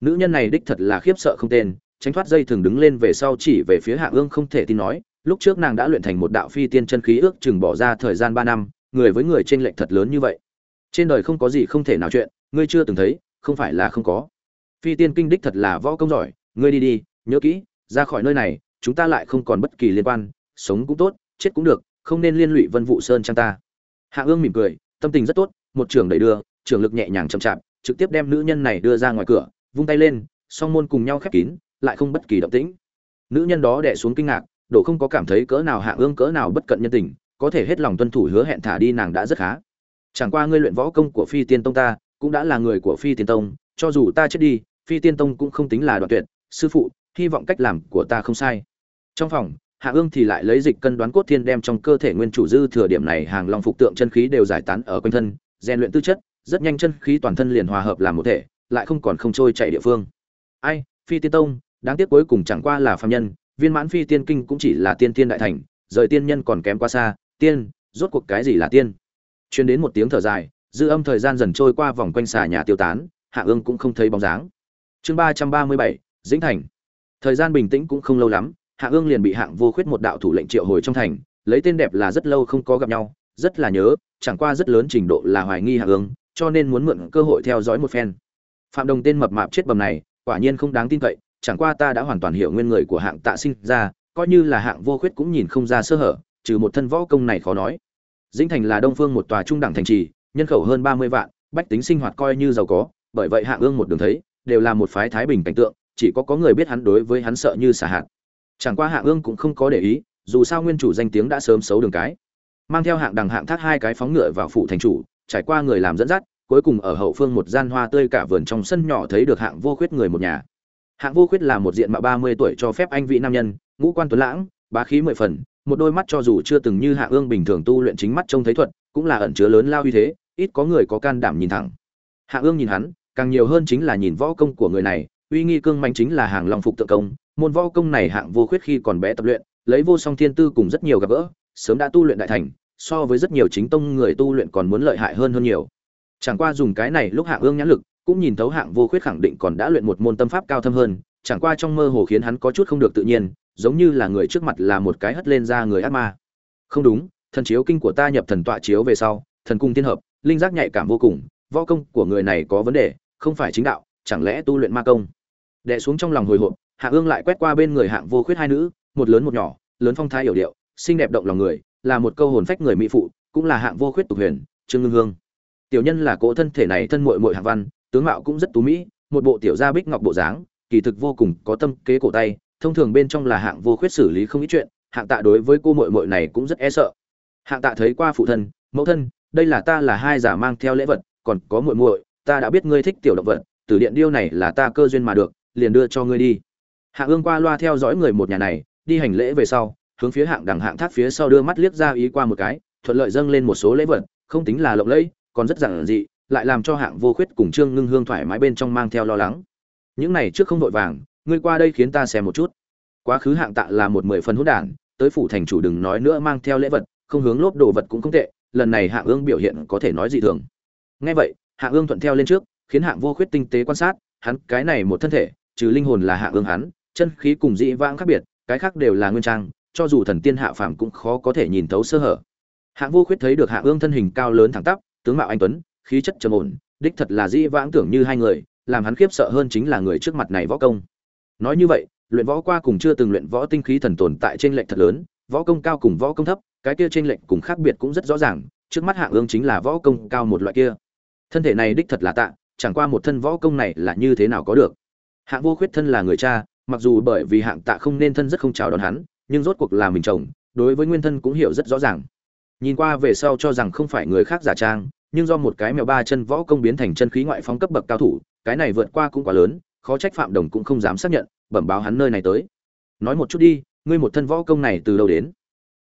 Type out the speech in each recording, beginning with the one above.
nữ nhân này đích thật là khiếp sợ không tên, tránh thoát dây thường đứng lên về sau chỉ về phía hạ ương không thể tin nói, lúc trước nàng đã luyện thành một đạo phi tiên chân khí ước chừng bỏ ra thời gian ba năm, người với người trên lệnh thật lớn như vậy. Trên đời không có gì không thể nào chuyện, ngươi chưa từng thấy, không phải là không có. Phi tiên kinh đích thật là võ công giỏi, ngươi đi đi, nhớ kỹ, ra khỏi nơi này, chúng ta lại không còn bất kỳ liên quan, sống cũng tốt, chết cũng được, không nên liên lụy vân vụ sơn trang ta. Hạ ương mỉm cười, tâm tình rất tốt, một trường đẩy đưa trường lực nhẹ nhàng chậm chạp, trực tiếp đem nữ nhân này đưa ra ngoài cửa vung tay lên, song môn cùng nhau khép kín, lại không bất kỳ động tĩnh. Nữ nhân đó đẻ xuống kinh ngạc, đổ không có cảm thấy cỡ nào hạ ương, cỡ nào bất cận nhân tình, có thể hết lòng tuân thủ hứa hẹn thả đi nàng đã rất khá. Chẳng qua ngươi luyện võ công của phi tiên tông ta, cũng đã là người của phi tiên tông, cho dù ta chết đi, phi tiên tông cũng không tính là đoạn tuyệt, sư phụ, hy vọng cách làm của ta không sai. Trong phòng, hạ ương thì lại lấy dịch cân đoán cốt thiên đem trong cơ thể nguyên chủ dư thừa điểm này hàng long phục tượng chân khí đều giải tán ở quanh thân, rèn luyện tư chất, rất nhanh chân khí toàn thân liền hòa hợp làm một thể lại không còn không trôi chạy địa phương. Ai, phi tiên tông, đáng tiếc cuối cùng chẳng qua là phàm nhân, viên mãn phi tiên kinh cũng chỉ là tiên tiên đại thành, rời tiên nhân còn kém quá xa, tiên, rốt cuộc cái gì là tiên? Chuyên đến một tiếng thở dài, dư âm thời gian dần trôi qua vòng quanh xà nhà tiêu tán, hạ ương cũng không thấy bóng dáng. Chương ba trăm ba mươi bảy, dĩnh thành. Thời gian bình tĩnh cũng không lâu lắm, hạ ương liền bị hạng vô khuyết một đạo thủ lệnh triệu hồi trong thành, lấy tên đẹp là rất lâu không có gặp nhau, rất là nhớ, chẳng qua rất lớn trình độ là hoài nghi hạ ương, cho nên muốn mượn cơ hội theo dõi một phen phạm đồng tên mập mạp chết bầm này, quả nhiên không đáng tin cậy, chẳng qua ta đã hoàn toàn hiểu nguyên người của hạng tạ sinh ra, coi như là hạng vô khuyết cũng nhìn không ra sơ hở, trừ một thân võ công này khó nói dĩnh thành là đông phương một tòa trung đẳng thành trì, nhân khẩu hơn ba mươi vạn, bách tính sinh hoạt coi như giàu có, bởi vậy hạng ương một đường thấy, đều là một phái thái bình cảnh tượng, chỉ có có người biết hắn đối với hắn sợ như xả hạng. chẳng qua hạng ương cũng không có để ý, dù sao nguyên chủ danh tiếng đã sớm xấu đường cái mang theo hạng đằng hạng thác hai cái phóng ngựa vào phủ thành chủ, trải qua người làm dẫn dắt cuối cùng ở hậu phương một gian hoa tươi cả vườn trong sân nhỏ thấy được hạng vô khuyết người một nhà. Hạng vô khuyết là một diện mạo ba mươi tuổi cho phép anh vị nam nhân, ngũ quan tuấn lãng, bá khí mười phần, một đôi mắt cho dù chưa từng như hạ ương bình thường tu luyện chính mắt trông thấy thuật, cũng là ẩn chứa lớn lao uy thế, ít có người có can đảm nhìn thẳng. Hạ ương nhìn hắn, càng nhiều hơn chính là nhìn võ công của người này, uy nghi cương mạnh chính là hàng long phục tự công, môn võ công này hạng vô khuyết khi còn bé tập luyện, lấy vô song thiên tư cùng rất nhiều gặp gỡ, sớm đã tu luyện đại thành, so với rất nhiều chính tông người tu luyện còn muốn lợi hại hơn hơn nhiều chẳng qua dùng cái này lúc hạng ương nhãn lực, cũng nhìn thấu hạng vô khuyết khẳng định còn đã luyện một môn tâm pháp cao thâm hơn, chẳng qua trong mơ hồ khiến hắn có chút không được tự nhiên, giống như là người trước mặt là một cái hất lên ra người ác ma. Không đúng, thần chiếu kinh của ta nhập thần tọa chiếu về sau, thần cung tiên hợp, linh giác nhạy cảm vô cùng, võ công của người này có vấn đề, không phải chính đạo, chẳng lẽ tu luyện ma công? Đệ xuống trong lòng hồi hộp hạ ương lại quét qua bên người hạng vô khuyết hai nữ, một lớn một nhỏ, lớn phong thái hiểu điệu, xinh đẹp động lòng người, là một câu hồn phách người mỹ phụ, cũng là hạng vô khuyết tục huyền, trương ngưng hương tiểu nhân là cỗ thân thể này thân muội muội hạng văn, tướng mạo cũng rất tú mỹ, một bộ tiểu gia bích ngọc bộ dáng, kỳ thực vô cùng có tâm kế cổ tay, thông thường bên trong là hạng vô khuyết xử lý không ít chuyện, hạng tạ đối với cô muội muội này cũng rất e sợ. Hạng tạ thấy qua phụ thân, mẫu thân, đây là ta là hai giả mang theo lễ vật, còn có muội muội, ta đã biết ngươi thích tiểu động vật, từ điện điêu này là ta cơ duyên mà được, liền đưa cho ngươi đi. Hạ ương qua loa theo dõi người một nhà này, đi hành lễ về sau, hướng phía hạng đằng hạng thác phía sau đưa mắt liếc ra ý qua một cái, thuận lợi dâng lên một số lễ vật, không tính là lộng lẫy còn rất giản dị, lại làm cho hạng vô khuyết cùng trương ngưng hương thoải mái bên trong mang theo lo lắng. Những này trước không vội vàng, ngươi qua đây khiến ta xem một chút. Quá khứ hạng tạ là một mười phần hỗn đản, tới phủ thành chủ đừng nói nữa mang theo lễ vật, không hướng lốp đồ vật cũng không tệ, lần này hạng ương biểu hiện có thể nói dị thường. Ngay vậy, hạng ương thuận theo lên trước, khiến hạng vô khuyết tinh tế quan sát, hắn cái này một thân thể, trừ linh hồn là hạng ương hắn, chân khí cùng dị vãng khác biệt, cái khác đều là nguyên trang, cho dù thần tiên hạ phàm cũng khó có thể nhìn thấu sơ hở. Hạng vô khuyết thấy được hạng ương thân hình cao lớn thẳng tắp tướng mạo anh tuấn, khí chất trầm ổn, đích thật là dĩ vãng tưởng như hai người, làm hắn khiếp sợ hơn chính là người trước mặt này võ công. Nói như vậy, luyện võ qua cùng chưa từng luyện võ tinh khí thần tồn tại trên lệnh thật lớn, võ công cao cùng võ công thấp, cái kia trên lệnh cùng khác biệt cũng rất rõ ràng, trước mắt hạng ương chính là võ công cao một loại kia. Thân thể này đích thật là tạ, chẳng qua một thân võ công này là như thế nào có được. Hạng vô khuyết thân là người cha, mặc dù bởi vì hạng tạ không nên thân rất không chào đón hắn, nhưng rốt cuộc là mình chồng, đối với nguyên thân cũng hiểu rất rõ ràng nhìn qua về sau cho rằng không phải người khác giả trang, nhưng do một cái mèo ba chân võ công biến thành chân khí ngoại phong cấp bậc cao thủ, cái này vượt qua cũng quá lớn, khó trách phạm đồng cũng không dám xác nhận, bẩm báo hắn nơi này tới. Nói một chút đi, ngươi một thân võ công này từ đâu đến?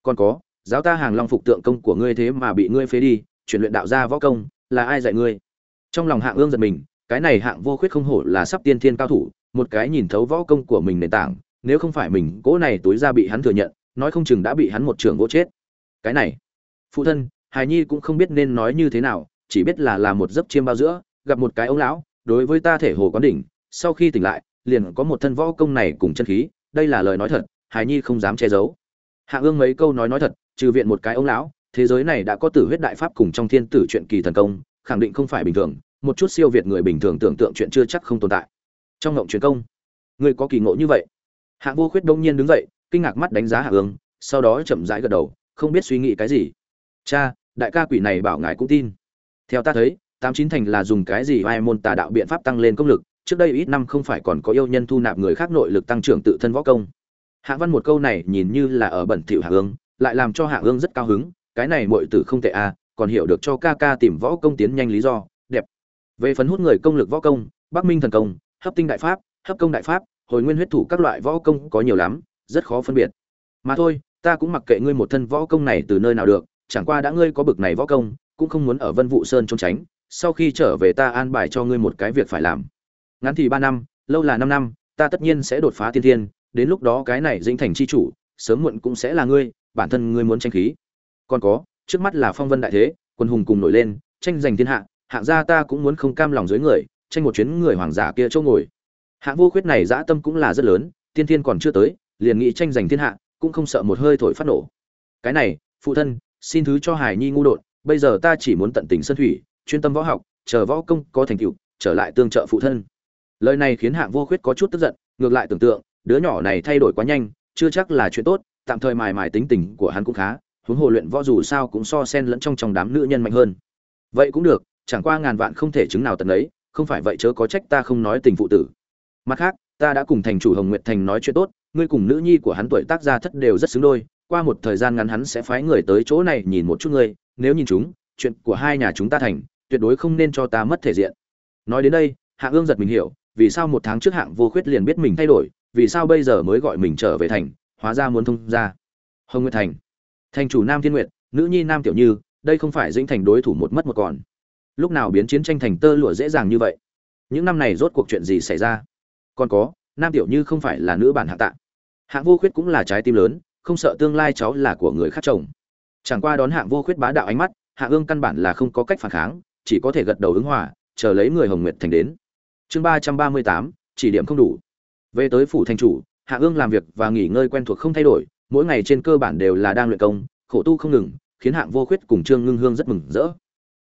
Còn có, giáo ta hàng long phục tượng công của ngươi thế mà bị ngươi phế đi, chuyển luyện đạo gia võ công, là ai dạy ngươi? Trong lòng hạng ương giật mình, cái này hạng vô khuyết không hổ là sắp tiên thiên cao thủ, một cái nhìn thấu võ công của mình nền tảng, nếu không phải mình, cỗ này túi ra bị hắn thừa nhận, nói không chừng đã bị hắn một trường gỗ chết. Cái này phụ thân, hài nhi cũng không biết nên nói như thế nào, chỉ biết là là một giấc chiêm bao giữa, gặp một cái ông lão, đối với ta thể hồ quán đỉnh, sau khi tỉnh lại, liền có một thân võ công này cùng chân khí, đây là lời nói thật, hài nhi không dám che giấu. Hạ ương mấy câu nói nói thật, trừ viện một cái ông lão, thế giới này đã có tử huyết đại pháp cùng trong thiên tử chuyện kỳ thần công, khẳng định không phải bình thường, một chút siêu việt người bình thường tưởng tượng chuyện chưa chắc không tồn tại. Trong ngộng truyền công, người có kỳ ngộ như vậy? Hạ vô khuyết đông nhiên đứng dậy, kinh ngạc mắt đánh giá hạ ương, sau đó chậm rãi gật đầu, không biết suy nghĩ cái gì cha đại ca quỷ này bảo ngài cũng tin. Theo ta thấy tám chín thành là dùng cái gì vai môn tà đạo biện pháp tăng lên công lực trước đây ít năm không phải còn có yêu nhân thu nạp người khác nội lực tăng trưởng tự thân võ công. Hạ văn một câu này nhìn như là ở bẩn thỉu hạ hương, lại làm cho hạ hương rất cao hứng cái này mọi tử không tệ à còn hiểu được cho ca ca tìm võ công tiến nhanh lý do đẹp. Về phấn hút người công lực võ công bắc minh thần công hấp tinh đại pháp hấp công đại pháp hồi nguyên huyết thủ các loại võ công có nhiều lắm rất khó phân biệt. Mà thôi ta cũng mặc kệ ngươi một thân võ công này từ nơi nào được chẳng qua đã ngươi có bực này võ công, cũng không muốn ở vân vụ sơn trốn tránh, sau khi trở về ta an bài cho ngươi một cái việc phải làm. Ngắn thì ba năm, lâu là năm năm, ta tất nhiên sẽ đột phá tiên thiên, đến lúc đó cái này dĩnh thành chi chủ, sớm muộn cũng sẽ là ngươi, bản thân ngươi muốn tranh khí. Còn có, trước mắt là phong vân đại thế, quân hùng cùng nổi lên, tranh giành thiên hạ, hạng gia ta cũng muốn không cam lòng dưới người, tranh một chuyến người hoàng giả kia chỗ ngồi. Hạng vô khuyết này dã tâm cũng là rất lớn, tiên thiên còn chưa tới, liền nghĩ tranh giành thiên hạ, cũng không sợ một hơi thổi phát nổ. Cái này, phụ thân xin thứ cho hải nhi ngu đột, bây giờ ta chỉ muốn tận tình sơn thủy, chuyên tâm võ học, chờ võ công có thành tựu, trở lại tương trợ phụ thân. Lời này khiến hạng vô khuyết có chút tức giận, ngược lại tưởng tượng, đứa nhỏ này thay đổi quá nhanh, chưa chắc là chuyện tốt, tạm thời mài mài tính tình của hắn cũng khá, huống hồ luyện võ dù sao cũng so sen lẫn trong trong đám nữ nhân mạnh hơn. Vậy cũng được, chẳng qua ngàn vạn không thể chứng nào tận ấy, không phải vậy chớ có trách ta không nói tình phụ tử. Mặt khác, ta đã cùng thành chủ hồng nguyệt thành nói chuyện tốt, ngươi cùng nữ nhi của hắn tuổi tác gia thất đều rất xứng đôi qua một thời gian ngắn hắn sẽ phái người tới chỗ này nhìn một chút ngươi, nếu nhìn chúng, chuyện của hai nhà chúng ta thành, tuyệt đối không nên cho ta mất thể diện. Nói đến đây, hạ ương giật mình hiểu, vì sao một tháng trước hạng vô khuyết liền biết mình thay đổi, vì sao bây giờ mới gọi mình trở về thành, hóa ra muốn thông ra hồng nguyệt thành. Thành chủ nam thiên nguyệt, nữ nhi nam tiểu như, đây không phải dĩnh thành đối thủ một mất một còn. Lúc nào biến chiến tranh thành tơ lụa dễ dàng như vậy? Những năm này rốt cuộc chuyện gì xảy ra? Còn có, nam tiểu như không phải là nữ bản hạ tạ. Hạng vô khuyết cũng là trái tim lớn không sợ tương lai cháu là của người khác chồng. Chẳng qua đón hạng vô khuyết bá đạo ánh mắt, hạ ương căn bản là không có cách phản kháng, chỉ có thể gật đầu ứng hòa, chờ lấy người hồng nguyệt thành đến. Chương ba trăm ba mươi tám, chỉ điểm không đủ. Về tới phủ thành chủ, hạ ương làm việc và nghỉ ngơi quen thuộc không thay đổi, mỗi ngày trên cơ bản đều là đang luyện công, khổ tu không ngừng, khiến hạng vô khuyết cùng trương ngưng hương rất mừng rỡ.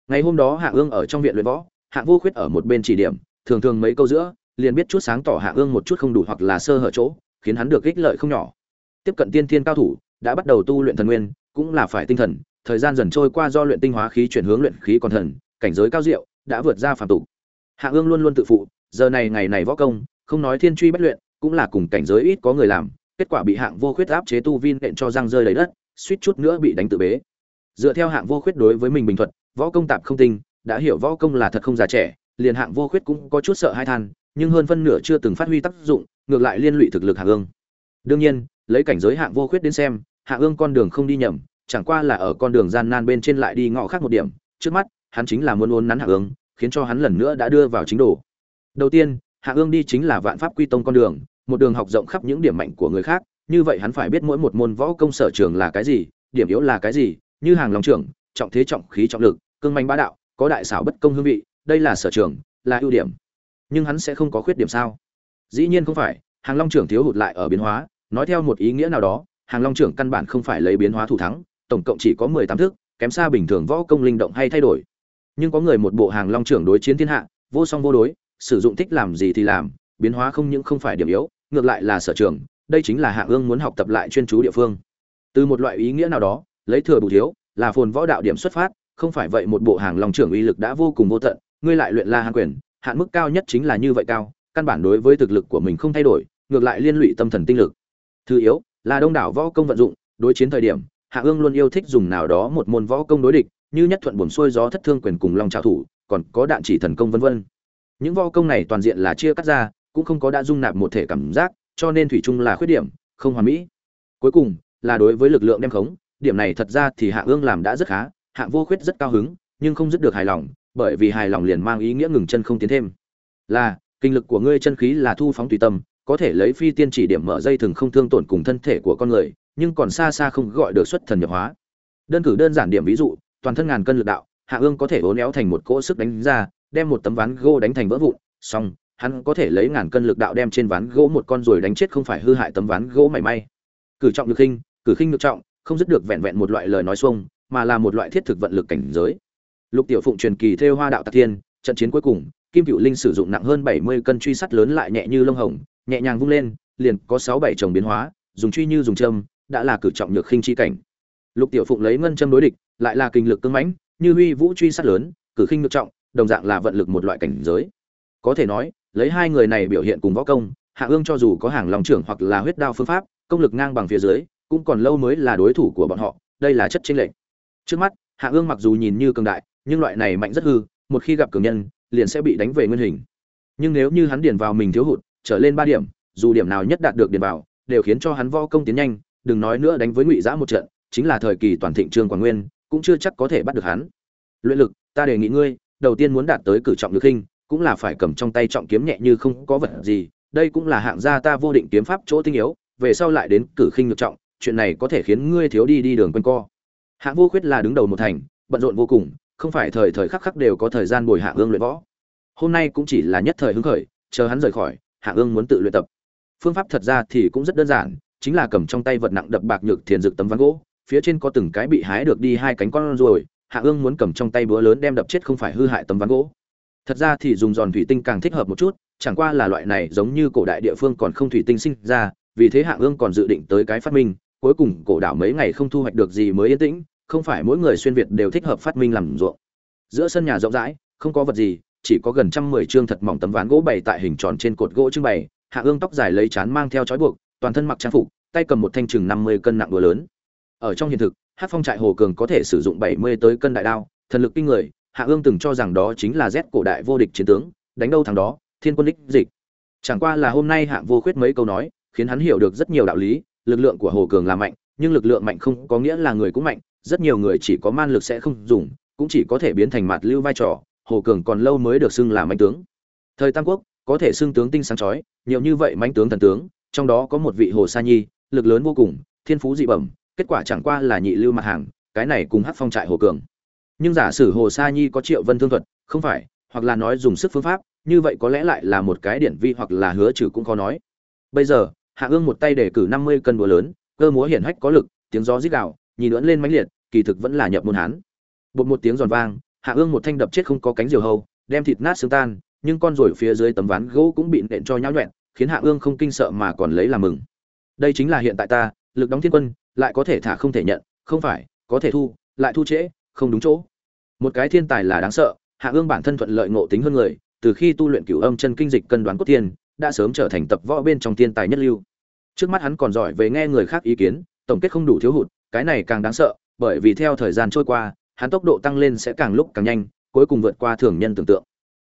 Ngày hôm đó hạ ương ở trong viện luyện võ hạng vô khuyết ở một bên chỉ điểm, thường thường mấy câu giữa, liền biết chút sáng tỏ hạ ương một chút không đủ hoặc là sơ hở chỗ, khiến hắn được ích lợi không nhỏ tiếp cận tiên thiên cao thủ, đã bắt đầu tu luyện thần nguyên, cũng là phải tinh thần, thời gian dần trôi qua do luyện tinh hóa khí chuyển hướng luyện khí còn thần, cảnh giới cao diệu, đã vượt ra phàm tục. Hạ ương luôn luôn tự phụ, giờ này ngày này võ công, không nói thiên truy bất luyện, cũng là cùng cảnh giới ít có người làm, kết quả bị hạng vô khuyết áp chế tu vin nện cho răng rơi lấy đất, suýt chút nữa bị đánh tự bế. Dựa theo hạng vô khuyết đối với mình bình thuật võ công tạp không tinh, đã hiểu võ công là thật không già trẻ, liền hạng vô khuyết cũng có chút sợ hai than, nhưng hơn phân nửa chưa từng phát huy tác dụng, ngược lại liên lụy thực lực hạng ương. Đương nhiên lấy cảnh giới hạng vô khuyết đến xem, hạ ương con đường không đi nhầm, chẳng qua là ở con đường gian nan bên trên lại đi ngõ khác một điểm. Trước mắt, hắn chính là muốn ôn nắn hạ ương, khiến cho hắn lần nữa đã đưa vào chính đồ. Đầu tiên, hạ ương đi chính là vạn pháp quy tông con đường, một đường học rộng khắp những điểm mạnh của người khác. Như vậy hắn phải biết mỗi một môn võ công sở trường là cái gì, điểm yếu là cái gì, như hàng lòng trưởng, trọng thế trọng khí trọng lực, cương manh bá đạo, có đại xảo bất công hương vị, đây là sở trường, là ưu điểm. Nhưng hắn sẽ không có khuyết điểm sao? Dĩ nhiên không phải, hàng long trưởng thiếu hụt lại ở biến hóa nói theo một ý nghĩa nào đó, hàng long trưởng căn bản không phải lấy biến hóa thủ thắng, tổng cộng chỉ có mười tám thức, kém xa bình thường võ công linh động hay thay đổi. Nhưng có người một bộ hàng long trưởng đối chiến thiên hạ, vô song vô đối, sử dụng thích làm gì thì làm, biến hóa không những không phải điểm yếu, ngược lại là sở trường, đây chính là hạ ương muốn học tập lại chuyên chú địa phương. Từ một loại ý nghĩa nào đó, lấy thừa bù thiếu, là phồn võ đạo điểm xuất phát, không phải vậy một bộ hàng long trưởng uy lực đã vô cùng vô tận, ngươi lại luyện la hàn quyền, hạn mức cao nhất chính là như vậy cao, căn bản đối với thực lực của mình không thay đổi, ngược lại liên lụy tâm thần tinh lực thứ yếu, là đông đảo võ công vận dụng, đối chiến thời điểm, hạ ương luôn yêu thích dùng nào đó một môn võ công đối địch, như nhất thuận buồn xuôi gió thất thương quyền cùng long trào thủ, còn có đạn chỉ thần công vân vân. Những võ công này toàn diện là chia cắt ra, cũng không có đã dung nạp một thể cảm giác, cho nên thủy chung là khuyết điểm, không hoàn mỹ. Cuối cùng, là đối với lực lượng đem khống, điểm này thật ra thì hạ ương làm đã rất khá, hạ vô khuyết rất cao hứng, nhưng không dứt được hài lòng, bởi vì hài lòng liền mang ý nghĩa ngừng chân không tiến thêm. Là, kinh lực của ngươi chân khí là thu phóng tùy tâm có thể lấy phi tiên chỉ điểm mở dây thừng không thương tổn cùng thân thể của con người, nhưng còn xa xa không gọi được xuất thần nhập hóa. Đơn cử đơn giản điểm ví dụ, toàn thân ngàn cân lực đạo, hạ ương có thể uốn éo thành một cỗ sức đánh ra, đem một tấm ván gỗ đánh thành vỡ vụn, xong, hắn có thể lấy ngàn cân lực đạo đem trên ván gỗ một con rồi đánh chết không phải hư hại tấm ván gỗ mảy may. Cử trọng được khinh, cử khinh được trọng, không dứt được vẹn vẹn một loại lời nói xuông, mà là một loại thiết thực vận lực cảnh giới. Lục tiểu phụng truyền kỳ theo hoa đạo tạc thiên, trận chiến cuối cùng, kim cựu linh sử dụng nặng hơn bảy mươi cân truy sắt lớn lại nhẹ như lông hồng nhẹ nhàng vung lên, liền có sáu bảy chồng biến hóa, dùng truy như dùng châm, đã là cử trọng nhược khinh chi cảnh. Lục tiểu phụng lấy ngân châm đối địch, lại là kinh lực cứng mãnh, như huy vũ truy sát lớn, cử khinh ngược trọng, đồng dạng là vận lực một loại cảnh giới. Có thể nói, lấy hai người này biểu hiện cùng võ công, hạ ương cho dù có hàng lòng trưởng hoặc là huyết đao phương pháp, công lực ngang bằng phía dưới, cũng còn lâu mới là đối thủ của bọn họ, đây là chất chênh lệch. Trước mắt, hạ ương mặc dù nhìn như cường đại, nhưng loại này mạnh rất hư, một khi gặp cường nhân, liền sẽ bị đánh về nguyên hình. Nhưng nếu như hắn điền vào mình thiếu hụt trở lên ba điểm, dù điểm nào nhất đạt được điền vào, đều khiến cho hắn võ công tiến nhanh, đừng nói nữa đánh với ngụy giã một trận, chính là thời kỳ toàn thịnh trương quảng nguyên, cũng chưa chắc có thể bắt được hắn. Luyện lực, ta đề nghị ngươi, đầu tiên muốn đạt tới cử trọng lực hình, cũng là phải cầm trong tay trọng kiếm nhẹ như không có vật gì, đây cũng là hạng gia ta vô định kiếm pháp chỗ tinh yếu, về sau lại đến cử khinh lực trọng, chuyện này có thể khiến ngươi thiếu đi đi đường quanh co. Hạng vô khuyết là đứng đầu một thành, bận rộn vô cùng, không phải thời thời khắc khắc đều có thời gian bồi hạ ương luyện võ. Hôm nay cũng chỉ là nhất thời hứng khởi, chờ hắn rời khỏi hạ ương muốn tự luyện tập. Phương pháp thật ra thì cũng rất đơn giản, chính là cầm trong tay vật nặng đập bạc nhược thiền dược tấm ván gỗ, phía trên có từng cái bị hái được đi hai cánh con rồi hạ ương muốn cầm trong tay búa lớn đem đập chết không phải hư hại tấm ván gỗ. Thật ra thì dùng giòn thủy tinh càng thích hợp một chút, chẳng qua là loại này giống như cổ đại địa phương còn không thủy tinh sinh ra, vì thế hạ ương còn dự định tới cái phát minh, cuối cùng cổ đảo mấy ngày không thu hoạch được gì mới yên tĩnh, không phải mỗi người xuyên việt đều thích hợp phát minh làm ruộng. Giữa sân nhà rộng rãi, không có vật gì chỉ có gần trăm mười chương thật mỏng tấm ván gỗ bày tại hình tròn trên cột gỗ trưng bày, hạ ương tóc dài lấy chán mang theo trói buộc, toàn thân mặc trang phục, tay cầm một thanh chừng năm mươi cân nặng đùa lớn. Ở trong hiện thực, hát phong trại hồ cường có thể sử dụng bảy mươi tới cân đại đao, thần lực kinh người, hạ ương từng cho rằng đó chính là rét cổ đại vô địch chiến tướng, đánh đâu thằng đó, thiên quân đích dịch. Chẳng qua là hôm nay hạ vô khuyết mấy câu nói, khiến hắn hiểu được rất nhiều đạo lý, lực lượng của hồ cường là mạnh, nhưng lực lượng mạnh không có nghĩa là người cũng mạnh, rất nhiều người chỉ có man lực sẽ không dùng, cũng chỉ có thể biến thành mặt lưu vai trò hồ cường còn lâu mới được xưng là mạnh tướng. Thời tam quốc, có thể xưng tướng tinh sáng chói, nhiều như vậy mãnh tướng thần tướng, trong đó có một vị hồ sa nhi, lực lớn vô cùng, thiên phú dị bẩm, kết quả chẳng qua là nhị lưu mặt hàng, cái này cùng hát phong trại hồ cường. Nhưng giả sử hồ sa nhi có triệu vân thương thuật, không phải, hoặc là nói dùng sức phương pháp, như vậy có lẽ lại là một cái điển vi hoặc là hứa trừ cũng khó nói. Bây giờ, hạ ương một tay để cử năm mươi cân búa lớn, cơ múa hiển hách có lực, tiếng gió rít gạo nhìn lưỡn lên mãnh liệt, kỳ thực vẫn là nhập môn hán. Bột một tiếng giòn vang hạ ương một thanh đập chết không có cánh diều hầu, đem thịt nát xương tan nhưng con rồi phía dưới tấm ván gỗ cũng bị nện cho nhão nhuẹn khiến hạ ương không kinh sợ mà còn lấy làm mừng. Đây chính là hiện tại ta lực đóng thiên quân lại có thể thả không thể nhận không phải có thể thu lại thu trễ không đúng chỗ. Một cái thiên tài là đáng sợ hạ ương bản thân thuận lợi ngộ tính hơn người từ khi tu luyện cửu âm chân kinh dịch cân đoán cốt tiên đã sớm trở thành tập võ bên trong thiên tài nhất lưu. Trước mắt hắn còn giỏi về nghe người khác ý kiến tổng kết không đủ thiếu hụt cái này càng đáng sợ bởi vì theo thời gian trôi qua hắn tốc độ tăng lên sẽ càng lúc càng nhanh, cuối cùng vượt qua thường nhân tưởng tượng.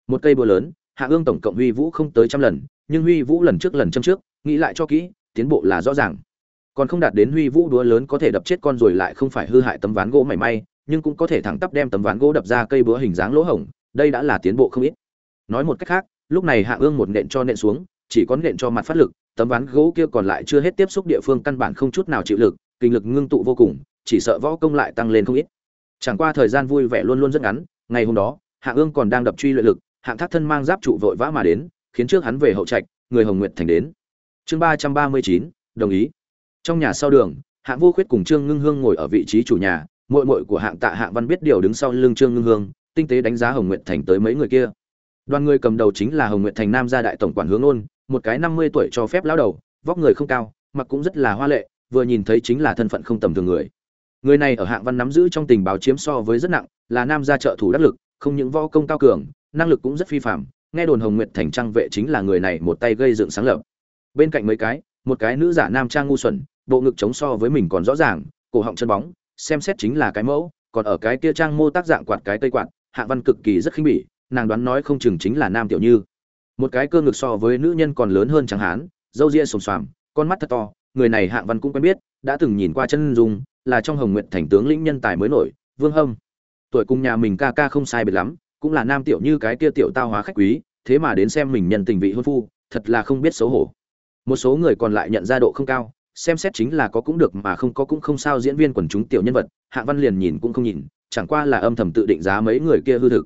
Một cây búa lớn, hạ ương tổng cộng huy vũ không tới trăm lần, nhưng huy vũ lần trước lần châm trước, nghĩ lại cho kỹ, tiến bộ là rõ ràng. Còn không đạt đến huy vũ đúa lớn có thể đập chết con rồi lại không phải hư hại tấm ván gỗ mảy may, nhưng cũng có thể thẳng tắp đem tấm ván gỗ đập ra cây búa hình dáng lỗ hổng, đây đã là tiến bộ không ít. Nói một cách khác, lúc này hạ ương một nện cho nện xuống, chỉ có nện cho mặt phát lực, tấm ván gỗ kia còn lại chưa hết tiếp xúc địa phương căn bản không chút nào chịu lực, kinh lực ngưng tụ vô cùng, chỉ sợ võ công lại tăng lên không ít chẳng qua thời gian vui vẻ luôn luôn rất ngắn, ngày hôm đó, hạ ương còn đang đập truy luyện lực, hạng thác thân mang giáp trụ vội vã mà đến, khiến trước hắn về hậu trạch, người hồng nguyện thành đến. Chương ba trăm ba mươi chín, đồng ý. Trong nhà sau đường hạng vô khuyết cùng trương ngưng hương ngồi ở vị trí chủ nhà, muội muội của hạng tạ hạng văn biết điều đứng sau lưng trương ngưng hương, tinh tế đánh giá hồng nguyện thành tới mấy người kia. Đoàn người cầm đầu chính là hồng nguyện thành nam gia đại tổng quản hướng ôn một cái năm mươi tuổi cho phép lão đầu, vóc người không cao, mặc cũng rất là hoa lệ, vừa nhìn thấy chính là thân phận không tầm thường người người này ở hạng văn nắm giữ trong tình báo chiếm so với rất nặng, là nam gia trợ thủ đắc lực, không những võ công cao cường, năng lực cũng rất phi phạm nghe đồn hồng nguyệt thành trang vệ chính là người này một tay gây dựng sáng lập. Bên cạnh mấy cái, một cái nữ giả nam trang ngu xuẩn, bộ ngực chống so với mình còn rõ ràng, cổ họng chân bóng, xem xét chính là cái mẫu, còn ở cái kia trang mô tác dạng quạt cái tây quạt, hạ văn cực kỳ rất khinh bỉ, nàng đoán nói không chừng chính là nam tiểu như. Một cái cơ ngực so với nữ nhân còn lớn hơn chẳng hán dâu ria xồm xoàm, con mắt thật to, người này hạng văn cũng quen biết, đã từng nhìn qua chân dung là trong hồng Nguyệt thành tướng lĩnh nhân tài mới nổi, vương hâm. Tuổi cùng nhà mình ca ca không sai biệt lắm, cũng là nam tiểu như cái kia tiểu tao hóa khách quý, thế mà đến xem mình nhân tình vị hôn phu, thật là không biết xấu hổ. Một số người còn lại nhận ra độ không cao, xem xét chính là có cũng được mà không có cũng không sao, diễn viên quần chúng tiểu nhân vật, hạng văn liền nhìn cũng không nhìn, chẳng qua là âm thầm tự định giá mấy người kia hư thực.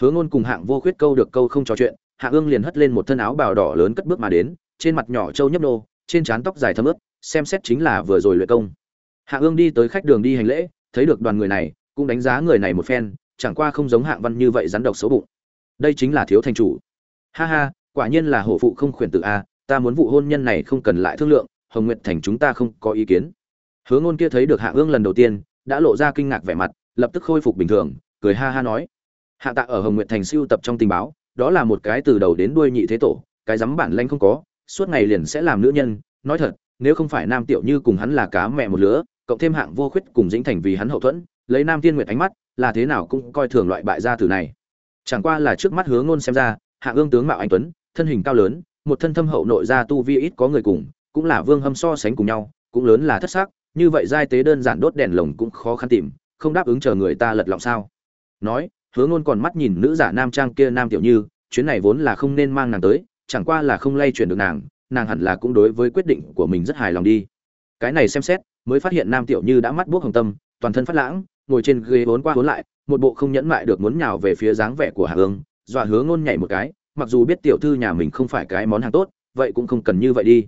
Hứa ngôn cùng hạng vô khuyết câu được câu không trò chuyện hạ ương liền hất lên một thân áo bào đỏ lớn cất bước mà đến, trên mặt nhỏ trâu nhấp nô, trên trán tóc dài thấm ướt, xem xét chính là vừa rồi luyện công hạ ương đi tới khách đường đi hành lễ, thấy được đoàn người này, cũng đánh giá người này một phen, chẳng qua không giống hạng văn như vậy rắn độc xấu bụng. Đây chính là thiếu thành chủ. Ha ha, quả nhiên là hổ phụ không khuyển tự a, ta muốn vụ hôn nhân này không cần lại thương lượng, hồng nguyệt thành chúng ta không có ý kiến. Hứa ngôn kia thấy được hạ ương lần đầu tiên, đã lộ ra kinh ngạc vẻ mặt, lập tức khôi phục bình thường, cười ha ha nói. Hạ tạ ở hồng nguyệt thành siêu tập trong tình báo, đó là một cái từ đầu đến đuôi nhị thế tổ, cái dám bản lanh không có, suốt ngày liền sẽ làm nữ nhân, nói thật, nếu không phải nam tiểu như cùng hắn là cá mẹ một lứa cộng thêm hạng vô khuyết cùng dĩnh thành vì hắn hậu thuẫn, lấy nam tiên nguyệt ánh mắt, là thế nào cũng coi thường loại bại gia tử này. Chẳng qua là trước mắt hướng ngôn xem ra hạ ương tướng mạo anh tuấn, thân hình cao lớn, một thân thâm hậu nội gia tu vi ít có người cùng, cũng là vương hâm so sánh cùng nhau, cũng lớn là thất sắc, như vậy giai tế đơn giản đốt đèn lồng cũng khó khăn tìm, không đáp ứng chờ người ta lật lọng sao. Nói hứa ngôn còn mắt nhìn nữ giả nam trang kia nam tiểu như, chuyến này vốn là không nên mang nàng tới, chẳng qua là không lay chuyển được nàng nàng hẳn là cũng đối với quyết định của mình rất hài lòng đi. Cái này xem xét mới phát hiện nam tiểu như đã mắt buốc hồng tâm, toàn thân phát lãng, ngồi trên ghế bốn qua bốn lại, một bộ không nhẫn mại được muốn nhào về phía dáng vẻ của hạ hương, dọa hứa ngôn nhảy một cái, mặc dù biết tiểu thư nhà mình không phải cái món hàng tốt, vậy cũng không cần như vậy đi.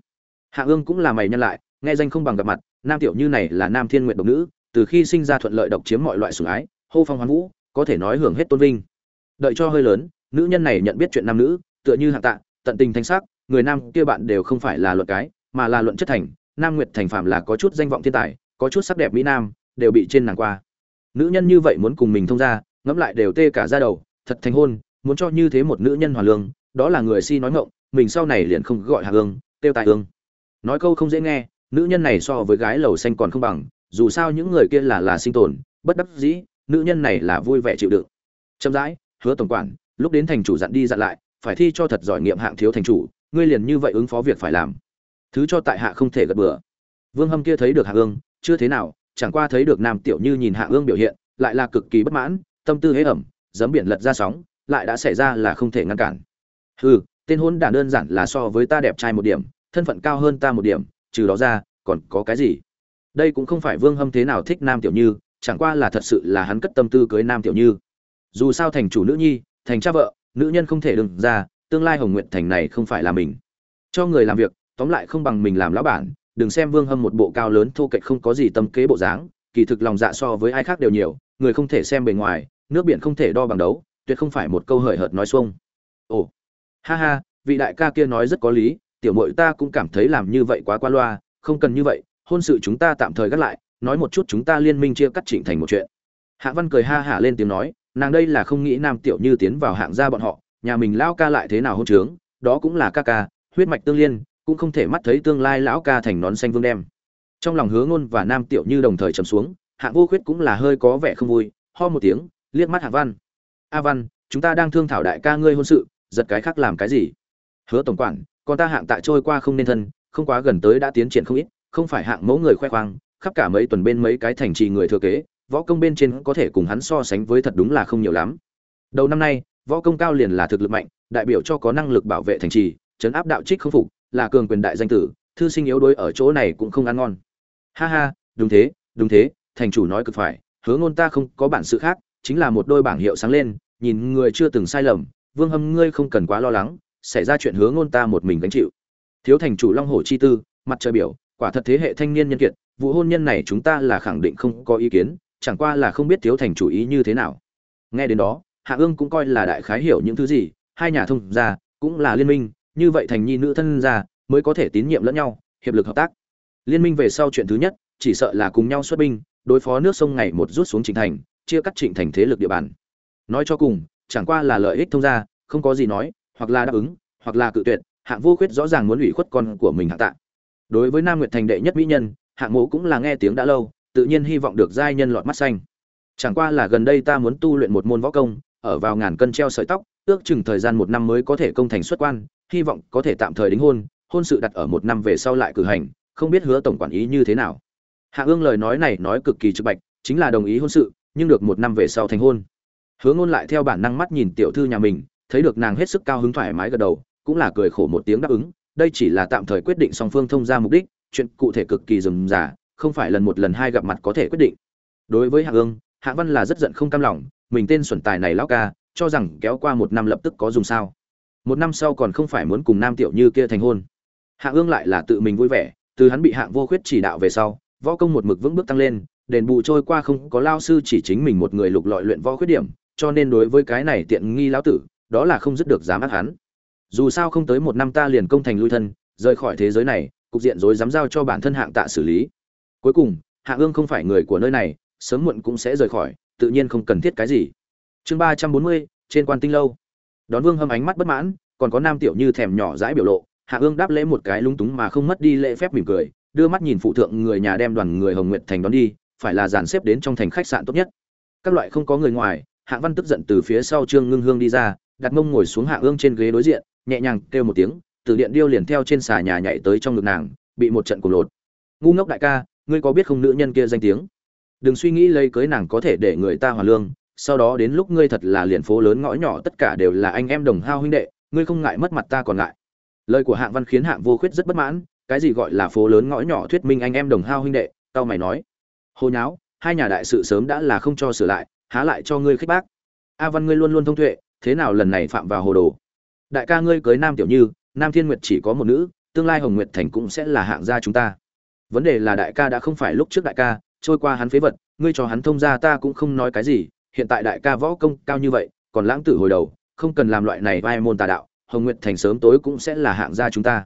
Hạ ương cũng là mày nhân lại, nghe danh không bằng gặp mặt, nam tiểu như này là nam thiên nguyện độc nữ, từ khi sinh ra thuận lợi độc chiếm mọi loại sủng ái, hô phong hoán vũ, có thể nói hưởng hết tôn vinh. Đợi cho hơi lớn, nữ nhân này nhận biết chuyện nam nữ, tựa như hạ tạ, tận tình thanh sắc, người nam kia bạn đều không phải là luận cái, mà là luận chất thành nam nguyệt thành phạm là có chút danh vọng thiên tài, có chút sắc đẹp mỹ nam, đều bị trên nàng qua. Nữ nhân như vậy muốn cùng mình thông ra ngẫm lại đều tê cả ra đầu, thật thành hôn, muốn cho như thế một nữ nhân hòa lương, đó là người si nói ngộng mình sau này liền không gọi hạ ương tiêu tài ương nói câu không dễ nghe, nữ nhân này so với gái lầu xanh còn không bằng, dù sao những người kia là là sinh tồn, bất đắc dĩ, nữ nhân này là vui vẻ chịu đựng. Chậm rãi, hứa tổng quản, lúc đến thành chủ dặn đi dặn lại, phải thi cho thật giỏi nghiệm hạng thiếu thành chủ, ngươi liền như vậy ứng phó việc phải làm thứ cho tại hạ không thể gật bừa. Vương hâm kia thấy được hạ ương, chưa thế nào, chẳng qua thấy được nam tiểu như nhìn hạ ương biểu hiện, lại là cực kỳ bất mãn, tâm tư hế ẩm, giấm biển lật ra sóng, lại đã xảy ra là không thể ngăn cản. Hừ, tên hôn đản đơn giản là so với ta đẹp trai một điểm, thân phận cao hơn ta một điểm, trừ đó ra, còn có cái gì? Đây cũng không phải vương hâm thế nào thích nam tiểu như, chẳng qua là thật sự là hắn cất tâm tư cưới nam tiểu như. Dù sao thành chủ nữ nhi, thành cha vợ, nữ nhân không thể đừng ra, tương lai hồng nguyện thành này không phải là mình. Cho người làm việc tóm lại không bằng mình làm lão bản, đừng xem vương hâm một bộ cao lớn thô kệch không có gì tâm kế bộ dáng, kỳ thực lòng dạ so với ai khác đều nhiều, người không thể xem bề ngoài, nước biển không thể đo bằng đấu, tuyệt không phải một câu hời hợt nói xuông. Ồ, ha ha, vị đại ca kia nói rất có lý, tiểu mội ta cũng cảm thấy làm như vậy quá qua loa, không cần như vậy, hôn sự chúng ta tạm thời gác lại, nói một chút chúng ta liên minh chia cắt chỉnh thành một chuyện. Hạ văn cười ha hả lên tiếng nói, nàng đây là không nghĩ nam tiểu như tiến vào hạng gia bọn họ, nhà mình lão ca lại thế nào hôn trướng, đó cũng là ca ca, huyết mạch tương liên cũng không thể mắt thấy tương lai lão ca thành nón xanh vương đem. Trong lòng hứa ngôn và nam tiểu như đồng thời trầm xuống, hạng vô khuyết cũng là hơi có vẻ không vui, ho một tiếng, liếc mắt hạ văn. A văn, chúng ta đang thương thảo đại ca ngươi hôn sự, giật cái khác làm cái gì? Hứa tổng quản, con ta hạng tại trôi qua không nên thân, không quá gần tới đã tiến triển không ít, không phải hạng mẫu người khoe khoang, khắp cả mấy tuần bên mấy cái thành trì người thừa kế, võ công bên trên có thể cùng hắn so sánh với thật đúng là không nhiều lắm. Đầu năm nay, võ công cao liền là thực lực mạnh, đại biểu cho có năng lực bảo vệ thành trì chấn áp đạo trích không phục là cường quyền đại danh tử, thư sinh yếu đuối ở chỗ này cũng không ăn ngon. Ha ha, đúng thế đúng thế, thành chủ nói cực phải, hứa ngôn ta không có bản sự khác, chính là một đôi bảng hiệu sáng lên, nhìn người chưa từng sai lầm, vương hâm ngươi không cần quá lo lắng, xảy ra chuyện hứa ngôn ta một mình gánh chịu. Thiếu thành chủ long hổ chi tư, mặt trời biểu, quả thật thế hệ thanh niên nhân kiệt, vụ hôn nhân này chúng ta là khẳng định không có ý kiến, chẳng qua là không biết thiếu thành chủ ý như thế nào. Nghe đến đó, hạ ương cũng coi là đại khái hiểu những thứ gì, hai nhà thông ra cũng là liên minh như vậy thành nhi nữ thân gia mới có thể tín nhiệm lẫn nhau, hiệp lực hợp tác. Liên minh về sau chuyện thứ nhất, chỉ sợ là cùng nhau xuất binh, đối phó nước sông ngày một rút xuống trịnh thành, chia cắt trịnh thành thế lực địa bàn. Nói cho cùng, chẳng qua là lợi ích thông gia, không có gì nói, hoặc là đáp ứng, hoặc là cự tuyệt, hạng vô khuyết rõ ràng muốn ủy khuất con của mình hạ tạ. Đối với nam nguyệt thành đệ nhất mỹ nhân, hạng mộ cũng là nghe tiếng đã lâu, tự nhiên hy vọng được giai nhân lọt mắt xanh. Chẳng qua là gần đây ta muốn tu luyện một môn võ công, ở vào ngàn cân treo sợi tóc, ước chừng thời gian một năm mới có thể công thành xuất quan hy vọng có thể tạm thời đính hôn hôn sự đặt ở một năm về sau lại cử hành, không biết hứa tổng quản ý như thế nào. Hạ ương lời nói này nói cực kỳ trực bạch, chính là đồng ý hôn sự, nhưng được một năm về sau thành hôn. Hứa ngôn lại theo bản năng mắt nhìn tiểu thư nhà mình, thấy được nàng hết sức cao hứng thoải mái gật đầu, cũng là cười khổ một tiếng đáp ứng, đây chỉ là tạm thời quyết định song phương thông ra mục đích, chuyện cụ thể cực kỳ rườm rà, không phải lần một lần hai gặp mặt có thể quyết định. Đối với hạ ương, hạ văn là rất giận không cam lòng, mình tên xuẩn tài này lão ca, cho rằng kéo qua một năm lập tức có dùng sao một năm sau còn không phải muốn cùng nam tiểu như kia thành hôn. Hạ ương lại là tự mình vui vẻ, từ hắn bị hạng vô khuyết chỉ đạo về sau, võ công một mực vững bước tăng lên, đền bù trôi qua không có lao sư chỉ chính mình một người lục lọi luyện võ khuyết điểm, cho nên đối với cái này tiện nghi lão tử, đó là không dứt được dám ác hắn. Dù sao không tới một năm ta liền công thành lui thân, rời khỏi thế giới này, cục diện rối dám giao cho bản thân hạng tạ xử lý. Cuối cùng, Hạ ương không phải người của nơi này, sớm muộn cũng sẽ rời khỏi, tự nhiên không cần thiết cái gì. Chương ba trăm bốn mươi, trên quan tinh lâu đón vương hâm ánh mắt bất mãn, còn có nam tiểu như thèm nhỏ dãi biểu lộ, hạ ương đáp lễ một cái lung túng mà không mất đi lễ phép mỉm cười, đưa mắt nhìn phụ thượng người nhà đem đoàn người hồng nguyệt thành đón đi, phải là dàn xếp đến trong thành khách sạn tốt nhất. Các loại không có người ngoài, hạ văn tức giận từ phía sau trương ngưng hương đi ra, đặt mông ngồi xuống hạ ương trên ghế đối diện, nhẹ nhàng kêu một tiếng, từ điện điêu liền theo trên xà nhà nhảy tới trong ngực nàng, bị một trận cuồng lột. Ngu ngốc đại ca, ngươi có biết không nữ nhân kia danh tiếng? Đừng suy nghĩ lấy cưới nàng có thể để người ta hòa lương sau đó đến lúc ngươi thật là liền phố lớn ngõ nhỏ, tất cả đều là anh em đồng hao huynh đệ, ngươi không ngại mất mặt ta còn ngại. Lời của hạng văn khiến hạng vô khuyết rất bất mãn, cái gì gọi là phố lớn ngõ nhỏ thuyết minh anh em đồng hao huynh đệ tao mày nói, hồ nháo, hai nhà đại sự sớm đã là không cho sửa lại, há lại cho ngươi khích bác. A văn ngươi luôn luôn thông tuệ, thế nào lần này phạm vào hồ đồ? Đại ca ngươi cưới nam tiểu như, nam thiên nguyệt chỉ có một nữ, tương lai hồng nguyệt thành cũng sẽ là hạng gia chúng ta. Vấn đề là đại ca đã không phải lúc trước đại ca, trôi qua hắn phế vật, ngươi cho hắn thông ra ta cũng không nói cái gì hiện tại đại ca võ công cao như vậy, còn lãng tử hồi đầu, không cần làm loại này vai môn tà đạo, hồng nguyệt thành sớm tối cũng sẽ là hạng gia chúng ta.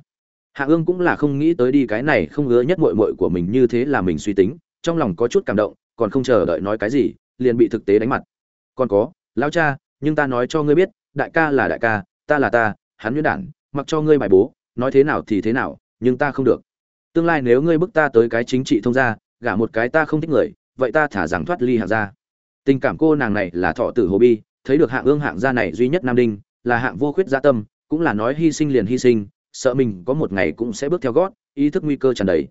Hạ ương cũng là không nghĩ tới đi cái này không ngứa nhất mội mội của mình như thế là mình suy tính, trong lòng có chút cảm động, còn không chờ đợi nói cái gì, liền bị thực tế đánh mặt. Còn có, lão cha, nhưng ta nói cho ngươi biết, đại ca là đại ca, ta là ta, hắn nhuyễn đản, mặc cho ngươi bài bố, nói thế nào thì thế nào, nhưng ta không được. Tương lai nếu ngươi bức ta tới cái chính trị thông gia, gả một cái ta không thích người, vậy ta thả rằng thoát ly hạng gia tình cảm cô nàng này là thọ tử hồ bi, thấy được hạng ương hạng gia này duy nhất nam đinh, là hạng vô khuyết gia tâm, cũng là nói hy sinh liền hy sinh, sợ mình có một ngày cũng sẽ bước theo gót, ý thức nguy cơ tràn đầy.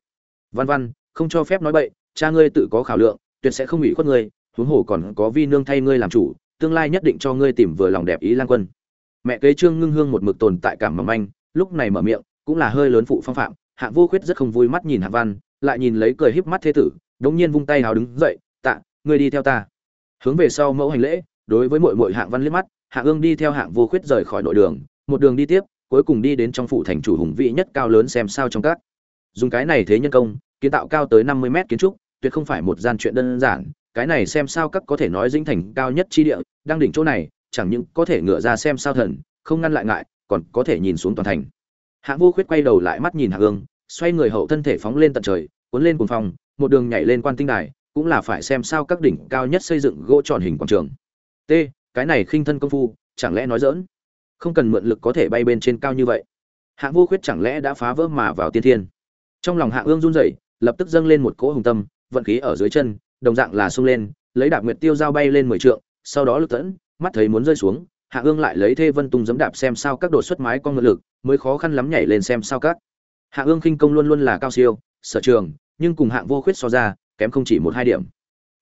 Văn văn, không cho phép nói bậy, cha ngươi tự có khảo lượng, tuyệt sẽ không ủy khuất ngươi, huống hồ còn có vi nương thay ngươi làm chủ, tương lai nhất định cho ngươi tìm vừa lòng đẹp ý lang quân. Mẹ kế trương ngưng hương một mực tồn tại cảm mầm anh, lúc này mở miệng, cũng là hơi lớn phụ phong phạm, hạng vô khuyết rất không vui mắt nhìn hạng văn, lại nhìn lấy cười híp mắt thế tử, đống nhiên vung tay hào đứng dậy, tạ, ngươi đi theo ta hướng về sau mẫu hành lễ, đối với mọi mọi hạng văn liếc mắt, hạng ương đi theo hạng vô khuyết rời khỏi nội đường, một đường đi tiếp, cuối cùng đi đến trong phủ thành chủ hùng vĩ nhất cao lớn xem sao trong các. Dùng cái này thế nhân công, kiến tạo cao tới năm mươi mét kiến trúc, tuyệt không phải một gian chuyện đơn giản, cái này xem sao các có thể nói dinh thành cao nhất chi địa, đang đỉnh chỗ này, chẳng những có thể ngựa ra xem sao thần, không ngăn lại ngại, còn có thể nhìn xuống toàn thành. Hạng vô khuyết quay đầu lại mắt nhìn hạng ương, xoay người hậu thân thể phóng lên tận trời, cuốn lên cuồng phòng một đường nhảy lên quan tinh đài cũng là phải xem sao các đỉnh cao nhất xây dựng gỗ tròn hình quảng trường. T, cái này khinh thân công phu, chẳng lẽ nói dỡn không cần mượn lực có thể bay bên trên cao như vậy. Hạng vô khuyết chẳng lẽ đã phá vỡ mà vào tiên thiên? Trong lòng hạng ương run rẩy, lập tức dâng lên một cỗ hùng tâm, vận khí ở dưới chân, đồng dạng là xông lên, lấy đạp nguyệt tiêu dao bay lên mười trượng, sau đó lực tẫn, mắt thấy muốn rơi xuống, hạ ương lại lấy thê vân tung giấm đạp xem sao các đột xuất mái con ngựa lực, mới khó khăn lắm nhảy lên xem sao các. Hạ ương khinh công luôn luôn là cao siêu, sở trường, nhưng cùng hạng vô khuyết so ra kém không chỉ một hai điểm.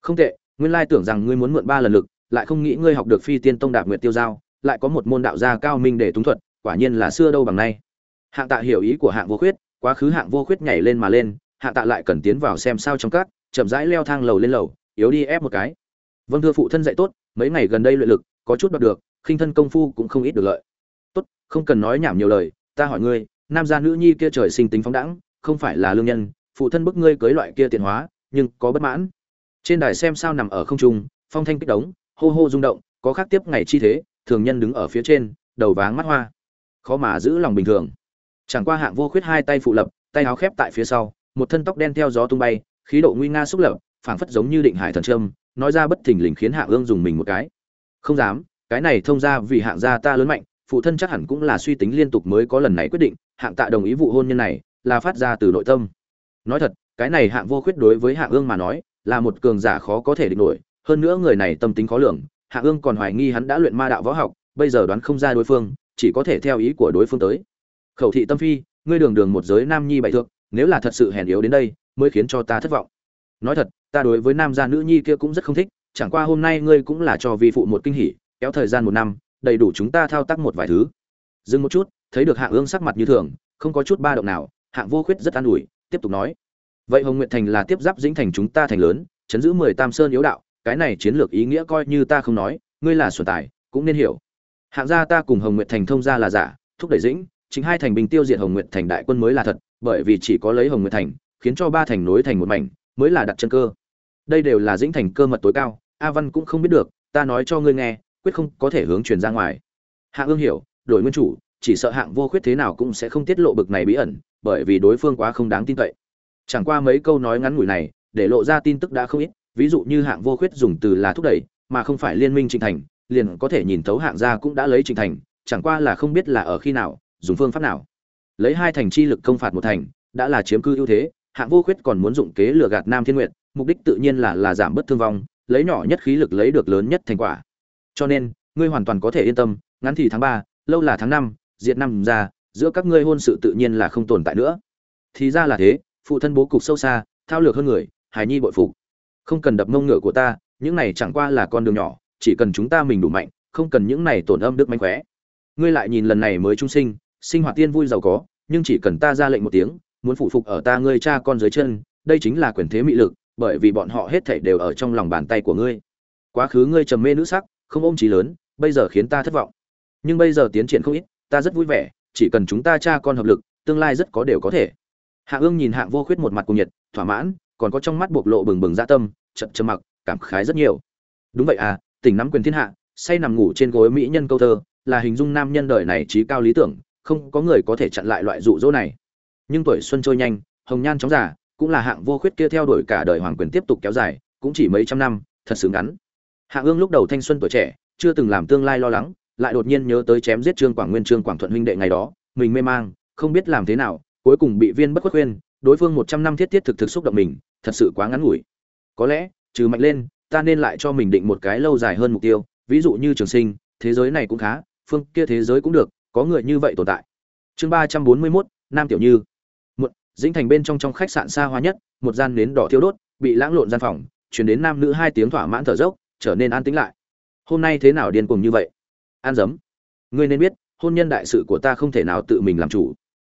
Không tệ, nguyên lai tưởng rằng ngươi muốn mượn ba lần lực, lại không nghĩ ngươi học được phi tiên tông đạp nguyệt tiêu giao, lại có một môn đạo gia cao minh để túng thuật, quả nhiên là xưa đâu bằng nay. Hạng tạ hiểu ý của hạng vô khuyết, quá khứ hạng vô khuyết nhảy lên mà lên, hạng tạ lại cần tiến vào xem sao trong các, chậm rãi leo thang lầu lên lầu, yếu đi ép một cái. Vâng thưa phụ thân dạy tốt, mấy ngày gần đây luyện lực, có chút đoạt được, khinh thân công phu cũng không ít được lợi. Tốt, không cần nói nhảm nhiều lời, ta hỏi ngươi, nam gia nữ nhi kia trời sinh tính phóng đẳng không phải là lương nhân, phụ thân bức ngươi cưới loại kia tiện hóa nhưng có bất mãn. Trên đài xem sao nằm ở không trung, phong thanh kích đống hô hô rung động, có khác tiếp ngày chi thế, thường nhân đứng ở phía trên, đầu váng mắt hoa. Khó mà giữ lòng bình thường. Chẳng qua hạng vô khuyết hai tay phụ lập, tay áo khép tại phía sau, một thân tóc đen theo gió tung bay, khí độ nguy nga xúc lập, phảng phất giống như định hải thần trâm, nói ra bất thình lình khiến hạng ương dùng mình một cái. Không dám, cái này thông ra vì hạng gia ta lớn mạnh, phụ thân chắc hẳn cũng là suy tính liên tục mới có lần này quyết định, hạng tạ đồng ý vụ hôn nhân này, là phát ra từ nội tâm. Nói thật cái này hạng vô khuyết đối với hạng ương mà nói, là một cường giả khó có thể địch nổi. Hơn nữa người này tâm tính khó lường, hạng ương còn hoài nghi hắn đã luyện ma đạo võ học, bây giờ đoán không ra đối phương, chỉ có thể theo ý của đối phương tới. Khẩu thị tâm phi, ngươi đường đường một giới nam nhi bại thượng nếu là thật sự hèn yếu đến đây, mới khiến cho ta thất vọng. Nói thật, ta đối với nam gia nữ nhi kia cũng rất không thích, chẳng qua hôm nay ngươi cũng là cho vi phụ một kinh hỉ, kéo thời gian một năm, đầy đủ chúng ta thao tác một vài thứ. Dừng một chút, thấy được hạng ương sắc mặt như thường, không có chút ba động nào, hạng vô khuyết rất an ủi, tiếp tục nói vậy hồng nguyệt thành là tiếp giáp dĩnh thành chúng ta thành lớn, chấn giữ mười tam sơn yếu đạo, cái này chiến lược ý nghĩa coi như ta không nói, ngươi là xuân tài, cũng nên hiểu. Hạng gia ta cùng hồng nguyệt thành thông gia là giả, thúc đẩy dĩnh, chính hai thành bình tiêu diệt hồng nguyệt thành đại quân mới là thật, bởi vì chỉ có lấy hồng nguyệt thành, khiến cho ba thành nối thành một mảnh, mới là đặt chân cơ. Đây đều là dĩnh thành cơ mật tối cao, a văn cũng không biết được, ta nói cho ngươi nghe, quyết không có thể hướng truyền ra ngoài. Hạng ương hiểu, đổi nguyên chủ, chỉ sợ hạng vô khuyết thế nào cũng sẽ không tiết lộ bực này bí ẩn, bởi vì đối phương quá không đáng tin cậy chẳng qua mấy câu nói ngắn ngủi này, để lộ ra tin tức đã không ít, ví dụ như hạng vô khuyết dùng từ là thúc đẩy, mà không phải liên minh trình thành, liền có thể nhìn thấu hạng gia cũng đã lấy trình thành, chẳng qua là không biết là ở khi nào, dùng phương pháp nào. Lấy hai thành chi lực công phạt một thành, đã là chiếm cư ưu thế, hạng vô khuyết còn muốn dụng kế lừa gạt nam thiên nguyện mục đích tự nhiên là là giảm bớt thương vong, lấy nhỏ nhất khí lực lấy được lớn nhất thành quả. Cho nên, ngươi hoàn toàn có thể yên tâm, ngắn thì tháng ba, lâu là tháng năm, diệt năm ra, giữa các ngươi hôn sự tự nhiên là không tồn tại nữa. Thì ra là thế phụ thân bố cục sâu xa, thao lược hơn người, hài nhi bội phục. Không cần đập mông ngựa của ta, những này chẳng qua là con đường nhỏ, chỉ cần chúng ta mình đủ mạnh, không cần những này tổn âm đức mánh khóe. Ngươi lại nhìn lần này mới trung sinh sinh hoạt tiên vui giàu có, nhưng chỉ cần ta ra lệnh một tiếng, muốn phụ phục ở ta ngươi cha con dưới chân, đây chính là quyền thế mị lực, bởi vì bọn họ hết thảy đều ở trong lòng bàn tay của ngươi. Quá khứ ngươi trầm mê nữ sắc, không ôm trí lớn, bây giờ khiến ta thất vọng. Nhưng bây giờ tiến triển không ít, ta rất vui vẻ, chỉ cần chúng ta cha con hợp lực, tương lai rất có đều có thể hạ ương nhìn hạng vô khuyết một mặt cùng nhiệt, thỏa mãn, còn có trong mắt bộc lộ bừng bừng dạ tâm, chậm chậm mặc, cảm khái rất nhiều. Đúng vậy à tỉnh nắm quyền thiên hạ, say nằm ngủ trên gối mỹ nhân câu thơ, là hình dung nam nhân đời này trí cao lý tưởng, không có người có thể chặn lại loại dụ dỗ này. Nhưng tuổi xuân trôi nhanh, hồng nhan chóng già, cũng là hạng vô khuyết kia theo đuổi cả đời hoàng quyền tiếp tục kéo dài, cũng chỉ mấy trăm năm, thật sự ngắn. Hạ ương lúc đầu thanh xuân tuổi trẻ, chưa từng làm tương lai lo lắng, lại đột nhiên nhớ tới chém giết trương quảng nguyên, trương quảng thuận huynh đệ ngày đó, mình mê mang, không biết làm thế nào cuối cùng bị viên bất khuất khuyên, đối phương một trăm năm thiết thiết thực thực xúc động mình, thật sự quá ngắn ngủi. Có lẽ, trừ mạnh lên, ta nên lại cho mình định một cái lâu dài hơn mục tiêu, ví dụ như trường sinh, thế giới này cũng khá, phương kia thế giới cũng được, có người như vậy tồn tại. Chương ba trăm bốn mươi mốt, nam tiểu như. Một, dĩnh thành bên trong trong khách sạn xa hoa nhất, một gian nến đỏ thiêu đốt, bị lãng lộn gian phòng, chuyển đến nam nữ hai tiếng thỏa mãn thở dốc, trở nên an tĩnh lại. Hôm nay thế nào điên cuồng như vậy? An dấm ngươi nên biết, hôn nhân đại sự của ta không thể nào tự mình làm chủ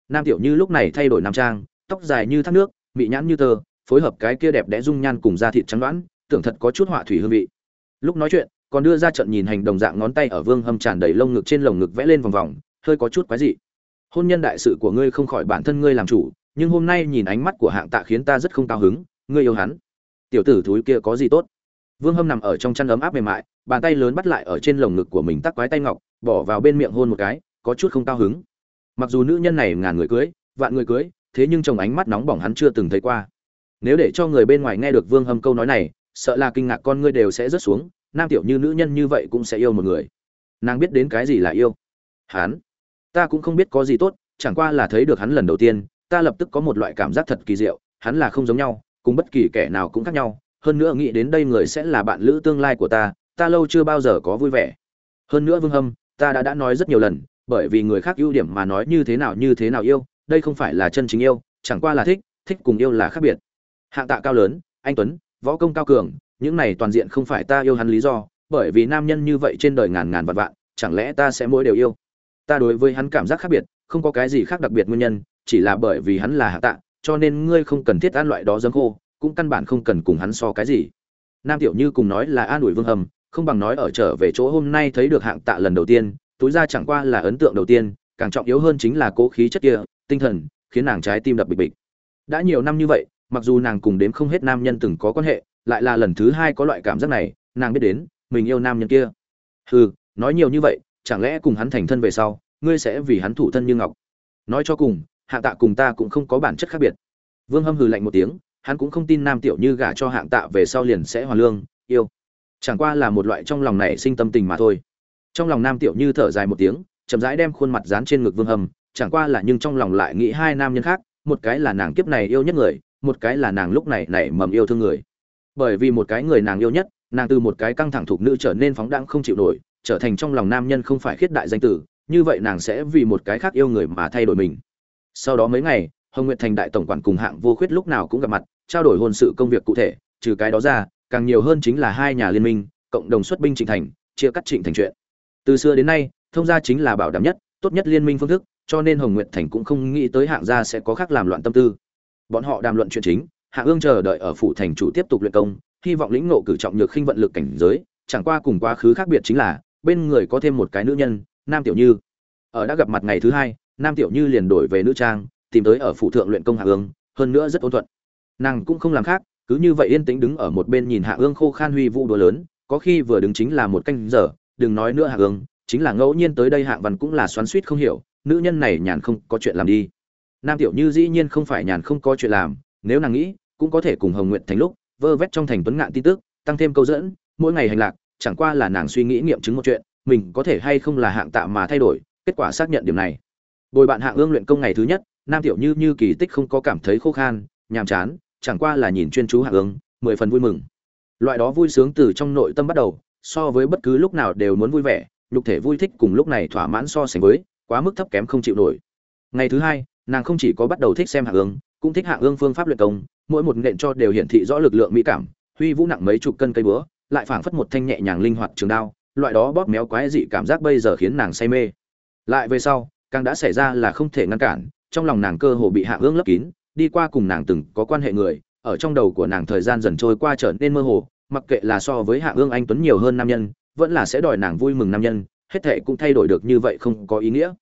nam tiểu như lúc này thay đổi nam trang, tóc dài như thác nước, mị nhãn như tơ, phối hợp cái kia đẹp đẽ dung nhan cùng da thịt trắng đoán, tưởng thật có chút họa thủy hương vị. Lúc nói chuyện, còn đưa ra trận nhìn hành đồng dạng ngón tay ở vương hâm tràn đầy lông ngực trên lồng ngực vẽ lên vòng vòng, hơi có chút quái dị. Hôn nhân đại sự của ngươi không khỏi bản thân ngươi làm chủ, nhưng hôm nay nhìn ánh mắt của hạng tạ khiến ta rất không cao hứng, ngươi yêu hắn. Tiểu tử thúi kia có gì tốt? Vương hâm nằm ở trong chăn ấm áp mềm mại, bàn tay lớn bắt lại ở trên lồng ngực của mình tắc quái tay ngọc, bỏ vào bên miệng hôn một cái, có chút không cao hứng mặc dù nữ nhân này ngàn người cưới, vạn người cưới, thế nhưng chồng ánh mắt nóng bỏng hắn chưa từng thấy qua. Nếu để cho người bên ngoài nghe được vương hâm câu nói này, sợ là kinh ngạc con ngươi đều sẽ rớt xuống, nam tiểu như nữ nhân như vậy cũng sẽ yêu một người. Nàng biết đến cái gì là yêu? Hắn. Ta cũng không biết có gì tốt, chẳng qua là thấy được hắn lần đầu tiên, ta lập tức có một loại cảm giác thật kỳ diệu, hắn là không giống nhau, cùng bất kỳ kẻ nào cũng khác nhau, hơn nữa nghĩ đến đây người sẽ là bạn lữ tương lai của ta ta lâu chưa bao giờ có vui vẻ. Hơn nữa vương hâm, ta đã đã nói rất nhiều lần bởi vì người khác ưu điểm mà nói như thế nào như thế nào yêu, đây không phải là chân chính yêu, chẳng qua là thích thích cùng yêu là khác biệt. Hạng tạ cao lớn, anh tuấn, võ công cao cường, những này toàn diện không phải ta yêu hắn lý do, bởi vì nam nhân như vậy trên đời ngàn ngàn vạn vạn, chẳng lẽ ta sẽ mỗi đều yêu? Ta đối với hắn cảm giác khác biệt, không có cái gì khác đặc biệt nguyên nhân, chỉ là bởi vì hắn là hạ tạ, cho nên ngươi không cần thiết ăn loại đó dấm khô, cũng căn bản không cần cùng hắn so cái gì. Nam tiểu như cùng nói là an ủi vương hầm không bằng nói ở trở về chỗ hôm nay thấy được hạng tạ lần đầu tiên túi ra chẳng qua là ấn tượng đầu tiên, càng trọng yếu hơn chính là cố khí chất kia, tinh thần, khiến nàng trái tim đập bịch bịch. Đã nhiều năm như vậy, mặc dù nàng cùng đếm không hết nam nhân từng có quan hệ, lại là lần thứ hai có loại cảm giác này, nàng biết đến, mình yêu nam nhân kia. Hừ, nói nhiều như vậy, chẳng lẽ cùng hắn thành thân về sau, ngươi sẽ vì hắn thủ thân như ngọc? Nói cho cùng, hạng tạ cùng ta cũng không có bản chất khác biệt. Vương hâm hừ lạnh một tiếng, hắn cũng không tin nam tiểu như gả cho hạng tạ về sau liền sẽ hoàn lương, yêu. Chẳng qua là một loại trong lòng này sinh tâm tình mà thôi trong lòng nam tiểu như thở dài một tiếng chậm rãi đem khuôn mặt dán trên ngực vương hầm, chẳng qua là nhưng trong lòng lại nghĩ hai nam nhân khác một cái là nàng kiếp này yêu nhất người một cái là nàng lúc này nảy mầm yêu thương người. Bởi vì một cái người nàng yêu nhất nàng từ một cái căng thẳng thuộc nữ trở nên phóng đãng không chịu nổi trở thành trong lòng nam nhân không phải khiết đại danh tử như vậy nàng sẽ vì một cái khác yêu người mà thay đổi mình. Sau đó mấy ngày hồng nguyệt thành đại tổng quản cùng hạng vô khuyết lúc nào cũng gặp mặt trao đổi hôn sự công việc cụ thể trừ cái đó ra càng nhiều hơn chính là hai nhà liên minh cộng đồng xuất binh trịnh thành chia cắt trịnh thành chuyện từ xưa đến nay, thông gia chính là bảo đảm nhất, tốt nhất liên minh phương thức, cho nên hồng nguyệt thành cũng không nghĩ tới hạng gia sẽ có khác làm loạn tâm tư. Bọn họ đàm luận chuyện chính, hạ ương chờ đợi ở phủ thành chủ tiếp tục luyện công, hy vọng lĩnh ngộ cử trọng nhược khinh vận lực cảnh giới, chẳng qua cùng quá khứ khác biệt chính là, bên người có thêm một cái nữ nhân, nam tiểu như. Ở đã gặp mặt ngày thứ hai, nam tiểu như liền đổi về nữ trang, tìm tới ở phụ thượng luyện công hạ ương, hơn nữa rất ôn thuận. Nàng cũng không làm khác, cứ như vậy yên tĩnh đứng ở một bên nhìn hạ ương khô khan huy vũ đùa lớn, có khi vừa đứng chính là một canh giờ đừng nói nữa hạ ương, chính là ngẫu nhiên tới đây hạng văn cũng là xoắn suýt không hiểu, nữ nhân này nhàn không có chuyện làm đi. Nam tiểu như dĩ nhiên không phải nhàn không có chuyện làm, nếu nàng nghĩ, cũng có thể cùng hồng nguyện thành lúc, vơ vét trong thành tuấn ngạn tin tức, tăng thêm câu dẫn, mỗi ngày hành lạc, chẳng qua là nàng suy nghĩ nghiệm chứng một chuyện, mình có thể hay không là hạng tạ mà thay đổi, kết quả xác nhận điểm này. Bồi bạn hạng ương luyện công ngày thứ nhất, nam tiểu như như kỳ tích không có cảm thấy khô khan, nhàm chán, chẳng qua là nhìn chuyên chú hạng ương, mười phần vui mừng. Loại đó vui sướng từ trong nội tâm bắt đầu so với bất cứ lúc nào đều muốn vui vẻ, nhục thể vui thích cùng lúc này thỏa mãn so sánh với, quá mức thấp kém không chịu nổi. Ngày thứ hai, nàng không chỉ có bắt đầu thích xem hạ ương cũng thích hạ ương phương pháp luyện công, mỗi một nện cho đều hiển thị rõ lực lượng mỹ cảm, huy vũ nặng mấy chục cân cây búa, lại phảng phất một thanh nhẹ nhàng linh hoạt trường đao, loại đó bóp méo quái dị cảm giác bây giờ khiến nàng say mê. Lại về sau, càng đã xảy ra là không thể ngăn cản, trong lòng nàng cơ hồ bị hạ ương lấp kín, đi qua cùng nàng từng có quan hệ người, ở trong đầu của nàng thời gian dần trôi qua trở nên mơ hồ mặc kệ là so với hạ ương anh tuấn nhiều hơn nam nhân, vẫn là sẽ đòi nàng vui mừng nam nhân, hết thệ cũng thay đổi được như vậy không có ý nghĩa.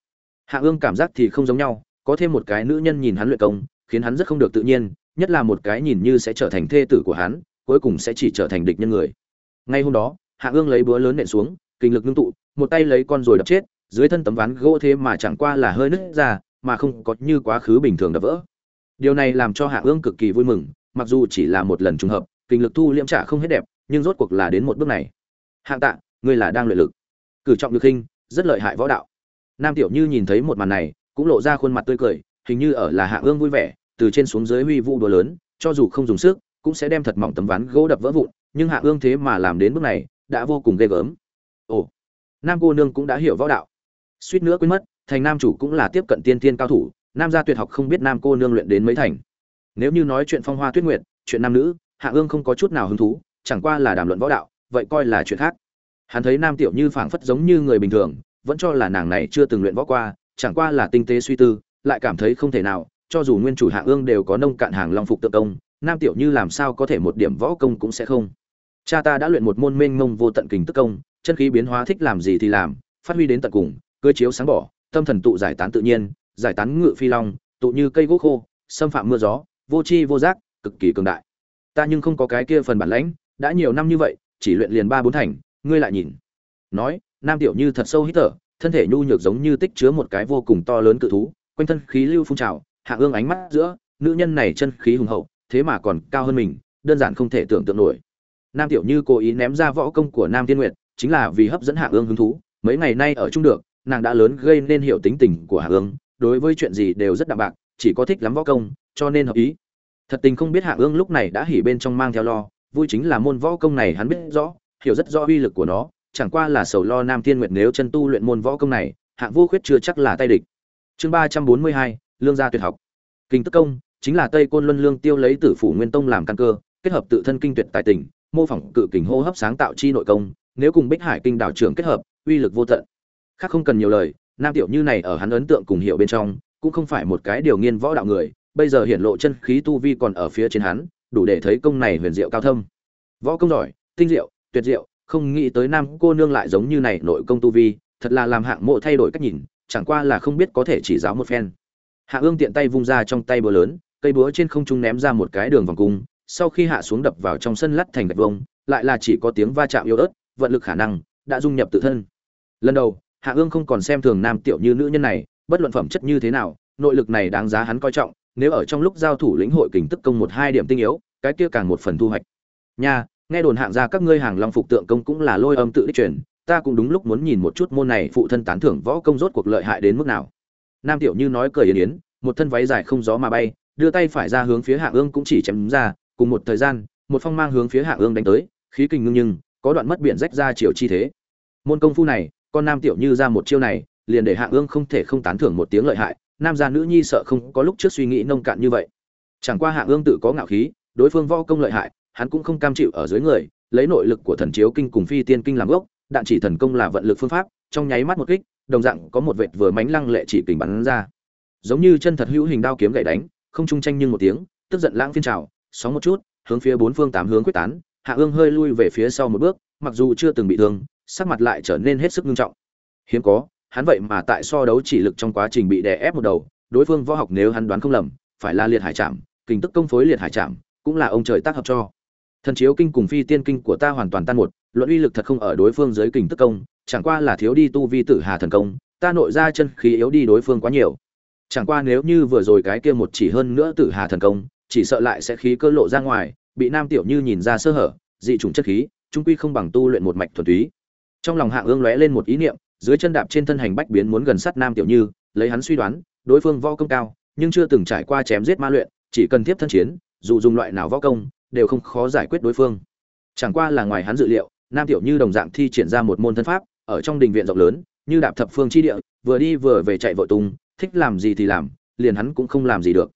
Hạ ương cảm giác thì không giống nhau, có thêm một cái nữ nhân nhìn hắn luyện công, khiến hắn rất không được tự nhiên, nhất là một cái nhìn như sẽ trở thành thê tử của hắn, cuối cùng sẽ chỉ trở thành địch nhân người. Ngay hôm đó, hạ ương lấy búa lớn nện xuống, kinh lực ngưng tụ, một tay lấy con rồi đập chết, dưới thân tấm ván gỗ thế mà chẳng qua là hơi nứt ra, mà không có như quá khứ bình thường đập vỡ. Điều này làm cho hạ ương cực kỳ vui mừng, mặc dù chỉ là một lần trùng hợp kinh lực thu liễm trả không hết đẹp nhưng rốt cuộc là đến một bước này. Hạng tạ ngươi là đang luyện lực. Cử trọng được hình, rất lợi hại võ đạo. Nam tiểu như nhìn thấy một màn này cũng lộ ra khuôn mặt tươi cười hình như ở là hạ ương vui vẻ từ trên xuống dưới huy vũ đùa lớn cho dù không dùng sức cũng sẽ đem thật mỏng tấm ván gỗ đập vỡ vụn nhưng hạ ương thế mà làm đến bước này đã vô cùng ghê gớm. Ồ nam cô nương cũng đã hiểu võ đạo. Suýt nữa quên mất thành nam chủ cũng là tiếp cận tiên tiên cao thủ nam gia tuyệt học không biết nam cô nương luyện đến mấy thành. Nếu như nói chuyện phong hoa tuyết nguyệt chuyện nam nữ hạ ương không có chút nào hứng thú, chẳng qua là đàm luận võ đạo, vậy coi là chuyện khác. Hắn thấy nam tiểu như phảng phất giống như người bình thường, vẫn cho là nàng này chưa từng luyện võ qua, chẳng qua là tinh tế suy tư, lại cảm thấy không thể nào, cho dù nguyên chủ hạ ương đều có nông cạn hàng long phục tự công, nam tiểu như làm sao có thể một điểm võ công cũng sẽ không. Cha ta đã luyện một môn mênh mông vô tận kình tức công, chân khí biến hóa thích làm gì thì làm, phát huy đến tận cùng cơ chiếu sáng bỏ, tâm thần tụ giải tán tự nhiên, giải tán ngự phi long, tụ như cây gỗ khô, xâm phạm mưa gió, vô chi vô giác, cực kỳ cường đại ta nhưng không có cái kia phần bản lãnh, đã nhiều năm như vậy, chỉ luyện liền ba bốn thành, ngươi lại nhìn. Nói, nam tiểu như thật sâu hít thở, thân thể nhu nhược giống như tích chứa một cái vô cùng to lớn cự thú, quanh thân khí lưu phun trào, hạ ương ánh mắt giữa, nữ nhân này chân khí hùng hậu, thế mà còn cao hơn mình, đơn giản không thể tưởng tượng nổi. Nam tiểu như cố ý ném ra võ công của nam tiên nguyệt, chính là vì hấp dẫn hạ ương hứng thú, mấy ngày nay ở chung được, nàng đã lớn gây nên hiểu tính tình của hạ ương, đối với chuyện gì đều rất đạm bạc, chỉ có thích lắm võ công, cho nên hợp ý thật tình không biết hạ ương lúc này đã hỉ bên trong mang theo lo, vui chính là môn võ công này hắn biết rõ, hiểu rất rõ uy lực của nó, chẳng qua là sầu lo nam tiên nguyệt nếu chân tu luyện môn võ công này, hạng vô khuyết chưa chắc là tay địch. Chương ba trăm bốn mươi hai, lương gia tuyệt học. Kinh tức công, chính là tây côn luân lương tiêu lấy tử phủ nguyên tông làm căn cơ, kết hợp tự thân kinh tuyệt tài tình, mô phỏng cự kình hô hấp sáng tạo chi nội công, nếu cùng bích hải kinh đảo trưởng kết hợp, uy lực vô tận. Khác không cần nhiều lời, nam tiểu như này ở hắn ấn tượng cùng hiểu bên trong, cũng không phải một cái điều nghiên võ đạo người bây giờ hiện lộ chân khí tu vi còn ở phía trên hắn, đủ để thấy công này huyền diệu cao thâm. Võ công giỏi, tinh diệu, tuyệt diệu, không nghĩ tới nam cô nương lại giống như này nội công tu vi, thật là làm hạng mộ thay đổi cách nhìn, chẳng qua là không biết có thể chỉ giáo một phen. Hạ ương tiện tay vung ra trong tay búa lớn, cây búa trên không trung ném ra một cái đường vòng cung, sau khi hạ xuống đập vào trong sân lắt thành gạch vông lại là chỉ có tiếng va chạm yếu ớt, vận lực khả năng đã dung nhập tự thân. Lần đầu, hạ ương không còn xem thường nam tiểu như nữ nhân này, bất luận phẩm chất như thế nào, nội lực này đáng giá hắn coi trọng nếu ở trong lúc giao thủ lĩnh hội kình tức công một hai điểm tinh yếu, cái kia càng một phần thu hoạch. Nha, nghe đồn hạng ra các ngươi hàng long phục tượng công cũng là lôi âm tự đích truyền, ta cũng đúng lúc muốn nhìn một chút môn này phụ thân tán thưởng võ công rốt cuộc lợi hại đến mức nào. Nam tiểu như nói cười yến yến, một thân váy dài không gió mà bay, đưa tay phải ra hướng phía hạ ương cũng chỉ chém ra, cùng một thời gian, một phong mang hướng phía hạ ương đánh tới, khí kình ngưng nhưng, có đoạn mất biển rách ra chiều chi thế. Môn công phu này, con nam tiểu như ra một chiêu này, liền để hạ ương không thể không tán thưởng một tiếng lợi hại nam gia nữ nhi sợ không có lúc trước suy nghĩ nông cạn như vậy. Chẳng qua hạ ương tự có ngạo khí, đối phương võ công lợi hại, hắn cũng không cam chịu ở dưới người, lấy nội lực của thần chiếu kinh cùng phi tiên kinh làm gốc, đạn chỉ thần công là vận lực phương pháp, trong nháy mắt một kích, đồng dạng có một vệt vừa mánh lăng lệ chỉ kình bắn ra. Giống như chân thật hữu hình đao kiếm gậy đánh, không trung tranh nhưng một tiếng, tức giận lãng phiên trào, sóng một chút, hướng phía bốn phương tám hướng quyết tán, hạ ương hơi lui về phía sau một bước, mặc dù chưa từng bị thương, sắc mặt lại trở nên hết sức nghiêm trọng. Hiếm có hắn vậy mà tại so đấu chỉ lực trong quá trình bị đè ép một đầu, đối phương võ học nếu hắn đoán không lầm, phải là liệt hải trạm kình tức công phối liệt hải trạm cũng là ông trời tác hợp cho. Thần chiếu kinh cùng phi tiên kinh của ta hoàn toàn tan một, luận uy lực thật không ở đối phương dưới kình tức công, chẳng qua là thiếu đi tu vi tử hà thần công, ta nội ra chân khí yếu đi đối phương quá nhiều. Chẳng qua nếu như vừa rồi cái kia một chỉ hơn nữa tử hà thần công, chỉ sợ lại sẽ khí cơ lộ ra ngoài, bị nam tiểu như nhìn ra sơ hở, dị chủng chất khí, trung quy không bằng tu luyện một mạch thuần túy. Trong lòng hạng ương lóe lên một ý niệm dưới chân đạp trên thân hành bách biến muốn gần sát nam tiểu như, lấy hắn suy đoán, đối phương võ công cao, nhưng chưa từng trải qua chém giết ma luyện, chỉ cần tiếp thân chiến, dù dùng loại nào võ công, đều không khó giải quyết đối phương. Chẳng qua là ngoài hắn dự liệu, nam tiểu như đồng dạng thi triển ra một môn thân pháp, ở trong đình viện rộng lớn, như đạp thập phương chi địa, vừa đi vừa về chạy vội tung, thích làm gì thì làm, liền hắn cũng không làm gì được.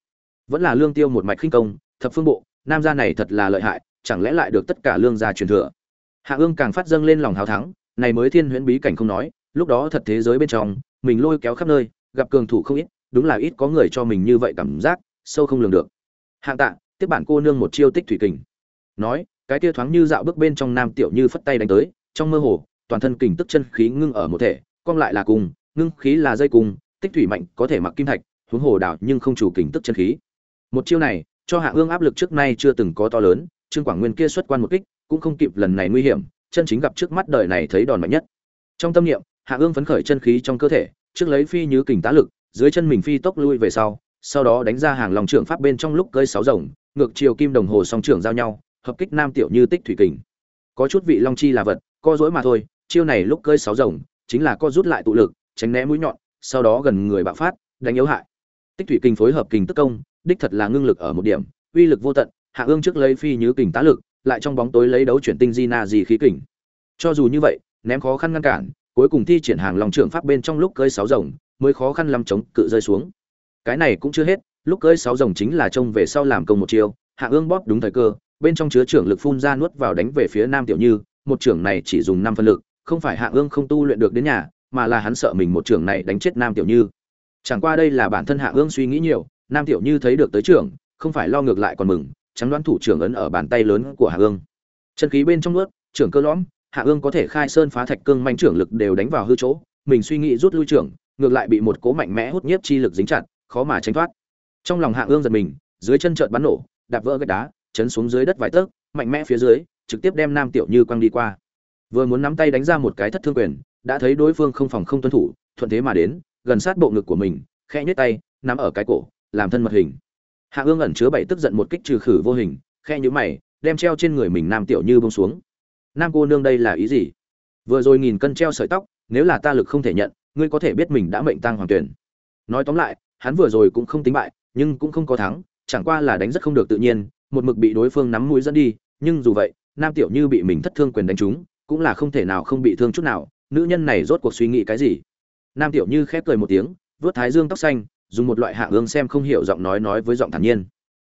Vẫn là lương tiêu một mạch khinh công, thập phương bộ, nam gia này thật là lợi hại, chẳng lẽ lại được tất cả lương gia truyền thừa? Hạ ương càng phát dâng lên lòng hào thắng, này mới thiên huyễn bí cảnh không nói lúc đó thật thế giới bên trong, mình lôi kéo khắp nơi, gặp cường thủ không ít, đúng là ít có người cho mình như vậy cảm giác, sâu không lường được. Hạng tạ, tiếp bản cô nương một chiêu tích thủy kình. Nói, cái tia thoáng như dạo bước bên trong nam tiểu như phất tay đánh tới, trong mơ hồ, toàn thân kình tức chân khí ngưng ở một thể, cong lại là cùng, ngưng khí là dây cùng, tích thủy mạnh có thể mặc kim thạch, huống hồ đảo nhưng không chủ kình tức chân khí. Một chiêu này, cho hạ ương áp lực trước nay chưa từng có to lớn, trương quảng nguyên kia xuất quan một kích, cũng không kịp lần này nguy hiểm, chân chính gặp trước mắt đời này thấy đòn mạnh nhất. Trong tâm niệm hạ ương phấn khởi chân khí trong cơ thể, trước lấy phi như kình tá lực, dưới chân mình phi tốc lui về sau sau đó đánh ra hàng lòng trưởng pháp bên trong lúc cơi sáu rồng, ngược chiều kim đồng hồ song trưởng giao nhau, hợp kích nam tiểu như tích thủy kình. Có chút vị long chi là vật, co dối mà thôi, chiêu này lúc cơi sáu rồng, chính là co rút lại tụ lực, tránh né mũi nhọn, sau đó gần người bạo phát, đánh yếu hại. Tích thủy kình phối hợp kình tức công, đích thật là ngưng lực ở một điểm, uy lực vô tận, hạ ương trước lấy phi như kình tá lực, lại trong bóng tối lấy đấu chuyển tinh di na gì khí kình. Cho dù như vậy, ném khó khăn ngăn cản cuối cùng thi triển hàng lòng trưởng pháp bên trong lúc cơi sáu rồng, mới khó khăn lắm chống cự rơi xuống. Cái này cũng chưa hết, lúc cơi sáu rồng chính là trông về sau làm công một chiêu, hạ ương bóp đúng thời cơ, bên trong chứa trưởng lực phun ra nuốt vào đánh về phía nam tiểu như, một trưởng này chỉ dùng năm phân lực, không phải hạ ương không tu luyện được đến nhà, mà là hắn sợ mình một trưởng này đánh chết nam tiểu như. Chẳng qua đây là bản thân hạ ương suy nghĩ nhiều, nam tiểu như thấy được tới trưởng, không phải lo ngược lại còn mừng trắng đoán thủ trưởng ấn ở bàn tay lớn của hạ ương. Chân khí bên trong nước trưởng cơ lõm hạ ương có thể khai sơn phá thạch cương manh trưởng lực đều đánh vào hư chỗ, mình suy nghĩ rút lui trưởng, ngược lại bị một cố mạnh mẽ hút nhiếp chi lực dính chặt, khó mà tránh thoát. Trong lòng hạ ương giật mình, dưới chân trợn bắn nổ, đạp vỡ gạch đá, chấn xuống dưới đất vài tấc, mạnh mẽ phía dưới, trực tiếp đem nam tiểu như quăng đi qua. Vừa muốn nắm tay đánh ra một cái thất thương quyền, đã thấy đối phương không phòng không tuân thủ, thuận thế mà đến, gần sát bộ ngực của mình, khẽ nhếch tay, nắm ở cái cổ, làm thân mật hình. Hạ ương ẩn chứa bảy tức giận một kích trừ khử vô hình khe nhíu mày, đem treo trên người mình nam tiểu như buông xuống nam cô nương đây là ý gì? Vừa rồi nghìn cân treo sợi tóc, nếu là ta lực không thể nhận, ngươi có thể biết mình đã mệnh tăng hoàng tuyển. Nói tóm lại, hắn vừa rồi cũng không tính bại, nhưng cũng không có thắng, chẳng qua là đánh rất không được tự nhiên, một mực bị đối phương nắm mũi dẫn đi, nhưng dù vậy, nam tiểu như bị mình thất thương quyền đánh trúng, cũng là không thể nào không bị thương chút nào, nữ nhân này rốt cuộc suy nghĩ cái gì? Nam tiểu như khép cười một tiếng, vớt thái dương tóc xanh, dùng một loại hạ ương xem không hiểu giọng nói nói với giọng thản nhiên.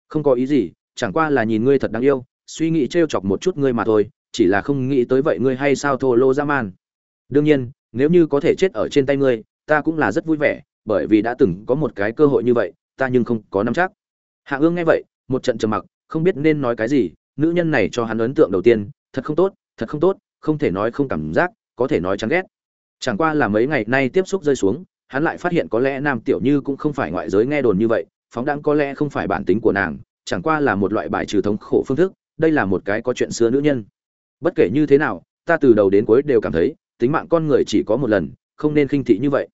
Không có ý gì, chẳng qua là nhìn ngươi thật đáng yêu, suy nghĩ trêu chọc một chút ngươi mà thôi chỉ là không nghĩ tới vậy ngươi hay sao thô lô ra man. Đương nhiên, nếu như có thể chết ở trên tay ngươi, ta cũng là rất vui vẻ, bởi vì đã từng có một cái cơ hội như vậy, ta nhưng không có nắm chắc. Hạ ương nghe vậy, một trận trầm mặc, không biết nên nói cái gì, nữ nhân này cho hắn ấn tượng đầu tiên, thật không tốt, thật không tốt, không thể nói không cảm giác, có thể nói chán ghét. Chẳng qua là mấy ngày nay tiếp xúc rơi xuống, hắn lại phát hiện có lẽ nam tiểu như cũng không phải ngoại giới nghe đồn như vậy, phóng đãng có lẽ không phải bản tính của nàng, chẳng qua là một loại bài trừ thống khổ phương thức, đây là một cái có chuyện xưa nữ nhân bất kể như thế nào, ta từ đầu đến cuối đều cảm thấy, tính mạng con người chỉ có một lần, không nên khinh thị như vậy.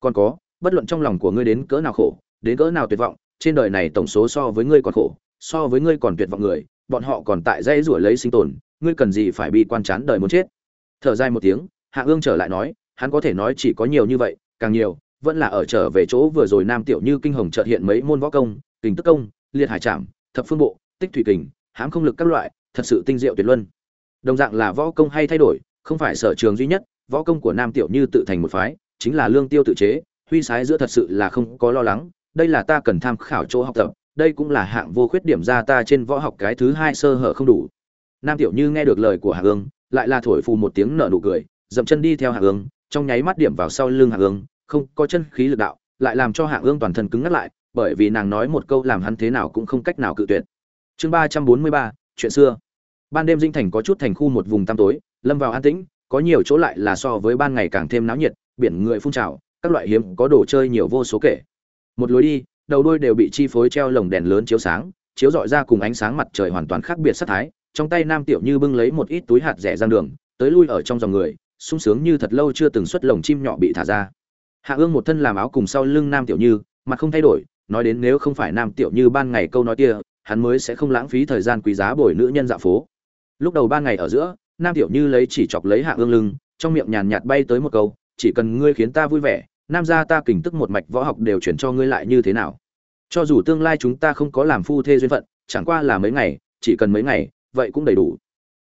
Còn có, bất luận trong lòng của ngươi đến cỡ nào khổ, đến cỡ nào tuyệt vọng, trên đời này tổng số so với ngươi còn khổ, so với ngươi còn tuyệt vọng người, bọn họ còn tại dây rủa lấy sinh tồn, ngươi cần gì phải bị quan chán đời muốn chết? Thở dài một tiếng, hạ ương trở lại nói, hắn có thể nói chỉ có nhiều như vậy, càng nhiều, vẫn là ở trở về chỗ vừa rồi nam tiểu như kinh hồng chợt hiện mấy môn võ công kình tức công, liệt hải trảm, thập phương bộ, tích thủy kình, hãm không lực các loại, thật sự tinh diệu tuyệt luân đồng dạng là võ công hay thay đổi, không phải sở trường duy nhất, võ công của nam tiểu như tự thành một phái, chính là lương tiêu tự chế, huy sái giữa thật sự là không có lo lắng, đây là ta cần tham khảo chỗ học tập, đây cũng là hạng vô khuyết điểm ra ta trên võ học cái thứ hai sơ hở không đủ. Nam tiểu như nghe được lời của hạ ương lại là thổi phù một tiếng nở nụ cười, dậm chân đi theo hạ ương trong nháy mắt điểm vào sau lưng hạ ương không có chân khí lực đạo, lại làm cho hạ ương toàn thân cứng ngắt lại, bởi vì nàng nói một câu làm hắn thế nào cũng không cách nào cự tuyệt. Chương ba trăm bốn mươi ba, chuyện xưa ban đêm dinh thành có chút thành khu một vùng tăm tối, lâm vào an tĩnh, có nhiều chỗ lại là so với ban ngày càng thêm náo nhiệt, biển người phun trào, các loại hiếm có đồ chơi nhiều vô số kể. Một lối đi, đầu đôi đều bị chi phối treo lồng đèn lớn chiếu sáng, chiếu dọi ra cùng ánh sáng mặt trời hoàn toàn khác biệt sắc thái, trong tay nam tiểu như bưng lấy một ít túi hạt rẻ giang đường, tới lui ở trong dòng người, sung sướng như thật lâu chưa từng xuất lồng chim nhỏ bị thả ra. Hạ ương một thân làm áo cùng sau lưng nam tiểu như, mặt không thay đổi, nói đến nếu không phải nam tiểu như ban ngày câu nói kia, hắn mới sẽ không lãng phí thời gian quý giá bồi nữ nhân dạo phố lúc đầu ba ngày ở giữa, nam tiểu như lấy chỉ chọc lấy hạ ương lưng, trong miệng nhàn nhạt bay tới một câu, chỉ cần ngươi khiến ta vui vẻ, nam gia ta kình tức một mạch võ học đều chuyển cho ngươi lại như thế nào? Cho dù tương lai chúng ta không có làm phu thê duyên phận, chẳng qua là mấy ngày, chỉ cần mấy ngày, vậy cũng đầy đủ.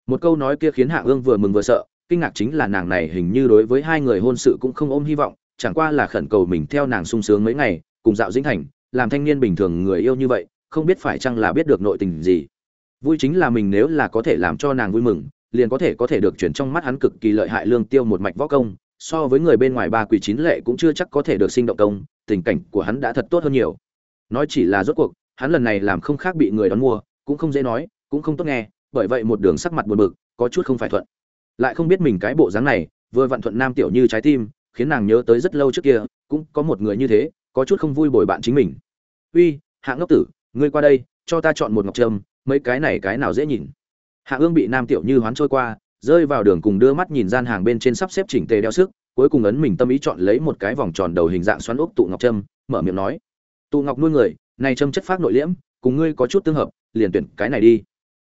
Một câu nói kia khiến hạ ương vừa mừng vừa sợ, kinh ngạc chính là nàng này hình như đối với hai người hôn sự cũng không ôm hy vọng, chẳng qua là khẩn cầu mình theo nàng sung sướng mấy ngày, cùng dạo dĩnh thành, làm thanh niên bình thường người yêu như vậy, không biết phải chăng là biết được nội tình gì vui chính là mình nếu là có thể làm cho nàng vui mừng, liền có thể có thể được chuyển trong mắt hắn cực kỳ lợi hại lương tiêu một mạch võ công, so với người bên ngoài ba quỷ chín lệ cũng chưa chắc có thể được sinh động công, tình cảnh của hắn đã thật tốt hơn nhiều. Nói chỉ là rốt cuộc, hắn lần này làm không khác bị người đón mua, cũng không dễ nói, cũng không tốt nghe, bởi vậy một đường sắc mặt buồn bực, có chút không phải thuận. Lại không biết mình cái bộ dáng này, vừa vặn thuận nam tiểu như trái tim, khiến nàng nhớ tới rất lâu trước kia, cũng có một người như thế, có chút không vui bồi bạn chính mình. Uy hạng ngốc tử, ngươi qua đây, cho ta chọn một ngọc trâm mấy cái này cái nào dễ nhìn. Hạ ương bị nam tiểu như hoán trôi qua, rơi vào đường cùng đưa mắt nhìn gian hàng bên trên sắp xếp chỉnh tề đeo sức, cuối cùng ấn mình tâm ý chọn lấy một cái vòng tròn đầu hình dạng xoắn ốc tụ ngọc trâm mở miệng nói, tụ ngọc nuôi người, này trâm chất phát nội liễm, cùng ngươi có chút tương hợp, liền tuyển cái này đi.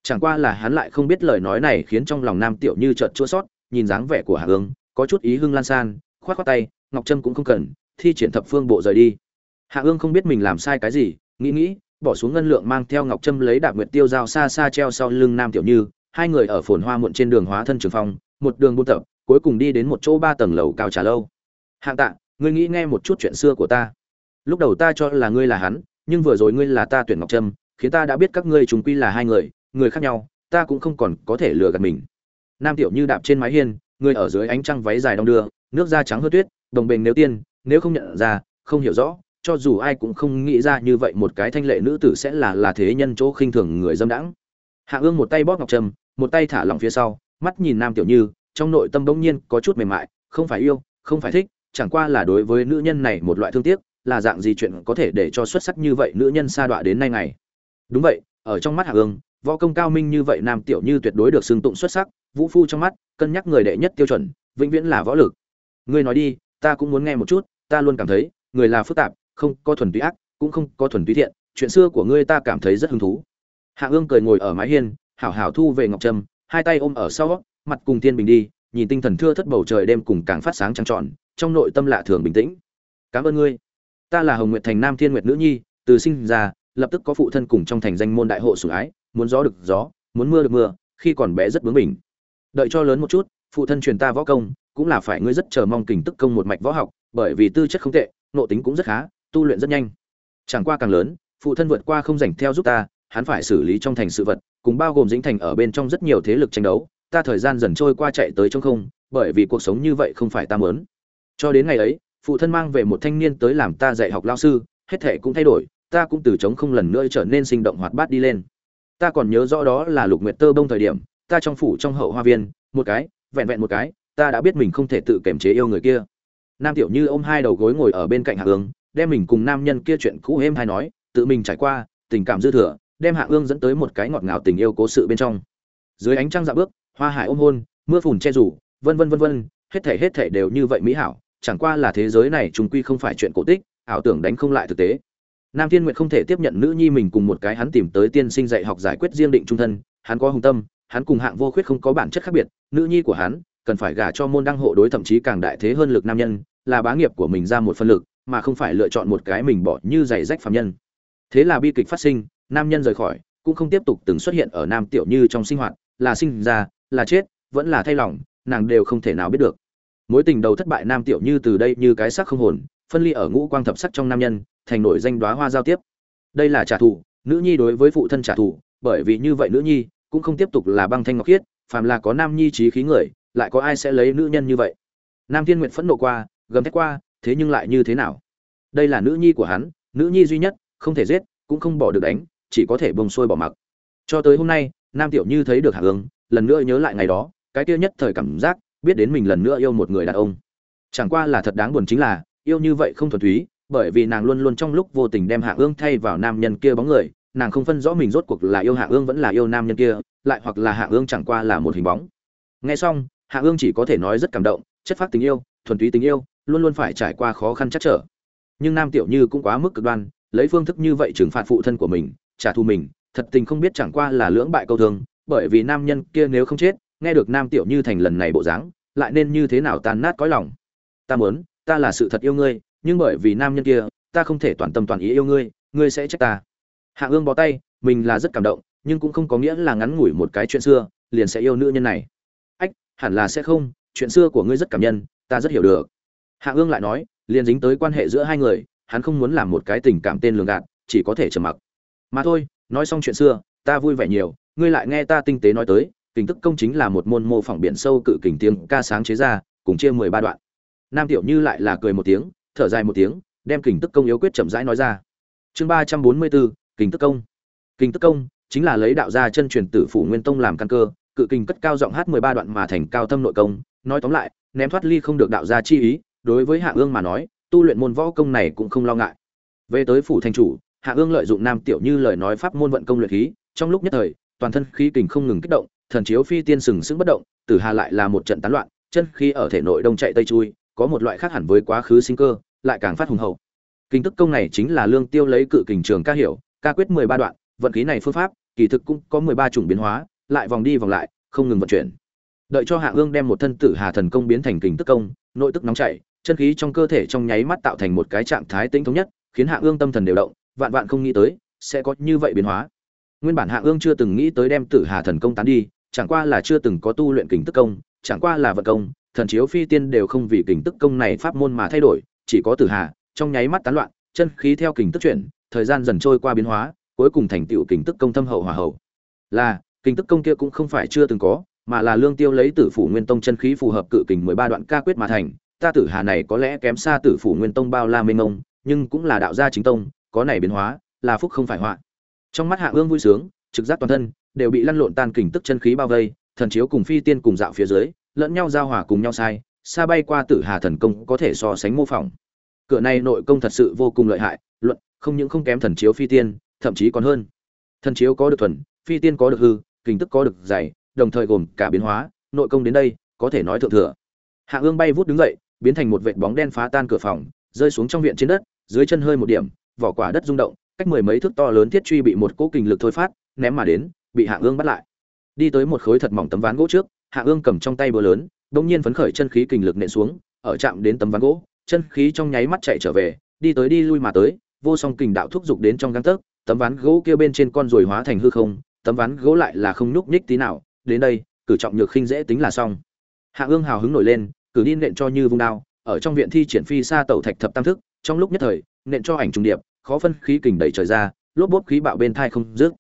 Chẳng qua là hắn lại không biết lời nói này khiến trong lòng nam tiểu như chợt chua sót, nhìn dáng vẻ của hạ ương, có chút ý hưng lan san, khoát khoát tay, ngọc trâm cũng không cần, thi triển thập phương bộ rời đi. Hạ ương không biết mình làm sai cái gì, nghĩ nghĩ bỏ xuống ngân lượng mang theo ngọc trâm lấy đạp nguyệt tiêu dao xa xa treo sau lưng nam tiểu như, hai người ở phồn hoa muộn trên đường hóa thân trường phong, một đường buôn tập, cuối cùng đi đến một chỗ ba tầng lầu cao trà lâu. Hạng tạ, ngươi nghĩ nghe một chút chuyện xưa của ta. Lúc đầu ta cho là ngươi là hắn, nhưng vừa rồi ngươi là ta tuyển ngọc trâm, khiến ta đã biết các ngươi chúng quy là hai người người khác nhau, ta cũng không còn có thể lừa gạt mình. Nam tiểu như đạp trên mái hiên, người ở dưới ánh trăng váy dài đong đưa, nước da trắng hơn tuyết, đồng bình nếu tiên, nếu không nhận ra, không hiểu rõ cho dù ai cũng không nghĩ ra như vậy một cái thanh lệ nữ tử sẽ là là thế nhân chỗ khinh thường người dâm đãng. Hạ ương một tay bóp ngọc trâm một tay thả lỏng phía sau, mắt nhìn nam tiểu như, trong nội tâm bỗng nhiên có chút mềm mại, không phải yêu, không phải thích, chẳng qua là đối với nữ nhân này một loại thương tiếc, là dạng gì chuyện có thể để cho xuất sắc như vậy nữ nhân sa đọa đến nay ngày. Đúng vậy, ở trong mắt hạ ương, võ công cao minh như vậy nam tiểu như tuyệt đối được xưng tụng xuất sắc, vũ phu trong mắt, cân nhắc người đệ nhất tiêu chuẩn, vĩnh viễn là võ lực. Ngươi nói đi, ta cũng muốn nghe một chút, ta luôn cảm thấy, người là phức tạp không có thuần túy ác, cũng không có thuần túy thiện, chuyện xưa của ngươi ta cảm thấy rất hứng thú. Hạ ương cười ngồi ở mái hiên, hảo hảo thu về ngọc trâm, hai tay ôm ở sau, mặt cùng tiên bình đi, nhìn tinh thần thưa thất bầu trời đêm cùng càng phát sáng trăng tròn, trong nội tâm lạ thường bình tĩnh. Cảm ơn ngươi. Ta là hồng nguyệt thành nam thiên nguyệt nữ nhi, từ sinh ra, lập tức có phụ thân cùng trong thành danh môn đại hộ sủng ái, muốn gió được gió, muốn mưa được mưa, khi còn bé rất bướng bỉnh. Đợi cho lớn một chút, phụ thân truyền ta võ công, cũng là phải ngươi rất chờ mong kình tức công một mạch võ học, bởi vì tư chất không tệ nộ tính cũng rất khá tu luyện rất nhanh. Chẳng qua càng lớn, phụ thân vượt qua không dành theo giúp ta, hắn phải xử lý trong thành sự vật, cùng bao gồm dĩnh thành ở bên trong rất nhiều thế lực tranh đấu, ta thời gian dần trôi qua chạy tới trong không, bởi vì cuộc sống như vậy không phải ta mớn cho đến ngày ấy, phụ thân mang về một thanh niên tới làm ta dạy học lao sư, hết thể cũng thay đổi, ta cũng từ chống không lần nữa trở nên sinh động hoạt bát đi lên. Ta còn nhớ rõ đó là lục nguyệt tơ bông thời điểm, ta trong phủ trong hậu hoa viên, một cái, vẹn vẹn một cái, ta đã biết mình không thể tự kiềm chế yêu người kia. Nam tiểu như ôm hai đầu gối ngồi ở bên cạnh hạ ương đem mình cùng nam nhân kia chuyện cũ êm hay nói, tự mình trải qua, tình cảm dư thừa, đem hạ ương dẫn tới một cái ngọt ngào tình yêu cố sự bên trong. Dưới ánh trăng dạ bước, hoa hải ôm hôn, mưa phùn che rủ, vân vân vân vân, hết thể hết thể đều như vậy mỹ hảo, chẳng qua là thế giới này chúng quy không phải chuyện cổ tích, ảo tưởng đánh không lại thực tế. Nam thiên nguyện không thể tiếp nhận nữ nhi mình cùng một cái hắn tìm tới tiên sinh dạy học giải quyết riêng định trung thân, hắn có hùng tâm, hắn cùng hạng vô khuyết không có bản chất khác biệt, nữ nhi của hắn cần phải gả cho môn đăng hộ đối thậm chí càng đại thế hơn lực nam nhân, là bá nghiệp của mình ra một phân lực mà không phải lựa chọn một cái mình bỏ như giày rách phạm nhân. Thế là bi kịch phát sinh, nam nhân rời khỏi, cũng không tiếp tục từng xuất hiện ở nam tiểu như trong sinh hoạt, là sinh ra, là chết, vẫn là thay lòng, nàng đều không thể nào biết được. Mối tình đầu thất bại nam tiểu như từ đây như cái sắc không hồn, phân ly ở ngũ quang thập sắc trong nam nhân, thành nổi danh đoá hoa giao tiếp. Đây là trả thù, nữ nhi đối với phụ thân trả thù, bởi vì như vậy nữ nhi cũng không tiếp tục là băng thanh ngọc khiết, phàm là có nam nhi trí khí người, lại có ai sẽ lấy nữ nhân như vậy? Nam thiên nguyện phẫn nộ qua, gầm thét qua thế nhưng lại như thế nào? Đây là nữ nhi của hắn, nữ nhi duy nhất, không thể giết, cũng không bỏ được đánh, chỉ có thể bông xuôi bỏ mặc. Cho tới hôm nay, nam tiểu như thấy được hạ hướng lần nữa nhớ lại ngày đó, cái kia nhất thời cảm giác, biết đến mình lần nữa yêu một người đàn ông. Chẳng qua là thật đáng buồn chính là, yêu như vậy không thuần túy, bởi vì nàng luôn luôn trong lúc vô tình đem hạ ương thay vào nam nhân kia bóng người, nàng không phân rõ mình rốt cuộc là yêu hạ ương vẫn là yêu nam nhân kia, lại hoặc là hạ ương chẳng qua là một hình bóng. Nghe xong hạ ương chỉ có thể nói rất cảm động, chất phát tình yêu, thuần túy tình yêu luôn luôn phải trải qua khó khăn chắc trở. Nhưng nam tiểu như cũng quá mức cực đoan, lấy phương thức như vậy trừng phạt phụ thân của mình, trả thù mình, thật tình không biết chẳng qua là lưỡng bại câu thương, bởi vì nam nhân kia nếu không chết, nghe được nam tiểu như thành lần này bộ dáng, lại nên như thế nào tan nát cõi lòng. Ta muốn, ta là sự thật yêu ngươi, nhưng bởi vì nam nhân kia, ta không thể toàn tâm toàn ý yêu ngươi ngươi sẽ trách ta. Hạ ương bó tay, mình là rất cảm động, nhưng cũng không có nghĩa là ngắn ngủi một cái chuyện xưa, liền sẽ yêu nữ nhân này. Ách, hẳn là sẽ không, chuyện xưa của ngươi rất cảm nhân, ta rất hiểu được hạ ương lại nói, liền dính tới quan hệ giữa hai người, hắn không muốn làm một cái tình cảm tên lường gạt, chỉ có thể trầm mặc. Mà thôi, nói xong chuyện xưa, ta vui vẻ nhiều, ngươi lại nghe ta tinh tế nói tới, kình tức công chính là một môn mô phỏng biển sâu cự kình tiếng ca sáng chế ra, cùng chia mười ba đoạn. Nam tiểu như lại là cười một tiếng, thở dài một tiếng, đem kình tức công yếu quyết chậm rãi nói ra. Chương ba trăm bốn mươi bốn, kình tức công. Kình tức công chính là lấy đạo gia chân truyền tử phủ nguyên tông làm căn cơ, cự kình cất cao giọng hát mười ba đoạn mà thành cao thâm nội công, nói tóm lại, ném thoát ly không được đạo gia chi ý đối với hạ ương mà nói, tu luyện môn võ công này cũng không lo ngại. Về tới phủ thành chủ, hạ ương lợi dụng nam tiểu như lời nói pháp môn vận công luyện khí, trong lúc nhất thời, toàn thân khí kình không ngừng kích động, thần chiếu phi tiên sừng sững bất động, tử hà lại là một trận tán loạn, chân khí ở thể nội đông chạy tây chui, có một loại khác hẳn với quá khứ sinh cơ, lại càng phát hùng hậu. Kinh tức công này chính là lương tiêu lấy cự kình trường ca hiểu, ca quyết mười ba đoạn, vận khí này phương pháp, kỳ thực cũng có mười ba chủng biến hóa, lại vòng đi vòng lại, không ngừng vận chuyển. Đợi cho hạ ương đem một thân tử hà thần công biến thành kình tức công, nội tức nóng chảy chân khí trong cơ thể trong nháy mắt tạo thành một cái trạng thái tĩnh thống nhất, khiến hạ ương tâm thần đều động, vạn vạn không nghĩ tới, sẽ có như vậy biến hóa. Nguyên bản hạ ương chưa từng nghĩ tới đem tử hà thần công tán đi, chẳng qua là chưa từng có tu luyện kình tức công, chẳng qua là vận công, thần chiếu phi tiên đều không vì kình tức công này pháp môn mà thay đổi, chỉ có tử hà, trong nháy mắt tán loạn, chân khí theo kình tức chuyển, thời gian dần trôi qua biến hóa, cuối cùng thành tựu kình tức công thâm hậu hòa hậu. Là, kình tức công kia cũng không phải chưa từng có, mà là lương tiêu lấy tử phủ nguyên tông chân khí phù hợp cự kình mười ba đoạn ca quyết mà thành ta tử hà này có lẽ kém xa tử phủ nguyên tông bao la mênh mông, nhưng cũng là đạo gia chính tông, có này biến hóa, là phúc không phải họa. Trong mắt hạ ương vui sướng, trực giác toàn thân, đều bị lăn lộn tan kình tức chân khí bao vây, thần chiếu cùng phi tiên cùng dạo phía dưới, lẫn nhau giao hòa cùng nhau sai, xa bay qua tử hà thần công có thể so sánh mô phỏng. Cửa này nội công thật sự vô cùng lợi hại, luận, không những không kém thần chiếu phi tiên, thậm chí còn hơn. Thần chiếu có được thuần, phi tiên có được hư, kình tức có được dày, đồng thời gồm cả biến hóa, nội công đến đây, có thể nói thượng thừa. Hạ ương bay vút đứng dậy biến thành một vệt bóng đen phá tan cửa phòng, rơi xuống trong viện trên đất, dưới chân hơi một điểm, vỏ quả đất rung động, cách mười mấy thước to lớn thiết truy bị một cỗ kình lực thôi phát, ném mà đến, bị hạ ương bắt lại. Đi tới một khối thật mỏng tấm ván gỗ trước, hạ ương cầm trong tay búa lớn, đột nhiên phấn khởi chân khí kình lực nện xuống, ở chạm đến tấm ván gỗ, chân khí trong nháy mắt chạy trở về, đi tới đi lui mà tới, vô song kình đạo thúc giục đến trong gang tấc, tấm ván gỗ kia bên trên con ruồi hóa thành hư không, tấm ván gỗ lại là không nhúc nhích tí nào, đến đây, cử trọng nhược khinh dễ tính là xong. Hạ ương hào hứng nổi lên cử đi nện cho như vung đao, ở trong viện thi triển phi xa tẩu thạch thập tam thức, trong lúc nhất thời, nện cho ảnh trùng điệp, khó phân khí kình đẩy trời ra, lốp bốp khí bạo bên thai không dứt.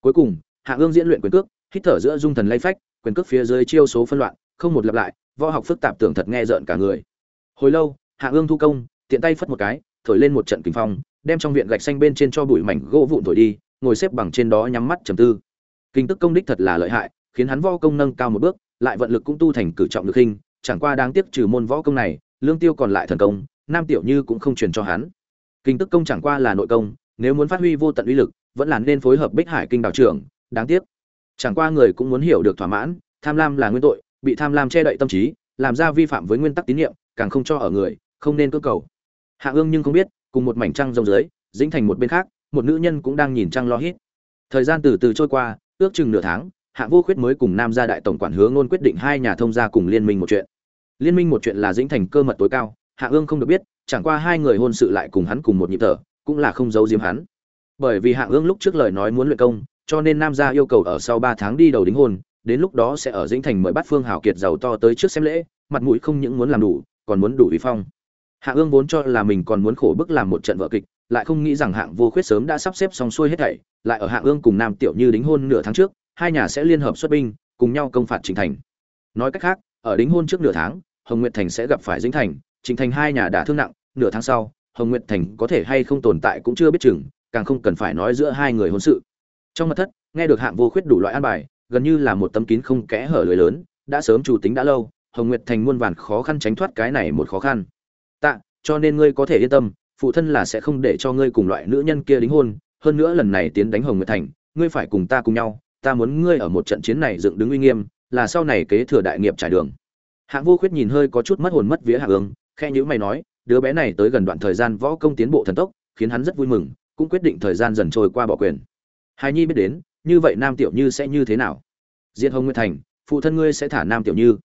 Cuối cùng, hạ ương diễn luyện quyền cước, hít thở giữa dung thần lay phách, quyền cước phía dưới chiêu số phân loạn, không một lặp lại, võ học phức tạp tưởng thật nghe rợn cả người. Hồi lâu, hạ ương thu công, tiện tay phất một cái, thổi lên một trận kinh phong, đem trong viện gạch xanh bên trên cho bụi mảnh gỗ vụn thổi đi, ngồi xếp bằng trên đó nhắm mắt trầm tư. Kinh tức công đích thật là lợi hại, khiến hắn võ công nâng cao một bước, lại vận lực cũng tu thành cử trọng được hình chẳng qua đáng tiếc trừ môn võ công này, lương tiêu còn lại thần công, nam tiểu như cũng không truyền cho hắn. Kinh tức công chẳng qua là nội công, nếu muốn phát huy vô tận uy lực, vẫn là nên phối hợp bích hải kinh đạo trưởng, đáng tiếc. Chẳng qua người cũng muốn hiểu được thỏa mãn, tham lam là nguyên tội, bị tham lam che đậy tâm trí, làm ra vi phạm với nguyên tắc tín nhiệm, càng không cho ở người, không nên cơ cầu. Hạ ương nhưng không biết, cùng một mảnh trăng rông dưới, dính thành một bên khác, một nữ nhân cũng đang nhìn trăng lo hít. Thời gian từ từ trôi qua, ước chừng nửa tháng, hạ vô khuyết mới cùng nam gia đại tổng quản hướng ngôn quyết định hai nhà thông gia cùng liên minh một chuyện liên minh một chuyện là dĩnh thành cơ mật tối cao, hạ ương không được biết, chẳng qua hai người hôn sự lại cùng hắn cùng một nhịp thở, cũng là không giấu diếm hắn. Bởi vì hạ ương lúc trước lời nói muốn luyện công, cho nên nam gia yêu cầu ở sau ba tháng đi đầu đính hôn, đến lúc đó sẽ ở dĩnh thành mời bắt phương hảo kiệt giàu to tới trước xem lễ, mặt mũi không những muốn làm đủ, còn muốn đủ uy phong. Hạ ương vốn cho là mình còn muốn khổ bức làm một trận vợ kịch, lại không nghĩ rằng hạng vô khuyết sớm đã sắp xếp xong xuôi hết thảy, lại ở hạ ương cùng nam tiểu như đính hôn nửa tháng trước, hai nhà sẽ liên hợp xuất binh, cùng nhau công phạt trình thành. Nói cách khác, ở đính hôn trước nửa tháng hồng nguyệt thành sẽ gặp phải dĩnh thành, trình thành hai nhà đã thương nặng, nửa tháng sau, hồng nguyệt thành có thể hay không tồn tại cũng chưa biết chừng, càng không cần phải nói giữa hai người hôn sự. Trong mật thất, nghe được hạng vô khuyết đủ loại an bài, gần như là một tấm kín không kẽ hở lưới lớn, đã sớm chủ tính đã lâu, hồng nguyệt thành muôn vàn khó khăn tránh thoát cái này một khó khăn. Tạ, cho nên ngươi có thể yên tâm, phụ thân là sẽ không để cho ngươi cùng loại nữ nhân kia đính hôn, hơn nữa lần này tiến đánh hồng nguyệt thành, ngươi phải cùng ta cùng nhau, ta muốn ngươi ở một trận chiến này dựng đứng uy nghiêm, là sau này kế thừa đại nghiệp trải đường hạng vô khuyết nhìn hơi có chút mất hồn mất vía hạ ương khe nhữ mày nói, đứa bé này tới gần đoạn thời gian võ công tiến bộ thần tốc, khiến hắn rất vui mừng, cũng quyết định thời gian dần trôi qua bỏ quyền. Hài nhi biết đến, như vậy nam tiểu như sẽ như thế nào? Diệt hồng nguyên thành, phụ thân ngươi sẽ thả nam tiểu như.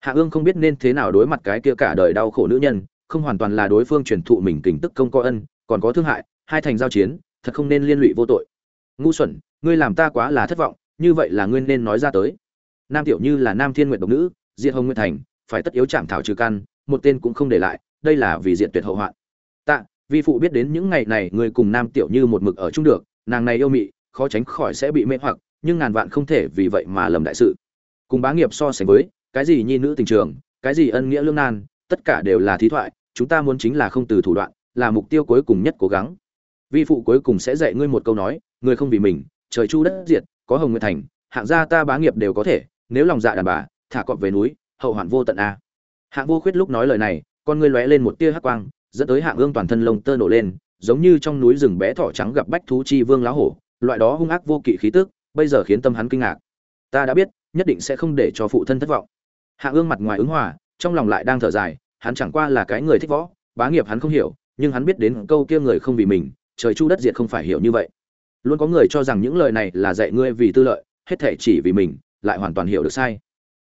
Hạ ương không biết nên thế nào đối mặt cái kia cả đời đau khổ nữ nhân, không hoàn toàn là đối phương truyền thụ mình kình tức công có ân, còn có thương hại, hai thành giao chiến, thật không nên liên lụy vô tội. Ngu xuẩn, ngươi làm ta quá là thất vọng, như vậy là ngươi nên nói ra tới. Nam tiểu như là nam thiên nguyện độc nữ, diệt hồng nguyên thành phải tất yếu chạm thảo trừ căn, một tên cũng không để lại, đây là vì diện tuyệt hậu hoạn. Tạ, vi phụ biết đến những ngày này người cùng nam tiểu như một mực ở chung được, nàng này yêu mị, khó tránh khỏi sẽ bị mê hoặc, nhưng ngàn vạn không thể vì vậy mà lầm đại sự. Cùng bá nghiệp so sánh với, cái gì nhi nữ tình trường, cái gì ân nghĩa lương nan, tất cả đều là thí thoại, chúng ta muốn chính là không từ thủ đoạn, là mục tiêu cuối cùng nhất cố gắng. Vi phụ cuối cùng sẽ dạy ngươi một câu nói, người không vì mình, trời chu đất diệt, có hồng nguyệt thành, hạng gia ta bá nghiệp đều có thể, nếu lòng dạ đàn bà, thả cọp về núi hậu hoạn vô tận a. Hạng vô khuyết lúc nói lời này, con ngươi lóe lên một tia hắc quang, dẫn tới hạng ương toàn thân lông tơ nổ lên, giống như trong núi rừng bé thỏ trắng gặp bách thú chi vương lá hổ, loại đó hung ác vô kỵ khí tức, bây giờ khiến tâm hắn kinh ngạc. Ta đã biết, nhất định sẽ không để cho phụ thân thất vọng. Hạng ương mặt ngoài ứng hòa, trong lòng lại đang thở dài, hắn chẳng qua là cái người thích võ, bá nghiệp hắn không hiểu, nhưng hắn biết đến câu kia người không vì mình, trời chu đất diệt không phải hiểu như vậy. Luôn có người cho rằng những lời này là dạy ngươi vì tư lợi, hết thể chỉ vì mình, lại hoàn toàn hiểu được sai.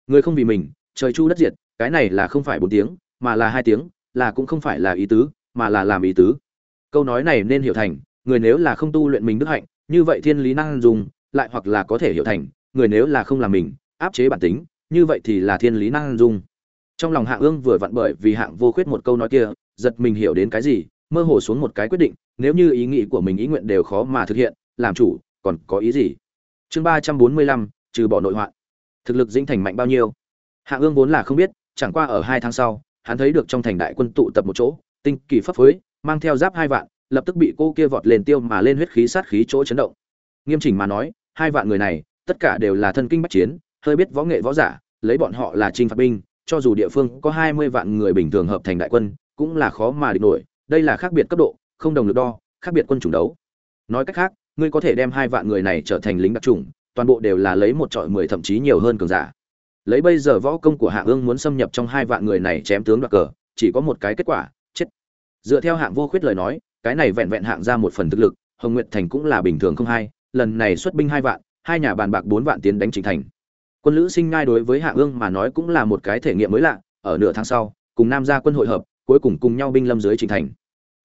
Người không vì mình trời chu đất diệt, cái này là không phải bốn tiếng, mà là hai tiếng, là cũng không phải là ý tứ, mà là làm ý tứ. Câu nói này nên hiểu thành, người nếu là không tu luyện mình đức hạnh, như vậy thiên lý năng dùng, lại hoặc là có thể hiểu thành, người nếu là không làm mình, áp chế bản tính, như vậy thì là thiên lý năng dung trong lòng hạng ương vừa vặn bởi vì hạng vô khuyết một câu nói kia, giật mình hiểu đến cái gì, mơ hồ xuống một cái quyết định, nếu như ý nghĩ của mình ý nguyện đều khó mà thực hiện, làm chủ, còn có ý gì? Chương ba trăm bốn mươi lăm, trừ bỏ nội hoạn thực lực dĩnh thành mạnh bao nhiêu? Hạ ương vốn là không biết, chẳng qua ở hai tháng sau, hắn thấy được trong thành đại quân tụ tập một chỗ, tinh kỳ pháp phối, mang theo giáp hai vạn, lập tức bị cô kia vọt lên tiêu mà lên huyết khí sát khí chỗ chấn động. Nghiêm chỉnh mà nói, hai vạn người này, tất cả đều là thân kinh bách chiến, hơi biết võ nghệ võ giả, lấy bọn họ là trinh phạt binh, cho dù địa phương có hai mươi vạn người bình thường hợp thành đại quân, cũng là khó mà địch nổi, đây là khác biệt cấp độ, không đồng lực đo, khác biệt quân chủng đấu. Nói cách khác, ngươi có thể đem hai vạn người này trở thành lính đặc trùng toàn bộ đều là lấy một trọi mười thậm chí nhiều hơn cường giả lấy bây giờ võ công của hạ ương muốn xâm nhập trong hai vạn người này chém tướng đoạt cờ, chỉ có một cái kết quả, chết. Dựa theo hạng vô khuyết lời nói, cái này vẹn vẹn hạng ra một phần thực lực, hồng nguyệt thành cũng là bình thường không hai, lần này xuất binh hai vạn, hai nhà bàn bạc bốn vạn tiến đánh trịnh thành. Quân lữ sinh ngai đối với hạ ương mà nói cũng là một cái thể nghiệm mới lạ, ở nửa tháng sau, cùng nam gia quân hội hợp, cuối cùng cùng nhau binh lâm dưới trịnh thành.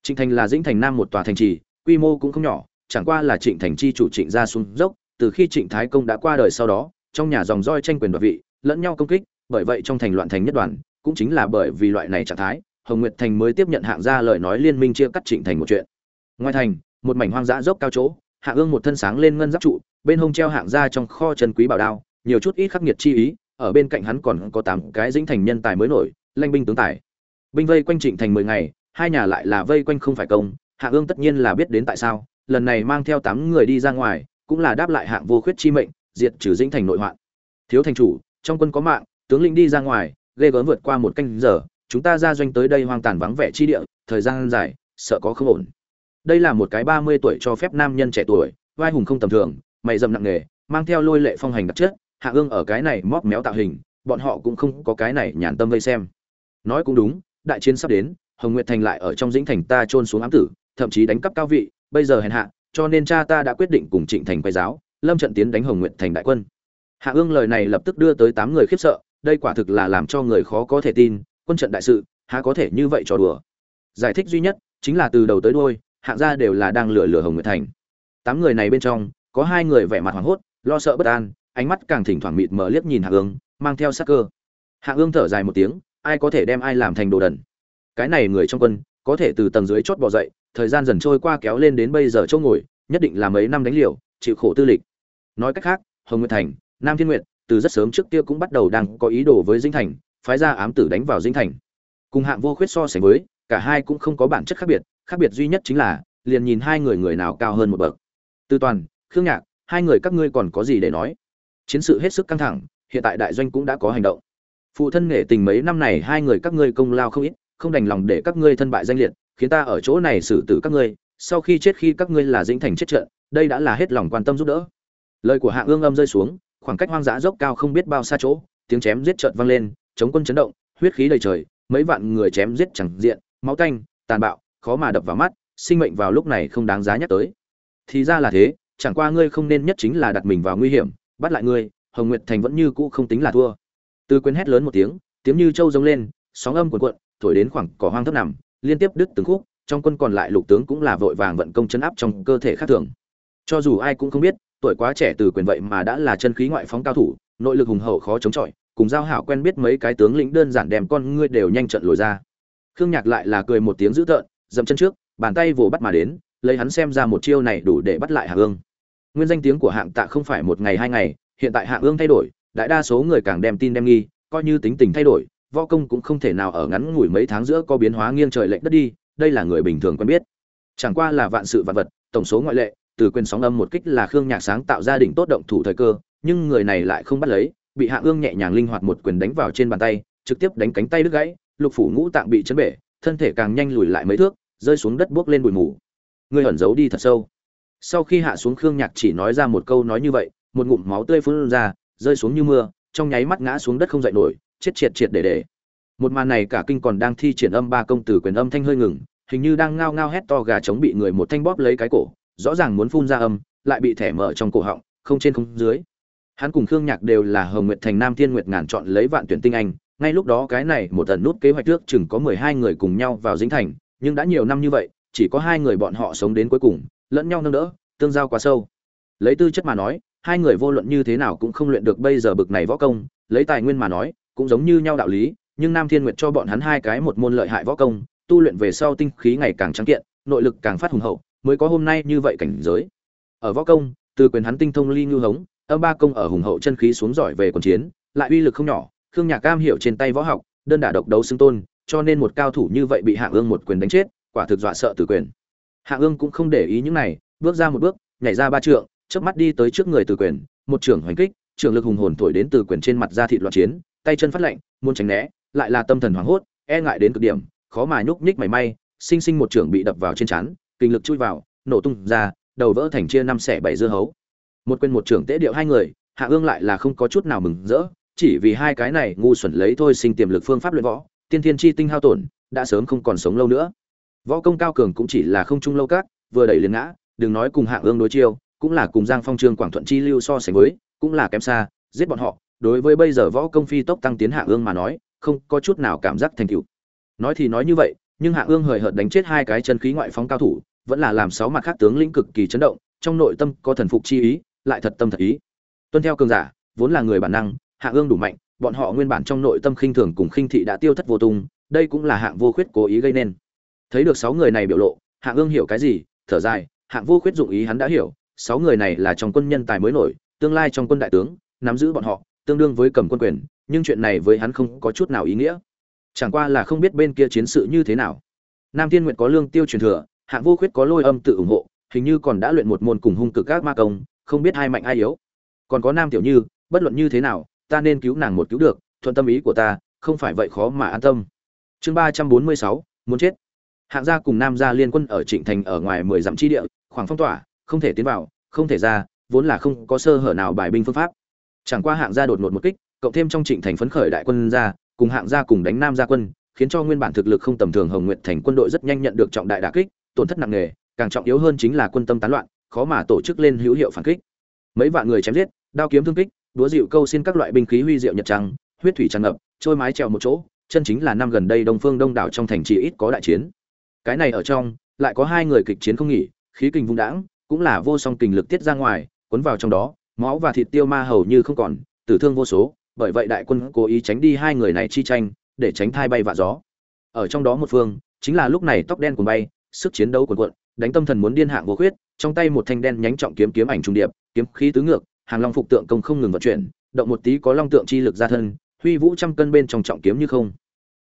Trịnh thành là dĩnh thành nam một tòa thành trì, quy mô cũng không nhỏ, chẳng qua là trịnh thành chi chủ trịnh gia xuống dốc, từ khi trịnh thái công đã qua đời sau đó, trong nhà dòng roi tranh quyền đoạt vị lẫn nhau công kích, bởi vậy trong thành loạn thành nhất đoàn, cũng chính là bởi vì loại này trạng thái, hồng nguyệt thành mới tiếp nhận hạng gia lời nói liên minh chia cắt trịnh thành một chuyện. Ngoài thành, một mảnh hoang dã dốc cao chỗ, hạ ương một thân sáng lên ngân giáp trụ, bên hông treo hạng gia trong kho trần quý bảo đao, nhiều chút ít khắc nghiệt chi ý, ở bên cạnh hắn còn có tám cái dĩnh thành nhân tài mới nổi, lanh binh tướng tài. Binh vây quanh trịnh thành mười ngày, hai nhà lại là vây quanh không phải công, hạ ương tất nhiên là biết đến tại sao, lần này mang theo tám người đi ra ngoài, cũng là đáp lại hạng vô khuyết chi mệnh, diệt trừ dĩnh thành nội hoạn. Thiếu thành chủ trong quân có mạng, tướng lĩnh đi ra ngoài, ghê gớm vượt qua một canh giờ, chúng ta ra doanh tới đây hoang tàn vắng vẻ chi địa, thời gian dài, sợ có không ổn. Đây là một cái ba mươi tuổi cho phép nam nhân trẻ tuổi, vai hùng không tầm thường, mày dầm nặng nghề mang theo lôi lệ phong hành đặc chất, hạ ương ở cái này móc méo tạo hình, bọn họ cũng không có cái này nhàn tâm vây xem. Nói cũng đúng, đại chiến sắp đến, hồng nguyệt thành lại ở trong dĩnh thành ta trôn xuống ám tử, thậm chí đánh cắp cao vị, bây giờ hèn hạ, cho nên cha ta đã quyết định cùng trịnh thành quay giáo, lâm trận tiến đánh hồng nguyệt thành đại quân hạ ương lời này lập tức đưa tới tám người khiếp sợ, đây quả thực là làm cho người khó có thể tin, quân trận đại sự, há có thể như vậy trò đùa. Giải thích duy nhất chính là từ đầu tới đôi hạng gia đều là đang lừa lừa hồng nguyệt thành. Tám người này bên trong, có hai người vẻ mặt hoảng hốt, lo sợ bất an, ánh mắt càng thỉnh thoảng mịt mờ liếc nhìn hạ ương, mang theo sắc cơ. Hạ ương thở dài một tiếng, ai có thể đem ai làm thành đồ đần? Cái này người trong quân, có thể từ tầng dưới chót bỏ dậy, thời gian dần trôi qua kéo lên đến bây giờ chỗ ngồi, nhất định là mấy năm đánh liều, chịu khổ tư lịch. Nói cách khác, hồng nguyệt thành nam thiên nguyệt, từ rất sớm trước kia cũng bắt đầu đang có ý đồ với dinh thành, phái ra ám tử đánh vào dinh thành. Cùng hạng vô khuyết so sánh với, cả hai cũng không có bản chất khác biệt khác biệt duy nhất chính là, liền nhìn hai người người nào cao hơn một bậc. Tư toàn, khương nhạc, hai người các ngươi còn có gì để nói? Chiến sự hết sức căng thẳng, hiện tại đại doanh cũng đã có hành động. Phụ thân nghệ tình mấy năm này hai người các ngươi công lao không ít, không đành lòng để các ngươi thân bại danh liệt, khiến ta ở chỗ này xử tử các ngươi, sau khi chết khi các ngươi là dĩnh thành chết trận, đây đã là hết lòng quan tâm giúp đỡ. Lời của hạ ương âm rơi xuống khoảng cách hoang dã dốc cao không biết bao xa chỗ, tiếng chém giết chợt vang lên, chống quân chấn động, huyết khí đầy trời, mấy vạn người chém giết chẳng diện, máu tanh, tàn bạo, khó mà đập vào mắt, sinh mệnh vào lúc này không đáng giá nhắc tới. Thì ra là thế, chẳng qua ngươi không nên nhất chính là đặt mình vào nguy hiểm, bắt lại ngươi, hồng nguyệt thành vẫn như cũ không tính là thua. Từ quên hét lớn một tiếng tiếng như trâu rống lên, sóng âm cuộn cuộn, thổi đến khoảng cỏ hoang thấp nằm, liên tiếp đứt từng khúc, trong quân còn lại lục tướng cũng là vội vàng vận công chấn áp trong cơ thể khác thường. Cho dù ai cũng không biết tuổi quá trẻ từ quyền vậy mà đã là chân khí ngoại phóng cao thủ, nội lực hùng hậu khó chống chọi, cùng giao hảo quen biết mấy cái tướng lĩnh đơn giản đem con ngươi đều nhanh trận lồi ra. Khương nhạc lại là cười một tiếng dữ tợn, dậm chân trước, bàn tay vồ bắt mà đến, lấy hắn xem ra một chiêu này đủ để bắt lại hạ ương. Nguyên danh tiếng của hạng tạ không phải một ngày hai ngày, hiện tại hạ ương thay đổi, đại đa số người càng đem tin đem nghi, coi như tính tình thay đổi, võ công cũng không thể nào ở ngắn ngủi mấy tháng giữa có biến hóa nghiêng trời lệch đất đi, đây là người bình thường quen biết. Chẳng qua là vạn sự vạn vật, tổng số ngoại lệ từ quyền sóng âm một kích là khương nhạc sáng tạo gia đình tốt động thủ thời cơ, nhưng người này lại không bắt lấy, bị hạ ương nhẹ nhàng linh hoạt một quyền đánh vào trên bàn tay, trực tiếp đánh cánh tay đứt gãy, lục phủ ngũ tạng bị chấn bể, thân thể càng nhanh lùi lại mấy thước, rơi xuống đất buốc lên bụi mù. Người ẩn giấu đi thật sâu. Sau khi hạ xuống khương nhạc chỉ nói ra một câu nói như vậy, một ngụm máu tươi phun ra, rơi xuống như mưa, trong nháy mắt ngã xuống đất không dậy nổi, chết triệt triệt để để. Một màn này cả kinh còn đang thi triển âm ba công tử quyền âm thanh hơi ngừng, hình như đang ngao ngao hét to gà chống bị người một thanh bóp lấy cái cổ rõ ràng muốn phun ra âm, lại bị thẻ mở trong cổ họng, không trên không dưới. Hắn cùng khương nhạc đều là hồng nguyệt thành nam thiên nguyệt ngàn chọn lấy vạn tuyển tinh anh, ngay lúc đó cái này một tần nút kế hoạch trước chừng có mười hai người cùng nhau vào dính thành, nhưng đã nhiều năm như vậy, chỉ có hai người bọn họ sống đến cuối cùng, lẫn nhau nâng đỡ, tương giao quá sâu. Lấy tư chất mà nói, hai người vô luận như thế nào cũng không luyện được bây giờ bực này võ công, lấy tài nguyên mà nói, cũng giống như nhau đạo lý, nhưng nam thiên nguyệt cho bọn hắn hai cái một môn lợi hại võ công, tu luyện về sau tinh khí ngày càng trắng kiện, nội lực càng phát hùng hậu mới có hôm nay như vậy cảnh giới. Ở võ công, từ quyền hắn tinh thông ly ngư hống, âm ba công ở hùng hậu chân khí xuống giỏi về quần chiến, lại uy lực không nhỏ, khương nhạc cam hiểu trên tay võ học, đơn đả độc đấu xưng tôn, cho nên một cao thủ như vậy bị hạ ương một quyền đánh chết, quả thực dọa sợ từ quyền. Hạ ương cũng không để ý những này, bước ra một bước, nhảy ra ba trượng, chớp mắt đi tới trước người từ quyền, một trưởng hoành kích, trưởng lực hùng hồn thổi đến từ quyền trên mặt ra thịt loạn chiến, tay chân phát lạnh, muốn tránh né, lại là tâm thần hoảng hốt e ngại đến cực điểm, khó mà nhúc nhích mảy may, sinh sinh một trưởng bị đập vào trên chán kinh lực chui vào, nổ tung ra, đầu vỡ thành chia năm xẻ bảy dưa hấu. Một quên một trưởng tế điệu hai người, hạ ương lại là không có chút nào mừng rỡ, chỉ vì hai cái này ngu xuẩn lấy thôi sinh tiềm lực phương pháp luyện võ, tiên thiên chi tinh hao tổn, đã sớm không còn sống lâu nữa. Võ công cao cường cũng chỉ là không trung lâu các, vừa đẩy liền ngã, đừng nói cùng hạ ương đối chiêu, cũng là cùng giang phong trương quảng thuận chi lưu so sánh với, cũng là kém xa, giết bọn họ, đối với bây giờ võ công phi tốc tăng tiến hạ ương mà nói, không có chút nào cảm giác thành tựu. Nói thì nói như vậy, nhưng hạ ương hời hợt đánh chết hai cái chân khí ngoại phóng cao thủ vẫn là làm sáu mặt khác tướng lĩnh cực kỳ chấn động, trong nội tâm có thần phục chi ý, lại thật tâm thật ý. Tuân theo cường giả, vốn là người bản năng, hạ ương đủ mạnh, bọn họ nguyên bản trong nội tâm khinh thường cùng khinh thị đã tiêu thất vô tung, đây cũng là hạng vô khuyết cố ý gây nên. Thấy được sáu người này biểu lộ, hạ ương hiểu cái gì, thở dài, hạng vô khuyết dụng ý hắn đã hiểu, sáu người này là trong quân nhân tài mới nổi, tương lai trong quân đại tướng, nắm giữ bọn họ, tương đương với cầm quân quyền, nhưng chuyện này với hắn không có chút nào ý nghĩa. Chẳng qua là không biết bên kia chiến sự như thế nào. Nam thiên nguyện có lương tiêu truyền thừa hạng vô khuyết có lôi âm tự ủng hộ, hình như còn đã luyện một môn cùng hung cực các ma công, không biết ai mạnh ai yếu. Còn có nam tiểu như, bất luận như thế nào, ta nên cứu nàng một cứu được, thuận tâm ý của ta, không phải vậy khó mà an tâm. Chương ba trăm bốn mươi sáu, muốn chết. Hạng gia cùng nam gia liên quân ở trịnh thành ở ngoài mười dặm chi địa, khoảng phong tỏa, không thể tiến vào, không thể ra, vốn là không có sơ hở nào bài binh phương pháp. Chẳng qua hạng gia đột ngột một kích, cộng thêm trong trịnh thành phấn khởi đại quân ra, cùng hạng gia cùng đánh nam gia quân, khiến cho nguyên bản thực lực không tầm thường hồng nguyện thành quân đội rất nhanh nhận được trọng đại đả kích tổn thất nặng nề, càng trọng yếu hơn chính là quân tâm tán loạn, khó mà tổ chức lên hữu hiệu phản kích. Mấy vạn người chém giết, đao kiếm thương kích đúa dịu câu xin các loại binh khí huy diệu nhật trăng, huyết thủy tràn ngập, trôi mái trèo một chỗ, chân chính là năm gần đây đông phương đông đảo trong thành trì ít có đại chiến. Cái này ở trong, lại có hai người kịch chiến không nghỉ, khí kình vung đãng, cũng là vô song kình lực tiết ra ngoài, cuốn vào trong đó, máu và thịt tiêu ma hầu như không còn, tử thương vô số, bởi vậy đại quân cố ý tránh đi hai người này chi tranh, để tránh thai bay vạ gió. Ở trong đó một phương, chính là lúc này tóc đen của bay sức chiến đấu cuồn cuộn, đánh tâm thần muốn điên hạng vô khuyết, trong tay một thanh đen nhánh trọng kiếm kiếm ảnh trung điệp, kiếm khí tứ ngược, hàng long phục tượng công không ngừng vận chuyển, động một tí có long tượng chi lực ra thân, huy vũ trăm cân bên trong trọng kiếm như không.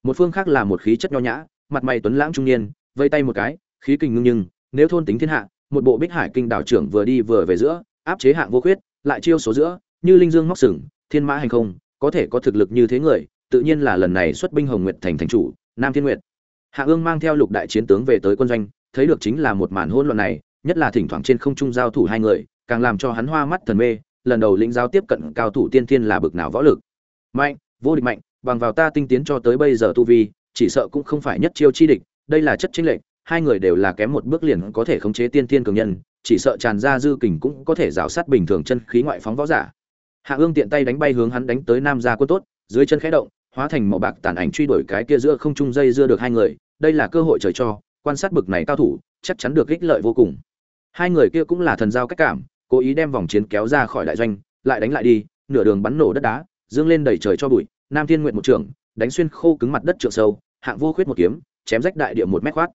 Một phương khác là một khí chất nho nhã, mặt mày tuấn lãng trung niên, vây tay một cái, khí kình ngưng nhưng, nếu thôn tính thiên hạ, một bộ bích hải kinh đảo trưởng vừa đi vừa về giữa, áp chế hạng vô khuyết, lại chiêu số giữa, như linh dương móc sừng, thiên mã hành không, có thể có thực lực như thế người, tự nhiên là lần này xuất binh hồng nguyệt thành thành chủ, nam thiên nguyệt hạ ương mang theo lục đại chiến tướng về tới quân doanh, thấy được chính là một màn hỗn loạn này, nhất là thỉnh thoảng trên không trung giao thủ hai người, càng làm cho hắn hoa mắt thần mê, lần đầu lĩnh giáo tiếp cận cao thủ tiên thiên là bực nào võ lực. Mạnh, vô địch mạnh, bằng vào ta tinh tiến cho tới bây giờ tu vi, chỉ sợ cũng không phải nhất chiêu chi địch, đây là chất chính lệnh hai người đều là kém một bước liền có thể khống chế tiên thiên cường nhân, chỉ sợ tràn ra dư kình cũng có thể rào sát bình thường chân khí ngoại phóng võ giả. Hạ ương tiện tay đánh bay hướng hắn đánh tới nam gia quân tốt, dưới chân khẽ động, hóa thành màu bạc tàn ảnh truy đuổi cái kia giữa không trung dây dưa được hai người đây là cơ hội trời cho, quan sát bực này cao thủ, chắc chắn được ích lợi vô cùng. Hai người kia cũng là thần giao cách cảm, cố ý đem vòng chiến kéo ra khỏi đại doanh, lại đánh lại đi, nửa đường bắn nổ đất đá, dương lên đẩy trời cho bụi, nam thiên nguyện một trường, đánh xuyên khô cứng mặt đất trượng sâu, hạng vô khuyết một kiếm, chém rách đại địa một mét khoát.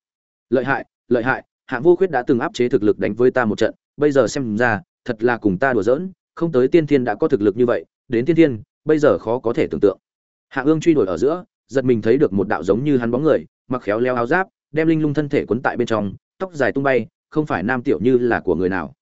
Lợi hại lợi hại, hạng vô khuyết đã từng áp chế thực lực đánh với ta một trận, bây giờ xem ra, thật là cùng ta đùa giỡn, không tới tiên thiên đã có thực lực như vậy, đến tiên thiên, bây giờ khó có thể tưởng tượng. Hạ ương truy đuổi ở giữa, giật mình thấy được một đạo giống như hắn bóng người mặc khéo leo áo giáp, đem linh lung thân thể quấn tại bên trong, tóc dài tung bay, không phải nam tiểu như là của người nào.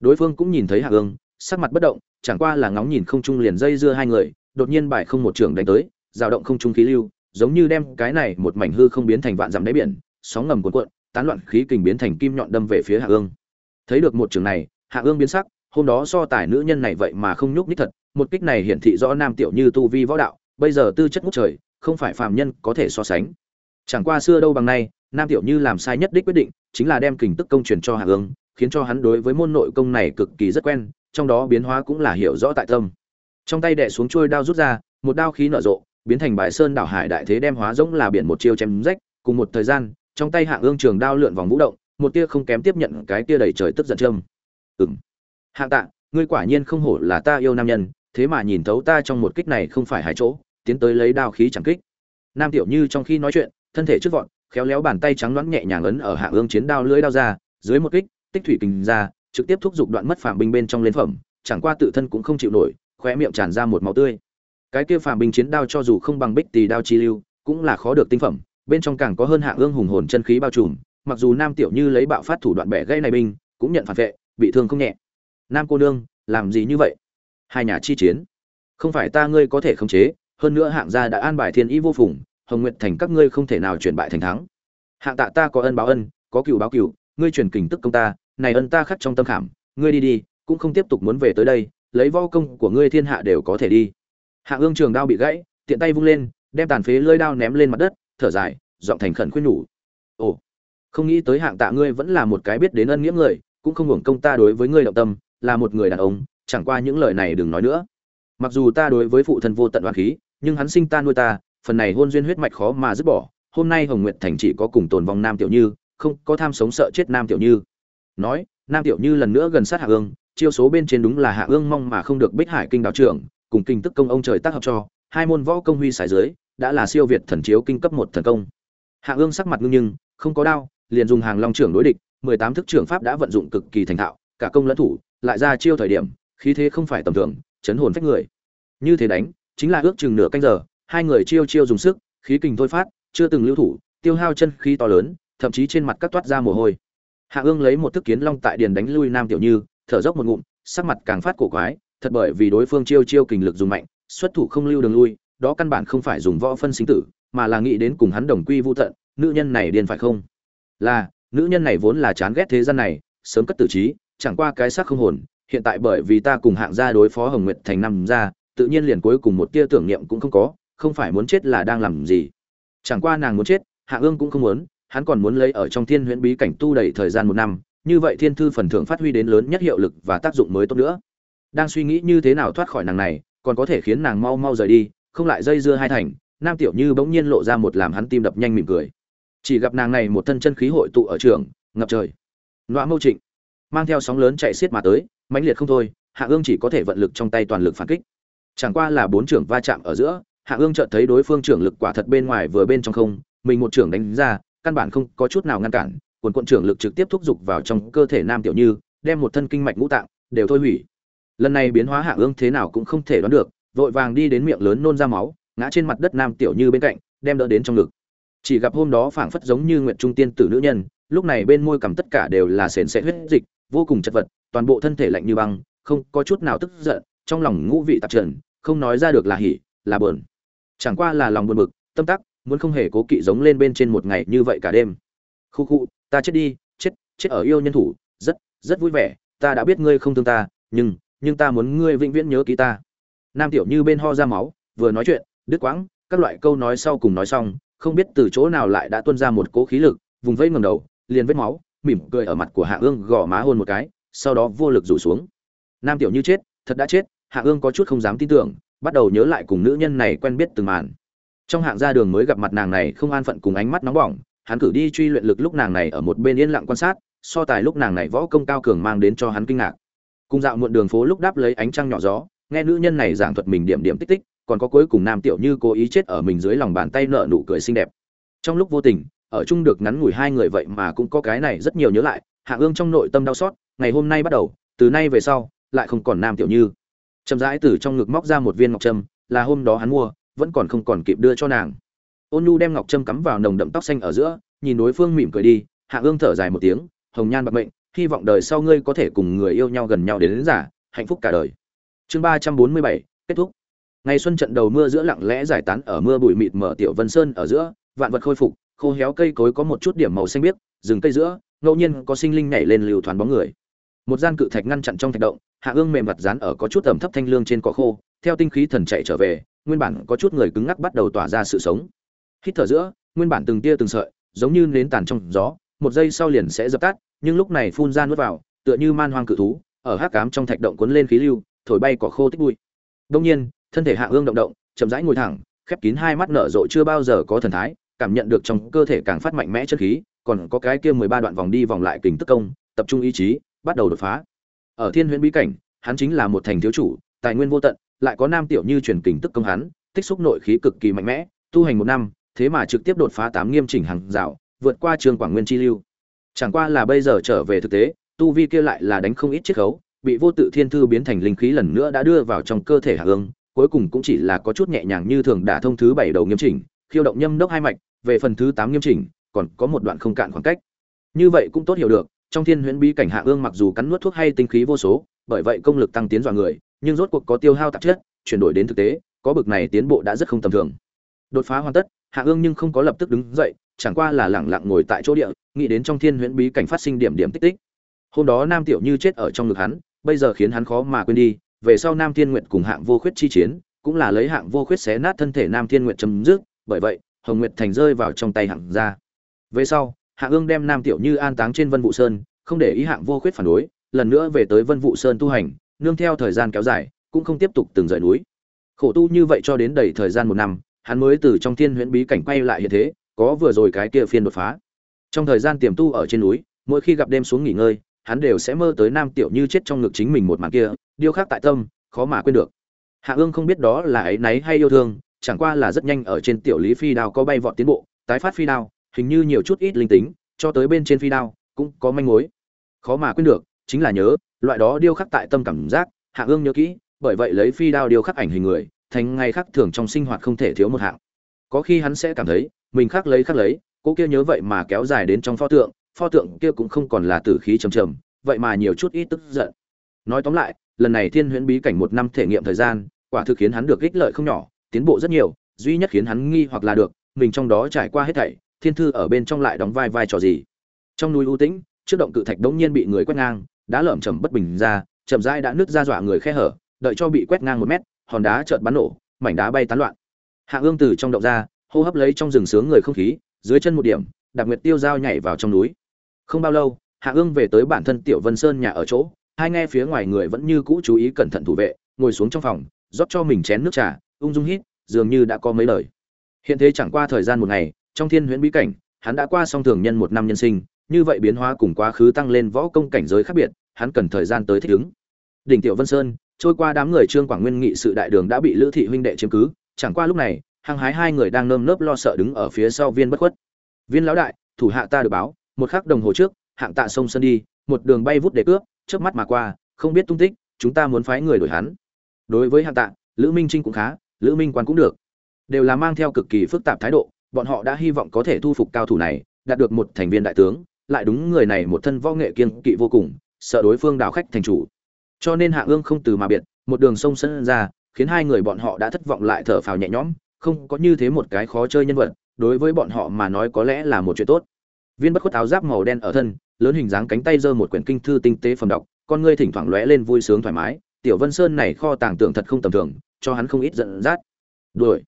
Đối phương cũng nhìn thấy hạ ương sắc mặt bất động, chẳng qua là ngóng nhìn không trung liền dây dưa hai người, đột nhiên bài không một trường đánh tới, dao động không trung khí lưu, giống như đem cái này một mảnh hư không biến thành vạn dặm đáy biển, sóng ngầm cuộn cuộn, tán loạn khí kình biến thành kim nhọn đâm về phía hạ ương thấy được một trường này, hạ ương biến sắc, hôm đó so tài nữ nhân này vậy mà không nhúc nhích thật, một kích này hiển thị rõ nam tiểu như tu vi võ đạo, bây giờ tư chất ngút trời, không phải phàm nhân có thể so sánh chẳng qua xưa đâu bằng nay, nam tiểu như làm sai nhất đích quyết định, chính là đem kình tức công truyền cho hạ ương khiến cho hắn đối với môn nội công này cực kỳ rất quen, trong đó biến hóa cũng là hiểu rõ tại tâm. Trong tay đè xuống chuôi đao rút ra, một đao khí nở rộ, biến thành bài sơn đảo hải đại thế đem hóa giống là biển một chiêu chém rách. Cùng một thời gian, trong tay hạ ương trường đao lượn vòng vũ động, một tia không kém tiếp nhận cái tia đầy trời tức giận châm. Ừm. Hạ tạ, ngươi quả nhiên không hổ là ta yêu nam nhân, thế mà nhìn thấu ta trong một kích này không phải hai chỗ, tiến tới lấy đao khí chẳng kích. Nam tiểu như trong khi nói chuyện thân thể trước vọt, khéo léo bàn tay trắng loãng nhẹ nhàng ấn ở hạ ương chiến đao lưỡi đao ra, dưới một kích, tích thủy kình ra, trực tiếp thúc giục đoạn mất phạm binh bên trong lên phẩm, chẳng qua tự thân cũng không chịu nổi, khóe miệng tràn ra một máu tươi. Cái kia phạm binh chiến đao cho dù không bằng bích tỳ đao chi lưu, cũng là khó được tinh phẩm, bên trong càng có hơn hạ ương hùng hồn chân khí bao trùm, mặc dù nam tiểu như lấy bạo phát thủ đoạn bẻ gây này binh, cũng nhận phản vệ, bị thương không nhẹ. Nam cô nương, làm gì như vậy? Hai nhà chi chiến. Không phải ta ngươi có thể khống chế, hơn nữa hạng gia đã an bài thiên ý vô phùng hồng Nguyệt thành các ngươi không thể nào chuyển bại thành thắng. Hạng tạ ta có ân báo ân, có cựu báo cựu ngươi chuyển kình tức công ta, này ân ta khắc trong tâm khảm, ngươi đi đi, cũng không tiếp tục muốn về tới đây, lấy vo công của ngươi thiên hạ đều có thể đi. Hạng ương trường đao bị gãy, tiện tay vung lên, đem tàn phế lơi đao ném lên mặt đất, thở dài, giọng thành khẩn khuyên nhủ. Ồ, không nghĩ tới hạng tạ ngươi vẫn là một cái biết đến ân nghĩa người, cũng không hưởng công ta đối với ngươi động tâm, là một người đàn ông, chẳng qua những lời này đừng nói nữa. Mặc dù ta đối với phụ thân vô tận oán khí, nhưng hắn sinh ta nuôi ta phần này hôn duyên huyết mạch khó mà dứt bỏ, hôm nay hồng nguyệt thành chỉ có cùng tồn vong nam tiểu như, không có tham sống sợ chết nam tiểu như. Nói, nam tiểu như lần nữa gần sát hạ ương, chiêu số bên trên đúng là hạ ương mong mà không được bích hải kinh đạo trưởng, cùng kinh tức công ông trời tác hợp cho, hai môn võ công huy sải dưới, đã là siêu việt thần chiếu kinh cấp một thần công. Hạ ương sắc mặt ngưng nhưng, không có đao liền dùng hàng long trưởng đối địch, mười tám thức trưởng pháp đã vận dụng cực kỳ thành thạo, cả công lẫn thủ, lại ra chiêu thời điểm, khí thế không phải tầm thường, chấn hồn phách người. Như thế đánh, chính là ước chừng nửa canh giờ hai người chiêu chiêu dùng sức, khí kình thôi phát, chưa từng lưu thủ, tiêu hao chân khí to lớn, thậm chí trên mặt các toát ra mồ hôi. Hạ ương lấy một thức kiến long tại điền đánh lui nam tiểu như, thở dốc một ngụm, sắc mặt càng phát cổ quái, thật bởi vì đối phương chiêu chiêu kình lực dùng mạnh, xuất thủ không lưu đường lui, đó căn bản không phải dùng võ phân sinh tử, mà là nghĩ đến cùng hắn đồng quy vu tận, nữ nhân này điên phải không? Là, nữ nhân này vốn là chán ghét thế gian này, sớm cất tử trí, chẳng qua cái xác không hồn, hiện tại bởi vì ta cùng hạng gia đối phó hồng nguyệt thành năm ra tự nhiên liền cuối cùng một tia tưởng niệm cũng không có không phải muốn chết là đang làm gì. Chẳng qua nàng muốn chết, hạ ương cũng không muốn, hắn còn muốn lấy ở trong thiên huyễn bí cảnh tu đầy thời gian một năm, như vậy thiên thư phần thưởng phát huy đến lớn nhất hiệu lực và tác dụng mới tốt nữa. Đang suy nghĩ như thế nào thoát khỏi nàng này, còn có thể khiến nàng mau mau rời đi, không lại dây dưa hai thành, nam tiểu như bỗng nhiên lộ ra một làm hắn tim đập nhanh mỉm cười. Chỉ gặp nàng này một thân chân khí hội tụ ở trường, ngập trời. Nọa mâu trịnh mang theo sóng lớn chạy xiết mà tới, mãnh liệt không thôi, hạ ương chỉ có thể vận lực trong tay toàn lực phản kích. Chẳng qua là bốn trưởng va chạm ở giữa hạ ương chợt thấy đối phương trưởng lực quả thật bên ngoài vừa bên trong không, mình một trưởng đánh ra, căn bản không có chút nào ngăn cản, quần quận trưởng lực trực tiếp thúc giục vào trong cơ thể nam tiểu như, đem một thân kinh mạch ngũ tạng đều thôi hủy. Lần này biến hóa hạ ương thế nào cũng không thể đoán được, vội vàng đi đến miệng lớn nôn ra máu, ngã trên mặt đất nam tiểu như bên cạnh, đem đỡ đến trong ngực. Chỉ gặp hôm đó phảng phất giống như nguyện trung tiên tử nữ nhân, lúc này bên môi cằm tất cả đều là sền sệt huyết dịch, vô cùng chật vật, toàn bộ thân thể lạnh như băng, không có chút nào tức giận, trong lòng ngũ vị tạp trần, không nói ra được là hỉ, là bờn chẳng qua là lòng buồn bực, tâm tắc, muốn không hề cố kỵ giống lên bên trên một ngày như vậy cả đêm. Khu khu, ta chết đi, chết chết ở yêu nhân thủ, rất rất vui vẻ, ta đã biết ngươi không thương ta, nhưng nhưng ta muốn ngươi vĩnh viễn nhớ ký ta. Nam tiểu như bên ho ra máu, vừa nói chuyện, đứt quãng, các loại câu nói sau cùng nói xong, không biết từ chỗ nào lại đã tuôn ra một cố khí lực, vùng vây ngầm đầu, liền vết máu, mỉm cười ở mặt của hạ ương gõ má hôn một cái, sau đó vô lực rủ xuống. Nam tiểu như chết, thật đã chết, hạ ương có chút không dám tin tưởng bắt đầu nhớ lại cùng nữ nhân này quen biết từng màn. Trong hạng gia đường mới gặp mặt nàng này không an phận cùng ánh mắt nóng bỏng, hắn cử đi truy luyện lực lúc nàng này ở một bên yên lặng quan sát, so tài lúc nàng này võ công cao cường mang đến cho hắn kinh ngạc. Cùng dạo muộn đường phố lúc đáp lấy ánh trăng nhỏ gió, nghe nữ nhân này giảng thuật mình điểm điểm tích tích, còn có cuối cùng nam tiểu như cố ý chết ở mình dưới lòng bàn tay nợ nụ cười xinh đẹp. Trong lúc vô tình, ở chung được ngắn ngủi hai người vậy mà cũng có cái này rất nhiều nhớ lại, hạ ương trong nội tâm đau xót, ngày hôm nay bắt đầu, từ nay về sau, lại không còn nam tiểu như chậm rãi từ trong ngực móc ra một viên ngọc trâm là hôm đó hắn mua vẫn còn không còn kịp đưa cho nàng. Ôn nhu đem ngọc trâm cắm vào nồng đậm tóc xanh ở giữa nhìn đối phương mỉm cười đi hạ ương thở dài một tiếng hồng nhan bạc mệnh hy vọng đời sau ngươi có thể cùng người yêu nhau gần nhau đến, đến giả hạnh phúc cả đời. Chương ba trăm bốn mươi bảy kết thúc. Ngày xuân trận đầu mưa giữa lặng lẽ giải tán ở mưa bụi mịt mở tiểu vân sơn ở giữa vạn vật khôi phục khô héo cây cối có một chút điểm màu xanh biếc rừng cây giữa ngẫu nhiên có sinh linh nhảy lên lưu thoáng bóng người. Một gian cự thạch ngăn chặn trong thạch động hạ ương mềm mặt dán ở có chút ẩm thấp thanh lương trên cỏ khô, theo tinh khí thần chạy trở về, nguyên bản có chút người cứng ngắc bắt đầu tỏa ra sự sống. Hít thở giữa, nguyên bản từng tia từng sợi, giống như nến tàn trong gió, một giây sau liền sẽ dập tắt, nhưng lúc này phun ra nuốt vào, tựa như man hoang cự thú, ở hắc cám trong thạch động cuốn lên khí lưu, thổi bay cỏ khô tích bụi. Đông nhiên, thân thể hạ ương động động, chậm rãi ngồi thẳng, khép kín hai mắt nở rộ chưa bao giờ có thần thái, cảm nhận được trong cơ thể càng phát mạnh mẽ chân khí, còn có cái kia mười ba đoạn vòng đi vòng lại kình tức công, tập trung ý chí, bắt đầu đột phá ở thiên huyễn bí cảnh, hắn chính là một thành thiếu chủ, tài nguyên vô tận, lại có nam tiểu như truyền kình tức công hắn, tích xúc nội khí cực kỳ mạnh mẽ, tu hành một năm, thế mà trực tiếp đột phá tám nghiêm chỉnh hàng rào, vượt qua trường quảng nguyên chi lưu. Chẳng qua là bây giờ trở về thực tế, tu vi kia lại là đánh không ít chiết khấu, bị vô tự thiên thư biến thành linh khí lần nữa đã đưa vào trong cơ thể hạ ương cuối cùng cũng chỉ là có chút nhẹ nhàng như thường đả thông thứ bảy đầu nghiêm chỉnh, khiêu động nhâm đốc hai mạch, về phần thứ tám nghiêm chỉnh, còn có một đoạn không cạn khoảng cách. Như vậy cũng tốt hiểu được trong thiên huyễn bí cảnh hạ ương mặc dù cắn nuốt thuốc hay tinh khí vô số, bởi vậy công lực tăng tiến dọa người, nhưng rốt cuộc có tiêu hao tạp chất, chuyển đổi đến thực tế, có bực này tiến bộ đã rất không tầm thường. Đột phá hoàn tất, hạ ương nhưng không có lập tức đứng dậy, chẳng qua là lẳng lặng ngồi tại chỗ địa, nghĩ đến trong thiên huyễn bí cảnh phát sinh điểm điểm tích tích. Hôm đó nam tiểu như chết ở trong ngực hắn, bây giờ khiến hắn khó mà quên đi, về sau nam thiên nguyện cùng hạng vô khuyết chi chiến, cũng là lấy hạng vô khuyết xé nát thân thể nam thiên nguyện chấm dứt, bởi vậy, hồng nguyệt thành rơi vào trong tay hạng ra. Về sau hạng ương đem nam tiểu như an táng trên vân vũ sơn, không để ý hạng vô khuyết phản đối, lần nữa về tới vân vũ sơn tu hành, nương theo thời gian kéo dài, cũng không tiếp tục từng rời núi. Khổ tu như vậy cho đến đầy thời gian một năm, hắn mới từ trong thiên huyễn bí cảnh quay lại hiện thế, có vừa rồi cái kia phiên đột phá. Trong thời gian tiềm tu ở trên núi, mỗi khi gặp đêm xuống nghỉ ngơi, hắn đều sẽ mơ tới nam tiểu như chết trong ngực chính mình một màn kia điêu khắc tại tâm, khó mà quên được. Hạ ương không biết đó là ấy náy hay yêu thương, chẳng qua là rất nhanh ở trên tiểu lý phi đao có bay vọt tiến bộ, tái phát phi đao hình như nhiều chút ít linh tính, cho tới bên trên phi đao, cũng có manh mối. Khó mà quên được, chính là nhớ, loại đó điêu khắc tại tâm cảm giác, hạ ương nhớ kỹ, bởi vậy lấy phi đao điêu khắc ảnh hình người, thành ngày khắc thường trong sinh hoạt không thể thiếu một hạng. Có khi hắn sẽ cảm thấy, mình khắc lấy khắc lấy, cô kia nhớ vậy mà kéo dài đến trong pho tượng pho tượng kia cũng không còn là tử khí trầm trầm, vậy mà nhiều chút ít tức giận. Nói tóm lại, lần này thiên huyễn bí cảnh một năm thể nghiệm thời gian, quả thực khiến hắn được ích lợi không nhỏ, tiến bộ rất nhiều, duy nhất khiến hắn nghi hoặc là được, mình trong đó trải qua hết thảy thiên thư ở bên trong lại đóng vai vai trò gì? Trong núi u tĩnh, trước động cự thạch đống nhiên bị người quét ngang, đá lởm chầm bất bình ra, chậm rãi đã nứt ra dọa người khe hở, đợi cho bị quét ngang một mét, hòn đá chợt bắn nổ, mảnh đá bay tán loạn. Hạ ương từ trong động ra, hô hấp lấy trong rừng sướng người không khí, dưới chân một điểm đặc nguyệt tiêu dao nhảy vào trong núi. Không bao lâu, hạ ương về tới bản thân tiểu vân sơn nhà ở chỗ, hai nghe phía ngoài người vẫn như cũ chú ý cẩn thận thủ vệ, ngồi xuống trong phòng, rót cho mình chén nước trà, ung dung hít, dường như đã có mấy lời. Hiện thế chẳng qua thời gian một ngày trong thiên huyễn bí cảnh, hắn đã qua song thường nhân một năm nhân sinh, như vậy biến hóa cùng quá khứ tăng lên võ công cảnh giới khác biệt, hắn cần thời gian tới thích ứng. Đỉnh tiểu vân sơn, trôi qua đám người trương quảng nguyên nghị sự đại đường đã bị lữ thị huynh đệ chiếm cứ, chẳng qua lúc này, hăng hái hai người đang nơm nớp lo sợ đứng ở phía sau viên bất khuất. Viên lão đại, thủ hạ ta được báo, một khắc đồng hồ trước, hạng tạ sông sơn đi, một đường bay vút để cướp trước mắt mà qua, không biết tung tích, chúng ta muốn phái người đổi hắn. Đối với hạng tạ, lữ minh trinh cũng khá, lữ minh quan cũng được. Đều là mang theo cực kỳ phức tạp thái độ bọn họ đã hy vọng có thể thu phục cao thủ này, đạt được một thành viên đại tướng, lại đúng người này một thân võ nghệ kiên kỵ vô cùng, sợ đối phương đào khách thành chủ. Cho nên hạ ương không từ mà biệt, một đường sông sân ra, khiến hai người bọn họ đã thất vọng lại thở phào nhẹ nhõm, không có như thế một cái khó chơi nhân vật, đối với bọn họ mà nói có lẽ là một chuyện tốt. Viên bất khuất áo giáp màu đen ở thân, lớn hình dáng cánh tay giơ một quyển kinh thư tinh tế phẩm đọc, con ngươi thỉnh thoảng lóe lên vui sướng thoải mái, tiểu vân sơn này kho tàng tưởng thật không tầm thường, cho hắn không ít giận dắt. Đuổi.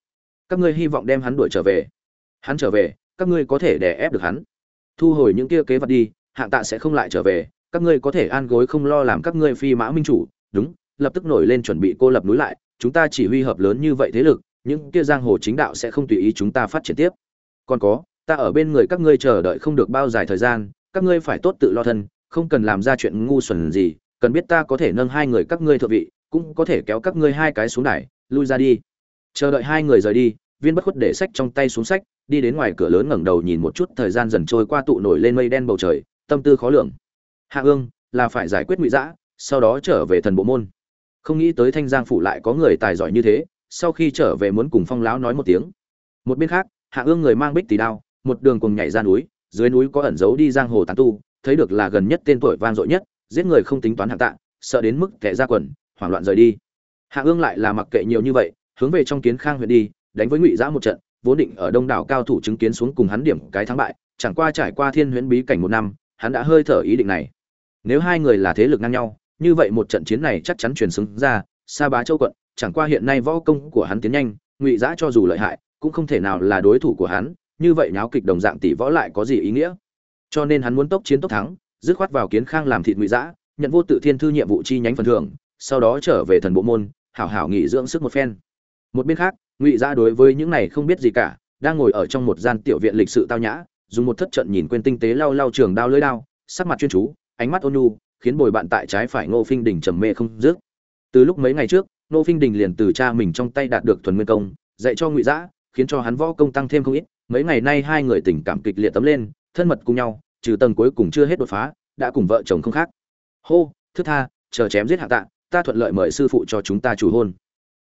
Các ngươi hy vọng đem hắn đuổi trở về hắn trở về, các ngươi có thể đè ép được hắn. Thu hồi những kia kế vật đi, hạng tạ sẽ không lại trở về, các ngươi có thể an gối không lo làm các ngươi phi mã minh chủ. Đúng, lập tức nổi lên chuẩn bị cô lập núi lại, chúng ta chỉ huy hợp lớn như vậy thế lực, những kia giang hồ chính đạo sẽ không tùy ý chúng ta phát triển tiếp. Còn có, ta ở bên người các ngươi chờ đợi không được bao dài thời gian, các ngươi phải tốt tự lo thân, không cần làm ra chuyện ngu xuẩn gì, cần biết ta có thể nâng hai người các ngươi thượng vị, cũng có thể kéo các ngươi hai cái xuống đài, lui ra đi. Chờ đợi hai người rời đi viên bất khuất để sách trong tay xuống sách, đi đến ngoài cửa lớn ngẩng đầu nhìn một chút thời gian dần trôi qua tụ nổi lên mây đen bầu trời, tâm tư khó lường. Hạ ương, là phải giải quyết ngụy giã sau đó trở về thần bộ môn. Không nghĩ tới thanh giang phủ lại có người tài giỏi như thế, sau khi trở về muốn cùng phong lão nói một tiếng. Một bên khác, hạ ương người mang bích tỷ đao, một đường cùng nhảy ra núi, dưới núi có ẩn giấu đi giang hồ tán tu, thấy được là gần nhất tên tuổi vang dội nhất, giết người không tính toán hạng tạ sợ đến mức kẻ ra quần, hoảng loạn rời đi. Hạ ương lại là mặc kệ nhiều như vậy, hướng về trong kiến khang huyện đi đánh với ngụy giã một trận, vốn định ở đông đảo cao thủ chứng kiến xuống cùng hắn điểm cái thắng bại, chẳng qua trải qua thiên huyễn bí cảnh một năm, hắn đã hơi thở ý định này. Nếu hai người là thế lực ngang nhau, như vậy một trận chiến này chắc chắn truyền xứng ra xa bá châu quận, chẳng qua hiện nay võ công của hắn tiến nhanh, ngụy giã cho dù lợi hại, cũng không thể nào là đối thủ của hắn, như vậy nháo kịch đồng dạng tỷ võ lại có gì ý nghĩa? Cho nên hắn muốn tốc chiến tốc thắng, dứt khoát vào kiến khang làm thịt ngụy giã nhận vô tự thiên thư nhiệm vụ chi nhánh phần thưởng, sau đó trở về thần bộ môn, hảo hảo nghỉ dưỡng sức một phen. Một bên khác ngụy Gia đối với những này không biết gì cả, đang ngồi ở trong một gian tiểu viện lịch sự tao nhã, dùng một thất trận nhìn quên tinh tế lau lau trường đao lưỡi đao, sắc mặt chuyên chú, ánh mắt ôn nhu, khiến bồi bạn tại trái phải ngô phinh đình trầm mê không dứt. Từ lúc mấy ngày trước, ngô phinh đình liền từ cha mình trong tay đạt được thuần nguyên công, dạy cho ngụy giã, khiến cho hắn võ công tăng thêm không ít. Mấy ngày nay hai người tình cảm kịch liệt tấm lên, thân mật cùng nhau, trừ tầng cuối cùng chưa hết đột phá, đã cùng vợ chồng không khác. Hô, thức tha, chờ chém giết hạ tạ, ta thuận lợi mời sư phụ cho chúng ta chủ hôn.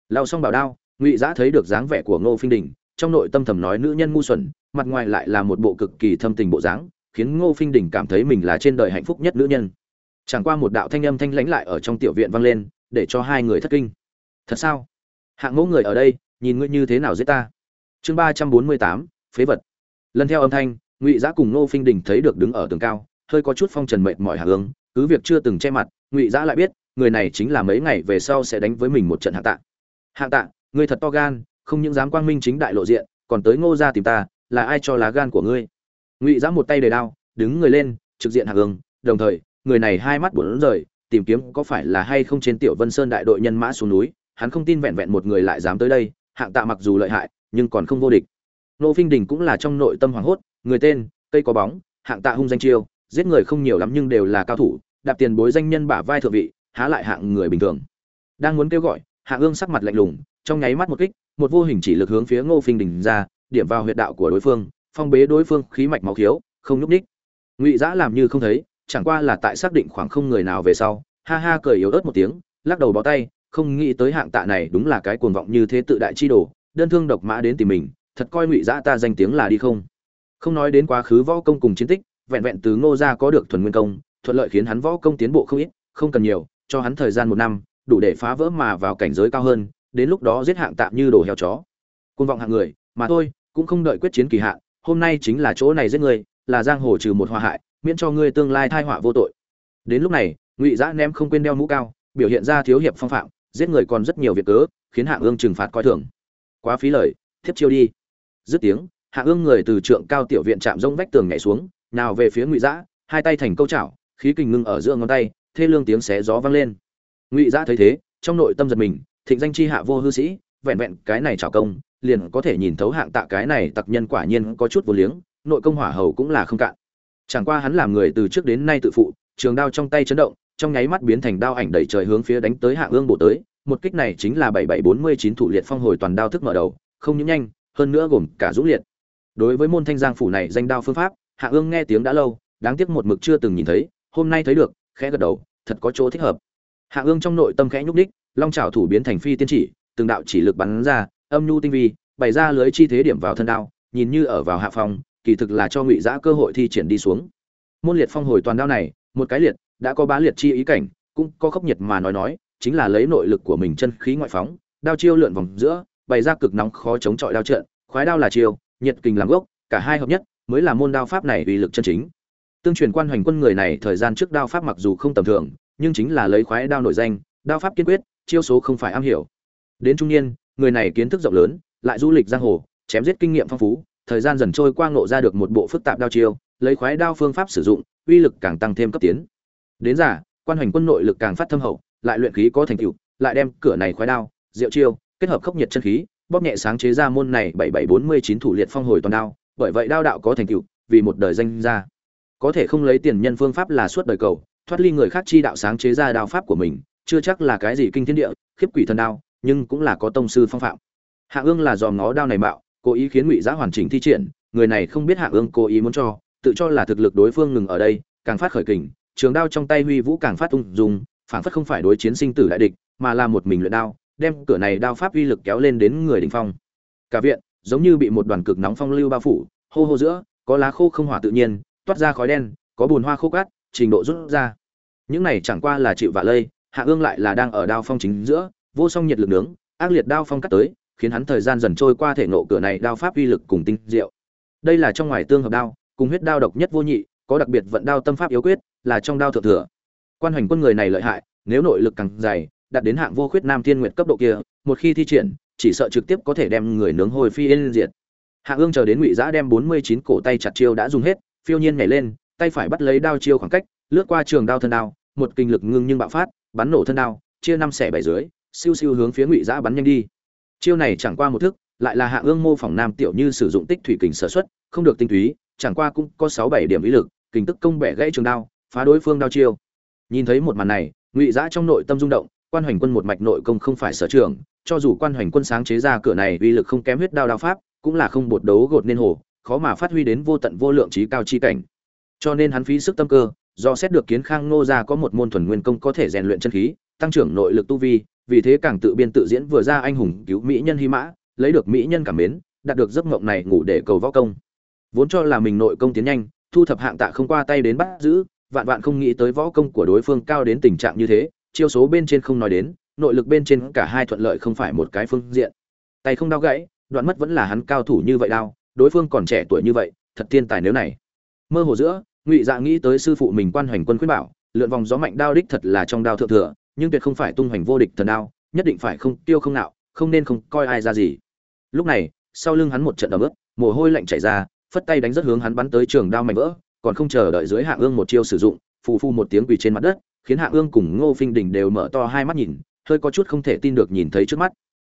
Lao xong bảo đao ngụy giã thấy được dáng vẻ của ngô phinh đình, trong nội tâm thầm nói nữ nhân ngu xuẩn, mặt ngoài lại là một bộ cực kỳ thâm tình bộ dáng, khiến ngô phinh đình cảm thấy mình là trên đời hạnh phúc nhất nữ nhân. Chẳng qua một đạo thanh âm thanh lãnh lại ở trong tiểu viện vang lên, để cho hai người thất kinh. Thật sao? Hạng ngỗ người ở đây, nhìn ngươi như thế nào giết ta? Chương ba trăm bốn mươi tám, phế vật. Lần theo âm thanh, ngụy giã cùng ngô phinh đình thấy được đứng ở tường cao, hơi có chút phong trần mệt mỏi hạ hướng, cứ việc chưa từng che mặt, ngụy giã lại biết, người này chính là mấy ngày về sau sẽ đánh với mình một trận hạ tạ. Hạ tạ ngươi thật to gan, không những dám quang minh chính đại lộ diện, còn tới ngô ra tìm ta, là ai cho lá gan của ngươi ngụy giã một tay đầy đao, đứng người lên, trực diện hạ Hương. đồng thời, người này hai mắt buồn rời, tìm kiếm có phải là hay không trên tiểu vân sơn đại đội nhân mã xuống núi, hắn không tin vẹn vẹn một người lại dám tới đây, hạng tạ mặc dù lợi hại, nhưng còn không vô địch nô phinh đình cũng là trong nội tâm hoảng hốt, người tên, cây có bóng, hạng tạ hung danh chiêu, giết người không nhiều lắm nhưng đều là cao thủ, đạp tiền bối danh nhân bả vai thượng vị, há lại hạng người bình thường đang muốn kêu gọi, hạng ương sắc mặt lạnh lùng trong nháy mắt một kích, một vô hình chỉ lực hướng phía ngô phinh đình ra, điểm vào huyệt đạo của đối phương, phong bế đối phương khí mạch máu khiếu không lúc ních ngụy giã làm như không thấy, chẳng qua là tại xác định khoảng không người nào về sau, ha ha cười yếu ớt một tiếng, lắc đầu bó tay, không nghĩ tới hạng tạ này đúng là cái cuồng vọng như thế tự đại chi đồ, đơn thương độc mã đến tìm mình, thật coi ngụy giã ta danh tiếng là đi không. Không nói đến quá khứ võ công cùng chiến tích, vẹn vẹn từ ngô gia có được thuần nguyên công, thuận lợi khiến hắn võ công tiến bộ không ít, không cần nhiều, cho hắn thời gian một năm, đủ để phá vỡ mà vào cảnh giới cao hơn đến lúc đó giết hạng tạm như đồ heo chó. Côn vọng hạng người, mà thôi, cũng không đợi quyết chiến kỳ hạn, hôm nay chính là chỗ này giết người, là giang hồ trừ một hòa hại, miễn cho ngươi tương lai thai họa vô tội. Đến lúc này, ngụy giã ném không quên đeo mũ cao, biểu hiện ra thiếu hiệp phong phạm, giết người còn rất nhiều việc cớ, khiến hạng ương trừng phạt coi thường. Quá phí lời, thiếp chiêu đi. Dứt tiếng, hạng ương người từ trượng cao tiểu viện chạm rông vách tường nhảy xuống, nào về phía ngụy giã, hai tay thành câu chảo, khí kình ngưng ở giữa ngón tay, thê lương tiếng xé gió vang lên. Ngụy giã thấy thế, trong nội tâm giật mình thịnh danh chi hạ vô hư sĩ, vẹn vẹn cái này trào công, liền có thể nhìn thấu hạng tạ cái này tặc nhân quả nhiên có chút vô liếng, nội công hỏa hầu cũng là không cạn. Chẳng qua hắn làm người từ trước đến nay tự phụ, trường đao trong tay chấn động, trong nháy mắt biến thành đao ảnh đẩy trời hướng phía đánh tới hạ ương bổ tới, một kích này chính là bảy bảy bốn mươi chín thủ liệt phong hồi toàn đao thức mở đầu, không những nhanh, hơn nữa gồm cả dũng liệt. Đối với môn thanh giang phủ này danh đao phương pháp, hạ ương nghe tiếng đã lâu, đáng tiếc một mực chưa từng nhìn thấy, hôm nay thấy được, khẽ gật đầu, thật có chỗ thích hợp. Hạ ương trong nội tâm khẽ nhúc đích long trào thủ biến thành phi tiên chỉ từng đạo chỉ lực bắn ra âm nhu tinh vi bày ra lưới chi thế điểm vào thân đao nhìn như ở vào hạ phòng kỳ thực là cho ngụy giã cơ hội thi triển đi xuống. Môn liệt phong hồi toàn đao này một cái liệt đã có bá liệt chi ý cảnh cũng có khốc nhiệt mà nói nói chính là lấy nội lực của mình chân khí ngoại phóng đao chiêu lượn vòng giữa bày ra cực nóng khó chống chọi đao trận khoái đao là chiêu, nhiệt kình làm gốc cả hai hợp nhất mới là môn đao pháp này uy lực chân chính. Tương truyền quan hoành quân người này thời gian trước đao pháp mặc dù không tầm thường nhưng chính là lấy khoái đao nổi danh đao pháp kiên quyết chiêu số không phải am hiểu. Đến trung niên người này kiến thức rộng lớn lại du lịch giang hồ chém giết kinh nghiệm phong phú thời gian dần trôi qua ngộ ra được một bộ phức tạp đao chiêu lấy khoái đao phương pháp sử dụng uy lực càng tăng thêm cấp tiến. Đến giả quan hành quân nội lực càng phát thâm hậu lại luyện khí có thành tựu lại đem cửa này khoái đao diệu chiêu kết hợp khốc nhiệt chân khí bóp nhẹ sáng chế ra môn này bảy bảy bốn mươi chín thủ liệt phong hồi toàn đao bởi vậy đao đạo có thành tựu vì một đời danh gia, có thể không lấy tiền nhân phương pháp là suốt đời cầu thoát ly người khác chi đạo sáng chế ra đao pháp của mình, chưa chắc là cái gì kinh thiên địa, khiếp quỷ thần đao, nhưng cũng là có tông sư phong phạm. Hạ ương là dòm ngó đao này mạo, cố ý khiến ngụy giã hoàn chỉnh thi triển, người này không biết hạ ương cố ý muốn cho, tự cho là thực lực đối phương ngừng ở đây, càng phát khởi kình, trường đao trong tay huy vũ càng phát tung dùng phảng phất không phải đối chiến sinh tử đại địch, mà là một mình luyện đao, đem cửa này đao pháp uy lực kéo lên đến người đỉnh phong. Cả viện, giống như bị một đoàn cực nóng phong lưu bao phủ, hô hô giữa, có lá khô không hỏa tự nhiên, toát ra khói đen, có bùn hoa khô cát trình độ rút ra. Những này chẳng qua là chịu vạ lây, hạ ương lại là đang ở đao phong chính giữa, vô song nhiệt lực nướng, ác liệt đao phong cắt tới, khiến hắn thời gian dần trôi qua thể nộ cửa này đao pháp uy lực cùng tinh diệu. Đây là trong ngoài tương hợp đao, cùng huyết đao độc nhất vô nhị, có đặc biệt vận đao tâm pháp yếu quyết, là trong đao thượng thừa. Quan hoành quân người này lợi hại, nếu nội lực càng dày, đạt đến hạng vô khuyết nam thiên nguyệt cấp độ kia, một khi thi triển, chỉ sợ trực tiếp có thể đem người nướng hồi phi yên diệt. Hạ ương chờ đến ngụy giã đem bốn mươi chín cổ tay chặt chiêu đã dùng hết, phiêu nhiên nhảy lên tay phải bắt lấy đao chiêu khoảng cách, lướt qua trường đao thân đao, một kinh lực ngưng nhưng bạo phát, bắn nổ thân đao, chia năm xẻ bảy dưới, siêu siêu hướng phía ngụy giã bắn nhanh đi. Chiêu này chẳng qua một thức, lại là hạ ương mô phỏng nam tiểu như sử dụng tích thủy kình sở xuất, không được tinh túy, chẳng qua cũng có sáu bảy điểm ý lực, kình tức công bẻ gãy trường đao, phá đối phương đao chiêu. Nhìn thấy một màn này, ngụy giã trong nội tâm rung động, quan hoành quân một mạch nội công không phải sở trường, cho dù quan hoành quân sáng chế ra cửa này uy lực không kém huyết đao đao pháp, cũng là không bột đấu gột nên hồ, khó mà phát huy đến vô tận vô lượng trí cao chi cảnh cho nên hắn phí sức tâm cơ, do xét được kiến khang nô gia có một môn thuần nguyên công có thể rèn luyện chân khí, tăng trưởng nội lực tu vi, vì thế càng tự biên tự diễn vừa ra anh hùng cứu mỹ nhân hy mã, lấy được mỹ nhân cảm mến, đạt được giấc mộng này ngủ để cầu võ công. Vốn cho là mình nội công tiến nhanh, thu thập hạng tạ không qua tay đến bắt giữ, vạn vạn không nghĩ tới võ công của đối phương cao đến tình trạng như thế, chiêu số bên trên không nói đến, nội lực bên trên cả hai thuận lợi không phải một cái phương diện. Tay không đau gãy, đoạn mất vẫn là hắn cao thủ như vậy đau, đối phương còn trẻ tuổi như vậy, thật thiên tài nếu này mơ hồ giữa, ngụy dạ nghĩ tới sư phụ mình quan hoành quân khuyên bảo, lượn vòng gió mạnh đao đích thật là trong đao thượng thừa, nhưng tuyệt không phải tung hoành vô địch thần đao, nhất định phải không tiêu không nạo, không nên không coi ai ra gì. Lúc này, sau lưng hắn một trận ấm ướt, mồ hôi lạnh chảy ra, phất tay đánh rất hướng hắn bắn tới trường đao mạnh vỡ, còn không chờ đợi dưới hạ ương một chiêu sử dụng, phù phu một tiếng quỳ trên mặt đất, khiến hạ ương cùng ngô phinh đình đều mở to hai mắt nhìn, hơi có chút không thể tin được nhìn thấy trước mắt.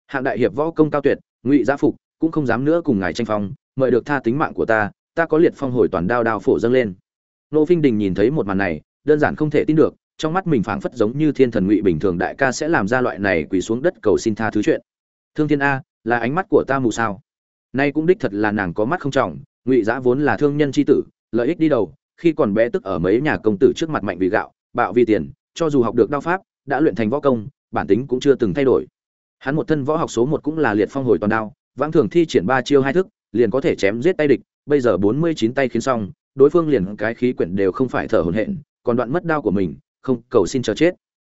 Hạng đại hiệp võ công cao tuyệt, ngụy gia phục, cũng không dám nữa cùng ngài tranh phong, mời được tha tính mạng của ta ta có liệt phong hồi toàn đao đao phổ dâng lên. Nô phinh đình nhìn thấy một màn này, đơn giản không thể tin được, trong mắt mình phảng phất giống như thiên thần ngụy bình thường đại ca sẽ làm ra loại này quỳ xuống đất cầu xin tha thứ chuyện. Thương thiên a, là ánh mắt của ta mù sao? Nay cũng đích thật là nàng có mắt không trọng, ngụy giã vốn là thương nhân c h i tử, lợi ích đi đầu, khi còn bé tức ở mấy nhà công tử trước mặt mạnh vì gạo, bạo vì tiền, cho dù học được đao pháp, đã luyện thành võ công, bản tính cũng chưa từng thay đổi. Hắn một thân võ học số một cũng là liệt phong hồi toàn đao, vãng thường thi triển ba chiêu hai thức, liền có thể chém giết tay địch bây giờ bốn mươi chín tay khiến xong, đối phương liền cái khí quyển đều không phải thở hổn hển, còn đoạn mất đao của mình, không, cầu xin chờ chết.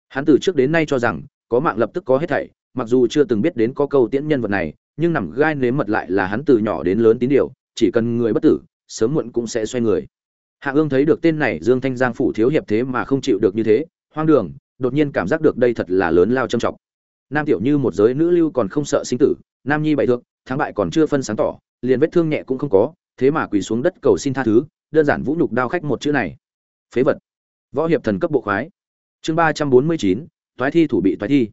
Hắn từ trước đến nay cho rằng, có mạng lập tức có hết thảy, mặc dù chưa từng biết đến có câu tiễn nhân vật này, nhưng nằm gai nếm mật lại là hắn từ nhỏ đến lớn tín điều, chỉ cần người bất tử, sớm muộn cũng sẽ xoay người. Hạ ương thấy được tên này, dương thanh giang phủ thiếu hiệp thế mà không chịu được như thế, hoang đường, đột nhiên cảm giác được đây thật là lớn lao trầm trọng. Nam tiểu như một giới nữ lưu còn không sợ sinh tử, nam nhi bại thượng, thắng bại còn chưa phân sáng tỏ, liền vết thương nhẹ cũng không có thế mà quỳ xuống đất cầu xin tha thứ, đơn giản vũ nhục đao khách một chữ này. Phế vật. Võ hiệp thần cấp bộ khoái. Chương ba trăm bốn mươi chín, toái thi thủ bị toái thi.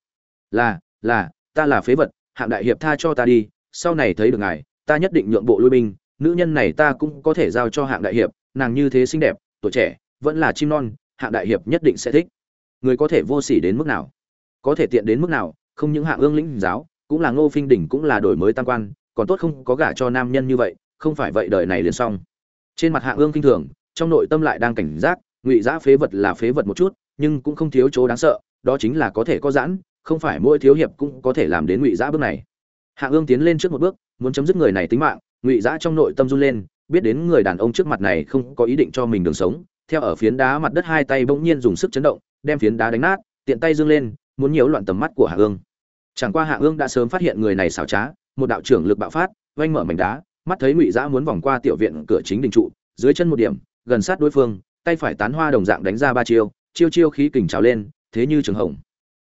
Là là, ta là phế vật, hạng đại hiệp tha cho ta đi, sau này thấy được ngài, ta nhất định nhượng bộ lui binh, nữ nhân này ta cũng có thể giao cho hạng đại hiệp, nàng như thế xinh đẹp, tuổi trẻ, vẫn là chim non, hạng đại hiệp nhất định sẽ thích. Người có thể vô sỉ đến mức nào? Có thể tiện đến mức nào? Không những hạng ương lĩnh giáo, cũng là ngô phinh đỉnh cũng là đổi mới tam quan, còn tốt không có gả cho nam nhân như vậy không phải vậy đời này liền xong. Trên mặt Hạ ương kinh thường, trong nội tâm lại đang cảnh giác, ngụy giã phế vật là phế vật một chút, nhưng cũng không thiếu chỗ đáng sợ, đó chính là có thể có giãn, không phải mỗi thiếu hiệp cũng có thể làm đến ngụy giã bước này. Hạ ương tiến lên trước một bước, muốn chấm dứt người này tính mạng, ngụy giã trong nội tâm run lên, biết đến người đàn ông trước mặt này không có ý định cho mình đường sống, theo ở phiến đá mặt đất hai tay bỗng nhiên dùng sức chấn động, đem phiến đá đánh nát, tiện tay dương lên, muốn nhiễu loạn tầm mắt của Hạ ương. Chẳng qua hạ ương đã sớm phát hiện người này xảo trá, một đạo trưởng lực bạo phát oanh mở mảnh đá mắt thấy ngụy giã muốn vòng qua tiểu viện cửa chính đình trụ, dưới chân một điểm, gần sát đối phương, tay phải tán hoa đồng dạng đánh ra ba chiêu chiêu chiêu khí kình trào lên, thế như trường hồng.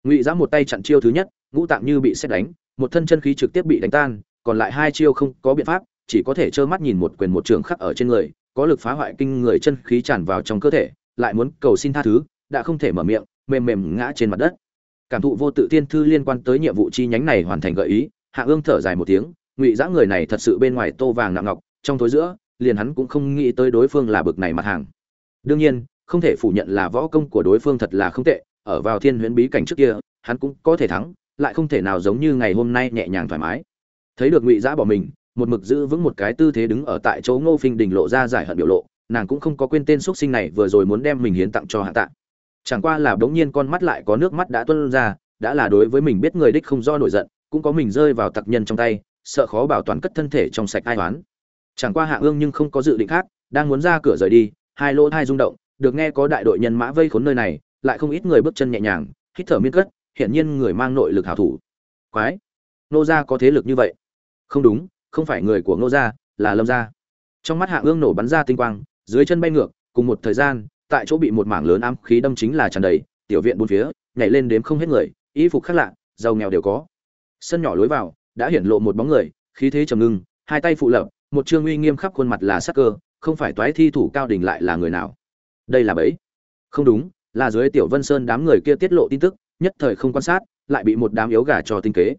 Ngụy giã một tay chặn chiêu thứ nhất, ngũ tạng như bị xét đánh, một thân chân khí trực tiếp bị đánh tan, còn lại hai chiêu không có biện pháp, chỉ có thể trơ mắt nhìn một quyền một trường khắc ở trên người, có lực phá hoại kinh người chân khí tràn vào trong cơ thể, lại muốn cầu xin tha thứ, đã không thể mở miệng, mềm mềm ngã trên mặt đất. Cảm thụ vô tự tiên thư liên quan tới nhiệm vụ chi nhánh này hoàn thành gợi ý, hạ ương thở dài một tiếng ngụy giã người này thật sự bên ngoài tô vàng nặng ngọc, trong tối giữa, liền hắn cũng không nghĩ tới đối phương là bực này mặt hàng. Đương nhiên, không thể phủ nhận là võ công của đối phương thật là không tệ, ở vào thiên huyễn bí cảnh trước kia, hắn cũng có thể thắng, lại không thể nào giống như ngày hôm nay nhẹ nhàng thoải mái. Thấy được ngụy giã bỏ mình, một mực giữ vững một cái tư thế đứng ở tại chỗ ngô phình đình lộ ra giải hận biểu lộ, nàng cũng không có quên tên xuất sinh này vừa rồi muốn đem mình hiến tặng cho hạ tạ. Chẳng qua là đống nhiên con mắt lại có nước mắt đã tuôn ra, đã là đối với mình biết người đích không do nổi giận, cũng có mình rơi vào tặc nhân trong tay sợ khó bảo toàn cất thân thể trong sạch ai toán chẳng qua hạ ương nhưng không có dự định khác, đang muốn ra cửa rời đi, hai lỗ thai rung động, được nghe có đại đội nhân mã vây khốn nơi này, lại không ít người bước chân nhẹ nhàng, hít thở miên cất, hiển nhiên người mang nội lực hảo thủ. Quái! Nô gia có thế lực như vậy. Không đúng, không phải người của nô gia, là lâm gia. Trong mắt hạ ương nổ bắn ra tinh quang, dưới chân bay ngược, cùng một thời gian, tại chỗ bị một mảng lớn ám khí đâm chính là tràn đầy, tiểu viện bốn phía, nhảy lên đếm không hết người, y phục khác lạ, giàu nghèo đều có. Sân nhỏ lối vào đã hiển lộ một bóng người, khí thế trầm ngưng, hai tay phụ lập, một trương uy nghiêm khắp khuôn mặt là sắc cơ, không phải toái thi thủ cao đỉnh lại là người nào. Đây là bẫy. Không đúng, là dưới tiểu vân sơn đám người kia tiết lộ tin tức, nhất thời không quan sát, lại bị một đám yếu gà cho tinh kế.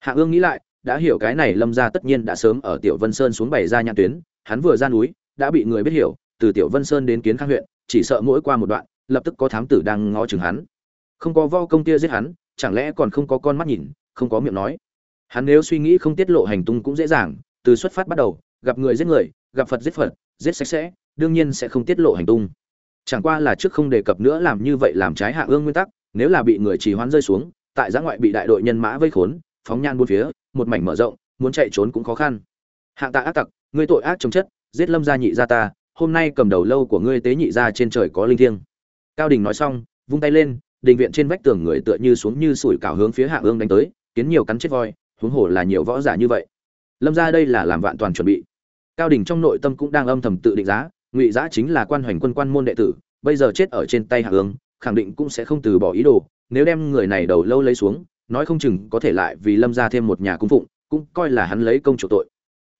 Hạ ương nghĩ lại, đã hiểu cái này lâm ra tất nhiên đã sớm ở tiểu vân sơn xuống bày ra nhãn tuyến, hắn vừa ra núi, đã bị người biết hiểu, từ tiểu vân sơn đến kiến khang huyện, chỉ sợ mỗi qua một đoạn, lập tức có thám tử đang ngó chừng hắn. Không có vo công kia giết hắn, chẳng lẽ còn không có con mắt nhìn, không có miệng nói hắn nếu suy nghĩ không tiết lộ hành tung cũng dễ dàng, từ xuất phát bắt đầu, gặp người giết người, gặp phật giết phật, giết sạch sẽ, đương nhiên sẽ không tiết lộ hành tung. Chẳng qua là trước không đề cập nữa làm như vậy làm trái hạ ương nguyên tắc, nếu là bị người trì hoãn rơi xuống, tại giã ngoại bị đại đội nhân mã vây khốn, phóng nhan buôn phía, một mảnh mở rộng, muốn chạy trốn cũng khó khăn. Hạng tạ ác tặc, ngươi tội ác chống chất, giết lâm gia nhị gia ta, hôm nay cầm đầu lâu của ngươi tế nhị gia trên trời có linh thiêng. Cao đình nói xong, vung tay lên, đình viện trên vách tường người tựa như xuống như sủi cảo hướng phía hạ ương đánh tới, kiến nhiều cắn chết voi huống hồ là nhiều võ giả như vậy. Lâm gia đây là làm vạn toàn chuẩn bị. Cao đình trong nội tâm cũng đang âm thầm tự định giá, ngụy giã chính là quan hoành quân quan môn đệ tử, bây giờ chết ở trên tay hạ ương khẳng định cũng sẽ không từ bỏ ý đồ, nếu đem người này đầu lâu lấy xuống, nói không chừng có thể lại vì lâm ra thêm một nhà cung phụng, cũng coi là hắn lấy công chủ tội.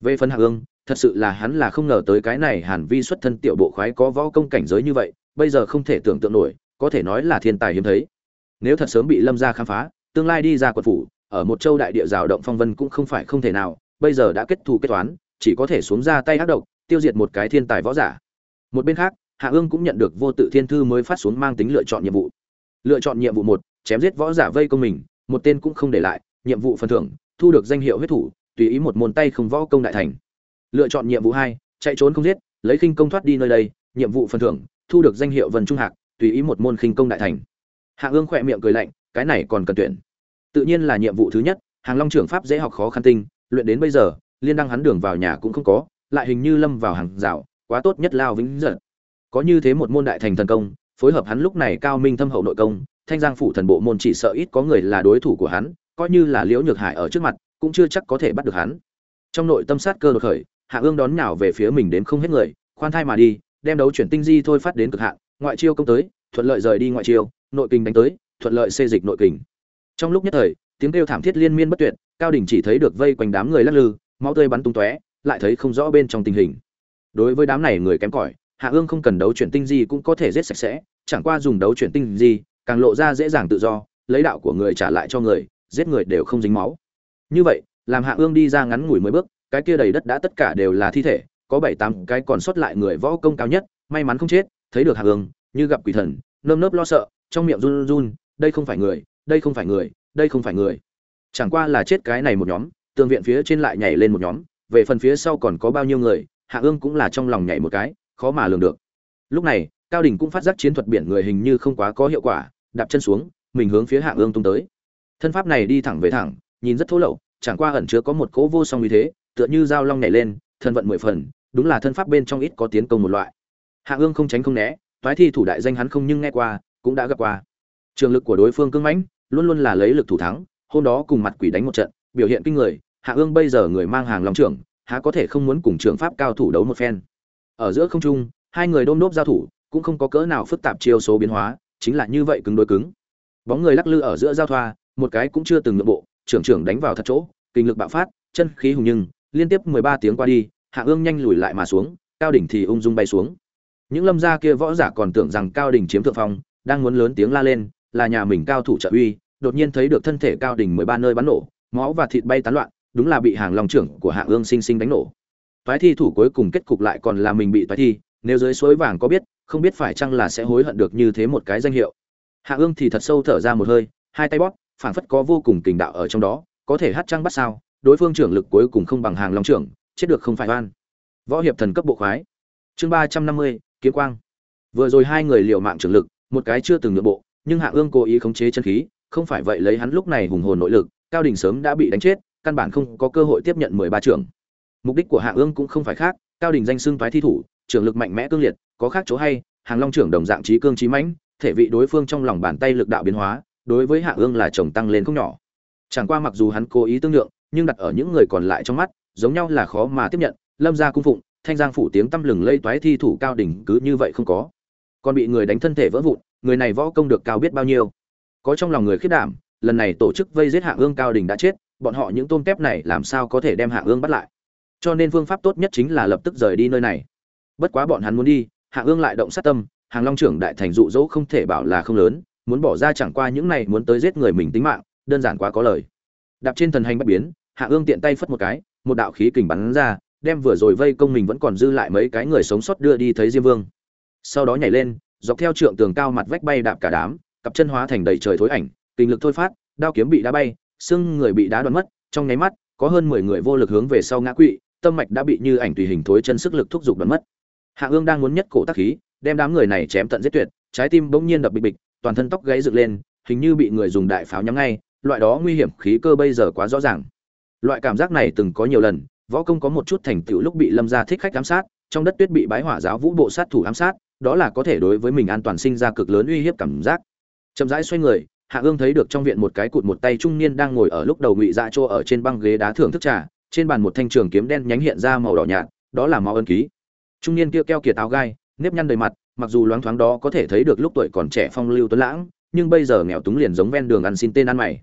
Về phần hạ ương thật sự là hắn là không ngờ tới cái này hàn vi xuất thân tiểu bộ khoái có võ công cảnh giới như vậy, bây giờ không thể tưởng tượng nổi, có thể nói là thiên tài hiếm thấy. Nếu thật sớm bị lâm ra khám phá, tương lai đi ra quận phủ ở một châu đại địa rào động phong vân cũng không phải không thể nào, bây giờ đã kết thù kết toán, chỉ có thể xuống ra tay ác độc, tiêu diệt một cái thiên tài võ giả. Một bên khác, hạ ương cũng nhận được vô tự thiên thư mới phát xuống mang tính lựa chọn nhiệm vụ. Lựa chọn nhiệm vụ một, chém giết võ giả vây công mình, một tên cũng không để lại, nhiệm vụ phần thưởng, thu được danh hiệu huyết thủ, tùy ý một môn tay không võ công đại thành. Lựa chọn nhiệm vụ hai, chạy trốn không giết, lấy khinh công thoát đi nơi đây, nhiệm vụ phần thưởng, thu được danh hiệu vân trung hạc, tùy ý một môn khinh công đại thành. Hạ ương khỏe miệng cười lạnh, cái này còn cần tuyển tự nhiên là nhiệm vụ thứ nhất, hàng long trưởng pháp dễ học khó khăn tinh, luyện đến bây giờ, liên đăng hắn đường vào nhà cũng không có, lại hình như lâm vào hàng rào, quá tốt nhất lao vĩnh giật có như thế một môn đại thành thần công, phối hợp hắn lúc này cao minh thâm hậu nội công, thanh giang phủ thần bộ môn chỉ sợ ít có người là đối thủ của hắn, coi như là liễu nhược hải ở trước mặt, cũng chưa chắc có thể bắt được hắn. Trong nội tâm sát cơ đột khởi, hạ ương đón nhào về phía mình đến không hết người, khoan thai mà đi, đem đấu chuyển tinh di thôi phát đến cực hạn, ngoại chiêu công tới, thuận lợi rời đi ngoại chiêu, nội kình đánh tới, thuận lợi xê dịch nội kình trong lúc nhất thời tiếng kêu thảm thiết liên miên bất tuyệt cao đỉnh chỉ thấy được vây quanh đám người lắc lư máu tươi bắn tung tóe lại thấy không rõ bên trong tình hình. Đối với đám này người kém cỏi hạ ương không cần đấu chuyển tinh gì cũng có thể giết sạch sẽ chẳng qua dùng đấu chuyển tinh gì, càng lộ ra dễ dàng tự do lấy đạo của người trả lại cho người giết người đều không dính máu. Như vậy làm hạ ương đi ra ngắn ngủi mới bước cái kia đầy đất đã tất cả đều là thi thể có bảy tám cái còn sót lại người võ công cao nhất may mắn không chết thấy được hạ ương như gặp quỷ thần nơm nớp lo sợ trong miệng run run đây không phải người đây không phải người, đây không phải người. Chẳng qua là chết cái này một nhóm, tường viện phía trên lại nhảy lên một nhóm, về phần phía sau còn có bao nhiêu người, hạ ương cũng là trong lòng nhảy một cái, khó mà lường được. Lúc này, cao đình cũng phát giác chiến thuật biển người hình như không quá có hiệu quả, đạp chân xuống, mình hướng phía hạ ương tung tới. Thân pháp này đi thẳng về thẳng, nhìn rất thô lậu, chẳng qua ẩn chứa có một cố vô song như thế, tựa như dao long nhảy lên, thân vận mười phần, đúng là thân pháp bên trong ít có tiến công một loại. Hạ ương không tránh không né, toái thi thủ đại danh hắn không nhưng nghe qua, cũng đã gặp qua. Trường lực của đối phương cưng mãnh luôn luôn là lấy lực thủ thắng, hôm đó cùng mặt quỷ đánh một trận, biểu hiện kinh người, hạ ương bây giờ người mang hàng lòng trưởng, há có thể không muốn cùng trường pháp cao thủ đấu một phen. Ở giữa không trung, hai người đôm đốp giao thủ, cũng không có cỡ nào phức tạp chiêu số biến hóa, chính là như vậy cứng đối cứng. Bóng người lắc lư ở giữa giao thoa, một cái cũng chưa từng nhượng bộ, trưởng trưởng đánh vào thật chỗ, kinh lực bạo phát, chân khí hùng nhưng, liên tiếp mười ba tiếng qua đi, hạ ương nhanh lùi lại mà xuống, cao đỉnh thì ung dung bay xuống. Những lâm gia kia võ giả còn tưởng rằng cao đỉnh chiếm thượng phong, đang muốn lớn tiếng la lên là nhà mình cao thủ trợ uy, đột nhiên thấy được thân thể cao đỉnh mười ba nơi bắn nổ, máu và thịt bay tán loạn, đúng là bị hàng lòng trưởng của hạ ương sinh sinh đánh nổ. Toái thi thủ cuối cùng kết cục lại còn là mình bị toái thi, nếu dưới suối vàng có biết, không biết phải chăng là sẽ hối hận được như thế một cái danh hiệu. Hạ ương thì thật sâu thở ra một hơi, hai tay bóp, phảng phất có vô cùng kình đạo ở trong đó, có thể hát trăng bắt sao, đối phương trưởng lực cuối cùng không bằng hàng long trưởng, chết được không phải oan. Võ hiệp thần cấp bộ khoái. Chương ba trăm năm mươi, kiếm quang. Vừa rồi hai người liều mạng trưởng lực, một cái chưa từng nhượng bộ nhưng hạ ương cố ý khống chế chân khí, không phải vậy lấy hắn lúc này hùng hồn nội lực, cao đình sớm đã bị đánh chết, căn bản không có cơ hội tiếp nhận mười ba trưởng. Mục đích của hạ ương cũng không phải khác, cao đình danh xưng phái thi thủ, trưởng lực mạnh mẽ cương liệt, có khác chỗ hay, hàng long trưởng đồng dạng trí cương trí mãnh, thể vị đối phương trong lòng bàn tay lực đạo biến hóa, đối với hạ ương là chồng tăng lên không nhỏ. Chẳng qua mặc dù hắn cố ý tương lượng, nhưng đặt ở những người còn lại trong mắt, giống nhau là khó mà tiếp nhận, lâm gia cung phụng, thanh giang phủ tiếng tăm lừng lây toái thi thủ cao đỉnh cứ như vậy không có. Còn bị người đánh thân thể vỡ vụn người này võ công được cao biết bao nhiêu. Có trong lòng người khiết đảm, lần này tổ chức vây giết hạ ương cao Đình đã chết, bọn họ những tôm tép này làm sao có thể đem hạ ương bắt lại? Cho nên phương pháp tốt nhất chính là lập tức rời đi nơi này. Bất quá bọn hắn muốn đi hạ ương lại động sát tâm, hàng long trưởng đại thành dụ dỗ không thể bảo là không lớn, muốn bỏ ra chẳng qua những này muốn tới giết người mình tính mạng, đơn giản quá có lời. Đạp trên thần hành bất biến hạ ương tiện tay phất một cái, một đạo khí kình bắn ra, đem vừa rồi vây công mình vẫn còn dư lại mấy cái người sống sót đưa đi thấy diêm vương. Sau đó nhảy lên dọc theo trượng tường cao mặt vách bay đạp cả đám, cặp chân hóa thành đầy trời thối ảnh, kinh lực thôi phát, đao kiếm bị đá bay, xương người bị đá đoán mất, trong nháy mắt, có hơn mười người vô lực hướng về sau ngã quỵ, tâm mạch đã bị như ảnh tùy hình thối chân sức lực thúc giục đoán mất. Hạ ương đang muốn nhất cổ tác khí, đem đám người này chém tận giết tuyệt, trái tim bỗng nhiên đập bịch bịch, toàn thân tóc gáy dựng lên, hình như bị người dùng đại pháo nhắm ngay, loại đó nguy hiểm khí cơ bây giờ quá rõ ràng. Loại cảm giác này từng có nhiều lần, võ công có một chút thành tựu lúc bị lâm gia thích khách ám sát, trong đất tuyết bị bái hỏa giáo vũ bộ sát thủ ám sát đó là có thể đối với mình an toàn sinh ra cực lớn uy hiếp cảm giác. Chậm rãi xoay người, hạ ương thấy được trong viện một cái cụt một tay trung niên đang ngồi ở lúc đầu ngụy dạ chỗ ở trên băng ghế đá thưởng thức trà, trên bàn một thanh trường kiếm đen nhánh hiện ra màu đỏ nhạt, đó là máu ân ký. Trung niên kia keo kiệt áo gai, nếp nhăn đầy mặt, mặc dù loáng thoáng đó có thể thấy được lúc tuổi còn trẻ phong lưu tuấn lãng, nhưng bây giờ nghèo túng liền giống ven đường ăn xin tên ăn mày.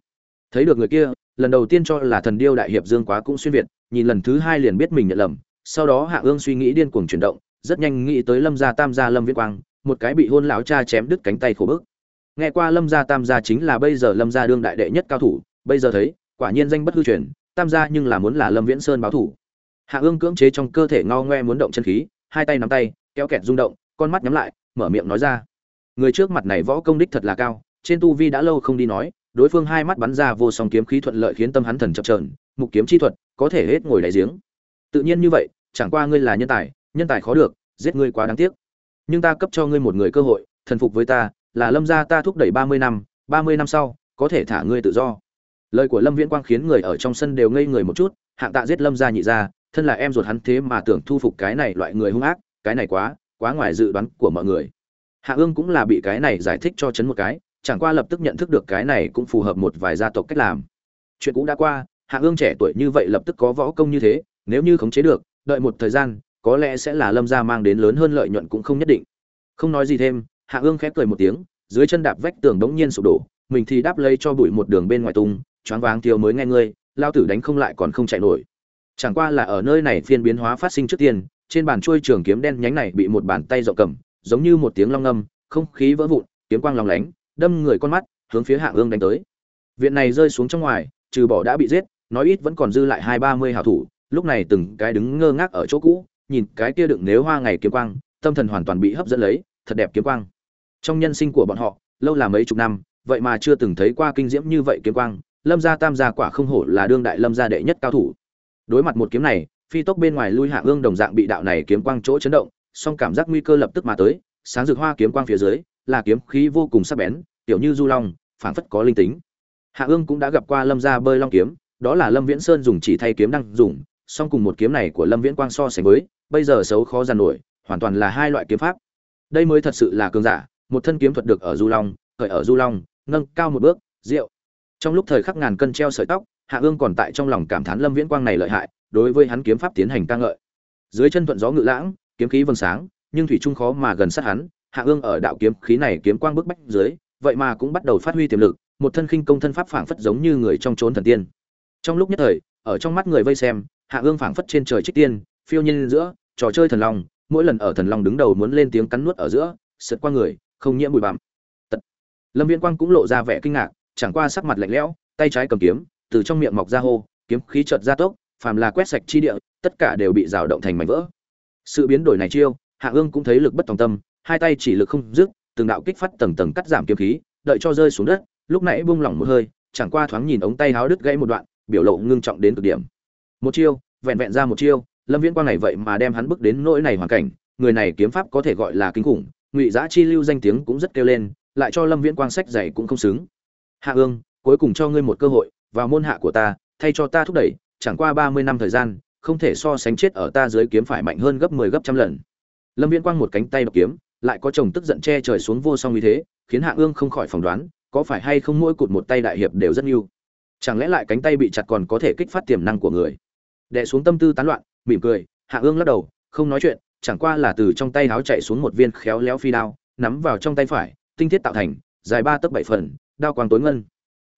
Thấy được người kia, lần đầu tiên cho là thần điêu đại hiệp dương quá cũng xuyên việt, nhìn lần thứ hai liền biết mình nhận lầm, sau đó hạ ương suy nghĩ điên cuồng chuyển động rất nhanh nghĩ tới lâm gia tam gia lâm viễn quang, một cái bị hôn lão cha chém đứt cánh tay khổ bức. Nghe qua lâm gia tam gia chính là bây giờ lâm gia đương đại đệ nhất cao thủ, bây giờ thấy, quả nhiên danh bất hư truyền, tam gia nhưng là muốn là lâm viễn sơn báo thủ. Hạ ương cưỡng chế trong cơ thể ngao ngoe muốn động chân khí, hai tay nắm tay, kéo kẹt rung động, con mắt nhắm lại, mở miệng nói ra. Người trước mặt này võ công đích thật là cao, trên tu vi đã lâu không đi nói, đối phương hai mắt bắn ra vô song kiếm khí thuận lợi khiến tâm hắn thần chập trờn mục kiếm chi thuật có thể hết ngồi đáy giếng. Tự nhiên như vậy, chẳng qua ngươi là nhân tài nhân tài khó được, giết ngươi quá đáng tiếc. Nhưng ta cấp cho ngươi một người cơ hội, thần phục với ta, là lâm gia ta thúc đẩy ba mươi năm, ba mươi năm sau, có thể thả ngươi tự do. Lời của lâm viễn quang khiến người ở trong sân đều ngây người một chút, hạng tạ giết lâm gia nhị gia, thân là em ruột hắn thế mà tưởng thu phục cái này loại người hung ác, cái này quá quá ngoài dự đoán của mọi người. Hạ ương cũng là bị cái này giải thích cho chấn một cái, chẳng qua lập tức nhận thức được cái này cũng phù hợp một vài gia tộc cách làm. Chuyện cũng đã qua, hạ ương trẻ tuổi như vậy lập tức có võ công như thế, nếu như khống chế được, đợi một thời gian có lẽ sẽ là lâm gia mang đến lớn hơn lợi nhuận cũng không nhất định. Không nói gì thêm, hạ ương khép cười một tiếng, dưới chân đạp vách tường đống nhiên sụp đổ, mình thì đáp lấy cho bụi một đường bên ngoài tung, choáng váng thiếu mới nghe ngươi, lao tử đánh không lại còn không chạy nổi. Chẳng qua là ở nơi này phiên biến hóa phát sinh trước tiên, trên bàn trôi trường kiếm đen nhánh này bị một bàn tay rộng cầm, giống như một tiếng long ngâm không khí vỡ vụn, kiếm quang lòng lánh, đâm người con mắt, hướng phía hạ ương đánh tới. Viện này rơi xuống trong ngoài, trừ bỏ đã bị giết, nói ít vẫn còn dư lại hai ba mươi hảo thủ, lúc này từng cái đứng ngơ ngác ở chỗ cũ nhìn cái kia đựng nếu hoa ngày kiếm quang, tâm thần hoàn toàn bị hấp dẫn lấy, thật đẹp kiếm quang. Trong nhân sinh của bọn họ, lâu là mấy chục năm, vậy mà chưa từng thấy qua kinh diễm như vậy kiếm quang, lâm gia tam gia quả không hổ là đương đại lâm gia đệ nhất cao thủ. Đối mặt một kiếm này, phi tốc bên ngoài lui hạ ương đồng dạng bị đạo này kiếm quang chỗ chấn động, song cảm giác nguy cơ lập tức mà tới, sáng rực hoa kiếm quang phía dưới, là kiếm khí vô cùng sắc bén, tiểu như du long, phảng phất có linh tính. Hạ ương cũng đã gặp qua lâm gia bơi long kiếm, đó là lâm viễn sơn dùng chỉ thay kiếm đang dùng, song cùng một kiếm này của lâm viễn quang so sánh với bây giờ xấu khó giàn nổi, hoàn toàn là hai loại kiếm pháp. Đây mới thật sự là cường giả, một thân kiếm thuật được ở du long, khởi ở du long, nâng cao một bước, rượu. Trong lúc thời khắc ngàn cân treo sợi tóc, hạ ương còn tại trong lòng cảm thán lâm viễn quang này lợi hại, đối với hắn kiếm pháp tiến hành ca ngợi. Dưới chân thuận gió ngự lãng, kiếm khí vầng sáng, nhưng thủy trung khó mà gần sát hắn, hạ ương ở đạo kiếm khí này kiếm quang bức bách dưới, vậy mà cũng bắt đầu phát huy tiềm lực, một thân khinh công thân pháp phảng phất giống như người trong trốn thần tiên. Trong lúc nhất thời, ở trong mắt người vây xem, hạ ương phảng phất trên trời trích tiên phiêu nhiên giữa, trò chơi thần long, mỗi lần ở thần long đứng đầu muốn lên tiếng cắn nuốt ở giữa, sượt qua người, không nhiễm bụi bặm. Tật. Lâm viễn quang cũng lộ ra vẻ kinh ngạc, chẳng qua sắc mặt lạnh lẽo, tay trái cầm kiếm, từ trong miệng mọc ra hô, kiếm khí chợt ra tốc, phàm là quét sạch chi địa, tất cả đều bị rào động thành mảnh vỡ. Sự biến đổi này chiêu, hạ ương cũng thấy lực bất tòng tâm, hai tay chỉ lực không dứt, từng đạo kích phát tầng tầng cắt giảm kiếm khí, đợi cho rơi xuống đất, lúc nãy buông lỏng một hơi, chẳng qua thoáng nhìn ống tay háo đứt gãy một đoạn, biểu lộ ngưng trọng đến cực điểm. Một chiêu, vẹn vẹn ra một chiêu lâm viễn quang này vậy mà đem hắn bước đến nỗi này hoàn cảnh, người này kiếm pháp có thể gọi là kinh khủng, ngụy giã chi lưu danh tiếng cũng rất kêu lên, lại cho lâm viễn quang sách dạy cũng không xứng. Hạ ương, cuối cùng cho ngươi một cơ hội, vào môn hạ của ta, thay cho ta thúc đẩy, chẳng qua ba mươi năm thời gian, không thể so sánh chết ở ta dưới kiếm phải mạnh hơn gấp mười 10 gấp trăm lần. Lâm viễn quang một cánh tay đập kiếm, lại có chồng tức giận che trời xuống vô song như thế, khiến hạ ương không khỏi phỏng đoán, có phải hay không mỗi cụt một tay đại hiệp đều rất nhiều chẳng lẽ lại cánh tay bị chặt còn có thể kích phát tiềm năng của người? Đè xuống tâm tư tán loạn mỉm cười, hạ ương lắc đầu, không nói chuyện, chẳng qua là từ trong tay háo chạy xuống một viên khéo léo phi đao, nắm vào trong tay phải, tinh thiết tạo thành, dài ba tấc bảy phần, đao quang tối ngân.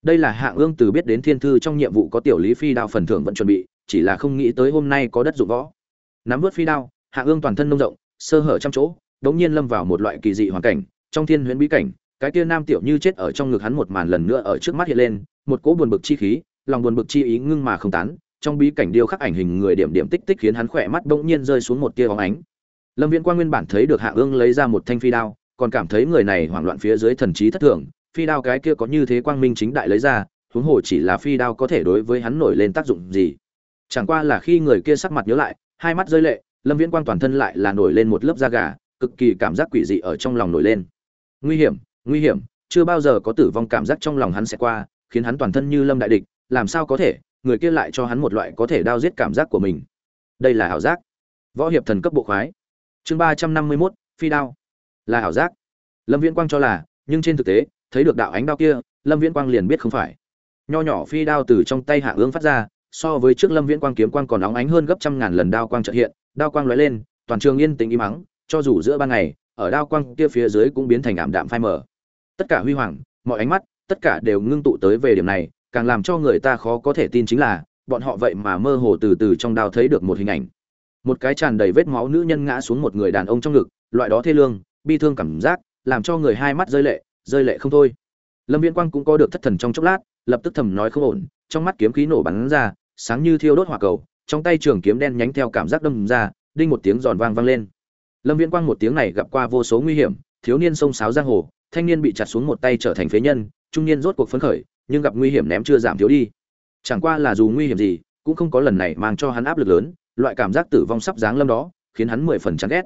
Đây là hạ ương từ biết đến thiên thư trong nhiệm vụ có tiểu lý phi đao phần thưởng vẫn chuẩn bị, chỉ là không nghĩ tới hôm nay có đất dụng võ. Nắm vớt phi đao, hạ ương toàn thân nông rộng, sơ hở trăm chỗ, đống nhiên lâm vào một loại kỳ dị hoàn cảnh, trong thiên huyễn bí cảnh, cái kia nam tiểu như chết ở trong ngực hắn một màn lần nữa ở trước mắt hiện lên, một cỗ buồn bực chi khí, lòng buồn bực chi ý ngưng mà không tán trong bí cảnh điêu khắc ảnh hình người điểm điểm tích tích khiến hắn khỏe mắt bỗng nhiên rơi xuống một tia bóng ánh. Lâm viễn quang nguyên bản thấy được hạ ương lấy ra một thanh phi đao, còn cảm thấy người này hoảng loạn phía dưới thần trí thất thường, phi đao cái kia có như thế quang minh chính đại lấy ra, huống hồ chỉ là phi đao có thể đối với hắn nổi lên tác dụng gì. Chẳng qua là khi người kia sắc mặt nhớ lại, hai mắt rơi lệ, lâm viễn quang toàn thân lại là nổi lên một lớp da gà, cực kỳ cảm giác quỷ dị ở trong lòng nổi lên. Nguy hiểm nguy hiểm, chưa bao giờ có tử vong cảm giác trong lòng hắn sẽ qua, khiến hắn toàn thân như lâm đại địch, làm sao có thể? Người kia lại cho hắn một loại có thể đao giết cảm giác của mình. Đây là ảo giác. Võ hiệp thần cấp bộ khoái. Chương ba trăm năm mươi mốt, phi đao. Là ảo giác. Lâm viễn quang cho là, nhưng trên thực tế, thấy được đạo ánh đao kia, lâm viễn quang liền biết không phải. Nho nhỏ phi đao từ trong tay hạ ương phát ra, so với trước lâm viễn quang kiếm quang còn óng ánh hơn gấp trăm ngàn lần đao quang trợ hiện, đao quang lóe lên, toàn trường yên tĩnh im mắng cho dù giữa ban ngày, ở đao quang kia phía dưới cũng biến thành ảm đạm phai mờ. Tất cả huy hoàng, mọi ánh mắt, tất cả đều ngưng tụ tới về điểm này càng làm cho người ta khó có thể tin chính là, bọn họ vậy mà mơ hồ từ từ trong đao thấy được một hình ảnh. Một cái tràn đầy vết máu nữ nhân ngã xuống một người đàn ông trong ngực, loại đó thê lương, bi thương cảm giác, làm cho người hai mắt rơi lệ rơi lệ không thôi. Lâm viễn quang cũng có được thất thần trong chốc lát, lập tức thầm nói không ổn, trong mắt kiếm khí nổ bắn ra, sáng như thiêu đốt hỏa cầu, trong tay trường kiếm đen nhánh theo cảm giác đâm ra, đinh một tiếng giòn vang vang lên. Lâm viễn quang một tiếng này gặp qua vô số nguy hiểm, thiếu niên sông sáo giang hồ, thanh niên bị chặt xuống một tay trở thành phế nhân, trung niên rốt cuộc phấn khởi nhưng gặp nguy hiểm ném chưa giảm thiếu đi. Chẳng qua là dù nguy hiểm gì, cũng không có lần này mang cho hắn áp lực lớn, loại cảm giác tử vong sắp giáng lâm đó, khiến hắn mười phần chán ghét.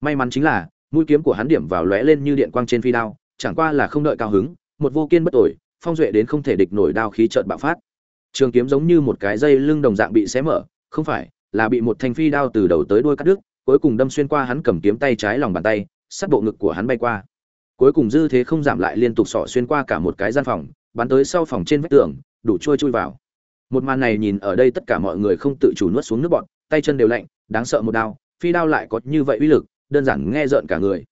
May mắn chính là, mũi kiếm của hắn điểm vào lóe lên như điện quang trên phi đao, chẳng qua là không đợi cao hứng, một vô kiên bất tội, phong duệ đến không thể địch nổi đao khí trợn bạo phát. Trường kiếm giống như một cái dây lưng đồng dạng bị xé mở, không phải, là bị một thanh phi đao từ đầu tới đuôi cắt đứt, cuối cùng đâm xuyên qua hắn cầm kiếm tay trái lòng bàn tay sát bộ ngực của hắn bay qua. Cuối cùng dư thế không giảm lại liên tục sỏ xuyên qua cả một cái gian phòng bắn tới sau phòng trên vách tường, đủ trôi chui vào. Một màn này nhìn ở đây tất cả mọi người không tự chủ nuốt xuống nước bọn tay chân đều lạnh, đáng sợ một đao, phi đao lại có như vậy uy lực, đơn giản nghe rợn cả người.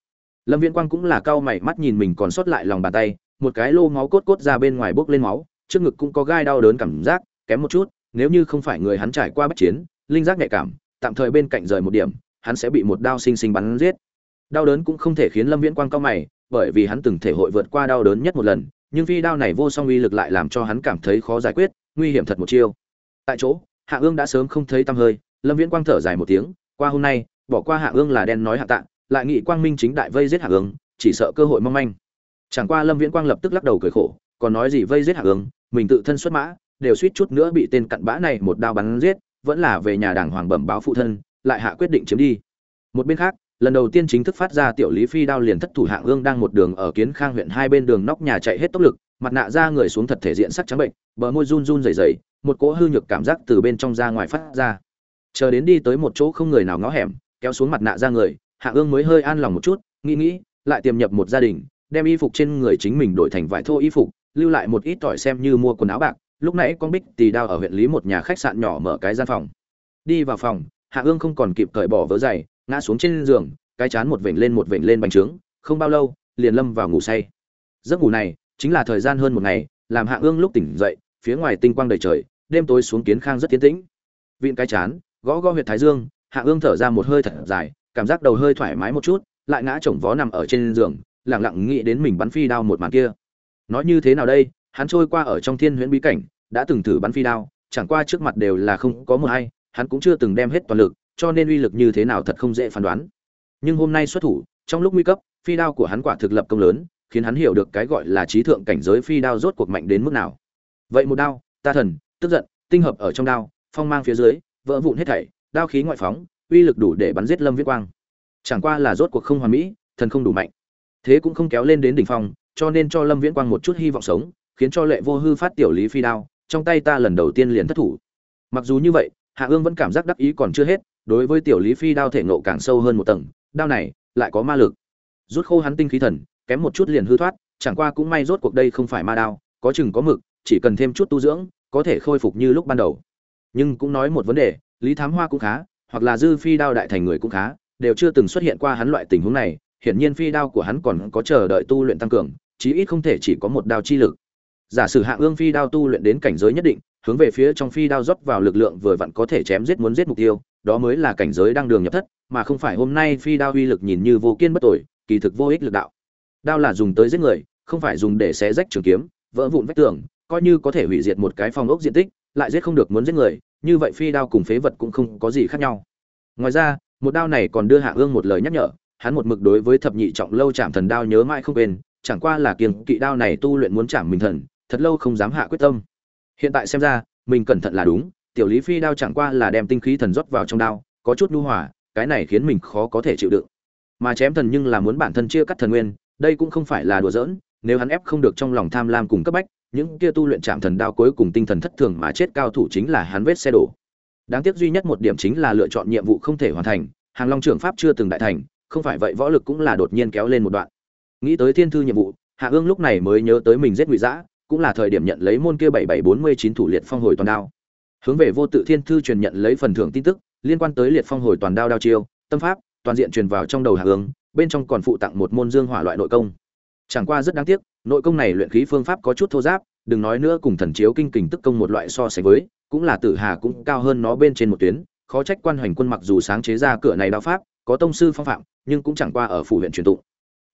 Lâm viễn quang cũng là cao mày mắt nhìn mình còn sót lại lòng bàn tay, một cái lô máu cốt cốt ra bên ngoài bốc lên máu, trước ngực cũng có gai đau đớn cảm giác, kém một chút, nếu như không phải người hắn trải qua bất chiến, linh giác nhạy cảm, tạm thời bên cạnh rời một điểm, hắn sẽ bị một đao sinh sinh bắn giết. Đau đớn cũng không thể khiến lâm viễn quang cao mày, bởi vì hắn từng thể hội vượt qua đau đớn nhất một lần nhưng phi đao này vô song uy lực lại làm cho hắn cảm thấy khó giải quyết, nguy hiểm thật một chiêu. Tại chỗ, hạ ương đã sớm không thấy tăm hơi, lâm viễn quang thở dài một tiếng, qua hôm nay, bỏ qua hạ ương là đen nói hạ tạng, lại nghị quang minh chính đại vây giết hạ ương, chỉ sợ cơ hội mong manh. Chẳng qua lâm viễn quang lập tức lắc đầu cười khổ, còn nói gì vây giết hạ ương, mình tự thân xuất mã, đều suýt chút nữa bị tên cặn bã này một đao bắn giết, vẫn là về nhà đảng hoàng bẩm báo phụ thân, lại hạ quyết định chiếm đi. Một bên khác lần đầu tiên chính thức phát ra tiểu lý phi đao liền thất thủ hạng ương đang một đường ở kiến khang huyện hai bên đường nóc nhà chạy hết tốc lực, mặt nạ ra người xuống thật thể diện sắc trắng bệnh, bờ môi run run rẩy rẩy, một cỗ hư nhược cảm giác từ bên trong ra ngoài phát ra. Chờ đến đi tới một chỗ không người nào ngó hẻm, kéo xuống mặt nạ ra người, hạng ương mới hơi an lòng một chút, nghĩ nghĩ, lại tiềm nhập một gia đình, đem y phục trên người chính mình đổi thành vải thô y phục, lưu lại một ít tỏi xem như mua quần áo bạc. Lúc nãy con bích tì đao ở huyện lý một nhà khách sạn nhỏ mở cái gian phòng. Đi vào phòng hạ ương không còn kịp cởi bỏ vớ giày ngã xuống trên giường, cái chán một vểnh lên một vểnh lên bành trướng, không bao lâu, liền lâm vào ngủ say. Giấc ngủ này, chính là thời gian hơn một ngày, làm hạ ương lúc tỉnh dậy, phía ngoài tinh quang đầy trời, đêm tối xuống kiến khang rất tiến tĩnh. Vịn cái chán, gõ gõ huyệt thái dương, hạ ương thở ra một hơi thật dài, cảm giác đầu hơi thoải mái một chút, lại ngã chồng vó nằm ở trên giường lẳng lặng nghĩ đến mình bắn phi đao một màn kia. Nói như thế nào đây, hắn trôi qua ở trong thiên huyễn bí cảnh, đã từng thử bắn phi đao, chẳng qua trước mặt đều là không có một hay, hắn cũng chưa từng đem hết toàn lực cho nên uy lực như thế nào thật không dễ phán đoán. Nhưng hôm nay xuất thủ, trong lúc nguy cấp, phi đao của hắn quả thực lập công lớn, khiến hắn hiểu được cái gọi là trí thượng cảnh giới phi đao rốt cuộc mạnh đến mức nào. Vậy một đao, ta thần, tức giận, tinh hợp ở trong đao, phong mang phía dưới, vỡ vụn hết thảy, đao khí ngoại phóng, uy lực đủ để bắn giết lâm viết quang. Chẳng qua là rốt cuộc không hoàn mỹ, thần không đủ mạnh. Thế cũng không kéo lên đến đỉnh phong, cho nên cho lâm viễn quang một chút hy vọng sống, khiến cho lệ vô hư phát tiểu lý phi đao, trong tay ta lần đầu tiên liền thất thủ. Mặc dù như vậy, hạ ương vẫn cảm giác đắc ý còn chưa hết đối với tiểu lý phi đao thể nộ càng sâu hơn một tầng, đao này lại có ma lực. Rút khô hắn tinh khí thần, kém một chút liền hư thoát, chẳng qua cũng may rốt cuộc đây không phải ma đao, có chừng có mực, chỉ cần thêm chút tu dưỡng, có thể khôi phục như lúc ban đầu. Nhưng cũng nói một vấn đề, lý thám hoa cũng khá, hoặc là dư phi đao đại thành người cũng khá, đều chưa từng xuất hiện qua hắn loại tình huống này, hiển nhiên phi đao của hắn còn có chờ đợi tu luyện tăng cường, chí ít không thể chỉ có một đao chi lực. Giả sử hạ ương phi đao tu luyện đến cảnh giới nhất định, hướng về phía trong phi đao rót vào lực lượng vừa vặn có thể chém giết muốn giết mục tiêu đó mới là cảnh giới đang đường nhập thất, mà không phải hôm nay phi đao uy lực nhìn như vô kiên bất tội, kỳ thực vô ích lực đạo. Đao là dùng tới giết người, không phải dùng để xé rách trường kiếm, vỡ vụn vách tường, coi như có thể hủy diệt một cái phòng ốc diện tích, lại giết không được muốn giết người, như vậy phi đao cùng phế vật cũng không có gì khác nhau. Ngoài ra, một đao này còn đưa hạ ương một lời nhắc nhở, hắn một mực đối với thập nhị trọng lâu chạm thần đao nhớ mãi không quên, chẳng qua là kiêng kỵ đao này tu luyện muốn chạm mình thần, thật lâu không dám hạ quyết tâm. Hiện tại xem ra, mình cẩn thận là đúng tiểu lý phi đao chẳng qua là đem tinh khí thần rót vào trong đao, có chút nhu hòa, cái này khiến mình khó có thể chịu đựng. Mà chém thần nhưng là muốn bản thân chia cắt thần nguyên, đây cũng không phải là đùa giỡn, nếu hắn ép không được trong lòng tham lam cùng cấp bách, những kia tu luyện chạm thần đao cuối cùng tinh thần thất thường mà chết cao thủ chính là hắn vết xe đổ. Đáng tiếc duy nhất một điểm chính là lựa chọn nhiệm vụ không thể hoàn thành, hàng long trưởng pháp chưa từng đại thành, không phải vậy võ lực cũng là đột nhiên kéo lên một đoạn. Nghĩ tới thiên thư nhiệm vụ, hạ ương lúc này mới nhớ tới mình giết ngụy dã, cũng là thời điểm nhận lấy môn kia bảy bảy bốn mươi chín thủ liệt phong hồi toàn đao hướng về vô tự thiên thư truyền nhận lấy phần thưởng tin tức, liên quan tới liệt phong hồi toàn đao đao chiêu, tâm pháp, toàn diện truyền vào trong đầu hạ hướng, bên trong còn phụ tặng một môn dương hỏa loại nội công. Chẳng qua rất đáng tiếc, nội công này luyện khí phương pháp có chút thô giáp, đừng nói nữa cùng thần chiếu kinh kình tức công một loại so sánh với, cũng là tử hà cũng cao hơn nó bên trên một tuyến, khó trách quan hoành quân mặc dù sáng chế ra cửa này đao pháp, có tông sư phong phạm, nhưng cũng chẳng qua ở phủ huyện truyền tụng.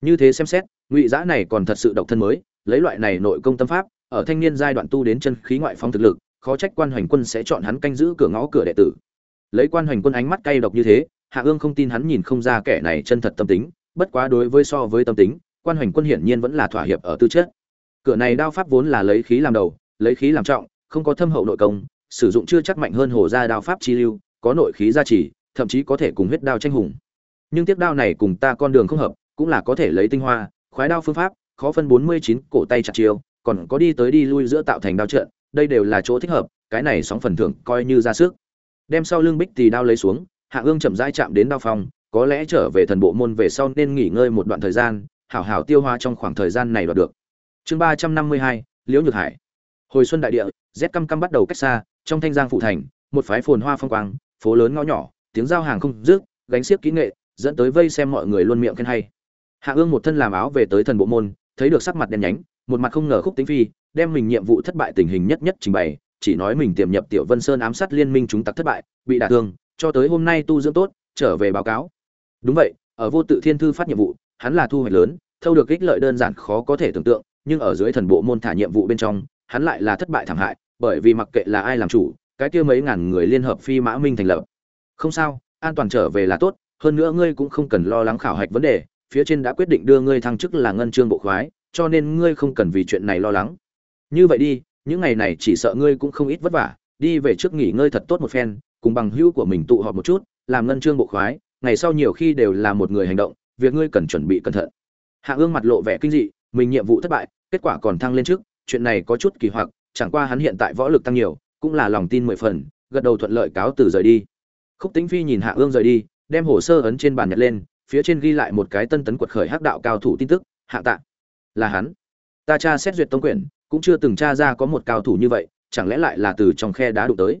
Như thế xem xét, ngụy giã này còn thật sự độc thân mới, lấy loại này nội công tâm pháp, ở thanh niên giai đoạn tu đến chân khí ngoại phong thực lực khó trách quan hoành quân sẽ chọn hắn canh giữ cửa ngõ cửa đệ tử. Lấy quan hoành quân ánh mắt cay độc như thế, hạ ương không tin hắn nhìn không ra kẻ này chân thật tâm tính, bất quá đối với so với tâm tính, quan hoành quân hiển nhiên vẫn là thỏa hiệp ở tư chất. Cửa này đao pháp vốn là lấy khí làm đầu, lấy khí làm trọng, không có thâm hậu nội công, sử dụng chưa chắc mạnh hơn hồ gia đao pháp chi lưu, có nội khí gia trì, thậm chí có thể cùng huyết đao tranh hùng. Nhưng tiếp đao này cùng ta con đường không hợp, cũng là có thể lấy tinh hoa, khoái đao phương pháp, khó phân bốn mươi chín, cổ tay chặt chiêu, còn có đi tới đi lui giữa tạo thành đao trận đây đều là chỗ thích hợp, cái này sóng phần thưởng coi như ra sức. Đem sau lưng bích tì đao lấy xuống, hạ ương chậm rãi chạm đến đao phong, có lẽ trở về thần bộ môn về sau nên nghỉ ngơi một đoạn thời gian, hảo hảo tiêu hóa trong khoảng thời gian này đoạt được. Chương ba trăm năm mươi hai, liễu nhược hải. Hồi xuân đại địa rét căm căm bắt đầu cách xa, trong thanh giang phụ thành, một phái phồn hoa phong quang, phố lớn ngõ nhỏ, tiếng giao hàng không rước gánh xiếc kỹ nghệ, dẫn tới vây xem mọi người luôn miệng khen hay. Hạ ương một thân làm áo về tới thần bộ môn, thấy được sắc mặt đen nhánh, một mặt không ngờ khúc tính phi đem mình nhiệm vụ thất bại tình hình nhất nhất trình bày, chỉ nói mình tiềm nhập tiểu vân sơn ám sát liên minh chúng tặc thất bại, bị đả thương, cho tới hôm nay tu dưỡng tốt, trở về báo cáo. Đúng vậy, ở vô tự thiên thư phát nhiệm vụ, hắn là thu hoạch lớn, thâu được ích lợi đơn giản khó có thể tưởng tượng, nhưng ở dưới thần bộ môn thả nhiệm vụ bên trong, hắn lại là thất bại thảm hại, bởi vì mặc kệ là ai làm chủ, cái kia mấy ngàn người liên hợp phi mã minh thành lập. Không sao, an toàn trở về là tốt, hơn nữa ngươi cũng không cần lo lắng khảo hạch vấn đề, phía trên đã quyết định đưa ngươi thăng chức là ngân trương bộ khoái, cho nên ngươi không cần vì chuyện này lo lắng như vậy đi, những ngày này chỉ sợ ngươi cũng không ít vất vả, đi về trước nghỉ ngơi thật tốt một phen, cùng bằng hữu của mình tụ họp một chút, làm ngân chương bộ khoái, ngày sau nhiều khi đều là một người hành động, việc ngươi cần chuẩn bị cẩn thận. Hạ ương mặt lộ vẻ kinh dị, mình nhiệm vụ thất bại, kết quả còn thăng lên trước, chuyện này có chút kỳ hoặc, chẳng qua hắn hiện tại võ lực tăng nhiều, cũng là lòng tin mười phần, gật đầu thuận lợi cáo từ rời đi. Khúc tính phi nhìn hạ ương rời đi, đem hồ sơ ấn trên bàn nhật lên, phía trên ghi lại một cái tân tấn quật khởi hắc đạo cao thủ tin tức, hạ tạ. Là hắn. Ta tra xét duyệt tông quyển cũng chưa từng tra ra có một cao thủ như vậy, chẳng lẽ lại là từ trong khe đá đụng tới?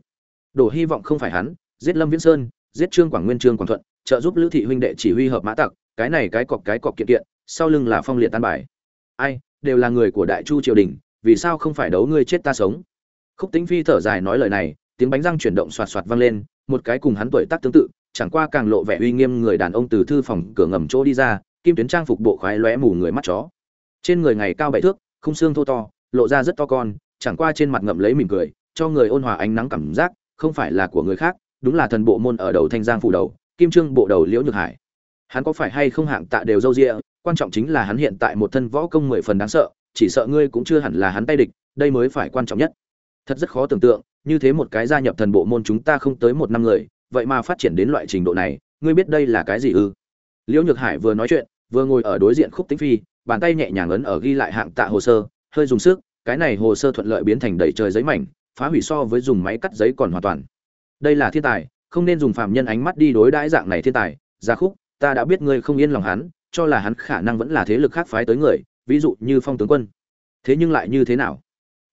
Đổ hy vọng không phải hắn, giết lâm viễn sơn, giết trương quảng nguyên, trương quảng thuận, trợ giúp lữ thị huynh đệ chỉ huy hợp mã tặc, cái này cái cọc cái cọc kiện kiện, sau lưng là phong liệt tan bài. Ai, đều là người của đại chu triều đình, vì sao không phải đấu ngươi chết ta sống? Khúc tính phi thở dài nói lời này, tiếng bánh răng chuyển động xoạt xoạt vang lên, một cái cùng hắn tuổi tác tương tự, chẳng qua càng lộ vẻ uy nghiêm người đàn ông từ thư phòng cửa ngầm chỗ đi ra, kim tuyến trang phục bộ khoái lóe mù người mắt chó. Trên người ngày cao bảy thước khung xương thô to lộ ra rất to con, chẳng qua trên mặt ngậm lấy mỉm cười, cho người ôn hòa ánh nắng cảm giác, không phải là của người khác, đúng là thần bộ môn ở đầu thanh giang phủ đầu, kim trương bộ đầu liễu nhược hải. Hắn có phải hay không hạng tạ đều dâu rịa quan trọng chính là hắn hiện tại một thân võ công mười phần đáng sợ, chỉ sợ ngươi cũng chưa hẳn là hắn tay địch, đây mới phải quan trọng nhất. Thật rất khó tưởng tượng, như thế một cái gia nhập thần bộ môn chúng ta không tới một năm người, vậy mà phát triển đến loại trình độ này, ngươi biết đây là cái gì ư? Liễu nhược hải vừa nói chuyện, vừa ngồi ở đối diện khúc tĩnh phi, bàn tay nhẹ nhàng ấn ở ghi lại hạng tạ hồ sơ hơi dùng sức, cái này hồ sơ thuận lợi biến thành đầy trời giấy mảnh, phá hủy so với dùng máy cắt giấy còn hoàn toàn. Đây là thiên tài, không nên dùng phàm nhân ánh mắt đi đối đãi dạng này thiên tài. Gia khúc, ta đã biết ngươi không yên lòng hắn, cho là hắn khả năng vẫn là thế lực khác phái tới người, ví dụ như phong tướng quân. Thế nhưng lại như thế nào?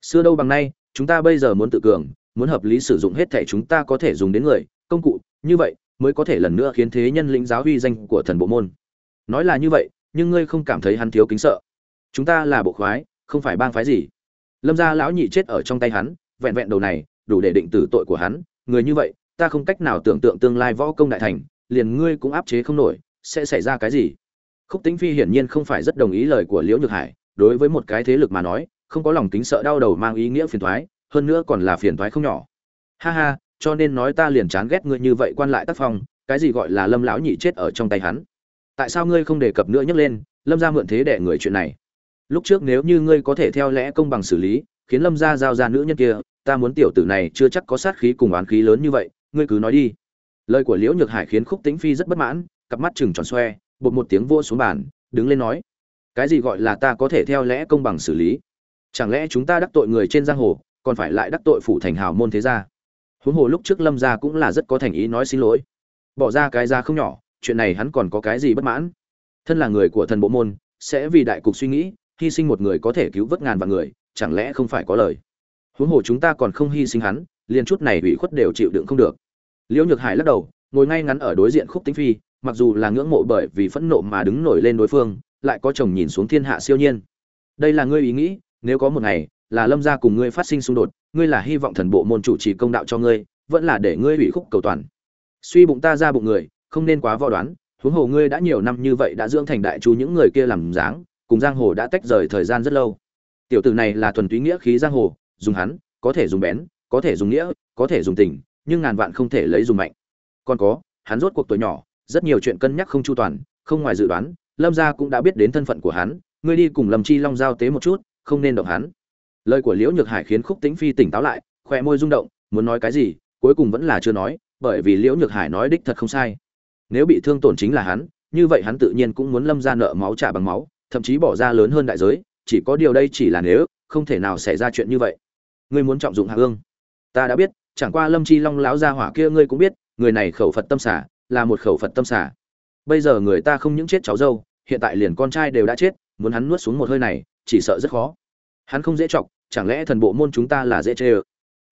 Xưa đâu bằng nay, chúng ta bây giờ muốn tự cường, muốn hợp lý sử dụng hết thể chúng ta có thể dùng đến người, công cụ, như vậy mới có thể lần nữa khiến thế nhân lĩnh giáo uy danh của thần bộ môn. Nói là như vậy, nhưng ngươi không cảm thấy hắn thiếu kính sợ. Chúng ta là bộ khoái không phải bang phái gì. Lâm gia lão nhị chết ở trong tay hắn, vẹn vẹn đầu này, đủ để định tử tội của hắn. Người như vậy, ta không cách nào tưởng tượng tương lai võ công đại thành, liền ngươi cũng áp chế không nổi, sẽ xảy ra cái gì? Khúc tính phi hiển nhiên không phải rất đồng ý lời của liễu nhược hải. Đối với một cái thế lực mà nói, không có lòng tính sợ đau đầu mang ý nghĩa phiền thoái hơn nữa còn là phiền thoái không nhỏ. Ha ha, cho nên nói ta liền chán ghét ngươi như vậy quan lại tác phong, cái gì gọi là lâm lão nhị chết ở trong tay hắn? Tại sao ngươi không đề cập nữa nhắc lên, lâm ra mượn thế để người chuyện này? Lúc trước nếu như ngươi có thể theo lẽ công bằng xử lý, khiến lâm gia giao ra nữ nhân kia, ta muốn tiểu tử này chưa chắc có sát khí cùng oán khí lớn như vậy, ngươi cứ nói đi. Lời của liễu nhược hải khiến khúc tĩnh phi rất bất mãn, cặp mắt chừng tròn xoe, bột một tiếng vô xuống bàn, đứng lên nói, cái gì gọi là ta có thể theo lẽ công bằng xử lý? Chẳng lẽ chúng ta đắc tội người trên giang hồ, còn phải lại đắc tội phủ thành hào môn thế gia? Huống hồ lúc trước lâm gia cũng là rất có thành ý nói xin lỗi. Bỏ ra cái ra không nhỏ, chuyện này hắn còn có cái gì bất mãn? Thân là người của thần bộ môn, sẽ vì đại cục suy nghĩ hy sinh một người có thể cứu vớt ngàn vạn người, chẳng lẽ không phải có lời? Huống hồ chúng ta còn không hy sinh hắn, liền chút này ủy khuất đều chịu đựng không được. Liễu nhược hải lắc đầu, ngồi ngay ngắn ở đối diện khúc tĩnh phi, mặc dù là ngưỡng mộ bởi vì phẫn nộ mà đứng nổi lên đối phương, lại có chồng nhìn xuống thiên hạ siêu nhiên. Đây là ngươi ý nghĩ, nếu có một ngày là lâm gia cùng ngươi phát sinh xung đột, ngươi là hy vọng thần bộ môn chủ trì công đạo cho ngươi, vẫn là để ngươi ủy khúc cầu toàn. Suy bụng ta ra bụng người, không nên quá vò đoán, huống hồ ngươi đã nhiều năm như vậy đã dưỡng thành đại chú những người kia làm dáng cùng giang hồ đã tách rời thời gian rất lâu. Tiểu tử này là thuần túy nghĩa khí giang hồ, dùng hắn, có thể dùng bén, có thể dùng nghĩa, có thể dùng tình, nhưng ngàn vạn không thể lấy dùng mạnh. Còn có, hắn rốt cuộc tuổi nhỏ, rất nhiều chuyện cân nhắc không chu toàn, không ngoài dự đoán, lâm gia cũng đã biết đến thân phận của hắn, ngươi đi cùng lâm chi long giao tế một chút, không nên động hắn. Lời của liễu nhược hải khiến khúc tĩnh phi tỉnh táo lại khoe môi rung động, muốn nói cái gì, cuối cùng vẫn là chưa nói, bởi vì liễu nhược hải nói đích thật không sai. Nếu bị thương tổn chính là hắn, như vậy hắn tự nhiên cũng muốn lâm ra nợ máu trả bằng máu thậm chí bỏ ra lớn hơn đại giới, chỉ có điều đây chỉ là nếu, không thể nào xảy ra chuyện như vậy. Ngươi muốn trọng dụng hạ ương ta đã biết, chẳng qua lâm chi long lão gia hỏa kia ngươi cũng biết, người này khẩu phật tâm xả, là một khẩu phật tâm xả. Bây giờ người ta không những chết cháu dâu, hiện tại liền con trai đều đã chết, muốn hắn nuốt xuống một hơi này, chỉ sợ rất khó. Hắn không dễ chọc, chẳng lẽ thần bộ môn chúng ta là dễ chê ơ?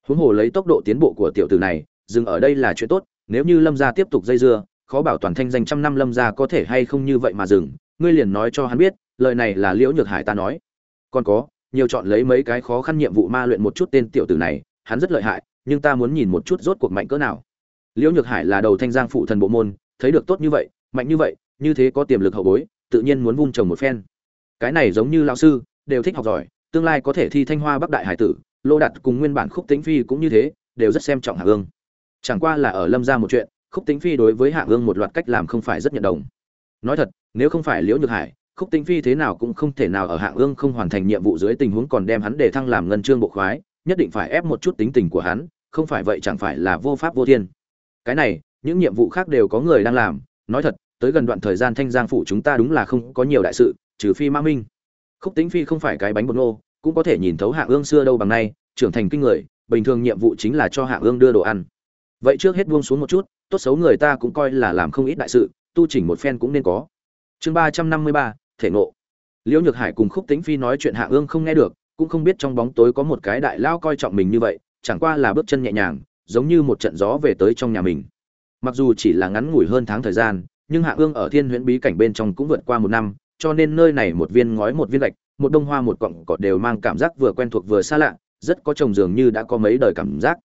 Huống hồ lấy tốc độ tiến bộ của tiểu tử này, dừng ở đây là chuyện tốt, nếu như lâm gia tiếp tục dây dưa, khó bảo toàn thanh danh trăm năm lâm gia có thể hay không như vậy mà dừng, ngươi liền nói cho hắn biết lời này là liễu nhược hải ta nói. Còn có, nhiều chọn lấy mấy cái khó khăn nhiệm vụ ma luyện một chút tên tiểu tử này, hắn rất lợi hại, nhưng ta muốn nhìn một chút rốt cuộc mạnh cỡ nào. Liễu nhược hải là đầu thanh giang phụ thần bộ môn, thấy được tốt như vậy, mạnh như vậy, như thế có tiềm lực hậu bối, tự nhiên muốn vung trồng một phen. Cái này giống như lão sư, đều thích học giỏi, tương lai có thể thi thanh hoa bắc đại hải tử, lô đặt cùng nguyên bản khúc tĩnh phi cũng như thế, đều rất xem trọng hạ ương chẳng qua là ở lâm ra một chuyện, khúc tĩnh phi đối với hạ ương một loạt cách làm không phải rất nhận đồng. Nói thật, nếu không phải liễu nhược hải khúc tĩnh phi thế nào cũng không thể nào ở hạ ương không hoàn thành nhiệm vụ dưới tình huống còn đem hắn để thăng làm ngân trương bộ khoái, nhất định phải ép một chút tính tình của hắn, không phải vậy chẳng phải là vô pháp vô thiên. Cái này, những nhiệm vụ khác đều có người đang làm, nói thật, tới gần đoạn thời gian thanh giang phủ chúng ta đúng là không có nhiều đại sự, trừ phi mã minh. Khúc tính phi không phải cái bánh bột ngô cũng có thể nhìn thấu hạ ương xưa đâu bằng nay, trưởng thành kinh người, bình thường nhiệm vụ chính là cho hạ ương đưa đồ ăn. Vậy trước hết buông xuống một chút, tốt xấu người ta cũng coi là làm không ít đại sự, tu chỉnh một phen cũng nên có. Chương ba trăm năm mươi ba thể ngộ. Liễu nhược hải cùng khúc tĩnh phi nói chuyện hạ ương không nghe được, cũng không biết trong bóng tối có một cái đại lao coi trọng mình như vậy, chẳng qua là bước chân nhẹ nhàng, giống như một trận gió về tới trong nhà mình. Mặc dù chỉ là ngắn ngủi hơn tháng thời gian, nhưng hạ ương ở thiên huyễn bí cảnh bên trong cũng vượt qua một năm, cho nên nơi này một viên ngói một viên lạch một đông hoa một cọng cỏ đều mang cảm giác vừa quen thuộc vừa xa lạ, rất có trồng dường như đã có mấy đời cảm giác.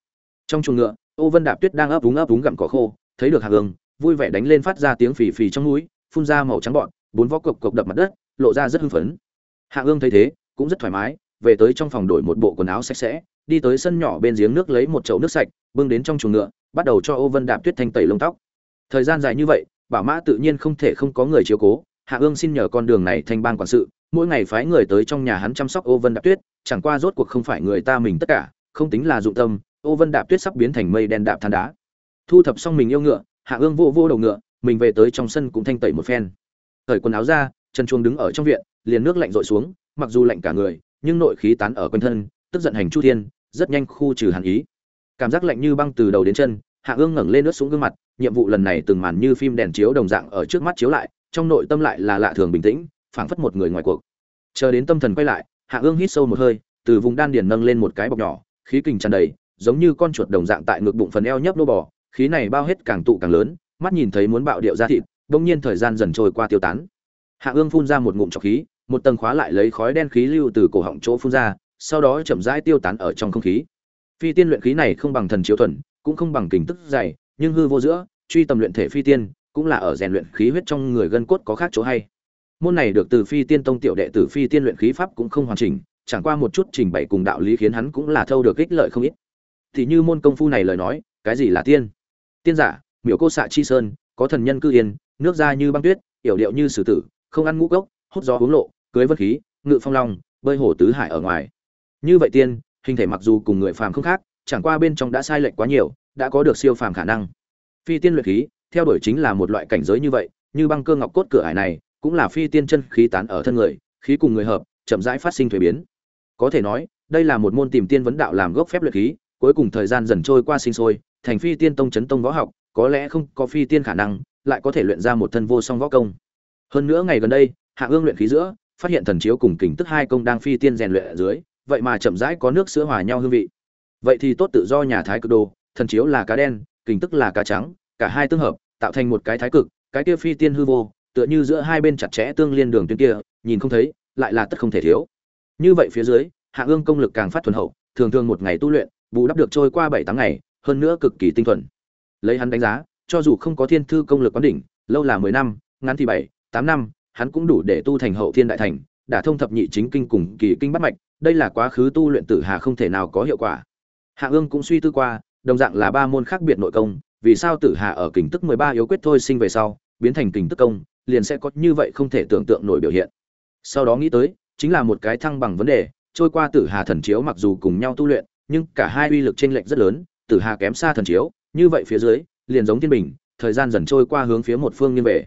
Trong chuồng ngựa, ô vân đạp tuyết đang ấp úng ấp úng gặm cỏ khô, thấy được hạ ương, vui vẻ đánh lên phát ra tiếng phì phì trong núi, phun ra màu trắng bọn bốn vó cộc cộc đập mặt đất, lộ ra rất hưng phấn. Hạ ương thấy thế, cũng rất thoải mái, về tới trong phòng đổi một bộ quần áo sạch sẽ, đi tới sân nhỏ bên giếng nước lấy một chậu nước sạch, bưng đến trong chuồng ngựa, bắt đầu cho ô vân đạp tuyết thanh tẩy lông tóc. Thời gian dài như vậy, bảo mã tự nhiên không thể không có người chiếu cố. Hạ ương xin nhờ con đường này thanh ban quản sự, mỗi ngày phái người tới trong nhà hắn chăm sóc ô vân đạp tuyết, chẳng qua rốt cuộc không phải người ta mình tất cả, không tính là dụng tâm, ô vân đạp tuyết sắp biến thành mây đen đạp than đá. Thu thập xong mình yêu ngựa, hạ ương vô vô đầu ngựa, mình về tới trong sân cũng thanh tẩy một phen thời quần áo ra, chân chuông đứng ở trong viện, liền nước lạnh rội xuống, mặc dù lạnh cả người, nhưng nội khí tán ở quanh thân, tức giận hành chu thiên, rất nhanh khu trừ hàn ý. Cảm giác lạnh như băng từ đầu đến chân, hạ ương ngẩng lên nước xuống gương mặt, nhiệm vụ lần này từng màn như phim đèn chiếu đồng dạng ở trước mắt chiếu lại, trong nội tâm lại là lạ thường bình tĩnh, phảng phất một người ngoài cuộc. Chờ đến tâm thần quay lại, hạ ương hít sâu một hơi, từ vùng đan điền nâng lên một cái bọc nhỏ, khí kình tràn đầy, giống như con chuột đồng dạng tại ngực bụng phần eo nhấp nô bò, khí này bao hết càng tụ càng lớn, mắt nhìn thấy muốn bạo điệu ra thịt bỗng nhiên thời gian dần trôi qua tiêu tán. Hạ ương phun ra một ngụm trọc khí, một tầng khóa lại lấy khói đen khí lưu từ cổ họng chỗ phun ra, sau đó chậm rãi tiêu tán ở trong không khí. Phi tiên luyện khí này không bằng thần chiếu thuần, cũng không bằng kình tức dày, nhưng hư vô giữa, truy tầm luyện thể phi tiên, cũng là ở rèn luyện khí huyết trong người gân cốt có khác chỗ hay. Môn này được từ phi tiên tông tiểu đệ tử phi tiên luyện khí pháp cũng không hoàn chỉnh, chẳng qua một chút trình bày cùng đạo lý khiến hắn cũng là thâu được ích lợi không ít. Thì như môn công phu này lời nói, cái gì là tiên? Tiên giả, miểu cô xạ chi sơn, có thần nhân cư yên nước da như băng tuyết, yểu điệu như sử tử, không ăn ngũ cốc, hút gió uống lộ, cưới vân khí, ngự phong long, bơi hồ tứ hải ở ngoài. Như vậy tiên, hình thể mặc dù cùng người phàm không khác, chẳng qua bên trong đã sai lệch quá nhiều, đã có được siêu phàm khả năng. Phi tiên luyện khí, theo đuổi chính là một loại cảnh giới như vậy, như băng cơ ngọc cốt cửa ải này, cũng là phi tiên chân khí tán ở thân người, khí cùng người hợp, chậm rãi phát sinh thuế biến. Có thể nói, đây là một môn tìm tiên vấn đạo làm gốc phép luyện khí, cuối cùng thời gian dần trôi qua sinh sôi, thành phi tiên tông chấn tông võ học, có lẽ không có phi tiên khả năng lại có thể luyện ra một thân vô song võ công. Hơn nữa ngày gần đây, hạ ương luyện khí giữa, phát hiện thần chiếu cùng kình tức hai công đang phi tiên rèn luyện ở dưới, vậy mà chậm rãi có nước sữa hòa nhau hương vị. Vậy thì tốt tự do nhà thái cực đồ, thần chiếu là cá đen, kình tức là cá trắng, cả hai tương hợp, tạo thành một cái thái cực, cái kia phi tiên hư vô, tựa như giữa hai bên chặt chẽ tương liên đường tuyến kia, nhìn không thấy, lại là tất không thể thiếu. Như vậy phía dưới, hạ ương công lực càng phát thuần hậu, thường thường một ngày tu luyện, bù đắp được trôi qua bảy tháng ngày, hơn nữa cực kỳ tinh thuần. Lấy hắn đánh giá cho dù không có thiên thư công lực quán đỉnh, lâu là mười năm, ngắn thì bảy, tám năm, hắn cũng đủ để tu thành hậu thiên đại thành đả thông thập nhị chính kinh cùng kỳ kinh bắt mạch, đây là quá khứ tu luyện tử hà không thể nào có hiệu quả. Hạ ương cũng suy tư qua, đồng dạng là ba môn khác biệt nội công, vì sao tử hà ở kình tức mười ba yếu quyết thôi sinh về sau, biến thành kình tức công, liền sẽ có như vậy không thể tưởng tượng nổi biểu hiện. Sau đó nghĩ tới, chính là một cái thăng bằng vấn đề, trôi qua tử hà thần chiếu mặc dù cùng nhau tu luyện, nhưng cả hai uy lực chênh lệch rất lớn, tử hà kém xa thần chiếu, như vậy phía dưới liền giống thiên bình, thời gian dần trôi qua hướng phía một phương nghiêng về.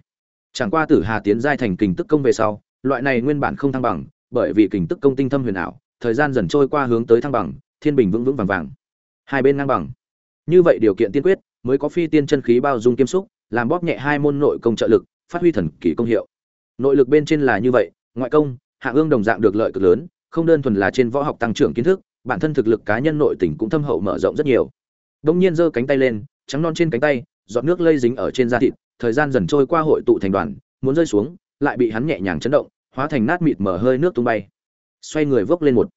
Chẳng qua tử hà tiến giai thành kình tức công về sau, loại này nguyên bản không thăng bằng, bởi vì kình tức công tinh thâm huyền ảo, thời gian dần trôi qua hướng tới thăng bằng, thiên bình vững vững vàng vàng. Hai bên ngang bằng. Như vậy điều kiện tiên quyết, mới có phi tiên chân khí bao dung kiêm xúc, làm bóp nhẹ hai môn nội công trợ lực, phát huy thần kỳ công hiệu. Nội lực bên trên là như vậy, ngoại công, hạ ương đồng dạng được lợi cực lớn, không đơn thuần là trên võ học tăng trưởng kiến thức, bản thân thực lực cá nhân nội tình cũng thâm hậu mở rộng rất nhiều. Đông nhiên giơ cánh tay lên trắng non trên cánh tay, giọt nước lây dính ở trên da thịt, thời gian dần trôi qua hội tụ thành đoàn, muốn rơi xuống, lại bị hắn nhẹ nhàng chấn động, hóa thành nát mịt mở hơi nước tung bay. Xoay người vốc lên một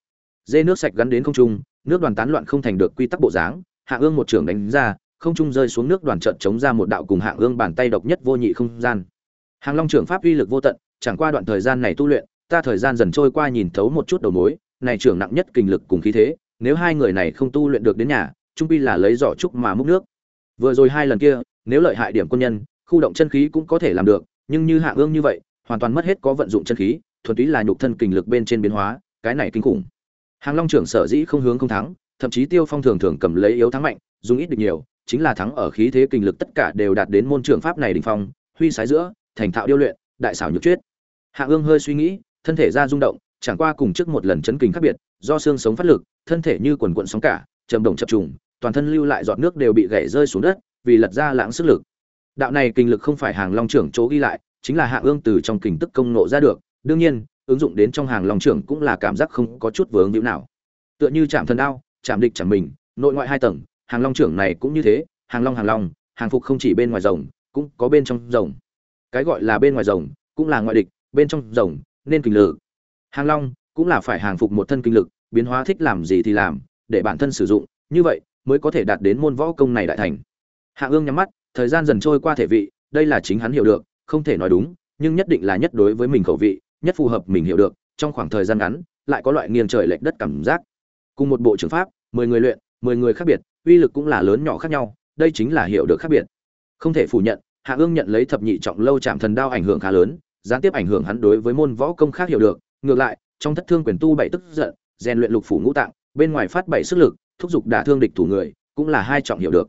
dê nước sạch gắn đến không trung, nước đoàn tán loạn không thành được quy tắc bộ dáng, hạ ương một trưởng đánh ra, không trung rơi xuống nước đoàn trận chống ra một đạo cùng hạ ương bàn tay độc nhất vô nhị không gian. Hàng long trưởng pháp uy lực vô tận, chẳng qua đoạn thời gian này tu luyện, ta thời gian dần trôi qua nhìn thấu một chút đầu mối, này trưởng nặng nhất kinh lực cùng khí thế, nếu hai người này không tu luyện được đến nhà, trung pi là lấy giỏ trúc mà múc nước vừa rồi hai lần kia, nếu lợi hại điểm quân nhân, khu động chân khí cũng có thể làm được, nhưng như hạ ương như vậy, hoàn toàn mất hết có vận dụng chân khí, thuần túy là nhục thân kình lực bên trên biến hóa, cái này kinh khủng. Hàng long trưởng sở dĩ không hướng không thắng, thậm chí tiêu phong thường thường cầm lấy yếu thắng mạnh, dùng ít được nhiều, chính là thắng ở khí thế kình lực tất cả đều đạt đến môn trưởng pháp này đỉnh phong, huy sái giữa, thành thạo điêu luyện, đại xảo nhược chuyết. Hạ ương hơi suy nghĩ, thân thể ra rung động, chẳng qua cùng trước một lần chấn kinh khác biệt, do xương sống phát lực, thân thể như quần quận sóng cả, trầm động chập trùng toàn thân lưu lại giọt nước đều bị gãy rơi xuống đất, vì lật ra lãng sức lực. Đạo này kinh lực không phải hàng long trưởng chỗ ghi lại, chính là hạ ương từ trong kình tức công nộ ra được. Đương nhiên, ứng dụng đến trong hàng long trưởng cũng là cảm giác không có chút vướng víu nào. Tựa như chạm thần đao, chạm địch chạm mình, nội ngoại hai tầng, hàng long trưởng này cũng như thế, hàng long hàng long, hàng phục không chỉ bên ngoài rồng, cũng có bên trong rồng. Cái gọi là bên ngoài rồng, cũng là ngoại địch, bên trong rồng, nên kinh lực. Hàng long cũng là phải hàng phục một thân kinh lực, biến hóa thích làm gì thì làm, để bản thân sử dụng. Như vậy mới có thể đạt đến môn võ công này đại thành. Hạ ương nhắm mắt, thời gian dần trôi qua thể vị, đây là chính hắn hiểu được, không thể nói đúng, nhưng nhất định là nhất đối với mình khẩu vị, nhất phù hợp mình hiểu được, trong khoảng thời gian ngắn, lại có loại nghiêng trời lệch đất cảm giác. Cùng một bộ trường pháp, mười người luyện, mười người khác biệt, uy lực cũng là lớn nhỏ khác nhau, đây chính là hiểu được khác biệt. Không thể phủ nhận, hạ ương nhận lấy thập nhị trọng lâu chạm thần đao ảnh hưởng khá lớn, gián tiếp ảnh hưởng hắn đối với môn võ công khác hiểu được, ngược lại, trong thất thương quyền tu bảy tức giận, rèn luyện lục phủ ngũ tạng, bên ngoài phát bảy sức lực thúc giục đả thương địch thủ người, cũng là hai trọng hiểu được.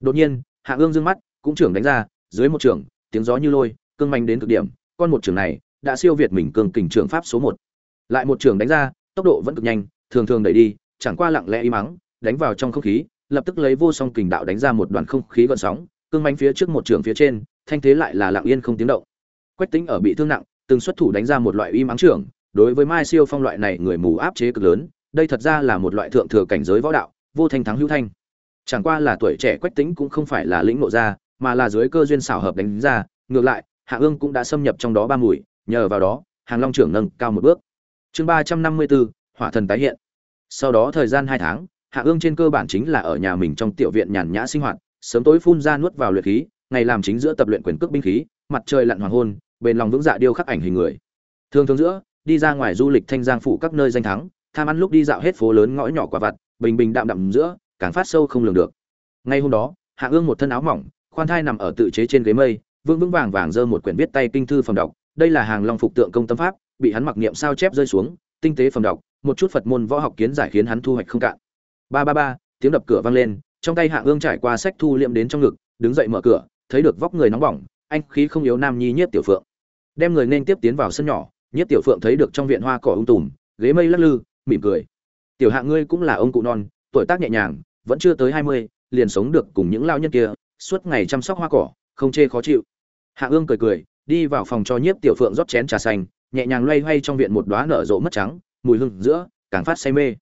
Đột nhiên, hạ ương dương mắt cũng trưởng đánh ra, dưới một trường, tiếng gió như lôi, cương manh đến cực điểm, con một trường này đã siêu việt mình cường kình trường pháp số một. Lại một trường đánh ra, tốc độ vẫn cực nhanh, thường thường đẩy đi, chẳng qua lặng lẽ im mắng, đánh vào trong không khí, lập tức lấy vô song kình đạo đánh ra một đoàn không khí gợn sóng, cương manh phía trước một trường phía trên, thanh thế lại là lặng yên không tiếng động. Quách tính ở bị thương nặng, từng xuất thủ đánh ra một loại y mắng trưởng, đối với mai siêu phong loại này người mù áp chế cực lớn đây thật ra là một loại thượng thừa cảnh giới võ đạo, vô thanh thắng hữu thanh. Chẳng qua là tuổi trẻ quách tính cũng không phải là lĩnh ngộ ra, mà là dưới cơ duyên xảo hợp đánh ra, ngược lại, hạ ương cũng đã xâm nhập trong đó ba mùi, nhờ vào đó, hàng long trưởng nâng cao một bước. Chương ba trăm năm mươi bốn hỏa thần tái hiện. Sau đó thời gian hai tháng, hạ ương trên cơ bản chính là ở nhà mình trong tiểu viện nhàn nhã sinh hoạt, sớm tối phun ra nuốt vào luyện khí, ngày làm chính giữa tập luyện quyền cước binh khí, mặt trời lặn hoàng hôn, bền lòng vững dạ điêu khắc ảnh hình người. Thường thường giữa, đi ra ngoài du lịch thanh giang phụ các nơi danh thắng tham ăn lúc đi dạo hết phố lớn ngõ nhỏ quả vặt, bình bình đạm đạm giữa, càng phát sâu không lường được. Ngay hôm đó, hạ ương một thân áo mỏng, khoan thai nằm ở tự chế trên ghế mây vương vững vàng vàng giơ một quyển viết tay kinh thư phẩm đọc. Đây là hàng long phục tượng công tâm pháp, bị hắn mặc niệm sao chép rơi xuống, tinh tế phẩm đọc, một chút phật môn võ học kiến giải khiến hắn thu hoạch không cạn. Ba ba ba, tiếng đập cửa vang lên, trong tay hạ ương trải qua sách thu liệm đến trong ngực, đứng dậy mở cửa, thấy được vóc người nóng bỏng, anh khí không yếu nam nhi nhiếp tiểu phượng. Đem người nên tiếp tiến vào sân nhỏ, nhiếp tiểu phượng thấy được trong viện hoa cỏ ung tùm, ghế mây lắc lư mỉm cười. Tiểu hạ ngươi cũng là ông cụ non, tuổi tác nhẹ nhàng, vẫn chưa tới hai mươi, liền sống được cùng những lao nhân kia, suốt ngày chăm sóc hoa cỏ, không chê khó chịu. Hạ ương cười cười, đi vào phòng cho nhiếp tiểu phượng rót chén trà xanh, nhẹ nhàng loay hoay trong viện một đóa nở rộ mất trắng, mùi hương giữa, càng phát say mê.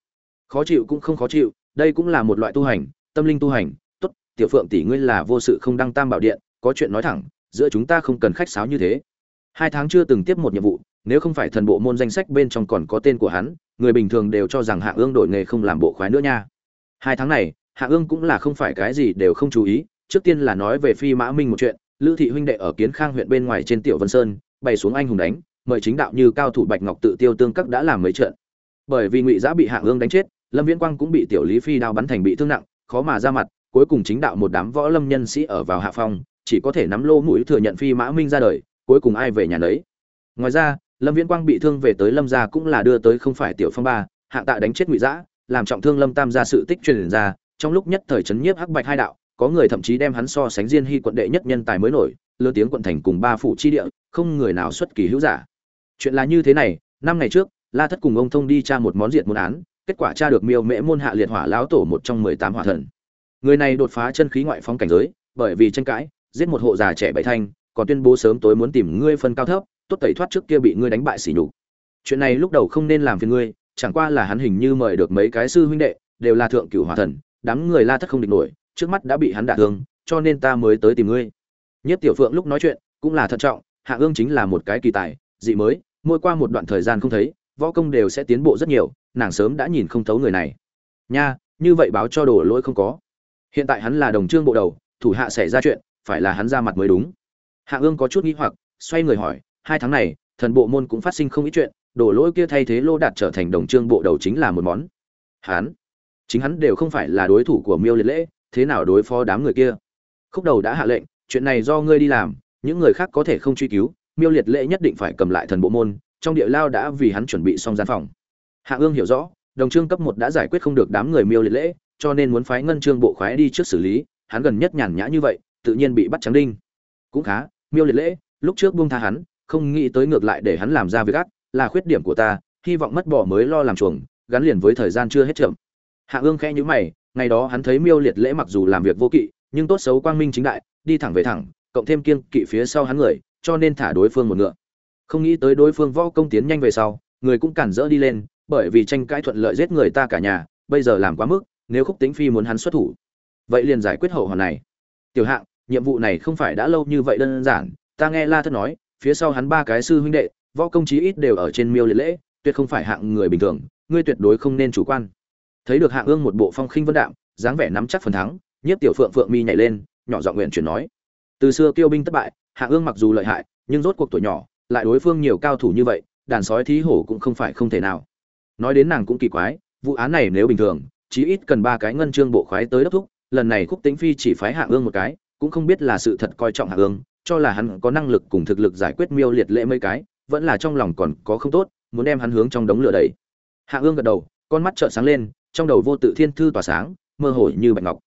Khó chịu cũng không khó chịu, đây cũng là một loại tu hành, tâm linh tu hành. Tốt, tiểu phượng tỷ ngươi là vô sự không đăng tam bảo điện, có chuyện nói thẳng, giữa chúng ta không cần khách sáo như thế. Hai tháng chưa từng tiếp một nhiệm vụ, nếu không phải thần bộ môn danh sách bên trong còn có tên của hắn người bình thường đều cho rằng hạ ương đổi nghề không làm bộ khoái nữa nha. Hai tháng này hạ ương cũng là không phải cái gì đều không chú ý, trước tiên là nói về phi mã minh một chuyện, lữ thị huynh đệ ở kiến khang huyện bên ngoài trên tiểu vân sơn, bày xuống anh hùng đánh, mời chính đạo như cao thủ bạch ngọc tự tiêu tương các đã làm mấy trận. Bởi vì ngụy giã bị hạ ương đánh chết, lâm viễn quang cũng bị tiểu lý phi đao bắn thành bị thương nặng, khó mà ra mặt, cuối cùng chính đạo một đám võ lâm nhân sĩ ở vào hạ phong, chỉ có thể nắm lô mũi thừa nhận phi mã minh ra đời, cuối cùng ai về nhà nấy. Ngoài ra lâm viễn quang bị thương về tới lâm gia cũng là đưa tới không phải tiểu phong ba, hạ tạ đánh chết ngụy giã làm trọng thương lâm tam gia sự tích truyền ra, trong lúc nhất thời chấn nhiếp hắc bạch hai đạo, có người thậm chí đem hắn so sánh diên hy quận đệ nhất nhân tài mới nổi, lơ tiếng quận thành cùng ba phủ chi địa, không người nào xuất kỳ hữu giả. Chuyện là như thế này, năm ngày trước, la thất cùng ông thông đi tra một món diệt môn án, kết quả tra được miêu mễ môn hạ liệt hỏa lão tổ một trong mười tám hỏa thần. Người này đột phá chân khí ngoại phong cảnh giới, bởi vì tranh cãi, giết một hộ già trẻ bảy thanh, còn tuyên bố sớm tối muốn tìm ngươi phân cao thấp tốt tẩy thoát trước kia bị ngươi đánh bại xỉ nhục. Chuyện này lúc đầu không nên làm phiền ngươi, chẳng qua là hắn hình như mời được mấy cái sư huynh đệ, đều là thượng cửu hỏa thần, đám người la thất không địch nổi, trước mắt đã bị hắn đả thương, cho nên ta mới tới tìm ngươi. Nhất tiểu phượng lúc nói chuyện, cũng là thận trọng, hạ ương chính là một cái kỳ tài, dị mới, mỗi qua một đoạn thời gian không thấy, võ công đều sẽ tiến bộ rất nhiều, nàng sớm đã nhìn không thấu người này. Nha, như vậy báo cho đổ lỗi không có. Hiện tại hắn là đồng trương bộ đầu, thủ hạ xảy ra chuyện, phải là hắn ra mặt mới đúng. Hạ ương có chút nghi hoặc, xoay người hỏi hai tháng này, thần bộ môn cũng phát sinh không ít chuyện, đổ lỗi kia thay thế lô đạt trở thành đồng trương bộ đầu chính là một món. Hắn chính hắn đều không phải là đối thủ của miêu liệt lễ, thế nào đối phó đám người kia? Khúc đầu đã hạ lệnh, chuyện này do ngươi đi làm, những người khác có thể không truy cứu, miêu liệt lễ nhất định phải cầm lại thần bộ môn, trong địa lao đã vì hắn chuẩn bị xong gian phòng. Hạ ương hiểu rõ, đồng trương cấp một đã giải quyết không được đám người miêu liệt lễ, cho nên muốn phái ngân trương bộ khoái đi trước xử lý, hắn gần nhất nhàn nhã như vậy, tự nhiên bị bắt trắng đinh. Cũng khá, miêu liệt lễ, lúc trước buông tha hắn không nghĩ tới ngược lại để hắn làm ra việc ác, là khuyết điểm của ta, hy vọng mất bỏ mới lo làm chuồng, gắn liền với thời gian chưa hết chậm. Hạ ương khẽ nhíu mày, ngày đó hắn thấy miêu liệt lễ mặc dù làm việc vô kỵ, nhưng tốt xấu quang minh chính đại, đi thẳng về thẳng, cộng thêm kiên kỵ phía sau hắn người, cho nên thả đối phương một ngựa. Không nghĩ tới đối phương võ công tiến nhanh về sau, người cũng cản rỡ đi lên, bởi vì tranh cãi thuận lợi giết người ta cả nhà, bây giờ làm quá mức, nếu khúc tính phi muốn hắn xuất thủ, vậy liền giải quyết hậu hoàn này. Tiểu hạng, nhiệm vụ này không phải đã lâu như vậy đơn giản, ta nghe la thất nói phía sau hắn ba cái sư huynh đệ, võ công chí ít đều ở trên miêu liệt lễ, tuyệt không phải hạng người bình thường, ngươi tuyệt đối không nên chủ quan. Thấy được hạng ương một bộ phong khinh vân đạm, dáng vẻ nắm chắc phần thắng, nhiếp tiểu phượng phượng mi nhảy lên, nhỏ giọng nguyện chuyển nói. Từ xưa kêu binh thất bại, hạng ương mặc dù lợi hại, nhưng rốt cuộc tuổi nhỏ, lại đối phương nhiều cao thủ như vậy, đàn sói thí hổ cũng không phải không thể nào. Nói đến nàng cũng kỳ quái, vụ án này nếu bình thường, chí ít cần ba cái ngân trương bộ khoái tới đốc thúc, lần này khúc tính phi chỉ phái hạng ương một cái, cũng không biết là sự thật coi trọng hạng ương cho là hắn có năng lực cùng thực lực giải quyết miêu liệt lễ mấy cái, vẫn là trong lòng còn có không tốt, muốn đem hắn hướng trong đống lửa đầy hạ ương gật đầu, con mắt trợn sáng lên, trong đầu vô tự thiên thư tỏa sáng, mơ hồ như bạch ngọc.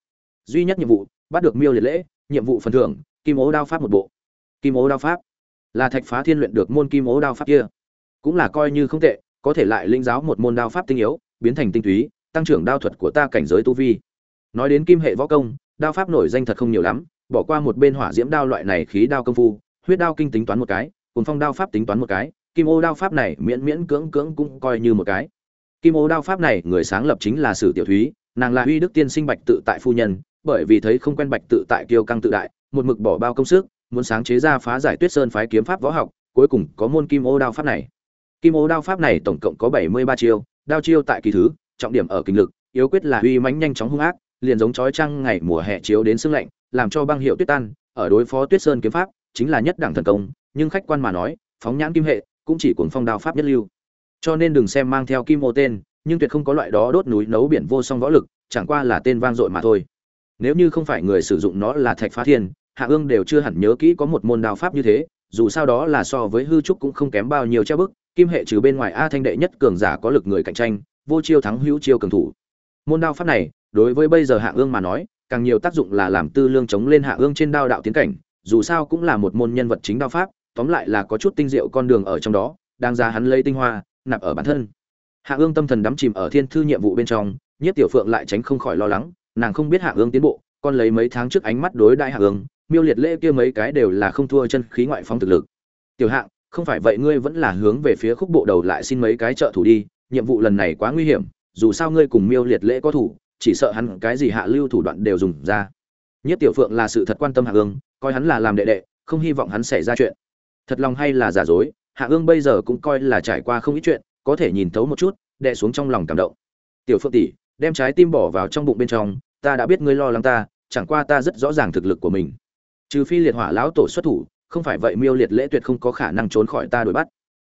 Duy nhất nhiệm vụ, bắt được miêu liệt lễ, nhiệm vụ phần thưởng, kim ố đao pháp một bộ. Kim ố đao pháp? Là thạch phá thiên luyện được môn kim ố đao pháp kia. Cũng là coi như không tệ, có thể lại linh giáo một môn đao pháp tinh yếu, biến thành tinh túy, tăng trưởng đao thuật của ta cảnh giới tu vi. Nói đến kim hệ võ công đao pháp nổi danh thật không nhiều lắm, bỏ qua một bên hỏa diễm đao loại này khí đao công phu, huyết đao kinh tính toán một cái cùng phong đao pháp tính toán một cái, kim ô đao pháp này miễn miễn cưỡng cưỡng cũng coi như một cái. Kim ô đao pháp này người sáng lập chính là sử tiểu thúy, nàng là uy đức tiên sinh bạch tự tại phu nhân, bởi vì thấy không quen bạch tự tại kiêu căng tự đại, một mực bỏ bao công sức, muốn sáng chế ra phá giải tuyết sơn phái kiếm pháp võ học, cuối cùng có môn kim ô đao pháp này. Kim ô đao pháp này tổng cộng có bảy mươi ba chiêu, đao chiêu tại kỳ thứ, trọng điểm ở kinh lực, yếu quyết là uy mãnh nhanh chóng hung ác liền giống chói trăng ngày mùa hè chiếu đến sương lạnh, làm cho băng hiệu tuyết tan, ở đối phó tuyết sơn kiếm pháp, chính là nhất đẳng thần công, nhưng khách quan mà nói, phóng nhãn kim hệ, cũng chỉ cuồng phong đao pháp nhất lưu. Cho nên đừng xem mang theo kim ô tên, nhưng tuyệt không có loại đó đốt núi nấu biển vô song võ lực, chẳng qua là tên vang dội mà thôi. Nếu như không phải người sử dụng nó là thạch phá thiên, hạ ương đều chưa hẳn nhớ kỹ có một môn đao pháp như thế, dù sao đó là so với hư trúc cũng không kém bao nhiêu treo bức, kim hệ trừ bên ngoài a thanh đệ nhất cường giả có lực người cạnh tranh, vô chiêu thắng hữu chiêu cường thủ. Môn đao pháp này đối với bây giờ hạ ương mà nói, càng nhiều tác dụng là làm tư lương chống lên hạ ương trên đao đạo tiến cảnh, dù sao cũng là một môn nhân vật chính đao pháp, tóm lại là có chút tinh diệu con đường ở trong đó đang ra hắn lấy tinh hoa, nạp ở bản thân. Hạ ương tâm thần đắm chìm ở thiên thư nhiệm vụ bên trong nhất tiểu phượng lại tránh không khỏi lo lắng, nàng không biết hạ ương tiến bộ, con lấy mấy tháng trước ánh mắt đối đại hạ ương, miêu liệt lễ kia mấy cái đều là không thua chân khí ngoại phong thực lực. Tiểu hạng, không phải vậy ngươi vẫn là hướng về phía khúc bộ đầu lại xin mấy cái trợ thủ đi, nhiệm vụ lần này quá nguy hiểm, dù sao ngươi cùng miêu liệt lễ có thủ chỉ sợ hắn cái gì hạ lưu thủ đoạn đều dùng ra. Nhất tiểu phượng là sự thật quan tâm hạ ương, coi hắn là làm đệ đệ, không hy vọng hắn xảy ra chuyện. Thật lòng hay là giả dối, hạ ương bây giờ cũng coi là trải qua không ít chuyện, có thể nhìn thấu một chút, đè xuống trong lòng cảm động. Tiểu phượng tỷ, đem trái tim bỏ vào trong bụng bên trong, ta đã biết ngươi lo lắng ta, chẳng qua ta rất rõ ràng thực lực của mình. Trừ phi liệt hỏa lão tổ xuất thủ, không phải vậy miêu liệt lễ tuyệt không có khả năng trốn khỏi ta đuổi bắt.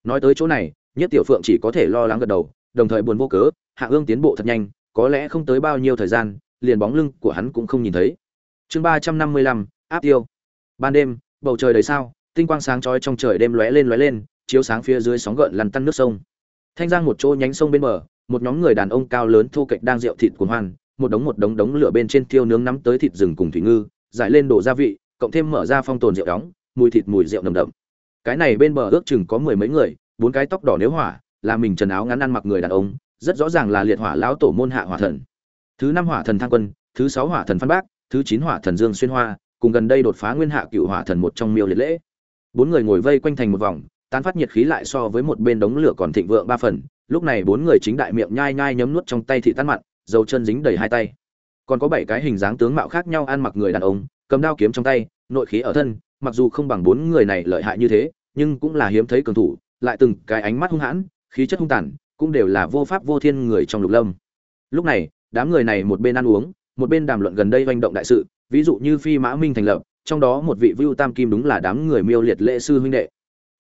Nói tới chỗ này, nhất tiểu phượng chỉ có thể lo lắng gật đầu, đồng thời buồn vô cớ, hạ ương tiến bộ thật nhanh có lẽ không tới bao nhiêu thời gian, liền bóng lưng của hắn cũng không nhìn thấy. Chương ba trăm năm mươi lăm, áp tiêu. Ban đêm, bầu trời đầy sao, tinh quang sáng chói trong trời đêm lóe lên lóe lên, chiếu sáng phía dưới sóng gợn lăn tăn nước sông. Thanh giang một chỗ nhánh sông bên bờ, một nhóm người đàn ông cao lớn thu cạnh đang rượu thịt cuồng hoan, một đống một đống đống lửa bên trên thiêu nướng nắm tới thịt rừng cùng thủy ngư, giải lên đổ gia vị, cộng thêm mở ra phong tồn rượu đóng, mùi thịt mùi rượu nồng đậm. Cái này bên bờ ước chừng có mười mấy người, bốn cái tóc đỏ nếu hỏa, là mình trần áo ngắn ăn mặc người đàn ông rất rõ ràng là liệt hỏa lão tổ môn hạ hỏa thần. Thứ năm hỏa thần thang quân, thứ sáu hỏa thần phan bác, thứ chín hỏa thần dương xuyên hoa, cùng gần đây đột phá nguyên hạ cựu hỏa thần một trong miêu liệt lễ. Bốn người ngồi vây quanh thành một vòng, tán phát nhiệt khí lại so với một bên đống lửa còn thịnh vượng ba phần, lúc này bốn người chính đại miệng nhai nhai nhấm nuốt trong tay thị tan mặn dầu chân dính đầy hai tay. Còn có bảy cái hình dáng tướng mạo khác nhau ăn mặc người đàn ông, cầm đao kiếm trong tay, nội khí ở thân, mặc dù không bằng bốn người này lợi hại như thế, nhưng cũng là hiếm thấy cường thủ, lại từng cái ánh mắt hung hãn, khí chất hung tàn cũng đều là vô pháp vô thiên người trong lục lâm. Lúc này, đám người này một bên ăn uống, một bên đàm luận gần đây hành động đại sự, ví dụ như phi mã minh thành lập, trong đó một vị vưu tam kim đúng là đám người miêu liệt lễ sư huynh đệ.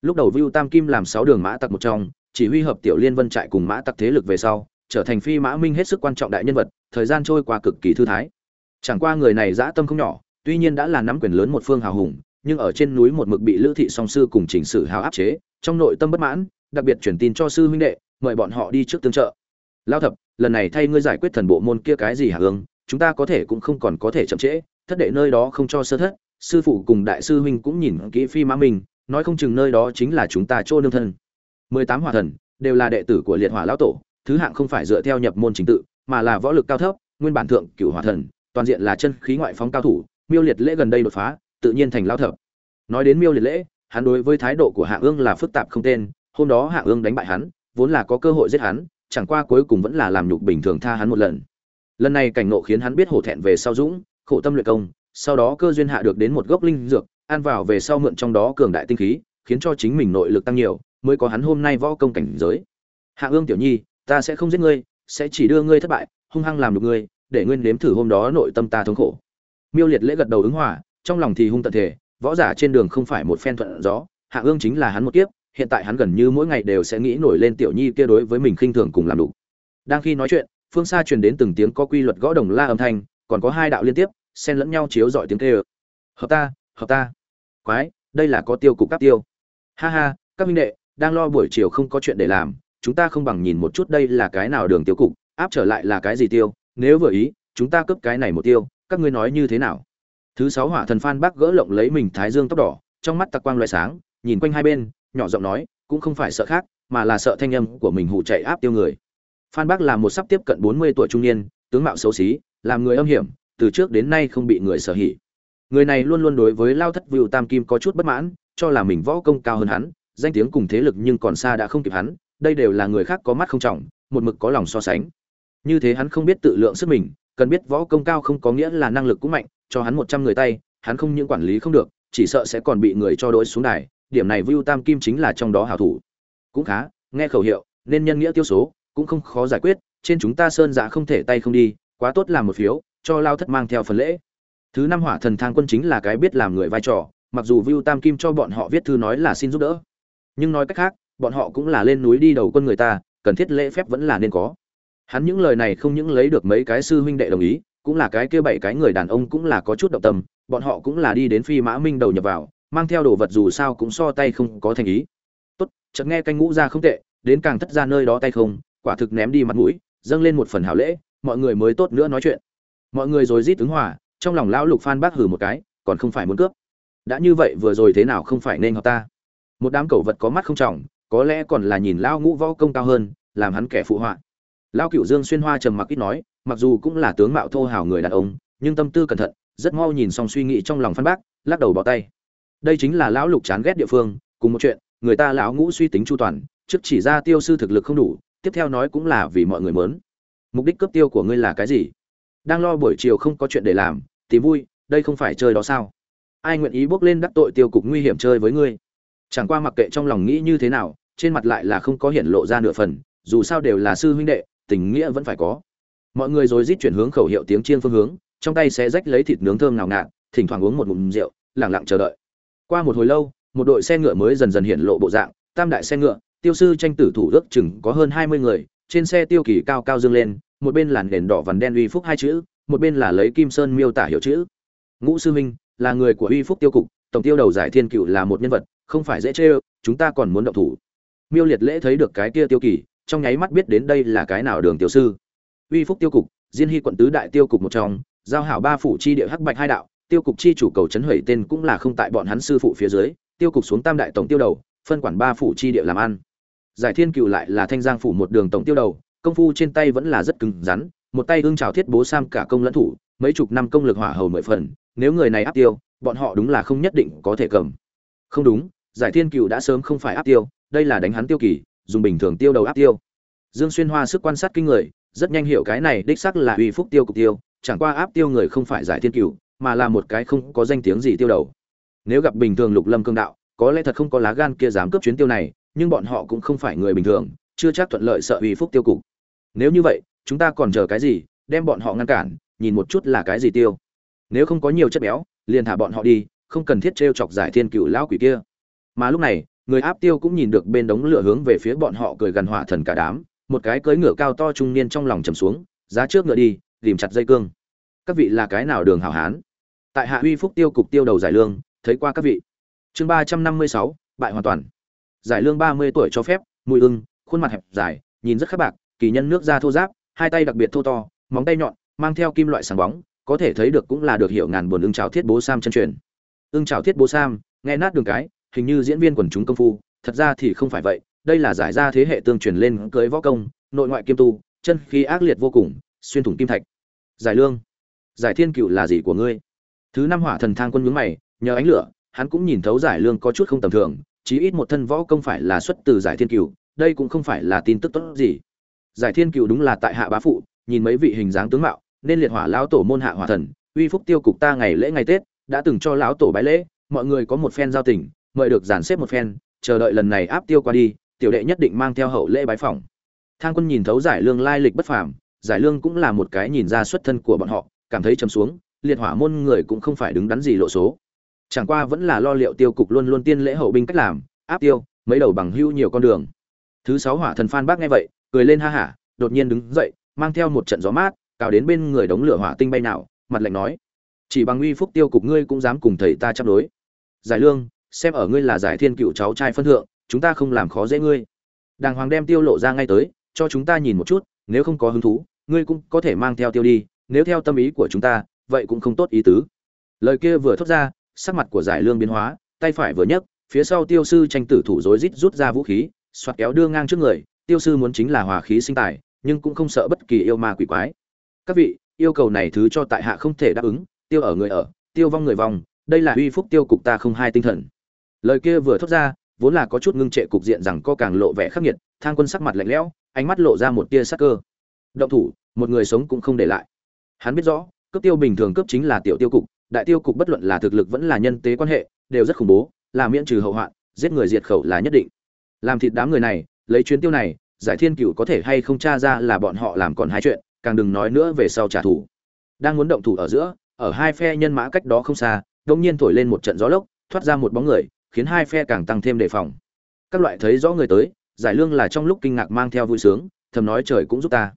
Lúc đầu vưu tam kim làm sáu đường mã tặc một trong, chỉ huy hợp tiểu liên vân trại cùng mã tặc thế lực về sau, trở thành phi mã minh hết sức quan trọng đại nhân vật, thời gian trôi qua cực kỳ thư thái. Chẳng qua người này dã tâm không nhỏ, tuy nhiên đã là nắm quyền lớn một phương hào hùng, nhưng ở trên núi một mực bị lữ thị song sư cùng chỉnh sử hào áp chế, trong nội tâm bất mãn, đặc biệt truyền tin cho sư huynh đệ mời bọn họ đi trước tương trợ. Lao thập, lần này thay ngươi giải quyết thần bộ môn kia cái gì hả hương? Chúng ta có thể cũng không còn có thể chậm trễ, thất đệ nơi đó không cho sơ thất, sư phụ cùng đại sư huynh cũng nhìn kỹ phi mã mình, nói không chừng nơi đó chính là chúng ta chỗ nương thân. Mười tám hỏa thần, đều là đệ tử của liệt hỏa lão tổ, thứ hạng không phải dựa theo nhập môn chính tự, mà là võ lực cao thấp, nguyên bản thượng cửu hỏa thần, toàn diện là chân khí ngoại phóng cao thủ, miêu liệt lễ gần đây đột phá, tự nhiên thành lao thập. Nói đến miêu liệt lễ, hắn đối với thái độ của hạ ương là phức tạp không tên, hôm đó hạ ương đánh bại hắn vốn là có cơ hội giết hắn, chẳng qua cuối cùng vẫn là làm nhục bình thường tha hắn một lần. Lần này cảnh ngộ khiến hắn biết hổ thẹn về sau dũng, khổ tâm luyện công, sau đó cơ duyên hạ được đến một gốc linh dược, ăn vào về sau mượn trong đó cường đại tinh khí, khiến cho chính mình nội lực tăng nhiều, mới có hắn hôm nay võ công cảnh giới. Hạ ương tiểu nhi, ta sẽ không giết ngươi, sẽ chỉ đưa ngươi thất bại, hung hăng làm được ngươi, để nguyên nếm thử hôm đó nội tâm ta thống khổ. Miêu liệt lễ gật đầu ứng hòa, trong lòng thì hung tận thể, võ giả trên đường không phải một phen thuận gió, hạ ương chính là hắn một kiếp hiện tại hắn gần như mỗi ngày đều sẽ nghĩ nổi lên tiểu nhi kia đối với mình khinh thường cùng làm đủ đang khi nói chuyện, phương xa truyền đến từng tiếng có quy luật gõ đồng la âm thanh, còn có hai đạo liên tiếp, xen lẫn nhau chiếu dọi tiếng kêu. Hợp ta hợp ta. Quái, đây là có tiêu cục các tiêu. Ha ha, các minh đệ, đang lo buổi chiều không có chuyện để làm, chúng ta không bằng nhìn một chút đây là cái nào đường tiêu cục, áp trở lại là cái gì tiêu? Nếu vừa ý, chúng ta cướp cái này một tiêu, các ngươi nói như thế nào? Thứ sáu hỏa thần phan bác gỡ lộng lấy mình thái dương tóc đỏ, trong mắt tặc quang loại sáng, nhìn quanh hai bên nhỏ giọng nói, cũng không phải sợ khác, mà là sợ thanh âm của mình hụ chạy áp tiêu người. Phan bác là một sắp tiếp cận bốn mươi tuổi trung niên, tướng mạo xấu xí, làm người âm hiểm, từ trước đến nay không bị người sở hỉ. Người này luôn luôn đối với lao thất Vũ tam kim có chút bất mãn, cho là mình võ công cao hơn hắn, danh tiếng cùng thế lực nhưng còn xa đã không kịp hắn, đây đều là người khác có mắt không trọng, một mực có lòng so sánh. Như thế hắn không biết tự lượng sức mình, cần biết võ công cao không có nghĩa là năng lực cũng mạnh, cho hắn một trăm người tay, hắn không những quản lý không được, chỉ sợ sẽ còn bị người cho đối xuống đài điểm này vưu tam kim chính là trong đó hảo thủ. Cũng khá, nghe khẩu hiệu, nên nhân nghĩa tiêu số, cũng không khó giải quyết, trên chúng ta sơn giả không thể tay không đi, quá tốt làm một phiếu, cho lao thất mang theo phần lễ. Thứ năm hỏa thần thang quân chính là cái biết làm người vai trò, mặc dù vưu tam kim cho bọn họ viết thư nói là xin giúp đỡ. Nhưng nói cách khác, bọn họ cũng là lên núi đi đầu quân người ta, cần thiết lễ phép vẫn là nên có. Hắn những lời này không những lấy được mấy cái sư huynh đệ đồng ý, cũng là cái kia bảy cái người đàn ông cũng là có chút động tâm, bọn họ cũng là đi đến phi mã minh đầu nhập vào mang theo đồ vật dù sao cũng so tay không có thành ý. Tốt, chợt nghe canh ngũ ra không tệ, đến càng thất ra nơi đó tay không, quả thực ném đi mặt mũi, dâng lên một phần hảo lễ, mọi người mới tốt nữa nói chuyện. Mọi người rồi rít ứng hòa, trong lòng lão lục phan bác hử một cái, còn không phải muốn cướp. Đã như vậy vừa rồi thế nào không phải nên họ ta? Một đám cẩu vật có mắt không trọng, có lẽ còn là nhìn lao ngũ võ công cao hơn, làm hắn kẻ phụ họa. Lao cựu dương xuyên hoa trầm mặc ít nói, mặc dù cũng là tướng mạo thô hào người đàn ông, nhưng tâm tư cẩn thận, rất mau nhìn xong suy nghĩ trong lòng phan bác, lắc đầu bỏ tay đây chính là lão lục chán ghét địa phương, cùng một chuyện, người ta lão ngũ suy tính chu toàn, trước chỉ ra tiêu sư thực lực không đủ, tiếp theo nói cũng là vì mọi người mớn. Mục đích cấp tiêu của ngươi là cái gì? Đang lo buổi chiều không có chuyện để làm tìm vui, đây không phải chơi đó sao? Ai nguyện ý bước lên đắc tội tiêu cục nguy hiểm chơi với ngươi? Chẳng qua mặc kệ trong lòng nghĩ như thế nào, trên mặt lại là không có hiện lộ ra nửa phần, dù sao đều là sư huynh đệ, tình nghĩa vẫn phải có. Mọi người rồi rít chuyển hướng khẩu hiệu tiếng chiên phương hướng, trong tay sẽ rách lấy thịt nướng thơm nào ngạt, thỉnh thoảng uống một ngụm rượu lẳng lặng chờ đợi qua một hồi lâu, một đội xe ngựa mới dần dần hiện lộ bộ dạng. Tam đại xe ngựa, tiêu sư tranh tử thủ ước chừng có hơn hai mươi người, trên xe tiêu kỳ cao cao dương lên, một bên là nền đỏ vằn đen uy phúc hai chữ, một bên là lấy kim sơn miêu tả hiệu chữ. Ngũ sư minh là người của uy phúc tiêu cục, tổng tiêu đầu giải thiên cựu là một nhân vật, không phải dễ chê chúng ta còn muốn động thủ. Miêu liệt lễ thấy được cái kia tiêu kỳ, trong nháy mắt biết đến đây là cái nào đường tiêu sư. Uy phúc tiêu cục, diên hy quận tứ đại tiêu cục một trong, giao hảo ba phủ chi địa hắc bạch hai đạo tiêu cục chi chủ cầu trấn hủy tên cũng là không tại bọn hắn sư phụ phía dưới, tiêu cục xuống tam đại tổng tiêu đầu, phân quản ba phủ chi địa làm ăn. Giải thiên cựu lại là thanh giang phủ một đường tổng tiêu đầu, công phu trên tay vẫn là rất cứng rắn, một tay ương trào thiết bố sam cả công lẫn thủ, mấy chục năm công lực hỏa hầu mười phần, nếu người này áp tiêu, bọn họ đúng là không nhất định có thể cầm. Không đúng, giải thiên cựu đã sớm không phải áp tiêu, đây là đánh hắn tiêu kỳ, dùng bình thường tiêu đầu áp tiêu. Dương xuyên hoa sức quan sát kinh người, rất nhanh hiểu cái này, đích xác là uy phúc tiêu cục tiêu, chẳng qua áp tiêu người không phải giải thiên cựu mà là một cái không có danh tiếng gì tiêu đầu. Nếu gặp bình thường lục lâm cương đạo, có lẽ thật không có lá gan kia dám cướp chuyến tiêu này, nhưng bọn họ cũng không phải người bình thường, chưa chắc thuận lợi sợ uy phúc tiêu cục. Nếu như vậy, chúng ta còn chờ cái gì, đem bọn họ ngăn cản, nhìn một chút là cái gì tiêu. Nếu không có nhiều chất béo, liền thả bọn họ đi, không cần thiết t chọc giải thiên cựu lão quỷ kia. Mà lúc này, người áp tiêu cũng nhìn được bên đống lửa hướng về phía bọn họ cười gần hỏa thần cả đám, một cái cưỡi ngựa cao to trung niên trong lòng trầm xuống, giá trước ngựa đi tìm chặt dây cương. Các vị là cái nào đường hảo hán? Tại hạ uy phúc tiêu cục tiêu đầu giải lương, thấy qua các vị. Chương ba trăm năm mươi sáu, bại hoàn toàn. Giải lương ba mươi tuổi cho phép, mùi ưng, khuôn mặt hẹp dài, nhìn rất khắc bạc, kỳ nhân nước da thô giáp hai tay đặc biệt thô to, móng tay nhọn, mang theo kim loại sáng bóng, có thể thấy được cũng là được hiểu ngàn buồn ưng trào thiết bố sam chân truyền. Ưng trào thiết bố sam, nghe nát đường cái, hình như diễn viên quần chúng công phu, thật ra thì không phải vậy, đây là giải ra thế hệ tương truyền lên cưới võ công, nội ngoại kim tu, chân khí ác liệt vô cùng, xuyên thủng kim thạch. Giải lương, giải thiên cựu là gì của ngươi? Thứ năm hỏa thần thang quân nhướng mày, nhờ ánh lửa, hắn cũng nhìn thấu giải lương có chút không tầm thường, chí ít một thân võ công phải là xuất từ giải thiên cửu, đây cũng không phải là tin tức tốt gì. Giải thiên cửu đúng là tại hạ bá phụ, nhìn mấy vị hình dáng tướng mạo, nên liệt hỏa lão tổ môn hạ hỏa thần, uy phúc tiêu cục ta ngày lễ ngày tết, đã từng cho lão tổ bái lễ, mọi người có một phen giao tình, mời được giàn xếp một phen, chờ đợi lần này áp tiêu qua đi, tiểu đệ nhất định mang theo hậu lễ bái phỏng. Thang quân nhìn thấu giải lương lai lịch bất phàm, giải lương cũng là một cái nhìn ra xuất thân của bọn họ, cảm thấy trầm xuống liệt hỏa môn người cũng không phải đứng đắn gì lộ số. Chẳng qua vẫn là lo liệu tiêu cục luôn luôn tiên lễ hậu binh cách làm, áp tiêu, mấy đầu bằng hưu nhiều con đường. Thứ sáu hỏa thần phan bác nghe vậy, cười lên ha hả, đột nhiên đứng dậy, mang theo một trận gió mát, cào đến bên người đống lửa hỏa tinh bay nào, mặt lạnh nói, chỉ bằng uy phúc tiêu cục ngươi cũng dám cùng thầy ta chấp đối. Giải lương, xem ở ngươi là giải thiên cựu cháu trai phân thượng, chúng ta không làm khó dễ ngươi. Đàng hoàng đem tiêu lộ ra ngay tới, cho chúng ta nhìn một chút, nếu không có hứng thú, ngươi cũng có thể mang theo tiêu đi, nếu theo tâm ý của chúng ta vậy cũng không tốt ý tứ. Lời kia vừa thốt ra, sắc mặt của giải lương biến hóa, tay phải vừa nhấc, phía sau tiêu sư tranh tử thủ rối rít rút ra vũ khí, xoạt kéo đưa ngang trước người, tiêu sư muốn chính là hòa khí sinh tài, nhưng cũng không sợ bất kỳ yêu ma quỷ quái. Các vị, yêu cầu này thứ cho tại hạ không thể đáp ứng, tiêu ở người ở, tiêu vong người vong, đây là uy phúc tiêu cục ta không hai tinh thần. Lời kia vừa thốt ra, vốn là có chút ngưng trệ cục diện rằng co càng lộ vẻ khắc nghiệt, thang quân sắc mặt lạnh lẽo, ánh mắt lộ ra một tia sắc cơ. Động thủ, một người sống cũng không để lại. Hắn biết rõ cấp tiêu bình thường cấp chính là tiểu tiêu cục, đại tiêu cục bất luận là thực lực vẫn là nhân tế quan hệ, đều rất khủng bố, là miễn trừ hậu hoạn, giết người diệt khẩu là nhất định. Làm thịt đám người này, lấy chuyến tiêu này, giải thiên cửu có thể hay không tra ra là bọn họ làm còn hai chuyện, càng đừng nói nữa về sau trả thù. Đang muốn động thủ ở giữa, ở hai phe nhân mã cách đó không xa đột nhiên thổi lên một trận gió lốc, thoát ra một bóng người, khiến hai phe càng tăng thêm đề phòng. Các loại thấy rõ người tới, giải lương là trong lúc kinh ngạc mang theo vui sướng, thầm nói trời cũng giúp ta.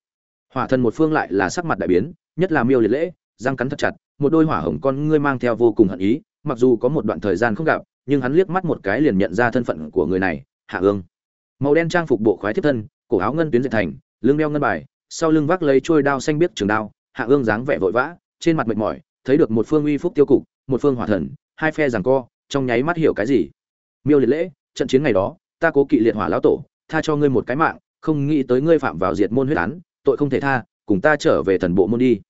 Hỏa thần một phương lại là sắc mặt đại biến, nhất là miêu liệt lễ răng cắn thật chặt, một đôi hỏa hồng con ngươi mang theo vô cùng hận ý, mặc dù có một đoạn thời gian không gặp, nhưng hắn liếc mắt một cái liền nhận ra thân phận của người này, hạ ương. Màu đen trang phục bộ khoái thiết thân, cổ áo ngân tuyến dệt thành, lưng đeo ngân bài, sau lưng vác lấy trôi đao xanh biếc trường đao, hạ ương dáng vẻ vội vã, trên mặt mệt mỏi, thấy được một phương uy phúc tiêu cục, một phương hỏa thần, hai phe giằng co, trong nháy mắt hiểu cái gì. Miêu liệt lễ, trận chiến ngày đó, ta cố kỵ liệt hỏa lão tổ, tha cho ngươi một cái mạng, không nghĩ tới ngươi phạm vào diệt môn huyết án, tội không thể tha, cùng ta trở về thần bộ môn đi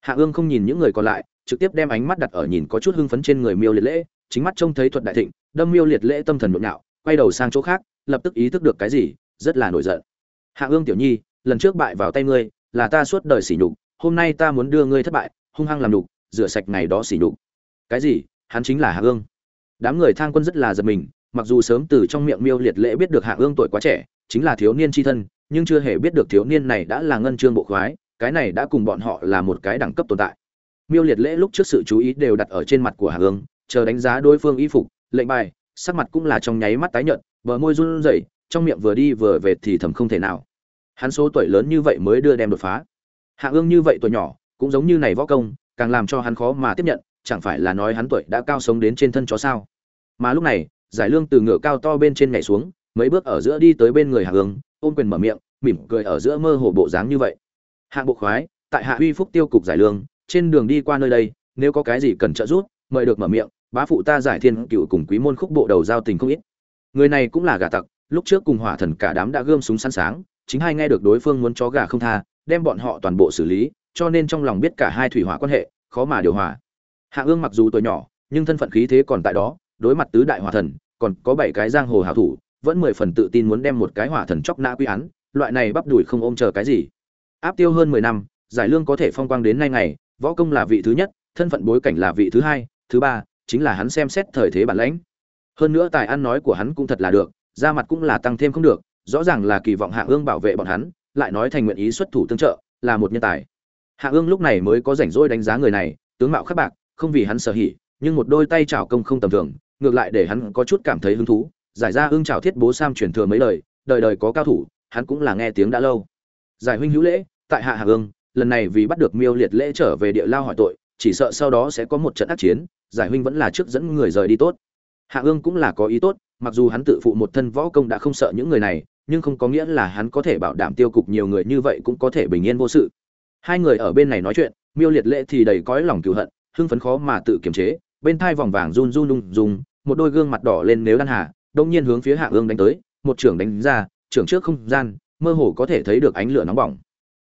hạ ương không nhìn những người còn lại, trực tiếp đem ánh mắt đặt ở nhìn có chút hưng phấn trên người miêu liệt lễ, chính mắt trông thấy thuật đại thịnh, đâm miêu liệt lễ tâm thần nhộn nhạo, quay đầu sang chỗ khác, lập tức ý thức được cái gì, rất là nổi giận. Hạ ương tiểu nhi, lần trước bại vào tay ngươi, là ta suốt đời sỉ nhục, hôm nay ta muốn đưa ngươi thất bại, hung hăng làm nhục, rửa sạch ngày đó sỉ nhục. Cái gì? Hắn chính là hạ ương. Đám người thang quân rất là giật mình, mặc dù sớm từ trong miệng miêu liệt lễ biết được hạ ương tuổi quá trẻ, chính là thiếu niên tri thân, nhưng chưa hề biết được thiếu niên này đã là ngân trương bộ khoái cái này đã cùng bọn họ là một cái đẳng cấp tồn tại. Miêu liệt lễ lúc trước sự chú ý đều đặt ở trên mặt của hạ hương, chờ đánh giá đối phương y phục, lệnh bài, sắc mặt cũng là trong nháy mắt tái nhợt, bờ môi run rẩy, trong miệng vừa đi vừa về thì thầm không thể nào. Hắn số tuổi lớn như vậy mới đưa đem đột phá. Hạ ương như vậy tuổi nhỏ, cũng giống như này võ công, càng làm cho hắn khó mà tiếp nhận, chẳng phải là nói hắn tuổi đã cao sống đến trên thân chó sao. Mà lúc này, giải lương từ ngựa cao to bên trên nhảy xuống, mấy bước ở giữa đi tới bên người hạ ương ôm quyền mở miệng, mỉm cười ở giữa mơ hồ bộ dáng như vậy hạng bộ khoái, tại hạ uy phúc tiêu cục giải lương, trên đường đi qua nơi đây, nếu có cái gì cần trợ giúp, mời được mở miệng, bá phụ ta giải thiên cựu cùng quý môn khúc bộ đầu giao tình không ít. Người này cũng là gà tặc, lúc trước cùng hỏa thần cả đám đã gươm súng sẵn sáng chính hai nghe được đối phương muốn chó gà không tha, đem bọn họ toàn bộ xử lý, cho nên trong lòng biết cả hai thủy hỏa quan hệ, khó mà điều hòa. Hạ ương mặc dù tuổi nhỏ, nhưng thân phận khí thế còn tại đó, đối mặt tứ đại hỏa thần, còn có bảy cái giang hồ hảo thủ, vẫn mười phần tự tin muốn đem một cái hỏa thần chóc nã quy án, loại này bắp đùi không ôm chờ cái gì áp tiêu hơn mười năm, giải lương có thể phong quang đến nay ngày, võ công là vị thứ nhất, thân phận bối cảnh là vị thứ hai, thứ ba, chính là hắn xem xét thời thế bản lãnh. Hơn nữa tài ăn nói của hắn cũng thật là được ra mặt cũng là tăng thêm không được, rõ ràng là kỳ vọng hạ ương bảo vệ bọn hắn, lại nói thành nguyện ý xuất thủ tương trợ, là một nhân tài. Hạ ương lúc này mới có rảnh rỗi đánh giá người này, tướng mạo khắc bạc, không vì hắn sở hỉ, nhưng một đôi tay trào công không tầm thường, ngược lại để hắn có chút cảm thấy hứng thú, giải ra ương trào thiết bố sam truyền thừa mấy lời, đời đời có cao thủ, hắn cũng là nghe tiếng đã lâu giải huynh hữu lễ, tại hạ hạ ương lần này vì bắt được miêu liệt lễ trở về địa lao hỏi tội, chỉ sợ sau đó sẽ có một trận ác chiến, giải huynh vẫn là trước dẫn người rời đi tốt. Hạ ương cũng là có ý tốt, mặc dù hắn tự phụ một thân võ công đã không sợ những người này, nhưng không có nghĩa là hắn có thể bảo đảm tiêu cục nhiều người như vậy cũng có thể bình yên vô sự. Hai người ở bên này nói chuyện, miêu liệt lễ thì đầy cõi lòng cựu hận, hưng phấn khó mà tự kiềm chế, bên thai vòng vàng run run đung dùng một đôi gương mặt đỏ lên nếu đan hà đông nhiên hướng phía hạ ương đánh tới, một trưởng đánh ra, trưởng trước không gian mơ hồ có thể thấy được ánh lửa nóng bỏng.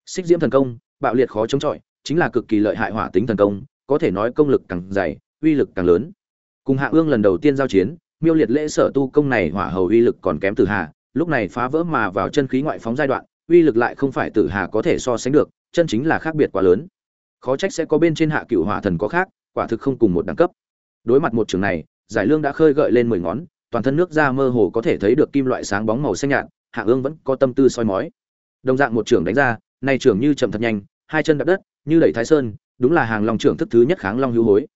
Xích diễm thần công, bạo liệt khó chống chọi, chính là cực kỳ lợi hại hỏa tính thần công, có thể nói công lực càng dày, uy lực càng lớn. Cùng hạ ương lần đầu tiên giao chiến, miêu liệt lễ sở tu công này hỏa hầu uy lực còn kém tử hà, lúc này phá vỡ mà vào chân khí ngoại phóng giai đoạn, uy lực lại không phải tử hà có thể so sánh được, chân chính là khác biệt quá lớn. Khó trách sẽ có bên trên hạ cựu hỏa thần có khác, quả thực không cùng một đẳng cấp. Đối mặt một trường này, giải lương đã khơi gợi lên mười ngón, toàn thân nước ra mơ hồ có thể thấy được kim loại sáng bóng màu xanh nhạt hạ ương vẫn có tâm tư soi mói. Đồng dạng một trưởng đánh ra, nay trưởng như chậm thật nhanh, hai chân đạp đất, như đẩy thái sơn, đúng là hàng long trưởng thức thứ nhất kháng long hữu hối.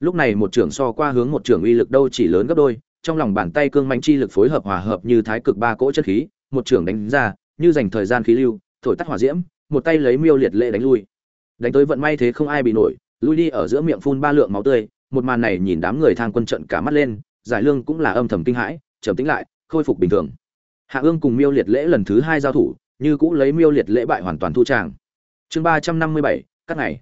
Lúc này một trưởng so qua hướng một trưởng uy lực đâu chỉ lớn gấp đôi, trong lòng bàn tay cương mãnh chi lực phối hợp hòa hợp như thái cực ba cỗ chất khí, một trưởng đánh ra, như dành thời gian khí lưu, thổi tắt hỏa diễm, một tay lấy miêu liệt lệ đánh lui. Đánh tới vận may thế không ai bị nổi, lui đi ở giữa miệng phun ba lượng máu tươi, một màn này nhìn đám người thang quân trận cả mắt lên, giải lương cũng là âm thầm kinh hãi, trầm tĩnh lại, khôi phục bình thường hạ ương cùng miêu liệt lễ lần thứ hai giao thủ, như cũ lấy miêu liệt lễ bại hoàn toàn thu tràng. Chương ba trăm năm mươi bảy, các ngày.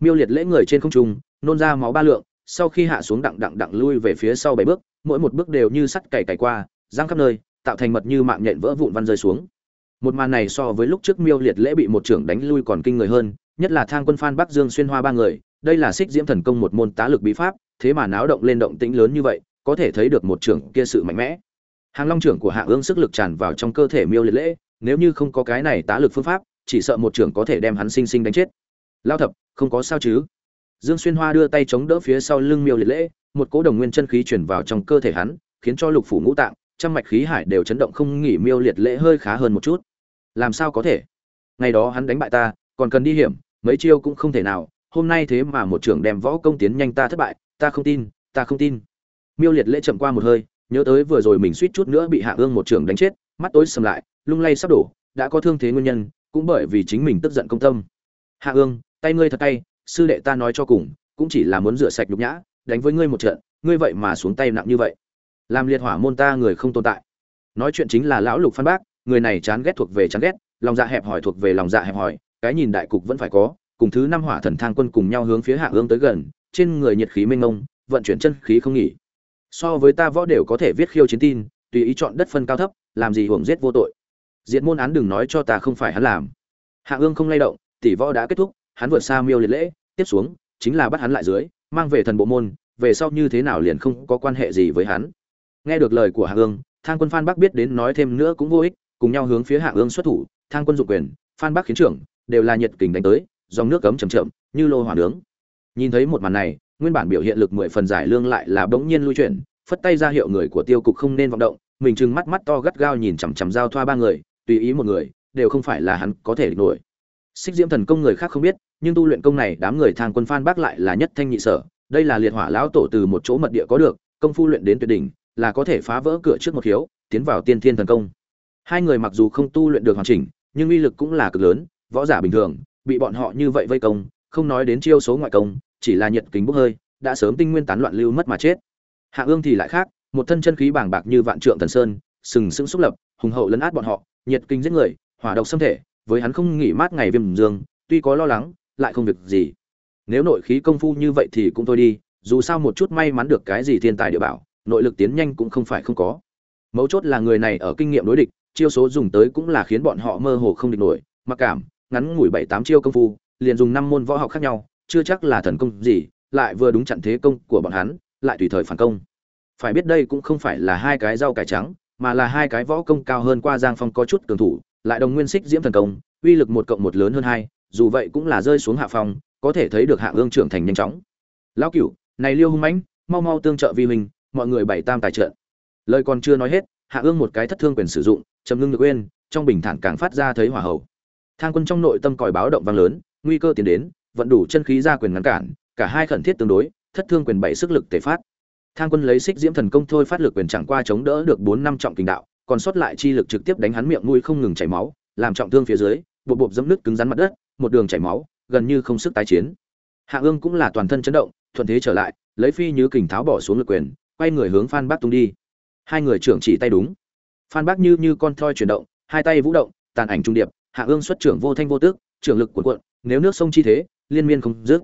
Miêu liệt lễ người trên không trung, nôn ra máu ba lượng, sau khi hạ xuống đặng đặng đặng lui về phía sau bảy bước, mỗi một bước đều như sắt cày cày qua, giang khắp nơi, tạo thành mật như mạng nhện vỡ vụn văn rơi xuống. Một màn này so với lúc trước miêu liệt lễ bị một trưởng đánh lui còn kinh người hơn, nhất là thang quân phan bắc dương xuyên hoa ba người, đây là xích diễm thần công một môn tá lực bí pháp, thế mà náo động lên động tĩnh lớn như vậy, có thể thấy được một trưởng kia sự mạnh mẽ hàng long trưởng của hạ ương sức lực tràn vào trong cơ thể miêu liệt lễ, nếu như không có cái này tá lực phương pháp, chỉ sợ một trưởng có thể đem hắn sinh sinh đánh chết. Lao thập, không có sao chứ? Dương xuyên hoa đưa tay chống đỡ phía sau lưng miêu liệt lễ, một cỗ đồng nguyên chân khí chuyển vào trong cơ thể hắn, khiến cho lục phủ ngũ tạng, trăm mạch khí hải đều chấn động không nghỉ miêu liệt lễ hơi khá hơn một chút. Làm sao có thể? Ngày đó hắn đánh bại ta, còn cần đi hiểm, mấy chiêu cũng không thể nào, hôm nay thế mà một trưởng đem võ công tiến nhanh ta thất bại, ta không tin, ta không tin. Miêu liệt lễ chậm qua một hơi nhớ tới vừa rồi mình suýt chút nữa bị hạ ương một trưởng đánh chết, mắt tối sầm lại, lung lay sắp đổ, đã có thương thế nguyên nhân, cũng bởi vì chính mình tức giận công tâm. Hạ ương, tay ngươi thật tay, sư đệ ta nói cho cùng, cũng chỉ là muốn rửa sạch nhục nhã, đánh với ngươi một trận, ngươi vậy mà xuống tay nặng như vậy. Làm liệt hỏa môn ta người không tồn tại. Nói chuyện chính là lão lục phan bác, người này chán ghét thuộc về chán ghét, lòng dạ hẹp hòi thuộc về lòng dạ hẹp hòi, cái nhìn đại cục vẫn phải có, cùng thứ năm hỏa thần thang quân cùng nhau hướng phía hạ ương tới gần, trên người nhiệt khí mênh mông, vận chuyển chân khí không nghỉ so với ta võ đều có thể viết khiêu chiến tin, tùy ý chọn đất phân cao thấp, làm gì hưởng giết vô tội. Diện môn án đừng nói cho ta không phải hắn làm. Hạ ương không lay động, tỷ võ đã kết thúc, hắn vượt xa miêu liệt lễ, tiếp xuống, chính là bắt hắn lại dưới, mang về thần bộ môn, về sau như thế nào liền không có quan hệ gì với hắn. Nghe được lời của hạ ương, thang quân phan bắc biết đến nói thêm nữa cũng vô ích, cùng nhau hướng phía hạ ương xuất thủ, thang quân dụng quyền, phan bắc khiến trưởng, đều là nhiệt kình đánh tới, dòng nước cấm chầm chậm, như lô hỏa nướng. Nhìn thấy một màn này nguyên bản biểu hiện lực mười phần giải lương lại là bỗng nhiên lui chuyển phất tay ra hiệu người của tiêu cục không nên vọng động mình trừng mắt mắt to gắt gao nhìn chằm chằm giao thoa ba người tùy ý một người đều không phải là hắn có thể nổi. Xích diễm thần công người khác không biết nhưng tu luyện công này đám người thang quân phan bác lại là nhất thanh nhị sở đây là liệt hỏa lão tổ từ một chỗ mật địa có được công phu luyện đến tuyệt đỉnh là có thể phá vỡ cửa trước một hiếu, tiến vào tiên thiên thần công. Hai người mặc dù không tu luyện được hoàn chỉnh nhưng uy lực cũng là cực lớn võ giả bình thường bị bọn họ như vậy vây công không nói đến chiêu số ngoại công chỉ là nhiệt kính bốc hơi, đã sớm tinh nguyên tán loạn lưu mất mà chết. Hạ ương thì lại khác, một thân chân khí bàng bạc như vạn trượng thần sơn, sừng sững xúc lập, hùng hậu lấn át bọn họ, nhiệt kinh giết người, hỏa độc xâm thể, với hắn không nghỉ mát ngày viêm dương, tuy có lo lắng, lại không việc gì. Nếu nội khí công phu như vậy thì cũng thôi đi, dù sao một chút may mắn được cái gì thiên tài địa bảo, nội lực tiến nhanh cũng không phải không có. Mấu chốt là người này ở kinh nghiệm đối địch, chiêu số dùng tới cũng là khiến bọn họ mơ hồ không địch nổi, mặc cảm, ngắn ngủi bảy tám chiêu công phu, liền dùng năm môn võ học khác nhau chưa chắc là thần công gì lại vừa đúng chặn thế công của bọn hắn lại tùy thời phản công. Phải biết đây cũng không phải là hai cái rau cải trắng mà là hai cái võ công cao hơn qua giang phong có chút cường thủ lại đồng nguyên xích diễm thần công uy lực một cộng một lớn hơn hai dù vậy cũng là rơi xuống hạ phòng, có thể thấy được hạ ương trưởng thành nhanh chóng. Lão cửu này liêu hung mãnh mau mau tương trợ vi mình, mọi người bảy tam tài trợ. Lời còn chưa nói hết hạ ương một cái thất thương quyền sử dụng chấm ngưng được quên trong bình thản càng phát ra thấy hỏa hậu thang quân trong nội tâm còi báo động vang lớn nguy cơ tiến đến vận đủ chân khí ra quyền ngăn cản cả hai khẩn thiết tương đối thất thương quyền bảy sức lực tề phát. Thang quân lấy xích diễm thần công thôi phát lực quyền chẳng qua chống đỡ được bốn năm trọng kình đạo còn sót lại chi lực trực tiếp đánh hắn miệng mũi không ngừng chảy máu làm trọng thương phía dưới bộ bộ dẫm nước cứng rắn mặt đất một đường chảy máu gần như không sức tái chiến. Hạ ương cũng là toàn thân chấn động thuận thế trở lại lấy phi như kình tháo bỏ xuống lực quyền quay người hướng phan bác tung đi. Hai người trưởng chỉ tay đúng. Phan bác như như con thoi chuyển động hai tay vũ động tàn ảnh trung điệp hạ ương xuất trưởng vô thanh vô tức, trưởng lực cuộn cuộn nếu nước sông chi thế liên miên không dứt.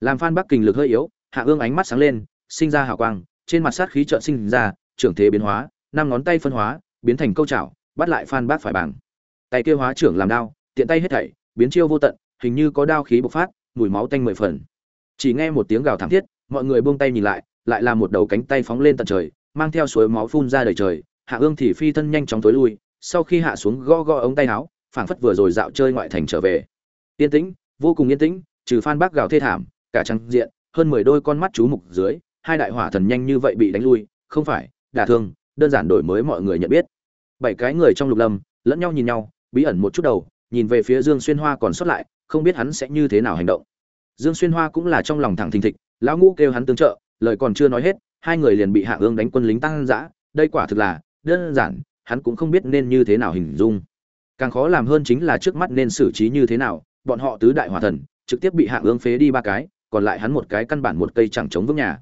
Làm phan bắc kình lực hơi yếu, hạ ương ánh mắt sáng lên, sinh ra hào quang, trên mặt sát khí chợt sinh ra, trưởng thế biến hóa, năm ngón tay phân hóa, biến thành câu chảo, bắt lại phan Bắc phải bằng tay kia hóa trưởng làm đao, tiện tay hết thảy, biến chiêu vô tận, hình như có đao khí bộc phát, mùi máu tanh mười phần. Chỉ nghe một tiếng gào thảm thiết, mọi người buông tay nhìn lại lại là một đầu cánh tay phóng lên tận trời, mang theo suối máu phun ra đầy trời. Hạ ương thì phi thân nhanh chóng tối lui, sau khi hạ xuống gõ gõ ống tay áo, phảng phất vừa rồi dạo chơi ngoại thành trở về. Yên tĩnh, vô cùng yên tĩnh trừ phan bác gào thê thảm, cả trang diện, hơn mười đôi con mắt chú mục dưới, hai đại hỏa thần nhanh như vậy bị đánh lui, không phải, đả thương, đơn giản đổi mới mọi người nhận biết. Bảy cái người trong lục lâm, lẫn nhau nhìn nhau, bí ẩn một chút đầu, nhìn về phía dương xuyên hoa còn sót lại, không biết hắn sẽ như thế nào hành động. Dương xuyên hoa cũng là trong lòng thẳng thình thịch, lão ngũ kêu hắn tương trợ, lời còn chưa nói hết, hai người liền bị hạ ương đánh quân lính tăng dã, đây quả thực là, đơn giản, hắn cũng không biết nên như thế nào hình dung. Càng khó làm hơn chính là trước mắt nên xử trí như thế nào, bọn họ tứ đại hỏa thần trực tiếp bị hạ ương phế đi ba cái, còn lại hắn một cái căn bản một cây chẳng chống vững nhà.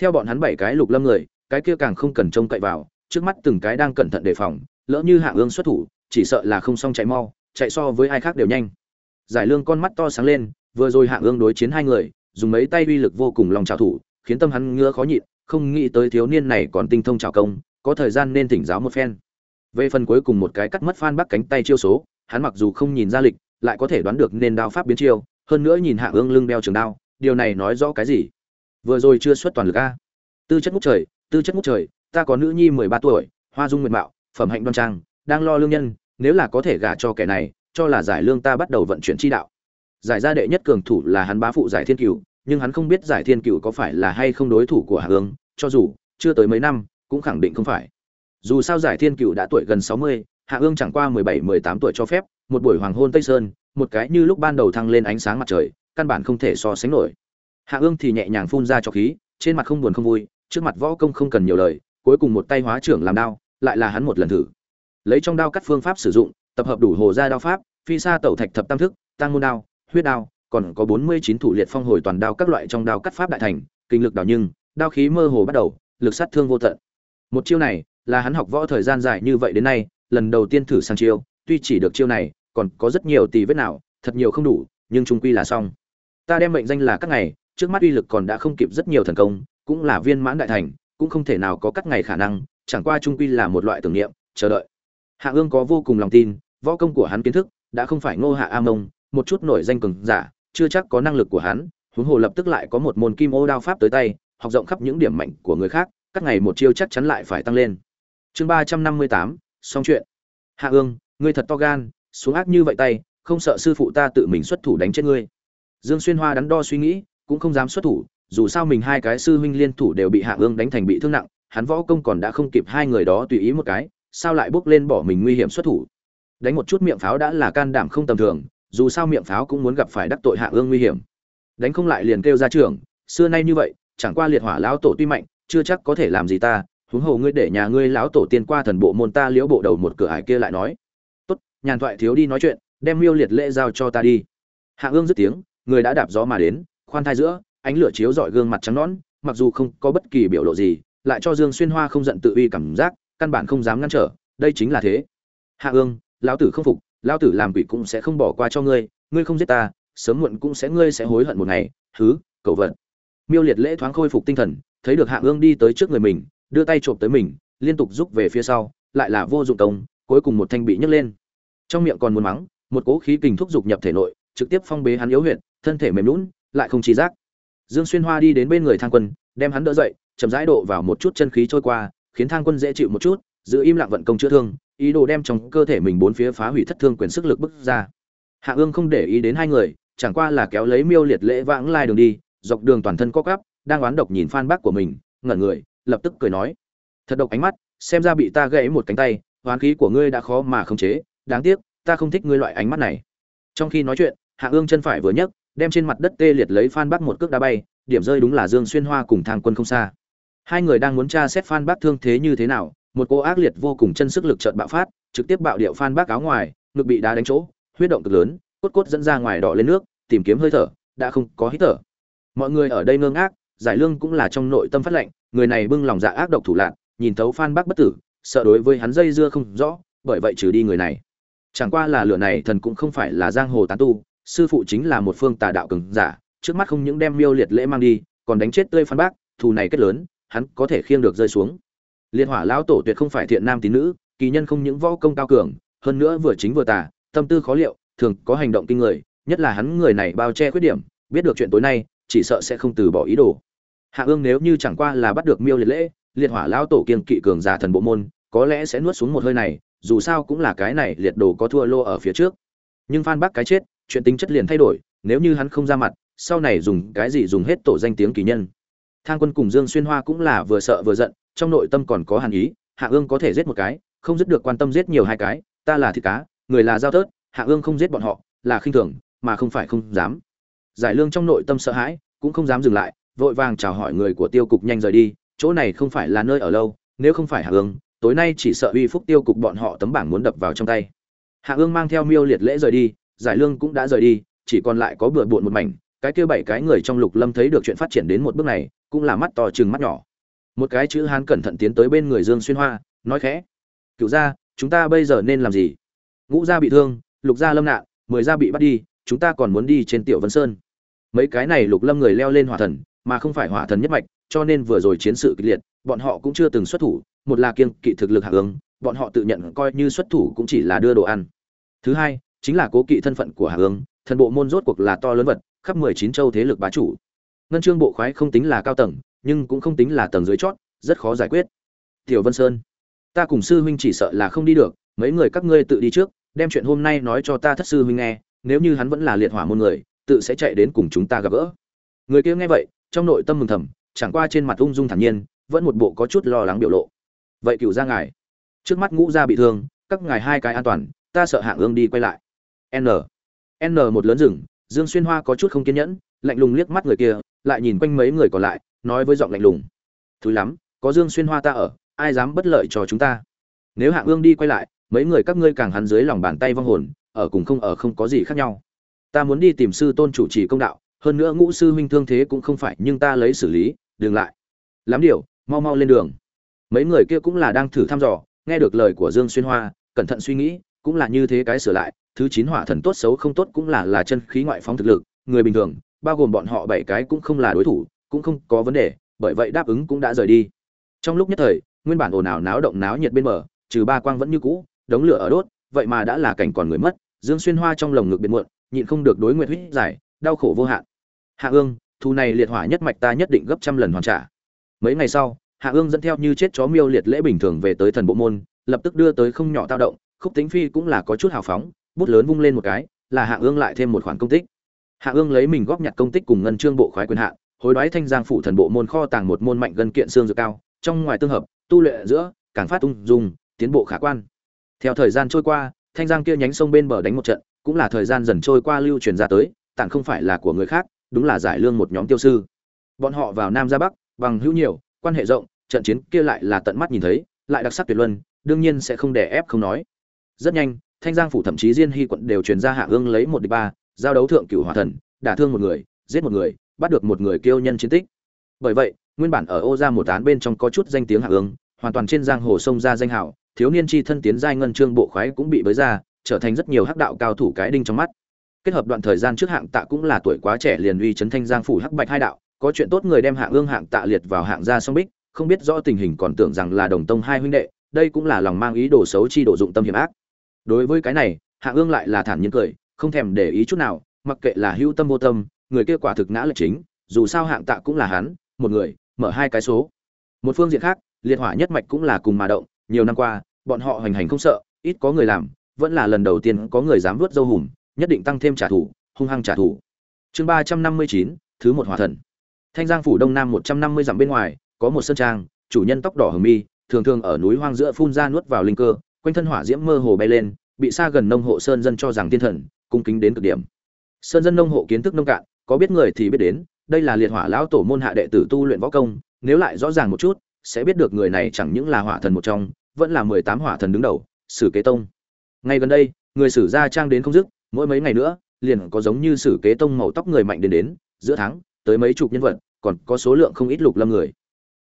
Theo bọn hắn bảy cái lục lâm người, cái kia càng không cần trông cậy vào, trước mắt từng cái đang cẩn thận đề phòng, lỡ như hạ ương xuất thủ, chỉ sợ là không xong chạy mau, chạy so với ai khác đều nhanh. Giải lương con mắt to sáng lên, vừa rồi hạ ương đối chiến hai người, dùng mấy tay uy lực vô cùng lòng trào thủ, khiến tâm hắn ngứa khó nhịn, không nghĩ tới thiếu niên này còn tinh thông trào công, có thời gian nên thỉnh giáo một phen. Về phần cuối cùng một cái cắt mất phan bắc cánh tay chiêu số, hắn mặc dù không nhìn ra lịch, lại có thể đoán được nên đao pháp biến chiêu hơn nữa nhìn hạ ương lưng đeo trường đao, điều này nói rõ cái gì? Vừa rồi chưa xuất toàn lực a. Tư chất ngút trời, tư chất ngút trời, ta có nữ nhi mười ba tuổi, hoa dung nguyện mạo, phẩm hạnh đoan trang, đang lo lương nhân, nếu là có thể gả cho kẻ này, cho là giải lương ta bắt đầu vận chuyển chi đạo. Giải gia đệ nhất cường thủ là hắn bá phụ giải thiên cửu, nhưng hắn không biết giải thiên cửu có phải là hay không đối thủ của hạ ương, cho dù chưa tới mấy năm, cũng khẳng định không phải. Dù sao giải thiên cửu đã tuổi gần sáu mươi, hạ ương chẳng qua mười bảy, mười tám tuổi cho phép, một buổi hoàng hôn tây sơn một cái như lúc ban đầu thăng lên ánh sáng mặt trời, căn bản không thể so sánh nổi. Hạ ương thì nhẹ nhàng phun ra cho khí, trên mặt không buồn không vui, trước mặt võ công không cần nhiều lời, cuối cùng một tay hóa trưởng làm đao, lại là hắn một lần thử. Lấy trong đao cắt phương pháp sử dụng, tập hợp đủ hồ gia đao pháp, phi sa tẩu thạch thập tam thức, tăng môn đao, huyết đao, còn có bốn mươi chín thủ liệt phong hồi toàn đao các loại trong đao cắt pháp đại thành, kinh lực đào nhưng, đao khí mơ hồ bắt đầu, lực sát thương vô tận. Một chiêu này, là hắn học võ thời gian dài như vậy đến nay, lần đầu tiên thử sang chiêu, tuy chỉ được chiêu này còn có rất nhiều tì vết nào, thật nhiều không đủ, nhưng trung quy là xong. Ta đem mệnh danh là các ngày, trước mắt uy lực còn đã không kịp rất nhiều thần công, cũng là viên mãn đại thành, cũng không thể nào có các ngày khả năng, chẳng qua trung quy là một loại tưởng niệm, chờ đợi. Hạ ương có vô cùng lòng tin, võ công của hắn kiến thức đã không phải ngô hạ a mông, một chút nổi danh cường giả, chưa chắc có năng lực của hắn, huống hồ lập tức lại có một môn kim ô đao pháp tới tay, học rộng khắp những điểm mạnh của người khác, các ngày một chiêu chắc chắn lại phải tăng lên. Chương ba trăm năm mươi tám, xong chuyện. Hạ ương, ngươi thật to gan xuống ác như vậy tay, không sợ sư phụ ta tự mình xuất thủ đánh chết ngươi. Dương xuyên hoa đắn đo suy nghĩ, cũng không dám xuất thủ, dù sao mình hai cái sư huynh liên thủ đều bị hạ ương đánh thành bị thương nặng, hắn võ công còn đã không kịp hai người đó tùy ý một cái, sao lại bước lên bỏ mình nguy hiểm xuất thủ? Đánh một chút miệng pháo đã là can đảm không tầm thường, dù sao miệng pháo cũng muốn gặp phải đắc tội hạ ương nguy hiểm. Đánh không lại liền kêu ra trường xưa nay như vậy, chẳng qua liệt hỏa lão tổ tuy mạnh, chưa chắc có thể làm gì ta, huống hồ ngươi để nhà ngươi lão tổ tiên qua thần bộ môn ta liễu bộ đầu một cửa ải kia lại nói nhàn thoại thiếu đi nói chuyện, đem miêu liệt lễ giao cho ta đi. Hạ ương dứt tiếng, người đã đạp gió mà đến, khoan thai giữa, ánh lửa chiếu dọi gương mặt trắng nón mặc dù không có bất kỳ biểu lộ gì, lại cho dương xuyên hoa không giận tự uy cảm giác, căn bản không dám ngăn trở, đây chính là thế. Hạ ương, lão tử không phục, lão tử làm quỷ cũng sẽ không bỏ qua cho ngươi ngươi không giết ta, sớm muộn cũng sẽ ngươi sẽ hối hận một ngày thứ cầu vận miêu liệt lễ thoáng khôi phục tinh thần, thấy được hạ ương đi tới trước người mình, đưa tay trộm tới mình, liên tục rút về phía sau, lại là vô dụng công, cuối cùng một thanh bị nhấc lên trong miệng còn muốn mắng, một cỗ khí kình thúc dục nhập thể nội, trực tiếp phong bế hắn yếu huyệt, thân thể mềm lún lại không trí giác. Dương xuyên hoa đi đến bên người thang quân, đem hắn đỡ dậy, chậm rãi độ vào một chút chân khí trôi qua, khiến thang quân dễ chịu một chút, giữ im lặng vận công chữa thương, ý đồ đem trong cơ thể mình bốn phía phá hủy thất thương quyền sức lực bức ra. Hạ ương không để ý đến hai người, chẳng qua là kéo lấy miêu liệt lễ vãng lai đường đi, dọc đường toàn thân co cắp đang oán độc nhìn phan bác của mình, ngẩn người, lập tức cười nói, thật độc ánh mắt, xem ra bị ta gãy một cánh tay, oán khí của ngươi đã khó mà khống chế đáng tiếc, ta không thích ngươi loại ánh mắt này. Trong khi nói chuyện, hạ ương chân phải vừa nhấc, đem trên mặt đất tê liệt lấy phan bắc một cước đá bay, điểm rơi đúng là dương xuyên hoa cùng thang quân không xa. Hai người đang muốn tra xét phan bắc thương thế như thế nào, một cô ác liệt vô cùng chân sức lực chợt bạo phát, trực tiếp bạo điệu phan bắc áo ngoài, ngực bị đá đánh chỗ, huyết động cực lớn, cốt cốt dẫn ra ngoài đỏ lên nước, tìm kiếm hơi thở, đã không có hít thở. Mọi người ở đây ngơ ngác, giải lương cũng là trong nội tâm phát lệnh, người này bưng lòng dạ ác độc thủ lạn, nhìn thấu phan bắc bất tử, sợ đối với hắn dây dưa không rõ, bởi vậy trừ đi người này chẳng qua là lửa này thần cũng không phải là giang hồ tán tu, sư phụ chính là một phương tà đạo cường giả, trước mắt không những đem miêu liệt lễ mang đi, còn đánh chết tươi phan bác, thù này kết lớn, hắn có thể khiêng được rơi xuống. Liệt hỏa lão tổ tuyệt không phải thiện nam tín nữ, kỳ nhân không những võ công cao cường, hơn nữa vừa chính vừa tà, tâm tư khó liệu, thường có hành động kinh người, nhất là hắn người này bao che khuyết điểm, biết được chuyện tối nay, chỉ sợ sẽ không từ bỏ ý đồ. Hạ ương nếu như chẳng qua là bắt được miêu liệt lễ, liệt hỏa lão tổ kiên kỵ cường giả thần bộ môn, có lẽ sẽ nuốt xuống một hơi này dù sao cũng là cái này liệt đồ có thua lô ở phía trước. Nhưng phan bác cái chết, chuyện tính chất liền thay đổi, nếu như hắn không ra mặt, sau này dùng cái gì dùng hết tổ danh tiếng kỳ nhân. Thang quân cùng dương xuyên hoa cũng là vừa sợ vừa giận, trong nội tâm còn có hàn ý, hạ ương có thể giết một cái, không dứt được quan tâm giết nhiều hai cái, ta là thịt cá, người là giao tớt, hạ ương không giết bọn họ, là khinh thường, mà không phải không dám. Giải lương trong nội tâm sợ hãi, cũng không dám dừng lại, vội vàng chào hỏi người của tiêu cục nhanh rời đi, chỗ này không phải là nơi ở lâu, nếu không phải hạ ương tối nay chỉ sợ uy phúc tiêu cục bọn họ tấm bảng muốn đập vào trong tay. Hạ ương mang theo miêu liệt lễ rời đi, giải lương cũng đã rời đi, chỉ còn lại có bừa bộn một mảnh, cái kia bảy cái người trong lục lâm thấy được chuyện phát triển đến một bước này, cũng là mắt to chừng mắt nhỏ. Một cái chữ hán cẩn thận tiến tới bên người dương xuyên hoa, nói khẽ, cựu gia, chúng ta bây giờ nên làm gì? Ngũ gia bị thương, lục gia lâm nạn, mười gia bị bắt đi, chúng ta còn muốn đi trên tiểu vân sơn. Mấy cái này lục lâm người leo lên hỏa thần, mà không phải hỏa thần nhất mạch, cho nên vừa rồi chiến sự kịch liệt, bọn họ cũng chưa từng xuất thủ một là kiêng kỵ thực lực hạ hướng, bọn họ tự nhận coi như xuất thủ cũng chỉ là đưa đồ ăn. Thứ hai chính là cố kỵ thân phận của hạ hướng, thần bộ môn rốt cuộc là to lớn vật khắp mười chín châu thế lực bá chủ. Ngân trương bộ khoái không tính là cao tầng nhưng cũng không tính là tầng dưới chót rất khó giải quyết. Tiểu vân sơn ta cùng sư huynh chỉ sợ là không đi được mấy người các ngươi tự đi trước đem chuyện hôm nay nói cho ta thất sư huynh nghe nếu như hắn vẫn là liệt hỏa môn người tự sẽ chạy đến cùng chúng ta gặp gỡ. Người kia nghe vậy trong nội tâm mừng thầm chẳng qua trên mặt ung dung thản nhiên vẫn một bộ có chút lo lắng biểu lộ vậy cựu ra ngài. Trước mắt ngũ gia bị thương, các ngài hai cái an toàn, ta sợ hạng ương đi quay lại. N. N một lớn rừng, dương xuyên hoa có chút không kiên nhẫn, lạnh lùng liếc mắt người kia, lại nhìn quanh mấy người còn lại, nói với giọng lạnh lùng. Thúi lắm, có dương xuyên hoa ta ở, ai dám bất lợi cho chúng ta? Nếu hạng ương đi quay lại, mấy người các ngươi càng hắn dưới lòng bàn tay vong hồn, ở cùng không ở không có gì khác nhau. Ta muốn đi tìm sư tôn chủ trì công đạo, hơn nữa ngũ sư huynh thương thế cũng không phải, nhưng ta lấy xử lý, đừng lại. Lắm điều, mau mau lên đường mấy người kia cũng là đang thử thăm dò nghe được lời của dương xuyên hoa cẩn thận suy nghĩ cũng là như thế cái sửa lại. Thứ chín hỏa thần tốt xấu không tốt cũng là là chân khí ngoại phóng thực lực người bình thường bao gồm bọn họ bảy cái cũng không là đối thủ cũng không có vấn đề bởi vậy đáp ứng cũng đã rời đi. Trong lúc nhất thời nguyên bản ồn ào náo động náo nhiệt bên mở, trừ ba quang vẫn như cũ đống lửa ở đốt vậy mà đã là cảnh còn người mất. Dương xuyên hoa trong lồng ngực biệt muộn nhịn không được đối nguyện huyết giải đau khổ vô hạn. Hạ ương thu này liệt hỏa nhất mạch ta nhất định gấp trăm lần hoàn trả. Mấy ngày sau hạ ương dẫn theo như chết chó miêu liệt lễ bình thường về tới thần bộ môn, lập tức đưa tới không nhỏ tao động, khúc tính phi cũng là có chút hào phóng, bút lớn vung lên một cái, là hạ ương lại thêm một khoản công tích. Hạ ương lấy mình góp nhặt công tích cùng ngân trương bộ khoái quyền hạn, hối đoái thanh giang phủ thần bộ môn kho tàng một môn mạnh gần kiện xương dược cao, trong ngoài tương hợp, tu luyện giữa, càng phát tung dùng tiến bộ khả quan. Theo thời gian trôi qua, thanh giang kia nhánh sông bên bờ đánh một trận, cũng là thời gian dần trôi qua lưu truyền ra tới, tặng không phải là của người khác, đúng là giải lương một nhóm tiêu sư. Bọn họ vào nam ra bắc, bằng hữu nhiều quan hệ rộng trận chiến kia lại là tận mắt nhìn thấy lại đặc sắc tuyệt luân đương nhiên sẽ không để ép không nói. Rất nhanh thanh giang phủ thậm chí diên hy quận đều truyền ra hạ ương lấy một địch ba giao đấu thượng cửu hỏa thần đả thương một người giết một người bắt được một người kiêu nhân chiến tích. Bởi vậy nguyên bản ở ô gia một án bên trong có chút danh tiếng hạ ương hoàn toàn trên giang hồ sông ra danh hào, thiếu niên chi thân tiến giai ngân trương bộ khoái cũng bị bới ra trở thành rất nhiều hắc đạo cao thủ cái đinh trong mắt. Kết hợp đoạn thời gian trước hạng tạ cũng là tuổi quá trẻ liền uy chấn thanh giang phủ hắc bạch hai đạo có chuyện tốt người đem hạng ương hạng tạ liệt vào hạng gia song bích, không biết rõ tình hình còn tưởng rằng là đồng tông hai huynh đệ, đây cũng là lòng mang ý đồ xấu chi đồ dụng tâm hiểm ác. Đối với cái này, hạng ương lại là thản nhiên cười, không thèm để ý chút nào, mặc kệ là hữu tâm vô tâm, người kia quả thực ngã là chính, dù sao hạng tạ cũng là hắn, một người, mở hai cái số. Một phương diện khác, liệt hỏa nhất mạch cũng là cùng mà động, nhiều năm qua, bọn họ hoành hành không sợ, ít có người làm, vẫn là lần đầu tiên có người dám vớt dâu hùm, nhất định tăng thêm trả thù, hung hăng trả thù. Chương ba trăm năm mươi chín, thứ một hỏa thần thanh giang phủ đông nam một trăm năm mươi dặm bên ngoài, có một sân trang, chủ nhân tóc đỏ hờ mi, thường thường ở núi hoang giữa phun ra nuốt vào linh cơ, quanh thân hỏa diễm mơ hồ bay lên, bị xa gần nông hộ sơn dân cho rằng tiên thần, cung kính đến cực điểm. Sơn dân nông hộ kiến thức nông cạn, có biết người thì biết đến, đây là liệt hỏa lão tổ môn hạ đệ tử tu luyện võ công, nếu lại rõ ràng một chút, sẽ biết được người này chẳng những là hỏa thần một trong, vẫn là mười tám hỏa thần đứng đầu, sử kế tông. Ngay gần đây, người sử gia trang đến không dứt, mỗi mấy ngày nữa, liền có giống như sử kế tông màu tóc người mạnh đến đến, giữa tháng tới mấy chục nhân vật, còn có số lượng không ít lục lâm người.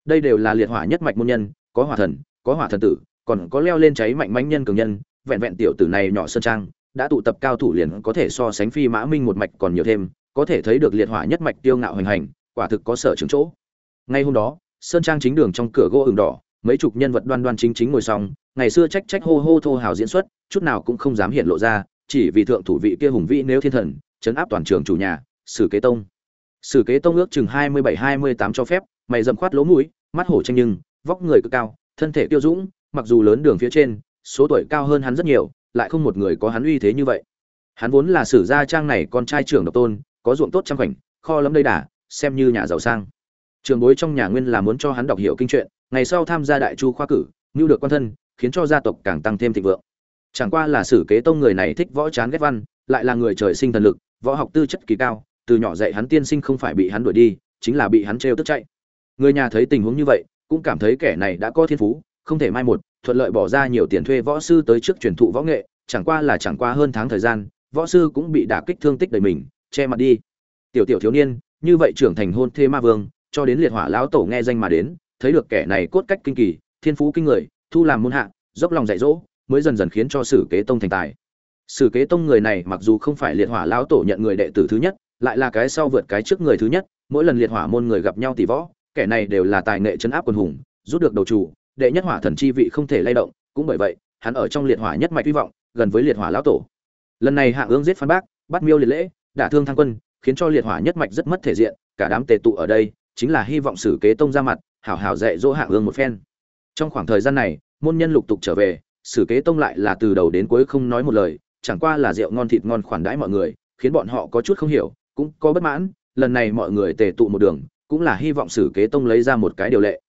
Đây đều là liệt hỏa nhất mạch môn nhân, có hỏa thần, có hỏa thần tử, còn có leo lên cháy mạnh mãnh nhân cường nhân, vẹn vẹn tiểu tử này nhỏ sơn trang, đã tụ tập cao thủ liền có thể so sánh phi mã minh một mạch còn nhiều thêm, có thể thấy được liệt hỏa nhất mạch tiêu ngạo hành hành, quả thực có sở chứng chỗ. Ngay hôm đó, sơn trang chính đường trong cửa gỗ ửng đỏ, mấy chục nhân vật đoan đoan chính chính ngồi xong, ngày xưa trách trách hô hô thô hào diễn xuất, chút nào cũng không dám hiện lộ ra, chỉ vì thượng thủ vị kia hùng vĩ nếu thiên thần, chấn áp toàn trường chủ nhà, sử kế tông sử kế tông ước chừng hai mươi bảy, hai mươi tám cho phép, mày dầm khoát lỗ mũi, mắt hổ tranh nhưng, vóc người cực cao, thân thể tiêu dũng, mặc dù lớn đường phía trên, số tuổi cao hơn hắn rất nhiều, lại không một người có hắn uy thế như vậy. Hắn vốn là sử gia trang này con trai trưởng độc tôn, có ruộng tốt trăm khoảnh, kho lắm đầy đà, xem như nhà giàu sang. Trường bối trong nhà nguyên là muốn cho hắn đọc hiểu kinh truyện, ngày sau tham gia đại chu khoa cử nhu được quan thân, khiến cho gia tộc càng tăng thêm thịnh vượng. Chẳng qua là sử kế tông người này thích võ chán ghét văn, lại là người trời sinh thần lực, võ học tư chất kỳ cao từ nhỏ dạy hắn tiên sinh không phải bị hắn đuổi đi, chính là bị hắn trêu tức chạy. Người nhà thấy tình huống như vậy, cũng cảm thấy kẻ này đã có thiên phú, không thể mai một, thuận lợi bỏ ra nhiều tiền thuê võ sư tới trước truyền thụ võ nghệ, chẳng qua là chẳng qua hơn tháng thời gian, võ sư cũng bị đả kích thương tích đầy mình, che mặt đi. Tiểu tiểu thiếu niên, như vậy trưởng thành hôn thê ma vương, cho đến liệt hỏa lão tổ nghe danh mà đến, thấy được kẻ này cốt cách kinh kỳ, thiên phú kinh người, thu làm môn hạ, dốc lòng dạy dỗ, mới dần dần khiến cho sử kế tông thành tài. Sử kế tông người này mặc dù không phải liệt hỏa lão tổ nhận người đệ tử thứ nhất lại là cái sau vượt cái trước người thứ nhất, mỗi lần liệt hỏa môn người gặp nhau tỷ võ, kẻ này đều là tài nghệ chấn áp quân hùng, rút được đầu chủ, đệ nhất hỏa thần chi vị không thể lay động, cũng bởi vậy, hắn ở trong liệt hỏa nhất mạch hy vọng, gần với liệt hỏa lão tổ. Lần này hạ ương giết phan bác, bắt miêu liệt lễ, đả thương thăng quân, khiến cho liệt hỏa nhất mạch rất mất thể diện, cả đám tề tụ ở đây, chính là hy vọng sử kế tông ra mặt, hảo hảo dạy dỗ hạ ương một phen. Trong khoảng thời gian này, môn nhân lục tục trở về sử kế tông lại là từ đầu đến cuối không nói một lời, chẳng qua là rượu ngon thịt ngon khoản đãi mọi người, khiến bọn họ có chút không hiểu cũng có bất mãn, lần này mọi người tề tụ một đường, cũng là hy vọng sử kế tông lấy ra một cái điều lệ.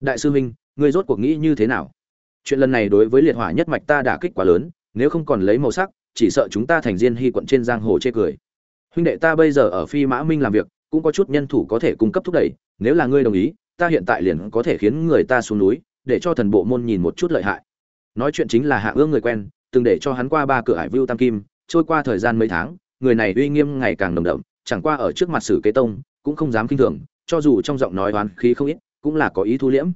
Đại sư huynh ngươi rốt cuộc nghĩ như thế nào? Chuyện lần này đối với liệt hỏa nhất mạch ta đã kích quá lớn, nếu không còn lấy màu sắc, chỉ sợ chúng ta thành diên hy quận trên giang hồ chê cười. Huynh đệ ta bây giờ ở phi mã minh làm việc, cũng có chút nhân thủ có thể cung cấp thúc đẩy, nếu là ngươi đồng ý, ta hiện tại liền có thể khiến người ta xuống núi, để cho thần bộ môn nhìn một chút lợi hại. Nói chuyện chính là hạ ương người quen, từng để cho hắn qua ba cửa hải vưu tam kim, trôi qua thời gian mấy tháng, người này uy nghiêm ngày càng nồng đậm chẳng qua ở trước mặt sử kế tông, cũng không dám kinh thường, cho dù trong giọng nói oán khí không ít, cũng là có ý thu liễm.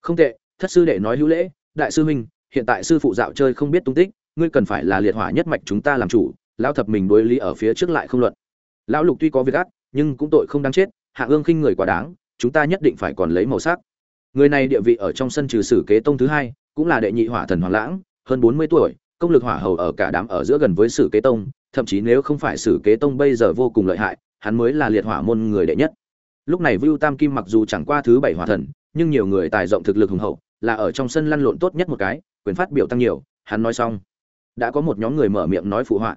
Không tệ, thất sư đệ nói hữu lễ, đại sư huynh, hiện tại sư phụ dạo chơi không biết tung tích, ngươi cần phải là liệt hỏa nhất mạch chúng ta làm chủ, lão thập mình đối lý ở phía trước lại không luận. Lão lục tuy có việc ác, nhưng cũng tội không đáng chết, hạ ương khinh người quá đáng, chúng ta nhất định phải còn lấy màu sắc. Người này địa vị ở trong sân trừ sử kế tông thứ hai, cũng là đệ nhị hỏa thần hoàng lãng, hơn bốn mươi tuổi công lực hỏa hầu ở cả đám ở giữa gần với sử kế tông, thậm chí nếu không phải sử kế tông bây giờ vô cùng lợi hại, hắn mới là liệt hỏa môn người đệ nhất. Lúc này vưu tam kim mặc dù chẳng qua thứ bảy hỏa thần, nhưng nhiều người tài rộng thực lực hùng hậu, là ở trong sân lăn lộn tốt nhất một cái, quyền phát biểu tăng nhiều, hắn nói xong, đã có một nhóm người mở miệng nói phụ họa.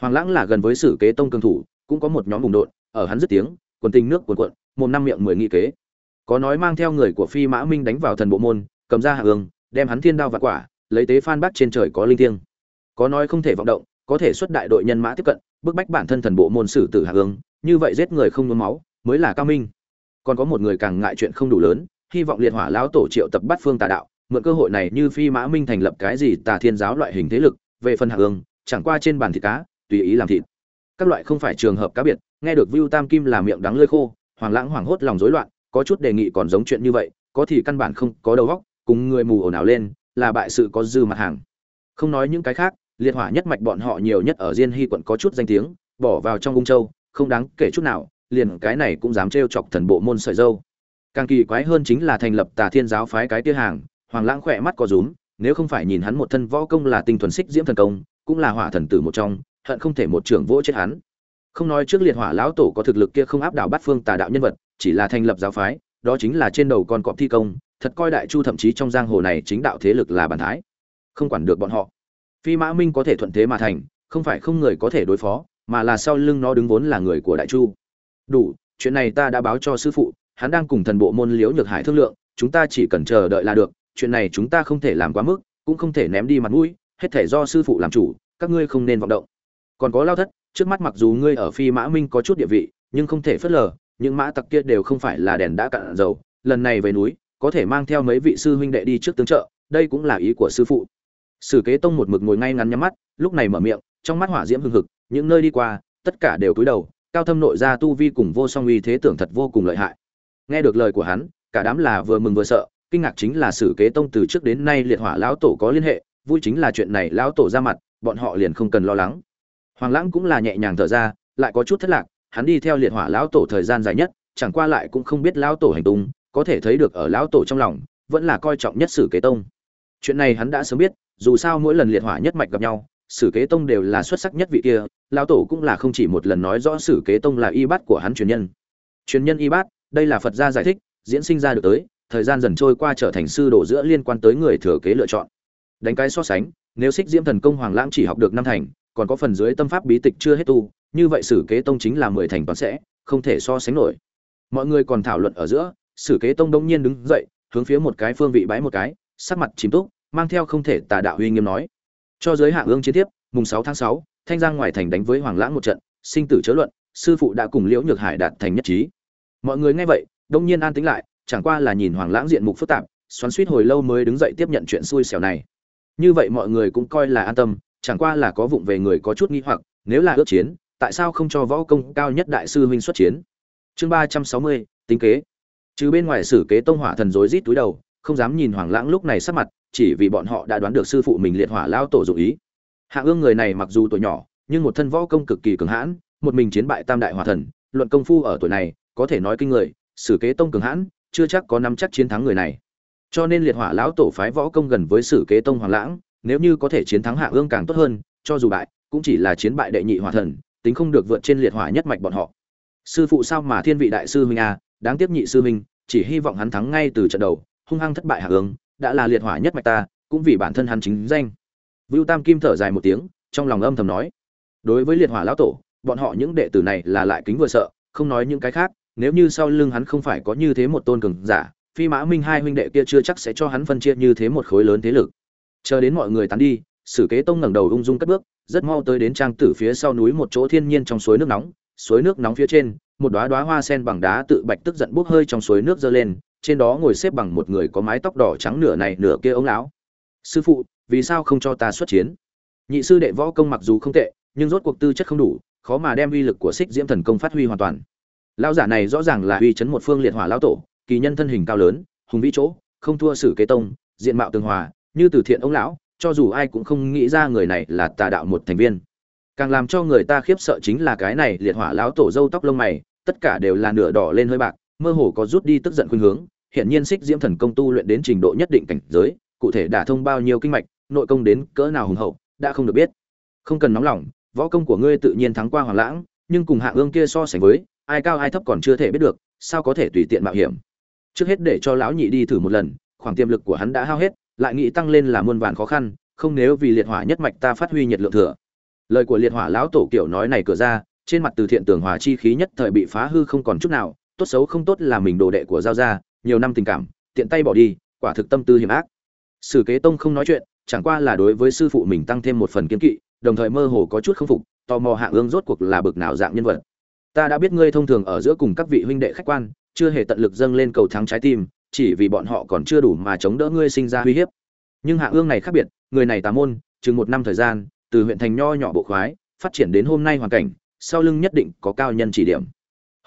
Hoàng lãng là gần với sử kế tông cường thủ, cũng có một nhóm vùng đột ở hắn dứt tiếng, quần tinh nước cuồn cuộn, một năm miệng mười nghi kế. Có nói mang theo người của phi mã minh đánh vào thần bộ môn, cầm ra hạ ương, đem hắn thiên đao và quả lấy tế phan bác trên trời có linh thiêng. Có nói không thể vọng động, có thể xuất đại đội nhân mã tiếp cận, bức bách bản thân thần bộ môn sử tử hạ ương như vậy giết người không nhuốm máu, mới là cao minh. Còn có một người càng ngại chuyện không đủ lớn, hy vọng liệt hỏa lão tổ triệu tập bắt phương tà đạo, mượn cơ hội này như phi mã minh thành lập cái gì tà thiên giáo loại hình thế lực, về phần hạ hương chẳng qua trên bàn thịt cá, tùy ý làm thịt. Các loại không phải trường hợp cá biệt, nghe được view tam kim là miệng đắng lơi khô, hoàng lãng hoảng hốt lòng rối loạn, có chút đề nghị còn giống chuyện như vậy, có thì căn bản không có đầu óc, cùng người mù ồn ào lên là bại sự có dư mặt hàng. Không nói những cái khác, liệt hỏa nhất mạch bọn họ nhiều nhất ở diên hy quận có chút danh tiếng, bỏ vào trong ung châu, không đáng kể chút nào, liền cái này cũng dám trêu chọc thần bộ môn sợi dâu. Càng kỳ quái hơn chính là thành lập tà thiên giáo phái cái tia hàng, hoàng lãng khỏe mắt có rúm, nếu không phải nhìn hắn một thân võ công là tinh thuần xích diễm thần công, cũng là hỏa thần tử một trong, hận không thể một trưởng vỗ chết hắn. Không nói trước liệt hỏa lão tổ có thực lực kia không áp đảo bắt phương tà đạo nhân vật, chỉ là thành lập giáo phái, đó chính là trên đầu con cọp thi công thật coi đại chu thậm chí trong giang hồ này chính đạo thế lực là bản thái. Không quản được bọn họ. Phi mã minh có thể thuận thế mà thành, không phải không người có thể đối phó, mà là sau lưng nó đứng vốn là người của đại chu. Đủ, chuyện này ta đã báo cho sư phụ, hắn đang cùng thần bộ môn liễu nhược hải thương lượng, chúng ta chỉ cần chờ đợi là được, chuyện này chúng ta không thể làm quá mức, cũng không thể ném đi mặt mũi, hết thể do sư phụ làm chủ, các ngươi không nên vọng động. Còn có lao thất, trước mắt mặc dù ngươi ở phi mã minh có chút địa vị, nhưng không thể phớt lờ, những mã tặc kia đều không phải là đèn đã cạn dầu, lần này về núi có thể mang theo mấy vị sư huynh đệ đi trước tướng trợ, đây cũng là ý của sư phụ. Sử kế tông một mực ngồi ngay ngắn nhắm mắt, lúc này mở miệng, trong mắt hỏa diễm hừng hực, những nơi đi qua, tất cả đều cúi đầu, cao thâm nội ra tu vi cùng vô song uy thế tưởng thật vô cùng lợi hại. Nghe được lời của hắn, cả đám là vừa mừng vừa sợ, kinh ngạc chính là sử kế tông từ trước đến nay liệt hỏa lão tổ có liên hệ, vui chính là chuyện này lão tổ ra mặt, bọn họ liền không cần lo lắng. Hoàng lãng cũng là nhẹ nhàng thở ra, lại có chút thất lạc, hắn đi theo liệt hỏa lão tổ thời gian dài nhất, chẳng qua lại cũng không biết lão tổ hành tung có thể thấy được ở lão tổ trong lòng, vẫn là coi trọng nhất sử kế tông. Chuyện này hắn đã sớm biết, dù sao mỗi lần liệt hỏa nhất mạch gặp nhau, sử kế tông đều là xuất sắc nhất vị kia, lão tổ cũng là không chỉ một lần nói rõ sử kế tông là y bát của hắn truyền nhân. Truyền nhân y bát, đây là phật gia giải thích, diễn sinh ra được tới, thời gian dần trôi qua trở thành sư đồ giữa liên quan tới người thừa kế lựa chọn. Đánh cái so sánh, nếu xích diễm thần công hoàng lãng chỉ học được năm thành, còn có phần dưới tâm pháp bí tịch chưa hết tu, như vậy sử kế tông chính là mười thành toán sẽ, không thể so sánh nổi. Mọi người còn thảo luận ở giữa sử kế tông đông nhiên đứng dậy, hướng phía một cái phương vị bái một cái, sắc mặt chìm túc, mang theo không thể tà đạo uy nghiêm nói. Cho giới hạ ương chiến tiếp, mùng sáu tháng sáu, thanh giang ngoài thành đánh với hoàng lãng một trận, sinh tử chớ luận, sư phụ đã cùng liễu nhược hải đạt thành nhất trí. Mọi người nghe vậy, đông nhiên an tĩnh lại, chẳng qua là nhìn hoàng lãng diện mục phức tạp, xoắn suýt hồi lâu mới đứng dậy tiếp nhận chuyện xui xẻo này. Như vậy mọi người cũng coi là an tâm, chẳng qua là có vụng về người có chút nghi hoặc, nếu là ước chiến, tại sao không cho võ công cao nhất đại sư huynh xuất chiến? Chương ba trăm sáu mươi, tính kế chứ bên ngoài sử kế tông hỏa thần rối rít túi đầu, không dám nhìn hoàng lãng lúc này sắc mặt, chỉ vì bọn họ đã đoán được sư phụ mình liệt hỏa lao tổ dụ ý. Hạ ương người này mặc dù tuổi nhỏ, nhưng một thân võ công cực kỳ cường hãn, một mình chiến bại tam đại hỏa thần, luận công phu ở tuổi này, có thể nói kinh người sử kế tông cường hãn, chưa chắc có nắm chắc chiến thắng người này. Cho nên liệt hỏa lão tổ phái võ công gần với sử kế tông hoàng lãng, nếu như có thể chiến thắng hạ ương càng tốt hơn, cho dù bại, cũng chỉ là chiến bại đệ nhị hỏa thần, tính không được vượt trên liệt hỏa nhất mạch bọn họ. Sư phụ sao mà thiên vị đại sư huynh a đáng tiếc nhị sư huynh, chỉ hy vọng hắn thắng ngay từ trận đầu, hung hăng thất bại hạ hướng, đã là liệt hỏa nhất mạch ta, cũng vì bản thân hắn chính danh. Vưu tam kim thở dài một tiếng, trong lòng âm thầm nói, đối với liệt hỏa lão tổ, bọn họ những đệ tử này là lại kính vừa sợ, không nói những cái khác, nếu như sau lưng hắn không phải có như thế một tôn cường giả, phi mã minh hai huynh đệ kia chưa chắc sẽ cho hắn phân chia như thế một khối lớn thế lực. Chờ đến mọi người tán đi, sử kế tông ngẩng đầu ung dung cất bước, rất mau tới đến trang tử phía sau núi một chỗ thiên nhiên trong suối nước nóng, suối nước nóng phía trên một đóa đóa hoa sen bằng đá tự bạch tức giận bốc hơi trong suối nước dơ lên, trên đó ngồi xếp bằng một người có mái tóc đỏ trắng nửa này nửa kia ống lão. Sư phụ, vì sao không cho ta xuất chiến? Nhị sư đệ võ công mặc dù không tệ, nhưng rốt cuộc tư chất không đủ, khó mà đem uy lực của xích diễm thần công phát huy hoàn toàn. Lão giả này rõ ràng là uy chấn một phương liệt hỏa lão tổ, kỳ nhân thân hình cao lớn, hùng vĩ chỗ, không thua sử kế tông, diện mạo tường hòa, như từ thiện ông lão, cho dù ai cũng không nghĩ ra người này là tà đạo một thành viên càng làm cho người ta khiếp sợ chính là cái này liệt hỏa lão tổ dâu tóc lông mày, tất cả đều là nửa đỏ lên hơi bạc, mơ hồ có rút đi tức giận khuynh hướng hiện nhiên xích diễm thần công tu luyện đến trình độ nhất định cảnh giới, cụ thể đả thông bao nhiêu kinh mạch, nội công đến cỡ nào hùng hậu, đã không được biết. Không cần nóng lòng, võ công của ngươi tự nhiên thắng qua hoàng lãng, nhưng cùng hạ ương kia so sánh với, ai cao ai thấp còn chưa thể biết được, sao có thể tùy tiện mạo hiểm. Trước hết để cho lão nhị đi thử một lần, khoảng tiềm lực của hắn đã hao hết, lại nghĩ tăng lên là muôn vàn khó khăn, không nếu vì liệt hỏa nhất mạch ta phát huy nhiệt lượng thừa lời của liệt hỏa lão tổ kiểu nói này cửa ra, trên mặt từ thiện tường hòa chi khí nhất thời bị phá hư không còn chút nào, tốt xấu không tốt là mình đồ đệ của giao gia, nhiều năm tình cảm, tiện tay bỏ đi, quả thực tâm tư hiểm ác. Sử kế tông không nói chuyện, chẳng qua là đối với sư phụ mình tăng thêm một phần kiên kỵ, đồng thời mơ hồ có chút không phục, tò mò hạng ương rốt cuộc là bực nào dạng nhân vật. Ta đã biết ngươi thông thường ở giữa cùng các vị huynh đệ khách quan, chưa hề tận lực dâng lên cầu thắng trái tim, chỉ vì bọn họ còn chưa đủ mà chống đỡ ngươi sinh ra uy hiếp. Nhưng hạ ương này khác biệt, người này tà môn, chừng một năm thời gian từ huyện thành nho nhỏ bộ khoái, phát triển đến hôm nay hoàn cảnh, sau lưng nhất định có cao nhân chỉ điểm.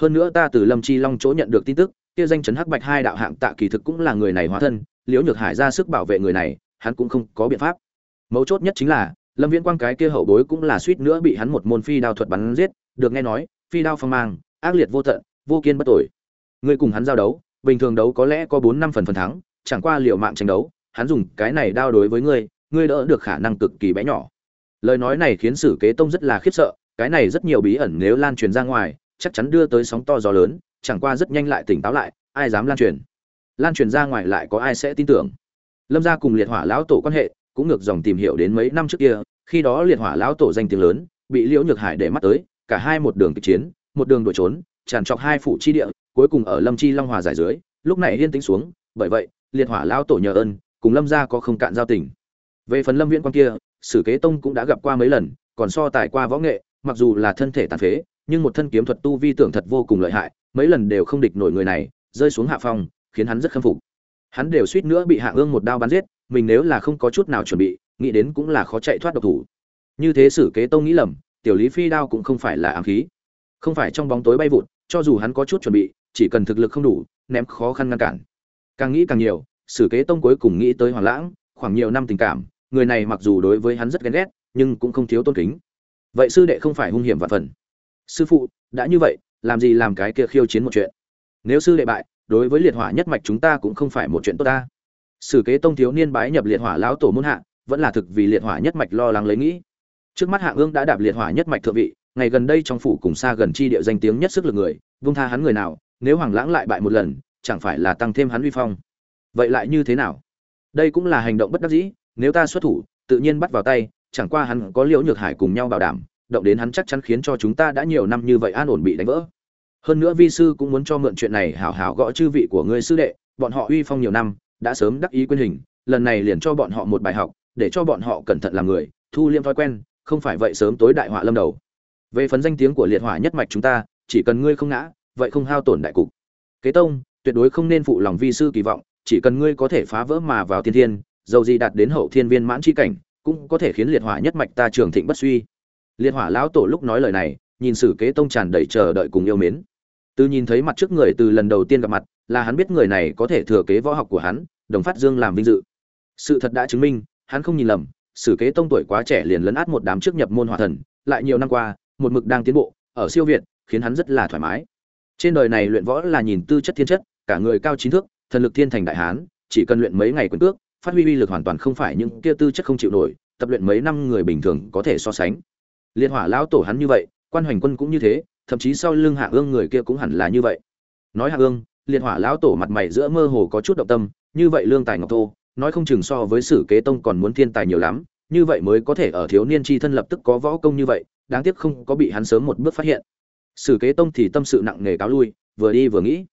Hơn nữa ta từ lâm chi long chỗ nhận được tin tức, kia danh chấn hắc bạch hai đạo hạng tạ kỳ thực cũng là người này hóa thân, liễu nhược hải ra sức bảo vệ người này, hắn cũng không có biện pháp. Mấu chốt nhất chính là, lâm viễn quang cái kia hậu bối cũng là suýt nữa bị hắn một môn phi đao thuật bắn giết, được nghe nói, phi đao phong mang, ác liệt vô tận, vô kiên bất tội. Người cùng hắn giao đấu, bình thường đấu có lẽ có bốn năm phần phần thắng, chẳng qua liệu mạng tranh đấu, hắn dùng cái này đao đối với ngươi ngươi đỡ được khả năng cực kỳ bé nhỏ lời nói này khiến sử kế tông rất là khiếp sợ, cái này rất nhiều bí ẩn nếu lan truyền ra ngoài, chắc chắn đưa tới sóng to gió lớn, chẳng qua rất nhanh lại tỉnh táo lại, ai dám lan truyền? Lan truyền ra ngoài lại có ai sẽ tin tưởng? Lâm gia cùng liệt hỏa lão tổ quan hệ, cũng ngược dòng tìm hiểu đến mấy năm trước kia, khi đó liệt hỏa lão tổ danh tiếng lớn, bị liễu nhược hải để mắt tới, cả hai một đường kịch chiến, một đường đuổi trốn, tràn trọc hai phủ chi địa, cuối cùng ở lâm chi long hòa giải dưới, lúc này yên tĩnh xuống, bởi vậy, liệt hỏa lão tổ nhờ ơn, cùng lâm gia có không cạn giao tình. Về phần lâm viễn quan kia sử kế tông cũng đã gặp qua mấy lần, còn so tài qua võ nghệ, mặc dù là thân thể tàn phế, nhưng một thân kiếm thuật tu vi tưởng thật vô cùng lợi hại, mấy lần đều không địch nổi người này, rơi xuống hạ phong, khiến hắn rất khâm phục. Hắn đều suýt nữa bị hạ ương một đao bắn giết, mình nếu là không có chút nào chuẩn bị, nghĩ đến cũng là khó chạy thoát độc thủ. Như thế sử kế tông nghĩ lầm, tiểu lý phi đao cũng không phải là ám khí. Không phải trong bóng tối bay vụt, cho dù hắn có chút chuẩn bị, chỉ cần thực lực không đủ, ném khó khăn ngăn cản. Càng nghĩ càng nhiều, sử kế tông cuối cùng nghĩ tới hoàng lãng, khoảng nhiều năm tình cảm người này mặc dù đối với hắn rất ghen ghét, nhưng cũng không thiếu tôn kính. Vậy sư đệ không phải hung hiểm vạn phần. Sư phụ, đã như vậy, làm gì làm cái kia khiêu chiến một chuyện? Nếu sư đệ bại, đối với liệt hỏa nhất mạch chúng ta cũng không phải một chuyện tốt ta. Sử kế tông thiếu niên bái nhập liệt hỏa lão tổ môn hạ, vẫn là thực vì liệt hỏa nhất mạch lo lắng lấy nghĩ. Trước mắt hạ ương đã đạp liệt hỏa nhất mạch thượng vị, ngày gần đây trong phủ cùng xa gần chi địa danh tiếng nhất sức lực người, vung tha hắn người nào, nếu hoàng lãng lại bại một lần, chẳng phải là tăng thêm hắn uy phong. Vậy lại như thế nào? Đây cũng là hành động bất đắc dĩ nếu ta xuất thủ, tự nhiên bắt vào tay, chẳng qua hắn có liễu nhược hải cùng nhau bảo đảm, động đến hắn chắc chắn khiến cho chúng ta đã nhiều năm như vậy an ổn bị đánh vỡ. Hơn nữa vi sư cũng muốn cho mượn chuyện này hảo hảo gõ chư vị của ngươi sư đệ, bọn họ uy phong nhiều năm, đã sớm đắc ý quyên hình, lần này liền cho bọn họ một bài học, để cho bọn họ cẩn thận làm người, thu liêm thói quen, không phải vậy sớm tối đại họa lâm đầu. Về phần danh tiếng của liệt hỏa nhất mạch chúng ta, chỉ cần ngươi không ngã, vậy không hao tổn đại cục. Kế tông, tuyệt đối không nên phụ lòng vi sư kỳ vọng, chỉ cần ngươi có thể phá vỡ mà vào thiên thiên dầu gì đạt đến hậu thiên viên mãn chi cảnh, cũng có thể khiến liệt hỏa nhất mạch ta trường thịnh bất suy. Liệt hỏa lão tổ lúc nói lời này, nhìn sử kế tông tràn đầy chờ đợi cùng yêu mến. Từ nhìn thấy mặt trước người từ lần đầu tiên gặp mặt, là hắn biết người này có thể thừa kế võ học của hắn, đồng phát dương làm vinh dự. Sự thật đã chứng minh, hắn không nhìn lầm, sử kế tông tuổi quá trẻ liền lấn át một đám trước nhập môn hỏa thần, lại nhiều năm qua, một mực đang tiến bộ, ở siêu việt, khiến hắn rất là thoải mái. Trên đời này luyện võ là nhìn tư chất thiên chất, cả người cao chín thước, thần lực thiên thành đại hán, chỉ cần luyện mấy ngày quyền cước phát huy uy lực hoàn toàn không phải những kia tư chất không chịu nổi, tập luyện mấy năm người bình thường có thể so sánh. Liên hỏa lão tổ hắn như vậy, quan hoành quân cũng như thế, thậm chí sau lưng hạ ương người kia cũng hẳn là như vậy. Nói hạ ương, liên hỏa lão tổ mặt mày giữa mơ hồ có chút động tâm, như vậy lương tài ngọc thô, nói không chừng so với sử kế tông còn muốn thiên tài nhiều lắm, như vậy mới có thể ở thiếu niên chi thân lập tức có võ công như vậy, đáng tiếc không có bị hắn sớm một bước phát hiện. Sử kế tông thì tâm sự nặng nề cáo lui, vừa đi vừa nghĩ.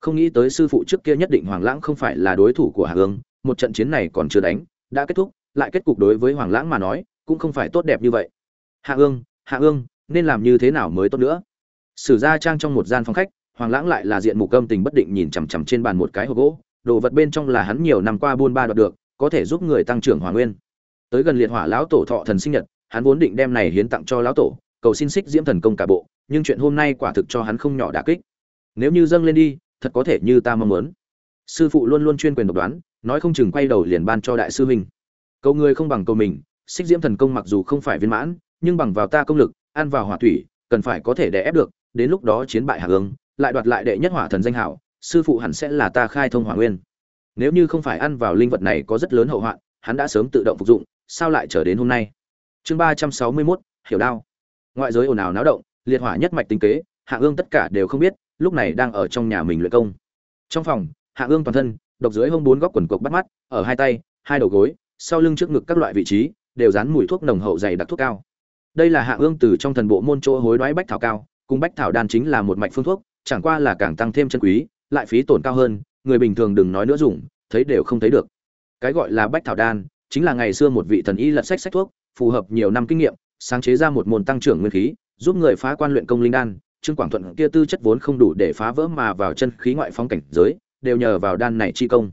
Không nghĩ tới sư phụ trước kia nhất định hoàng lãng không phải là đối thủ của hạ ương một trận chiến này còn chưa đánh, đã kết thúc, lại kết cục đối với hoàng lãng mà nói, cũng không phải tốt đẹp như vậy. Hạ ương hạ ương, nên làm như thế nào mới tốt nữa? Sử gia trang trong một gian phòng khách, hoàng lãng lại là diện mục âm tình bất định nhìn chằm chằm trên bàn một cái hộp gỗ, đồ vật bên trong là hắn nhiều năm qua buôn ba đoạt được, có thể giúp người tăng trưởng hỏa nguyên. Tới gần liệt hỏa lão tổ thọ thần sinh nhật, hắn vốn định đem này hiến tặng cho lão tổ, cầu xin xích diễm thần công cả bộ, nhưng chuyện hôm nay quả thực cho hắn không nhỏ đả kích. Nếu như dâng lên đi, thật có thể như ta mong muốn sư phụ luôn luôn chuyên quyền độc đoán, nói không chừng quay đầu liền ban cho đại sư huynh. Cầu người không bằng cầu mình, xích diễm thần công mặc dù không phải viên mãn, nhưng bằng vào ta công lực, ăn vào hỏa thủy, cần phải có thể đè ép được, đến lúc đó chiến bại hạ hướng, lại đoạt lại đệ nhất hỏa thần danh hảo, sư phụ hẳn sẽ là ta khai thông hỏa nguyên. Nếu như không phải ăn vào linh vật này có rất lớn hậu hoạn, hắn đã sớm tự động phục dụng, sao lại trở đến hôm nay? Chương ba trăm sáu mươi mốt, hiểu đao. Ngoại giới ồn ào náo động, liệt hỏa nhất mạch tính kế, hạ ương tất cả đều không biết, lúc này đang ở trong nhà mình luyện công. Trong phòng hạ ương toàn thân, độc dưới hông bốn góc quần cộc bắt mắt, ở hai tay, hai đầu gối, sau lưng trước ngực các loại vị trí, đều dán mùi thuốc nồng hậu dày đặc thuốc cao. Đây là hạ ương từ trong thần bộ môn chỗ hối đoái bách thảo cao, cùng bách thảo đan chính là một mạch phương thuốc, chẳng qua là càng tăng thêm chân quý, lại phí tổn cao hơn, người bình thường đừng nói nữa dùng, thấy đều không thấy được. Cái gọi là bách thảo đan, chính là ngày xưa một vị thần y lật sách sách thuốc, phù hợp nhiều năm kinh nghiệm, sáng chế ra một môn tăng trưởng nguyên khí, giúp người phá quan luyện công linh đan, trương quảng thuận kia tư chất vốn không đủ để phá vỡ mà vào chân khí ngoại phong cảnh giới đều nhờ vào đan này chi công.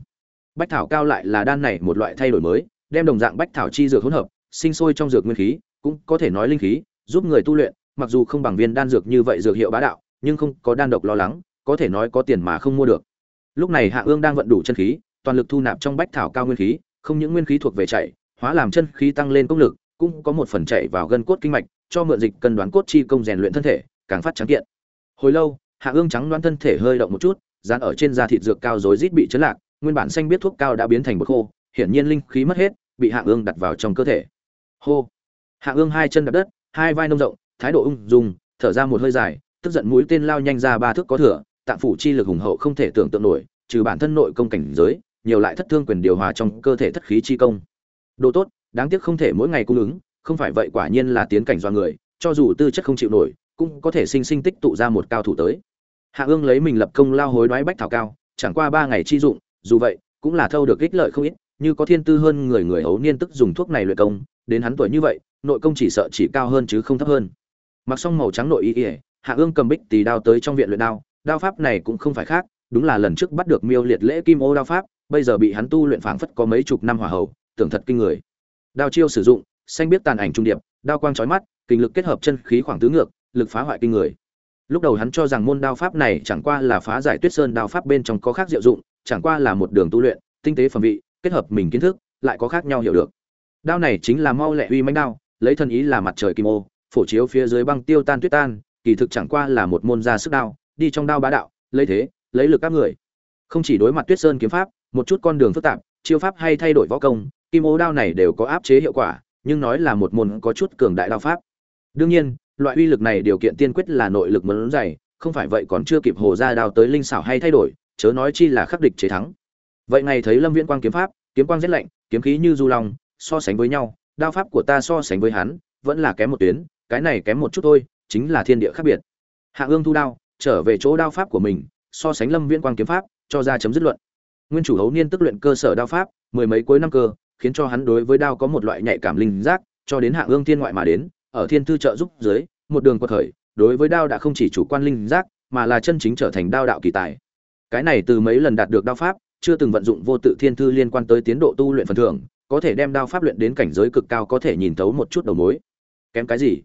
Bách thảo cao lại là đan này một loại thay đổi mới, đem đồng dạng bách thảo chi dược hỗn hợp, sinh sôi trong dược nguyên khí, cũng có thể nói linh khí, giúp người tu luyện, mặc dù không bằng viên đan dược như vậy dược hiệu bá đạo, nhưng không có đan độc lo lắng, có thể nói có tiền mà không mua được. Lúc này hạ ương đang vận đủ chân khí, toàn lực thu nạp trong bách thảo cao nguyên khí, không những nguyên khí thuộc về chạy, hóa làm chân khí tăng lên công lực, cũng có một phần chạy vào gân cốt kinh mạch, cho mượn dịch cân đoán cốt chi công rèn luyện thân thể, càng phát trắng kiện. Hồi lâu, hạ ương trắng đoán thân thể hơi động một chút dán ở trên da thịt dược cao rối rít bị chấn lạc, nguyên bản xanh biết thuốc cao đã biến thành bột khô, hiển nhiên linh khí mất hết, bị hạ ương đặt vào trong cơ thể. Hô. Hạ ương hai chân đạp đất, hai vai nông rộng, thái độ ung dung, thở ra một hơi dài, tức giận mũi tên lao nhanh ra ba thước có thừa, tạng phủ chi lực hùng hậu không thể tưởng tượng nổi, trừ bản thân nội công cảnh giới, nhiều lại thất thương quyền điều hòa trong cơ thể thất khí chi công. Đồ tốt, đáng tiếc không thể mỗi ngày cung ứng, không phải vậy quả nhiên là tiến cảnh do người, cho dù tư chất không chịu nổi, cũng có thể sinh sinh tích tụ ra một cao thủ tới hạ ương lấy mình lập công lao hối đoái bách thảo cao, chẳng qua ba ngày chi dụng, dù vậy, cũng là thâu được ích lợi không ít, như có thiên tư hơn người người hấu niên tức dùng thuốc này luyện công, đến hắn tuổi như vậy, nội công chỉ sợ chỉ cao hơn chứ không thấp hơn. Mặc xong màu trắng nội y ỉa hạ ương cầm bích tì đao tới trong viện luyện đao đao pháp này cũng không phải khác, đúng là lần trước bắt được miêu liệt lễ kim ô đao pháp, bây giờ bị hắn tu luyện phảng phất có mấy chục năm hỏa hậu tưởng thật kinh người. Đao chiêu sử dụng, xanh biết tàn ảnh trung điệp, đao quang chói mắt, kinh lực kết hợp chân khí khoảng tứ ngược, lực phá hoại kinh người lúc đầu hắn cho rằng môn đao pháp này chẳng qua là phá giải tuyết sơn đao pháp bên trong có khác diệu dụng, chẳng qua là một đường tu luyện, tinh tế phẩm vị, kết hợp mình kiến thức, lại có khác nhau hiểu được. Đao này chính là mau lẹ uy mánh đao, lấy thân ý là mặt trời kim ô, phổ chiếu phía dưới băng tiêu tan tuyết tan, kỳ thực chẳng qua là một môn ra sức đao, đi trong đao bá đạo, lấy thế, lấy lực các người. Không chỉ đối mặt tuyết sơn kiếm pháp, một chút con đường phức tạp, chiêu pháp hay thay đổi võ công, kim ô đao này đều có áp chế hiệu quả, nhưng nói là một môn có chút cường đại đao pháp. Đương nhiên loại uy lực này điều kiện tiên quyết là nội lực muốn dày, không phải vậy còn chưa kịp hồ ra đao tới linh xảo hay thay đổi, chớ nói chi là khắc địch chế thắng. Vậy ngày thấy lâm viễn quang kiếm pháp, kiếm quang rét lạnh, kiếm khí như du long, so sánh với nhau, đao pháp của ta so sánh với hắn, vẫn là kém một tuyến, cái này kém một chút thôi, chính là thiên địa khác biệt. Hạ ương thu đao, trở về chỗ đao pháp của mình, so sánh lâm viễn quang kiếm pháp, cho ra chấm dứt luận. Nguyên chủ hấu niên tức luyện cơ sở đao pháp, mười mấy cuối năm cơ, khiến cho hắn đối với đao có một loại nhạy cảm linh giác, cho đến hạ ương thiên ngoại mà đến ở thiên thư trợ giúp dưới, một đường quật khởi, đối với đao đã không chỉ chủ quan linh giác, mà là chân chính trở thành đao đạo kỳ tài. Cái này từ mấy lần đạt được đao pháp, chưa từng vận dụng vô tự thiên thư liên quan tới tiến độ tu luyện phần thưởng, có thể đem đao pháp luyện đến cảnh giới cực cao có thể nhìn thấu một chút đầu mối. Kém cái gì?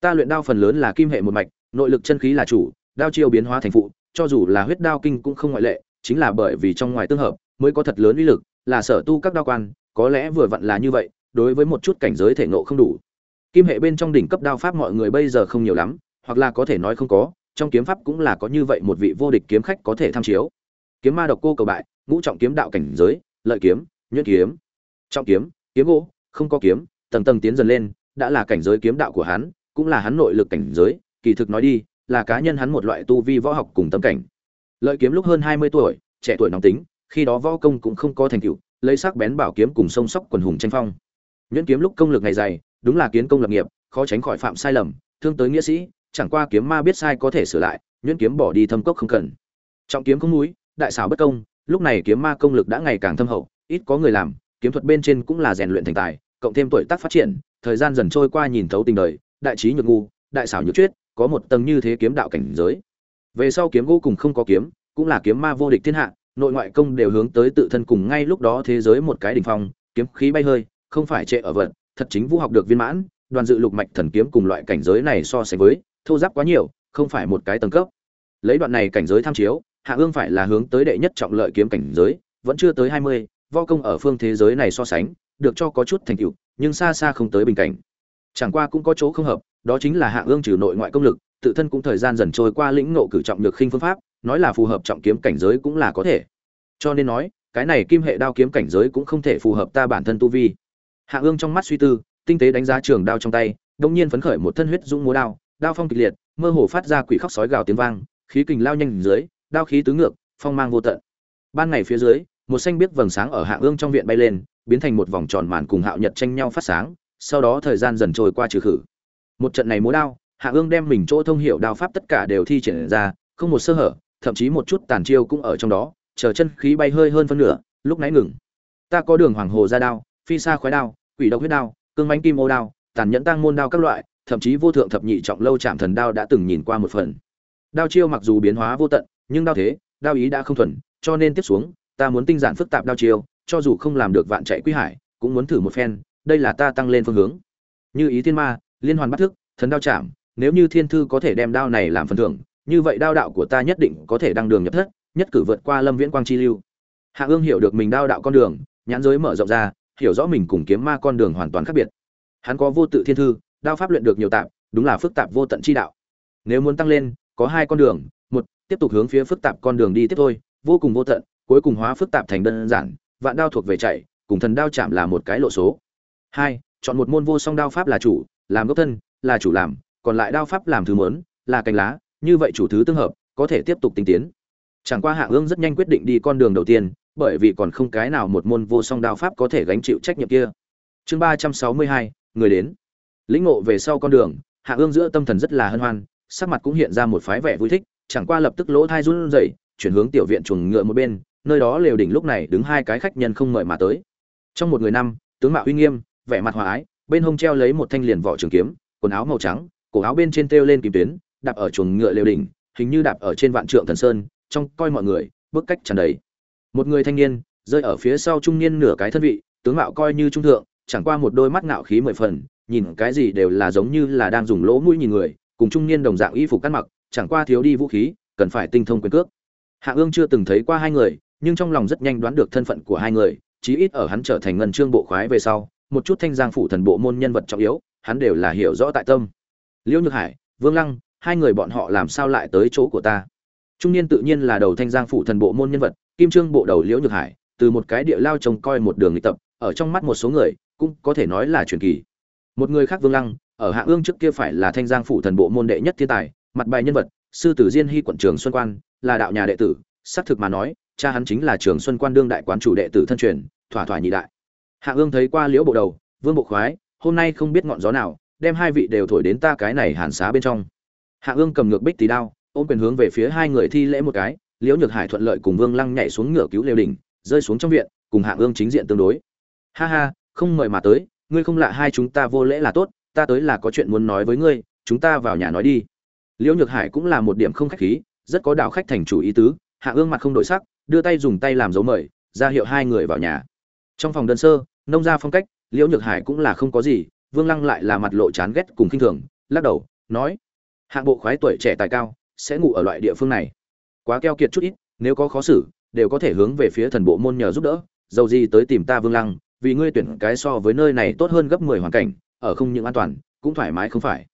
Ta luyện đao phần lớn là kim hệ một mạch, nội lực chân khí là chủ, đao chiêu biến hóa thành phụ, cho dù là huyết đao kinh cũng không ngoại lệ, chính là bởi vì trong ngoài tương hợp, mới có thật lớn uy lực, là sở tu các đao quan, có lẽ vừa vặn là như vậy, đối với một chút cảnh giới thể nộ không đủ kim hệ bên trong đỉnh cấp đao pháp mọi người bây giờ không nhiều lắm, hoặc là có thể nói không có, trong kiếm pháp cũng là có như vậy một vị vô địch kiếm khách có thể tham chiếu. Kiếm ma độc cô cầu bại, ngũ trọng kiếm đạo cảnh giới, lợi kiếm nhuyễn kiếm, trọng kiếm kiếm gỗ, không có kiếm, tầng tầng tiến dần lên, đã là cảnh giới kiếm đạo của hắn, cũng là hắn nội lực cảnh giới, kỳ thực nói đi, là cá nhân hắn một loại tu vi võ học cùng tâm cảnh. Lợi kiếm lúc hơn hai mươi tuổi, trẻ tuổi nóng tính, khi đó võ công cũng không có thành tựu, lấy sắc bén bảo kiếm cùng sông sóc quần hùng tranh phong. Nhuyễn kiếm lúc công lực ngày dày đúng là kiến công lập nghiệp, khó tránh khỏi phạm sai lầm, thương tới nghĩa sĩ, chẳng qua kiếm ma biết sai có thể sửa lại, nhuyễn kiếm bỏ đi thâm cốc không cần. Trọng kiếm không núi, đại xảo bất công, lúc này kiếm ma công lực đã ngày càng thâm hậu, ít có người làm, kiếm thuật bên trên cũng là rèn luyện thành tài, cộng thêm tuổi tác phát triển, thời gian dần trôi qua nhìn thấu tình đời, đại trí nhược ngu, đại xảo nhược chuyết có một tầng như thế kiếm đạo cảnh giới. Về sau kiếm gỗ cùng không có kiếm, cũng là kiếm ma vô địch thiên hạ, nội ngoại công đều hướng tới tự thân cùng ngay lúc đó thế giới một cái đỉnh phong, kiếm khí bay hơi, không phải trệ ở vận thật chính vũ học được viên mãn, đoàn dự lục mạch thần kiếm cùng loại cảnh giới này so sánh với, thô giáp quá nhiều, không phải một cái tầng cấp. Lấy đoạn này cảnh giới tham chiếu, hạ ương phải là hướng tới đệ nhất trọng lợi kiếm cảnh giới, vẫn chưa tới hai mươi vo công ở phương thế giới này so sánh, được cho có chút thành tựu, nhưng xa xa không tới bình cảnh. Chẳng qua cũng có chỗ không hợp, đó chính là hạ ương trừ nội ngoại công lực, tự thân cũng thời gian dần trôi qua lĩnh ngộ cử trọng được khinh phương pháp, nói là phù hợp trọng kiếm cảnh giới cũng là có thể. Cho nên nói, cái này kim hệ đao kiếm cảnh giới cũng không thể phù hợp ta bản thân tu vi hạ ương trong mắt suy tư, tinh tế đánh giá trường đao trong tay đông nhiên phấn khởi một thân huyết dũng múa đao đao phong kịch liệt, mơ hồ phát ra quỷ khóc sói gào tiếng vang, khí kình lao nhanh dưới, đao khí tứ ngược, phong mang vô tận. Ban ngày phía dưới, một xanh biết vầng sáng ở hạ ương trong viện bay lên, biến thành một vòng tròn màn cùng hạo nhật tranh nhau phát sáng, sau đó thời gian dần trôi qua trừ khử. Một trận này múa đao, hạ ương đem mình chỗ thông hiểu đao pháp tất cả đều thi triển ra, không một sơ hở, thậm chí một chút tàn chiêu cũng ở trong đó, chờ chân khí bay hơi hơn phân nửa, lúc nãy ngừng. Ta có đường hoàng hồ ra đao phi xa khói đao, quỷ độc huyết đao, cương bánh kim ô đao, tàn nhẫn tăng môn đao các loại, thậm chí vô thượng thập nhị trọng lâu chạm thần đao đã từng nhìn qua một phần. Đao chiêu mặc dù biến hóa vô tận, nhưng đao thế, đao ý đã không thuần, cho nên tiếp xuống, ta muốn tinh giản phức tạp đao chiêu, cho dù không làm được vạn chạy quy hải, cũng muốn thử một phen, đây là ta tăng lên phương hướng. Như ý thiên ma, liên hoàn bắt thức, thần đao chạm, nếu như thiên thư có thể đem đao này làm phần thưởng, như vậy đao đạo của ta nhất định có thể đăng đường nhập thất, nhất cử vượt qua lâm viễn quang chi lưu. Hạ ương hiểu được mình đao đạo con đường, nhãn giới mở rộng ra hiểu rõ mình cùng kiếm ma con đường hoàn toàn khác biệt. Hắn có vô tự thiên thư, đao pháp luyện được nhiều tạp, đúng là phức tạp vô tận chi đạo. Nếu muốn tăng lên, có hai con đường, một, tiếp tục hướng phía phức tạp con đường đi tiếp thôi, vô cùng vô tận, cuối cùng hóa phức tạp thành đơn giản, vạn đao thuộc về chạy, cùng thần đao chạm là một cái lộ số. Hai, chọn một môn vô song đao pháp là chủ, làm gốc thân, là chủ làm, còn lại đao pháp làm thứ mớn, là cành lá, như vậy chủ thứ tương hợp, có thể tiếp tục tinh tiến. Chẳng qua hạ ương rất nhanh quyết định đi con đường đầu tiên bởi vì còn không cái nào một môn vô song đao pháp có thể gánh chịu trách nhiệm kia. Chương ba trăm sáu mươi hai, người đến. Lĩnh ngộ về sau con đường, hạ ương giữa tâm thần rất là hân hoan, sắc mặt cũng hiện ra một phái vẻ vui thích, chẳng qua lập tức lỗ thai run rẩy, chuyển hướng tiểu viện chuồng ngựa một bên, nơi đó lều đỉnh lúc này đứng hai cái khách nhân không mời mà tới. Trong một người năm, tướng mạo uy nghiêm, vẻ mặt hòa ái, bên hông treo lấy một thanh liền vỏ trường kiếm, quần áo màu trắng, cổ áo bên trên treo lên kim tuyến, đạp ở chuồng ngựa lều đỉnh, hình như đạp ở trên vạn trượng thần sơn, trong coi mọi người bước cách tràn đầy một người thanh niên, rơi ở phía sau trung niên nửa cái thân vị, tướng mạo coi như trung thượng, chẳng qua một đôi mắt ngạo khí mười phần, nhìn cái gì đều là giống như là đang dùng lỗ mũi nhìn người, cùng trung niên đồng dạng y phục cắt mặc, chẳng qua thiếu đi vũ khí, cần phải tinh thông quyền cước. Hạ ương chưa từng thấy qua hai người, nhưng trong lòng rất nhanh đoán được thân phận của hai người, chí ít ở hắn trở thành ngân trương bộ khoái về sau, một chút thanh giang phủ thần bộ môn nhân vật trọng yếu, hắn đều là hiểu rõ tại tâm. Liễu nhược hải, vương lăng, hai người bọn họ làm sao lại tới chỗ của ta? Trung niên tự nhiên là đầu thanh giang phủ thần bộ môn nhân vật kim trương bộ đầu liễu nhược hải, từ một cái địa lao trông coi một đường lịch tập, ở trong mắt một số người, cũng có thể nói là truyền kỳ. Một người khác vương lăng, ở hạ ương trước kia phải là thanh giang phủ thần bộ môn đệ nhất thiên tài, mặt bài nhân vật, sư tử diên hy quận trường xuân quan, là đạo nhà đệ tử, xác thực mà nói, cha hắn chính là trường xuân quan đương đại quán chủ đệ tử thân truyền, thỏa thỏa nhị đại. Hạ ương thấy qua liễu bộ đầu, vương bộ khoái, hôm nay không biết ngọn gió nào, đem hai vị đều thổi đến ta cái này hàn xá bên trong. Hạ ương cầm ngược bích tì đao, ôm quyền hướng về phía hai người thi lễ một cái liễu nhược hải thuận lợi cùng vương lăng nhảy xuống ngựa cứu lều đỉnh, rơi xuống trong viện, cùng hạ ương chính diện tương đối. Ha ha, không mời mà tới, ngươi không lạ hai chúng ta vô lễ là tốt, ta tới là có chuyện muốn nói với ngươi, chúng ta vào nhà nói đi. Liễu nhược hải cũng là một điểm không khách khí, rất có đạo khách thành chủ ý tứ hạ ương mặt không đổi sắc, đưa tay dùng tay làm dấu mời, ra hiệu hai người vào nhà. Trong phòng đơn sơ, nông ra phong cách, liễu nhược hải cũng là không có gì, vương lăng lại là mặt lộ chán ghét cùng khinh thường, lắc đầu, nói, hạng bộ khoái tuổi trẻ tài cao, sẽ ngủ ở loại địa phương này quá keo kiệt chút ít, nếu có khó xử, đều có thể hướng về phía thần bộ môn nhờ giúp đỡ, dầu gì tới tìm ta vương lăng, vì ngươi tuyển cái so với nơi này tốt hơn gấp mười hoàn cảnh, ở không những an toàn, cũng thoải mái không phải.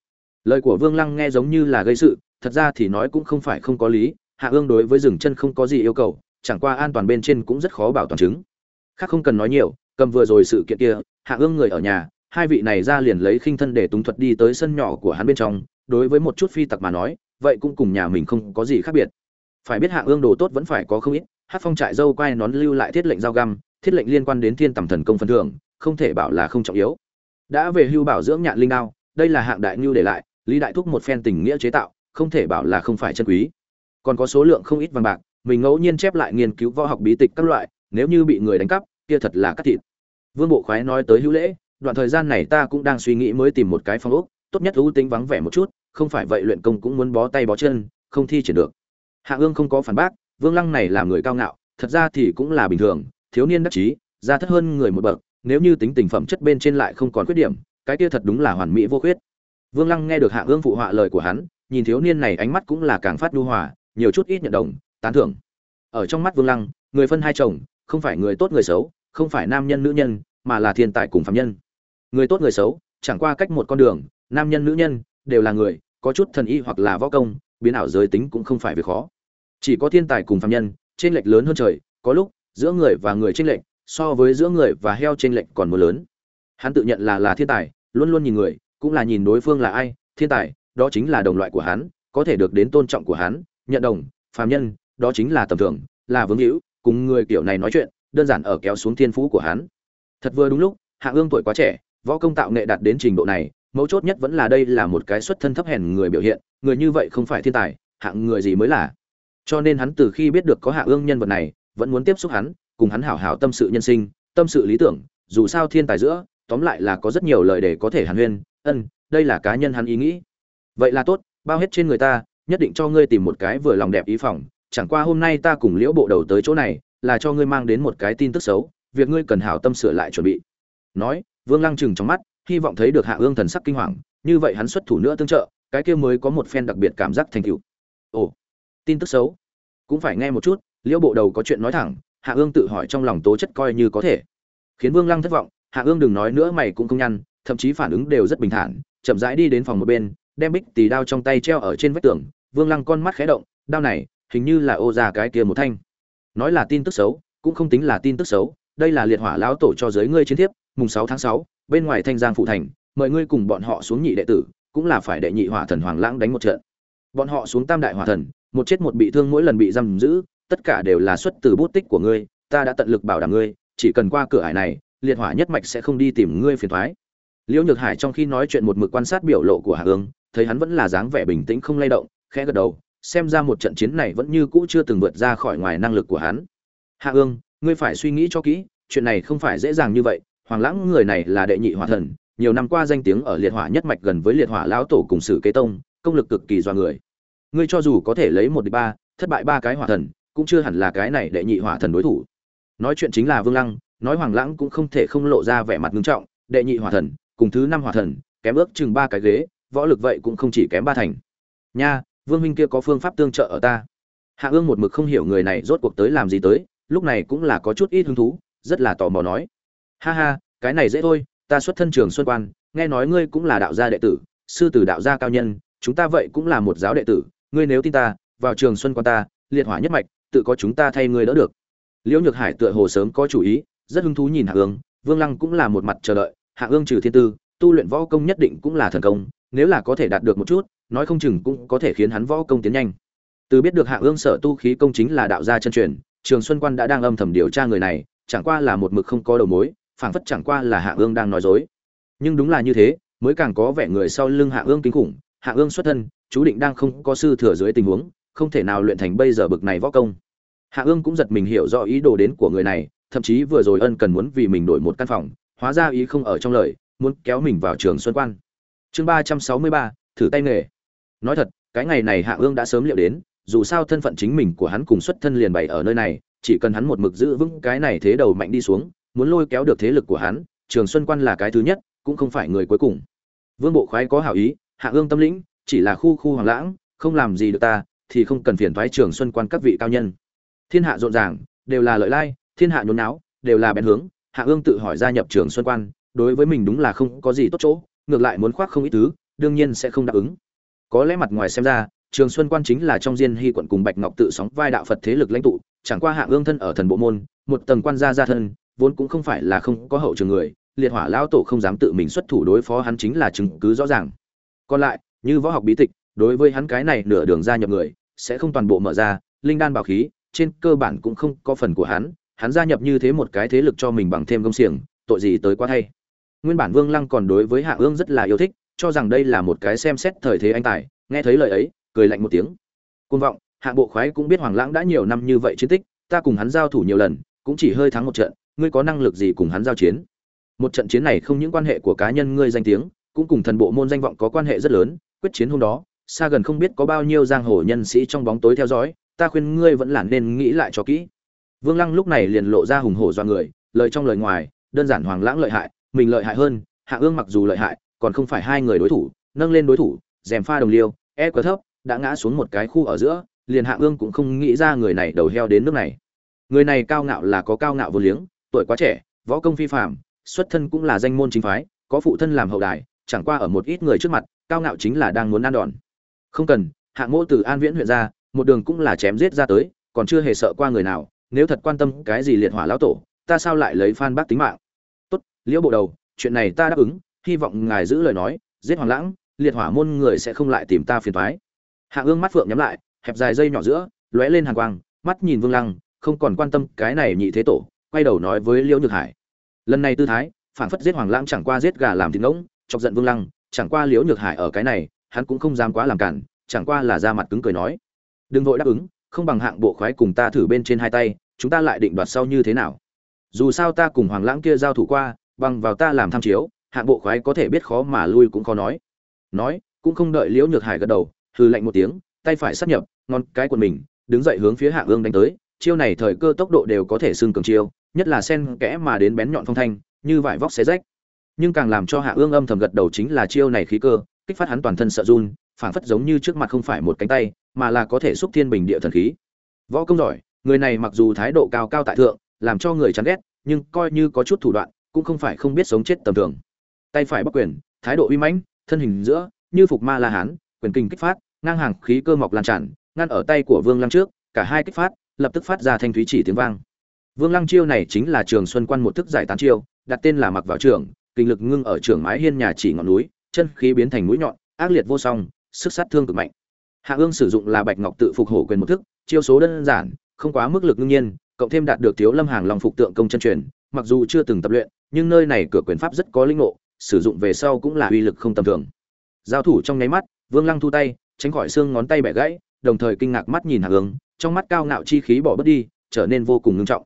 Lời của vương lăng nghe giống như là gây sự, thật ra thì nói cũng không phải không có lý, hạ ương đối với rừng chân không có gì yêu cầu, chẳng qua an toàn bên trên cũng rất khó bảo toàn chứng. Khác không cần nói nhiều, cầm vừa rồi sự kiện kia, hạ ương người ở nhà, hai vị này ra liền lấy khinh thân để túng thuật đi tới sân nhỏ của hắn bên trong, đối với một chút phi tặc mà nói, vậy cũng cùng nhà mình không có gì khác biệt phải biết hạ ương đồ tốt vẫn phải có không ít, hát phong trại dâu quay nón lưu lại thiết lệnh giao găm, thiết lệnh liên quan đến thiên tầm thần công phần thưởng, không thể bảo là không trọng yếu. Đã về hưu bảo dưỡng nhạn linh đao, đây là hạng đại ngưu để lại, lý đại thúc một phen tình nghĩa chế tạo, không thể bảo là không phải chân quý. Còn có số lượng không ít vàng bạc, mình ngẫu nhiên chép lại nghiên cứu võ học bí tịch các loại, nếu như bị người đánh cắp, kia thật là cắt thịt. Vương bộ khoái nói tới hữu lễ, đoạn thời gian này ta cũng đang suy nghĩ mới tìm một cái phong ốc, tốt nhất ưu tính vắng vẻ một chút, không phải vậy luyện công cũng muốn bó tay bó chân, không thi triển được hạ ương không có phản bác, vương lăng này là người cao ngạo, thật ra thì cũng là bình thường, thiếu niên đắc chí ra thất hơn người một bậc, nếu như tính tình phẩm chất bên trên lại không còn khuyết điểm, cái kia thật đúng là hoàn mỹ vô khuyết. Vương lăng nghe được hạ ương phụ họa lời của hắn, nhìn thiếu niên này ánh mắt cũng là càng phát nhu hòa, nhiều chút ít nhận đồng, tán thưởng. Ở trong mắt vương lăng, người phân hai chồng, không phải người tốt người xấu, không phải nam nhân nữ nhân, mà là thiên tài cùng phạm nhân. Người tốt người xấu, chẳng qua cách một con đường, nam nhân nữ nhân, đều là người, có chút thần y hoặc là võ công biến ảo giới tính cũng không phải việc khó. Chỉ có thiên tài cùng phạm nhân trên lệch lớn hơn trời, có lúc, giữa người và người trên lệch, so với giữa người và heo trên lệch còn mưa lớn. Hắn tự nhận là là thiên tài, luôn luôn nhìn người, cũng là nhìn đối phương là ai, thiên tài, đó chính là đồng loại của hắn, có thể được đến tôn trọng của hắn, nhận đồng, phàm nhân, đó chính là tầm thường, là vướng hữu, cùng người kiểu này nói chuyện, đơn giản ở kéo xuống thiên phú của hắn. Thật vừa đúng lúc, hạ ương tuổi quá trẻ, võ công tạo nghệ đạt đến trình độ này mấu chốt nhất vẫn là đây là một cái xuất thân thấp hèn người biểu hiện, người như vậy không phải thiên tài, hạng người gì mới là. Cho nên hắn từ khi biết được có hạ ương nhân vật này, vẫn muốn tiếp xúc hắn, cùng hắn hảo hảo tâm sự nhân sinh, tâm sự lý tưởng, dù sao thiên tài giữa, tóm lại là có rất nhiều lời để có thể hàn huyên, ân, đây là cá nhân hắn ý nghĩ. Vậy là tốt, bao hết trên người ta, nhất định cho ngươi tìm một cái vừa lòng đẹp ý phòng, chẳng qua hôm nay ta cùng liễu bộ đầu tới chỗ này, là cho ngươi mang đến một cái tin tức xấu, việc ngươi cần hảo tâm sửa lại chuẩn bị. Nói, vương lăng chừng trong mắt hy vọng thấy được hạ ương thần sắc kinh hoàng, như vậy hắn xuất thủ nữa tương trợ, cái kia mới có một phen đặc biệt cảm giác thành tựu. Ồ, tin tức xấu. Cũng phải nghe một chút, liễu bộ đầu có chuyện nói thẳng, hạ ương tự hỏi trong lòng tố chất coi như có thể. Khiến vương lăng thất vọng, hạ ương đừng nói nữa mày cũng không nhăn, thậm chí phản ứng đều rất bình thản, chậm rãi đi đến phòng một bên, đem bích tì đao trong tay treo ở trên vách tường, vương lăng con mắt khé động, đao này, hình như là ô già cái kia một thanh. Nói là tin tức xấu, cũng không tính là tin tức xấu, đây là liệt hỏa lão tổ cho giới ngươi chiến thiếp, mùng sáu tháng sáu bên ngoài thanh giang phụ thành, mời ngươi cùng bọn họ xuống nhị đệ tử, cũng là phải đệ nhị hỏa thần hoàng lãng đánh một trận. Bọn họ xuống tam đại hỏa thần, một chết một bị thương mỗi lần bị giam giữ, tất cả đều là xuất từ bút tích của ngươi, ta đã tận lực bảo đảm ngươi, chỉ cần qua cửa ải này, liệt hỏa nhất mạch sẽ không đi tìm ngươi phiền thoái liễu nhược hải trong khi nói chuyện một mực quan sát biểu lộ của hạ ương thấy hắn vẫn là dáng vẻ bình tĩnh không lay động, khẽ gật đầu, xem ra một trận chiến này vẫn như cũ chưa từng vượt ra khỏi ngoài năng lực của hắn. Hạ ương ngươi phải suy nghĩ cho kỹ, chuyện này không phải dễ dàng như vậy hoàng lãng người này là đệ nhị hỏa thần, nhiều năm qua danh tiếng ở liệt hỏa nhất mạch gần với liệt hỏa lão tổ cùng sử kế tông, công lực cực kỳ do người. Ngươi cho dù có thể lấy một địch ba, thất bại ba cái hỏa thần, cũng chưa hẳn là cái này đệ nhị hỏa thần đối thủ. Nói chuyện chính là vương lăng, nói hoàng lãng cũng không thể không lộ ra vẻ mặt nghiêm trọng, đệ nhị hỏa thần, cùng thứ năm hỏa thần, kém ước chừng ba cái ghế, võ lực vậy cũng không chỉ kém ba thành. Nha, vương minh kia có phương pháp tương trợ ở ta. Hạ ương một mực không hiểu người này rốt cuộc tới làm gì tới, lúc này cũng là có chút ít hứng thú, rất là tò mò nói ha ha, cái này dễ thôi, ta xuất thân trường xuân quan, nghe nói ngươi cũng là đạo gia đệ tử, sư tử đạo gia cao nhân, chúng ta vậy cũng là một giáo đệ tử, ngươi nếu tin ta, vào trường xuân quan ta, liệt hỏa nhất mạch, tự có chúng ta thay ngươi đỡ được. Liễu nhược hải tựa hồ sớm có chủ ý, rất hứng thú nhìn hạ ương, vương lăng cũng là một mặt chờ đợi, hạ ương trừ thiên tư, tu luyện võ công nhất định cũng là thần công, nếu là có thể đạt được một chút, nói không chừng cũng có thể khiến hắn võ công tiến nhanh. Từ biết được hạ ương sở tu khí công chính là đạo gia chân truyền, trường xuân quan đã đang âm thầm điều tra người này, chẳng qua là một mực không có đầu mối phảng phất chẳng qua là hạ ương đang nói dối. Nhưng đúng là như thế, mới càng có vẻ người sau lưng hạ ương kinh khủng. Hạ ương xuất thân, chú định đang không có sư thừa dưới tình huống, không thể nào luyện thành bây giờ bực này võ công. Hạ ương cũng giật mình hiểu rõ ý đồ đến của người này, thậm chí vừa rồi ân cần muốn vì mình đổi một căn phòng, hóa ra ý không ở trong lời, muốn kéo mình vào trường xuân quan. Chương ba trăm sáu mươi ba, thử tay nghề. Nói thật, cái ngày này hạ ương đã sớm liệu đến, dù sao thân phận chính mình của hắn cùng xuất thân liền bày ở nơi này, chỉ cần hắn một mực giữ vững cái này thế đầu mạnh đi xuống muốn lôi kéo được thế lực của hắn, trường xuân quan là cái thứ nhất, cũng không phải người cuối cùng. Vương bộ khoái có hảo ý, hạ ương tâm lĩnh, chỉ là khu khu hoàng lãng, không làm gì được ta, thì không cần phiền toái trường xuân quan các vị cao nhân. Thiên hạ rộn ràng, đều là lợi lai, thiên hạ nhốn náo đều là bèn hướng. Hạ ương tự hỏi gia nhập trường xuân quan, đối với mình đúng là không có gì tốt chỗ, ngược lại muốn khoác không ít thứ, đương nhiên sẽ không đáp ứng. Có lẽ mặt ngoài xem ra, trường xuân quan chính là trong diên hy quận cùng bạch ngọc tự sóng vai đạo phật thế lực lãnh tụ, chẳng qua hạ ương thân ở thần bộ môn, một tầng quan gia gia thân vốn cũng không phải là không có hậu trường người, liệt hỏa lão tổ không dám tự mình xuất thủ đối phó hắn chính là chứng cứ rõ ràng. Còn lại, như võ học bí tịch, đối với hắn cái này nửa đường gia nhập người, sẽ không toàn bộ mở ra, linh đan bảo khí, trên cơ bản cũng không có phần của hắn hắn gia nhập như thế một cái thế lực cho mình bằng thêm công xiềng, tội gì tới quá thay. Nguyên bản vương lăng còn đối với hạ ương rất là yêu thích, cho rằng đây là một cái xem xét thời thế anh tài, nghe thấy lời ấy, cười lạnh một tiếng. Côn vọng, hạ bộ khoái cũng biết hoàng lãng đã nhiều năm như vậy chiến tích, ta cùng hắn giao thủ nhiều lần, cũng chỉ hơi thắng một trận ngươi có năng lực gì cùng hắn giao chiến? Một trận chiến này không những quan hệ của cá nhân ngươi danh tiếng, cũng cùng thần bộ môn danh vọng có quan hệ rất lớn. Quyết chiến hôm đó, xa gần không biết có bao nhiêu giang hồ nhân sĩ trong bóng tối theo dõi, ta khuyên ngươi vẫn là nên nghĩ lại cho kỹ. Vương lăng lúc này liền lộ ra hùng hổ do người, lời trong lời ngoài, đơn giản hoàng lãng lợi hại, mình lợi hại hơn, hạ ương mặc dù lợi hại, còn không phải hai người đối thủ, nâng lên đối thủ dèm pha đồng liêu e quá thấp, đã ngã xuống một cái khu ở giữa, liền hạ ương cũng không nghĩ ra người này đầu heo đến nước này. Người này cao ngạo là có cao ngạo vô liếng tuổi quá trẻ, võ công phi phạm xuất thân cũng là danh môn chính phái, có phụ thân làm hậu đài, chẳng qua ở một ít người trước mặt, cao ngạo chính là đang muốn ăn đòn. Không cần hạng mỗ từ an viễn huyện ra, một đường cũng là chém giết ra tới, còn chưa hề sợ qua người nào, nếu thật quan tâm cái gì liệt hỏa lão tổ, ta sao lại lấy phan bác tính mạng? Tốt, liễu bộ đầu, chuyện này ta đáp ứng, hy vọng ngài giữ lời nói, giết hoàng lãng, liệt hỏa môn người sẽ không lại tìm ta phiền toái. Hạ ương mắt phượng nhắm lại, hẹp dài dây nhỏ giữa, lóe lên hàng quang, mắt nhìn vương lăng, không còn quan tâm cái này nhị thế tổ quay đầu nói với liễu nhược hải. Lần này tư thái phản phất giết hoàng lãng chẳng qua giết gà làm thịt ngỗng, chọc giận vương lăng, chẳng qua liễu nhược hải ở cái này, hắn cũng không dám quá làm cản, chẳng qua là ra mặt cứng cười nói. Đừng vội đáp ứng, không bằng hạng bộ khoái cùng ta thử bên trên hai tay, chúng ta lại định đoạt sau như thế nào? Dù sao ta cùng hoàng lãng kia giao thủ qua, bằng vào ta làm tham chiếu, hạng bộ khoái có thể biết khó mà lui cũng khó nói. Nói, cũng không đợi liễu nhược hải gật đầu, hừ lạnh một tiếng, tay phải sát nhập ngon cái quần mình, đứng dậy hướng phía Hạ ương đánh tới, chiêu này thời cơ tốc độ đều có thể xương cường chiêu nhất là sen kẽ mà đến bén nhọn phong thanh, như vải vóc xé rách. Nhưng càng làm cho hạ ương âm thầm gật đầu chính là chiêu này khí cơ, kích phát hắn toàn thân sợ run, phảng phất giống như trước mặt không phải một cánh tay, mà là có thể xúc thiên bình địa thần khí. Võ công giỏi, người này mặc dù thái độ cao cao tại thượng, làm cho người chán ghét, nhưng coi như có chút thủ đoạn, cũng không phải không biết sống chết tầm thường. Tay phải bắc quyền, thái độ uy mãnh, thân hình giữa, như phục ma la hán, quyền kinh kích phát, ngang hàng khí cơ mọc lan tràn, ngăn ở tay của vương lăng trước, cả hai kích phát, lập tức phát ra thanh thúy chỉ tiếng vang vương lăng chiêu này chính là trường xuân quan một thức giải tán chiêu, đặt tên là mặc vào trường, kinh lực ngưng ở trường mái hiên nhà chỉ ngọn núi, chân khí biến thành mũi nhọn, ác liệt vô song, sức sát thương cực mạnh. Hạ ương sử dụng là bạch ngọc tự phục hổ quyền một thức, chiêu số đơn giản, không quá mức lực ngưng nhiên, cộng thêm đạt được thiếu lâm hàng lòng phục tượng công chân truyền, mặc dù chưa từng tập luyện, nhưng nơi này cửa quyền pháp rất có linh ngộ, sử dụng về sau cũng là uy lực không tầm thường. Giao thủ trong nháy mắt, vương lăng thu tay, tránh khỏi xương ngón tay bẻ gãy, đồng thời kinh ngạc mắt nhìn hạ ương, trong mắt cao ngạo chi khí bỏ bớt đi, trở nên vô cùng ngưng trọng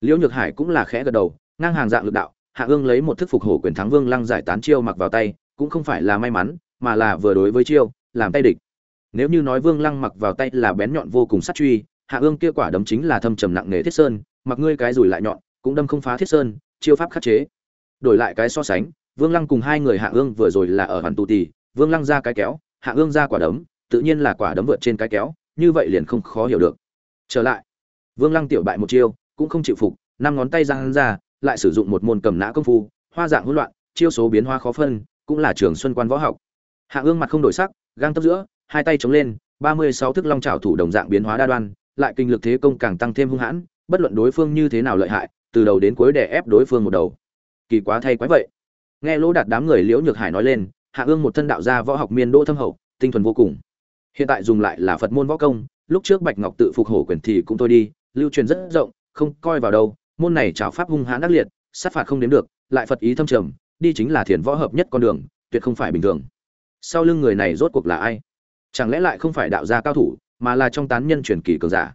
liễu nhược hải cũng là khẽ gật đầu, ngang hàng dạng lực đạo, hạ ương lấy một thức phục hổ quyền thắng vương lăng giải tán chiêu mặc vào tay, cũng không phải là may mắn, mà là vừa đối với chiêu, làm tay địch. Nếu như nói vương lăng mặc vào tay là bén nhọn vô cùng sát truy, hạ ương kia quả đấm chính là thâm trầm nặng nề thiết sơn, mặc ngươi cái rủi lại nhọn, cũng đâm không phá thiết sơn, chiêu pháp khắc chế. Đổi lại cái so sánh, vương lăng cùng hai người hạ ương vừa rồi là ở hoàn tù tì, vương lăng ra cái kéo, hạ ương ra quả đấm, tự nhiên là quả đấm vượt trên cái kéo, như vậy liền không khó hiểu được. Trở lại, vương lăng tiểu bại một chiêu cũng không chịu phục, năm ngón tay giang hắn ra, lại sử dụng một môn cầm nã công phu, hoa dạng hỗn loạn, chiêu số biến hóa khó phân, cũng là trường xuân quan võ học. Hạ ương mặt không đổi sắc gang tấp giữa, hai tay chống lên, ba mươi sáu thức long trào thủ đồng dạng biến hóa đa đoan, lại kinh lực thế công càng tăng thêm hung hãn, bất luận đối phương như thế nào lợi hại, từ đầu đến cuối để ép đối phương một đầu. Kỳ quá thay quái vậy. Nghe lỗ đạt đám người liễu nhược hải nói lên, hạ ương một thân đạo gia võ học miên đỗ thâm hậu, tinh thuần vô cùng. Hiện tại dùng lại là phật môn võ công, lúc trước bạch ngọc tự phục hổ quyền thì cũng thôi đi, lưu truyền rất rộng không coi vào đâu, môn này trảo pháp hung hãn ác liệt, sát phạt không đến được, lại phật ý thâm trầm, đi chính là thiền võ hợp nhất con đường, tuyệt không phải bình thường. Sau lưng người này rốt cuộc là ai? Chẳng lẽ lại không phải đạo gia cao thủ, mà là trong tán nhân truyền kỳ cường giả?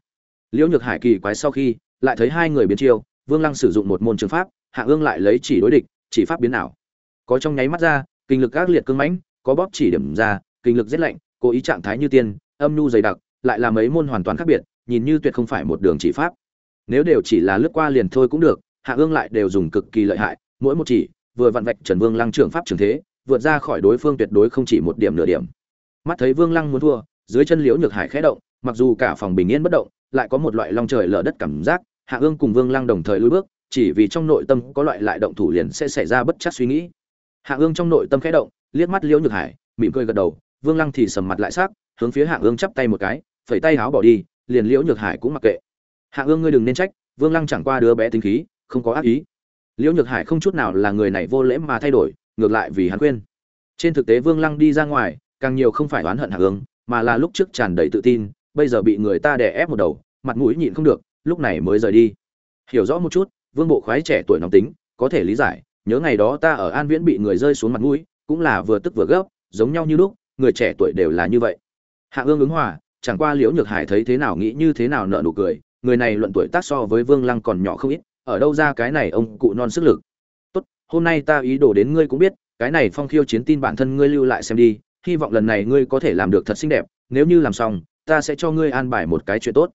Liễu nhược hải kỳ quái sau khi, lại thấy hai người biến chiêu, vương lăng sử dụng một môn trường pháp, hạ ương lại lấy chỉ đối địch, chỉ pháp biến ảo. Có trong nháy mắt ra, kinh lực ác liệt cương mãnh, có bóp chỉ điểm ra, kinh lực rét lạnh, cố ý trạng thái như tiên, âm nhu dày đặc, lại là mấy môn hoàn toàn khác biệt, nhìn như tuyệt không phải một đường chỉ pháp nếu đều chỉ là lướt qua liền thôi cũng được, hạ ương lại đều dùng cực kỳ lợi hại, mỗi một chỉ, vừa vặn vạch trần vương lăng trưởng pháp trường thế, vượt ra khỏi đối phương tuyệt đối không chỉ một điểm nửa điểm. Mắt thấy vương lăng muốn thua, dưới chân liễu nhược hải khẽ động, mặc dù cả phòng bình yên bất động, lại có một loại long trời lở đất cảm giác, hạ ương cùng vương lăng đồng thời lùi bước, chỉ vì trong nội tâm có loại lại động thủ liền sẽ xảy ra bất chắc suy nghĩ. Hạ ương trong nội tâm khẽ động, liếc mắt liễu nhược hải, mỉm cười gật đầu, vương lăng thì sầm mặt lại sắc, hướng phía hạ ương chắp tay một cái, phẩy tay háo bỏ đi, liền liễu nhược hải cũng mặc kệ hạ ương ngươi đừng nên trách, vương lăng chẳng qua đứa bé tính khí, không có ác ý. Liễu nhược hải không chút nào là người này vô lễ mà thay đổi, ngược lại vì hắn khuyên. Trên thực tế vương lăng đi ra ngoài, càng nhiều không phải oán hận hạ ương, mà là lúc trước tràn đầy tự tin, bây giờ bị người ta đè ép một đầu, mặt mũi nhịn không được, lúc này mới rời đi. Hiểu rõ một chút, vương bộ khoái trẻ tuổi nóng tính, có thể lý giải, nhớ ngày đó ta ở an viễn bị người rơi xuống mặt mũi, cũng là vừa tức vừa gấp, giống nhau như lúc, người trẻ tuổi đều là như vậy. Hạ ương ứng hòa, chẳng qua liễu nhược hải thấy thế nào nghĩ như thế nào nợ nụ cười người này luận tuổi tác so với vương lăng còn nhỏ không ít, ở đâu ra cái này ông cụ non sức lực. Tốt, hôm nay ta ý đồ đến ngươi cũng biết, cái này phong khiêu chiến tin bản thân ngươi lưu lại xem đi, hy vọng lần này ngươi có thể làm được thật xinh đẹp, nếu như làm xong, ta sẽ cho ngươi an bài một cái chuyện tốt.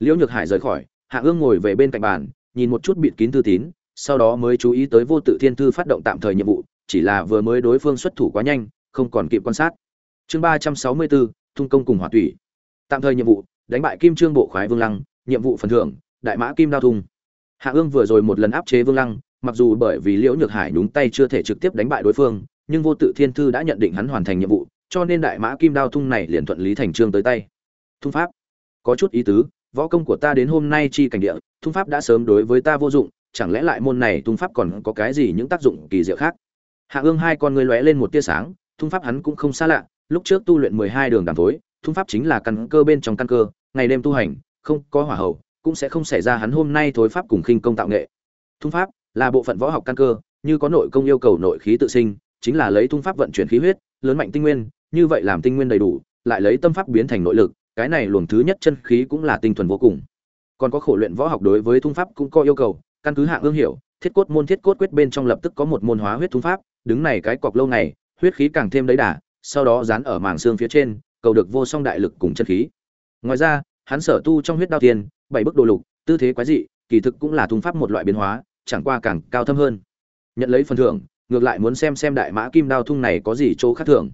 Liễu nhược hải rời khỏi, hạ ương ngồi về bên cạnh bàn, nhìn một chút bịt kín thư tín, sau đó mới chú ý tới vô tự thiên thư phát động tạm thời nhiệm vụ, chỉ là vừa mới đối phương xuất thủ quá nhanh, không còn kịp quan sát. Chương ba trăm sáu mươi bốn, thung công cùng hỏa thủy. Tạm thời nhiệm vụ, đánh bại kim trương bộ khoái vương lăng nhiệm vụ phần thưởng, đại mã kim đao thung. Hạ ương vừa rồi một lần áp chế vương lăng, mặc dù bởi vì liễu nhược hải nhúng tay chưa thể trực tiếp đánh bại đối phương, nhưng vô tự thiên thư đã nhận định hắn hoàn thành nhiệm vụ, cho nên đại mã kim đao thung này liền thuận lý thành trương tới tay. Thung pháp. Có chút ý tứ, võ công của ta đến hôm nay chi cảnh địa, thung pháp đã sớm đối với ta vô dụng, chẳng lẽ lại môn này thung pháp còn có cái gì những tác dụng kỳ diệu khác? Hạ ương hai con người lóe lên một tia sáng, thung pháp hắn cũng không xa lạ, lúc trước tu luyện mười hai đường đàm thối, thung pháp chính là căn cơ bên trong căn cơ, ngày đêm tu hành không có hỏa hầu, cũng sẽ không xảy ra hắn hôm nay thối pháp cùng khinh công tạo nghệ. Thung pháp là bộ phận võ học căn cơ, như có nội công yêu cầu nội khí tự sinh, chính là lấy thung pháp vận chuyển khí huyết, lớn mạnh tinh nguyên, như vậy làm tinh nguyên đầy đủ, lại lấy tâm pháp biến thành nội lực, cái này luồng thứ nhất chân khí cũng là tinh thuần vô cùng. Còn có khổ luyện võ học đối với thung pháp cũng có yêu cầu, căn cứ hạng ương hiểu, thiết cốt môn thiết cốt quyết bên trong lập tức có một môn hóa huyết thung pháp, đứng này cái cọc lâu ngày huyết khí càng thêm đấy đà, sau đó dán ở màng xương phía trên, cầu được vô song đại lực cùng chân khí. Ngoài ra hắn sở tu trong huyết đao tiên, bảy bức đồ lục, tư thế quái dị, kỳ thực cũng là thung pháp một loại biến hóa, chẳng qua càng cao thâm hơn. Nhận lấy phần thưởng, ngược lại muốn xem xem đại mã kim đao thung này có gì chỗ khác thường.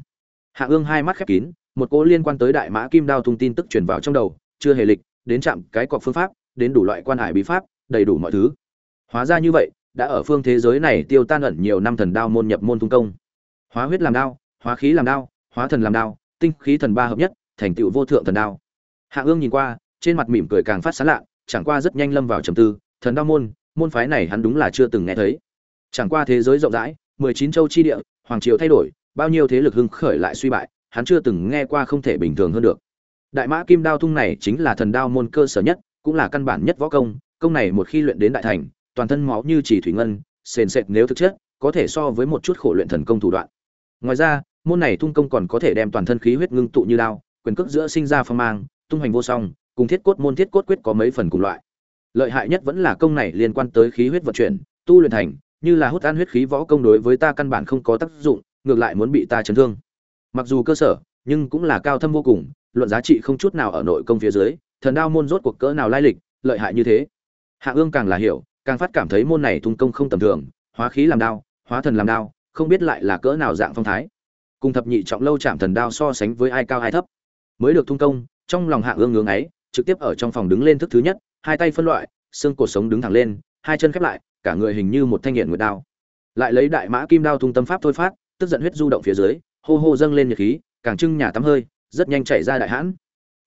Hạ ương hai mắt khép kín, một cỗ liên quan tới đại mã kim đao thung tin tức truyền vào trong đầu, chưa hề lịch, đến chạm cái cọc phương pháp, đến đủ loại quan hải bí pháp, đầy đủ mọi thứ. Hóa ra như vậy, đã ở phương thế giới này tiêu tan ẩn nhiều năm thần đao môn nhập môn thung công. Hóa huyết làm đao, hóa khí làm đao, hóa thần làm đao, tinh khí thần ba hợp nhất, thành tựu vô thượng thần đao hạ ương nhìn qua, trên mặt mỉm cười càng phát sán lạ, chẳng qua rất nhanh lâm vào trầm tư, thần đao môn môn phái này hắn đúng là chưa từng nghe thấy. Chẳng qua thế giới rộng rãi, mười chín châu chi địa, hoàng triều thay đổi, bao nhiêu thế lực hưng khởi lại suy bại, hắn chưa từng nghe qua không thể bình thường hơn được. Đại mã kim đao thung này chính là thần đao môn cơ sở nhất, cũng là căn bản nhất võ công công này một khi luyện đến đại thành, toàn thân máu như chỉ thủy ngân, sền sệt nếu thực chất, có thể so với một chút khổ luyện thần công thủ đoạn. Ngoài ra, môn này thung công còn có thể đem toàn thân khí huyết ngưng tụ như đao, quyền cước giữa sinh ra phong mang tung hoành vô song, cùng thiết cốt môn thiết cốt quyết có mấy phần cùng loại. Lợi hại nhất vẫn là công này liên quan tới khí huyết vận chuyển, tu luyện thành, như là hút ăn huyết khí võ công đối với ta căn bản không có tác dụng, ngược lại muốn bị ta chấn thương. Mặc dù cơ sở, nhưng cũng là cao thâm vô cùng, luận giá trị không chút nào ở nội công phía dưới, thần đao môn rốt cuộc cỡ nào lai lịch, lợi hại như thế. Hạ ương càng là hiểu, càng phát cảm thấy môn này tung công không tầm thường, hóa khí làm đao, hóa thần làm đao, không biết lại là cỡ nào dạng phong thái. Cùng thập nhị trọng lâu chạm thần đao so sánh với ai cao ai thấp. Mới được tung công trong lòng hạ ương ngưỡng ấy, trực tiếp ở trong phòng đứng lên thức thứ nhất, hai tay phân loại, xương cổ sống đứng thẳng lên, hai chân khép lại, cả người hình như một thanh nghiện nguyệt đao. Lại lấy đại mã kim đao thung tâm pháp thôi phát, tức giận huyết du động phía dưới, hô hô dâng lên nhiệt khí, càng trưng nhà tắm hơi, rất nhanh chảy ra đại hãn.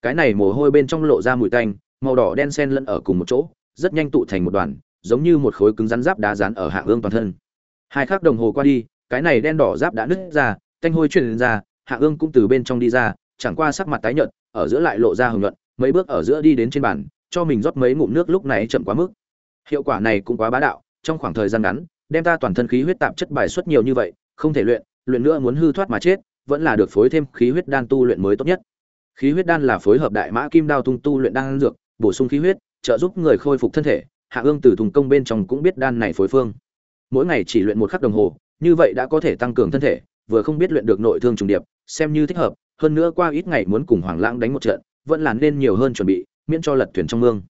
Cái này mồ hôi bên trong lộ ra mùi tanh, màu đỏ đen xen lẫn ở cùng một chỗ, rất nhanh tụ thành một đoàn, giống như một khối cứng rắn giáp đá rán ở hạ ương toàn thân. Hai khắc đồng hồ qua đi, cái này đen đỏ giáp đã nứt ra, tanh hôi truyền ra, hạ ương cũng từ bên trong đi ra chẳng qua sắc mặt tái nhợt, ở giữa lại lộ ra hồng nhuận, mấy bước ở giữa đi đến trên bàn, cho mình rót mấy ngụm nước lúc này chậm quá mức. Hiệu quả này cũng quá bá đạo, trong khoảng thời gian ngắn, đem ta toàn thân khí huyết tạp chất bài xuất nhiều như vậy, không thể luyện luyện nữa muốn hư thoát mà chết, vẫn là được phối thêm khí huyết đan tu luyện mới tốt nhất. Khí huyết đan là phối hợp đại mã kim đao tung tu luyện đan dược, bổ sung khí huyết, trợ giúp người khôi phục thân thể, hạ ương từ thùng công bên trong cũng biết đan này phối phương. Mỗi ngày chỉ luyện một khắc đồng hồ, như vậy đã có thể tăng cường thân thể, vừa không biết luyện được nội thương trùng điệp, xem như thích hợp hơn nữa qua ít ngày muốn cùng hoàng lãng đánh một trận, vẫn là nên nhiều hơn chuẩn bị, miễn cho lật thuyền trong mương.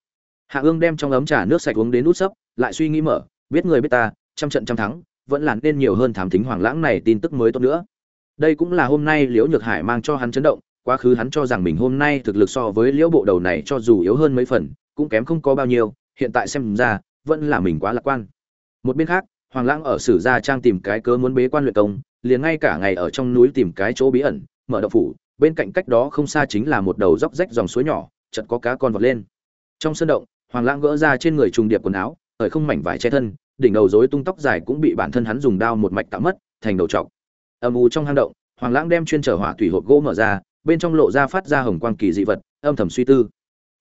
Hạ ương đem trong ấm trà nước sạch uống đến nút sấp, lại suy nghĩ mở, biết người biết ta, trăm trận trăm thắng, vẫn là nên nhiều hơn thám thính hoàng lãng này tin tức mới tốt nữa. Đây cũng là hôm nay liễu nhược hải mang cho hắn chấn động, quá khứ hắn cho rằng mình hôm nay thực lực so với liễu bộ đầu này cho dù yếu hơn mấy phần, cũng kém không có bao nhiêu, hiện tại xem ra, vẫn là mình quá lạc quan. Một bên khác, hoàng lãng ở sử gia trang tìm cái cớ muốn bế quan luyện công, liền ngay cả ngày ở trong núi tìm cái chỗ bí ẩn mở đậu phủ, bên cạnh cách đó không xa chính là một đầu dốc rách dòng suối nhỏ, chợt có cá con vọt lên. Trong sân động, hoàng lãng gỡ ra trên người trùng điệp quần áo ở không mảnh vải che thân, đỉnh đầu rối tung tóc dài cũng bị bản thân hắn dùng đao một mạch tạo mất, thành đầu trọc. Âm u trong hang động, hoàng lãng đem chuyên trở hỏa thủy hộp gỗ mở ra, bên trong lộ ra phát ra hồng quang kỳ dị vật, âm thầm suy tư.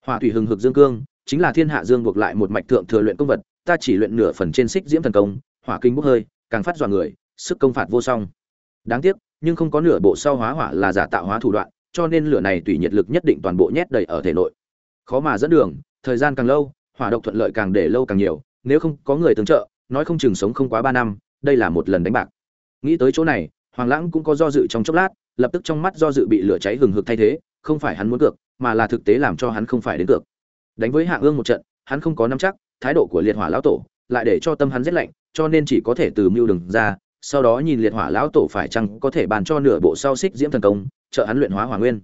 Hỏa thủy hừng hực dương cương, chính là thiên hạ dương buộc lại một mạch thượng thừa luyện công vật, ta chỉ luyện nửa phần trên xích diễm thần công, hỏa kinh bốc hơi, càng phát dọa người, sức công phạt vô song. Đáng tiếc nhưng không có nửa bộ sau hóa hỏa là giả tạo hóa thủ đoạn, cho nên lửa này tùy nhiệt lực nhất định toàn bộ nhét đầy ở thể nội. Khó mà dẫn đường, thời gian càng lâu, hỏa độc thuận lợi càng để lâu càng nhiều, nếu không có người tương trợ, nói không chừng sống không quá ba năm, đây là một lần đánh bạc. Nghĩ tới chỗ này, hoàng lãng cũng có do dự trong chốc lát, lập tức trong mắt do dự bị lửa cháy hừng hực thay thế, không phải hắn muốn cược, mà là thực tế làm cho hắn không phải đến cược. Đánh với hạ ương một trận, hắn không có nắm chắc, thái độ của liệt hỏa lão tổ lại để cho tâm hắn rét lạnh, cho nên chỉ có thể từ mưu đừng ra sau đó nhìn liệt hỏa lão tổ phải chăng có thể bàn cho nửa bộ sau xích diễm thần công, trợ hắn luyện hóa hỏa nguyên.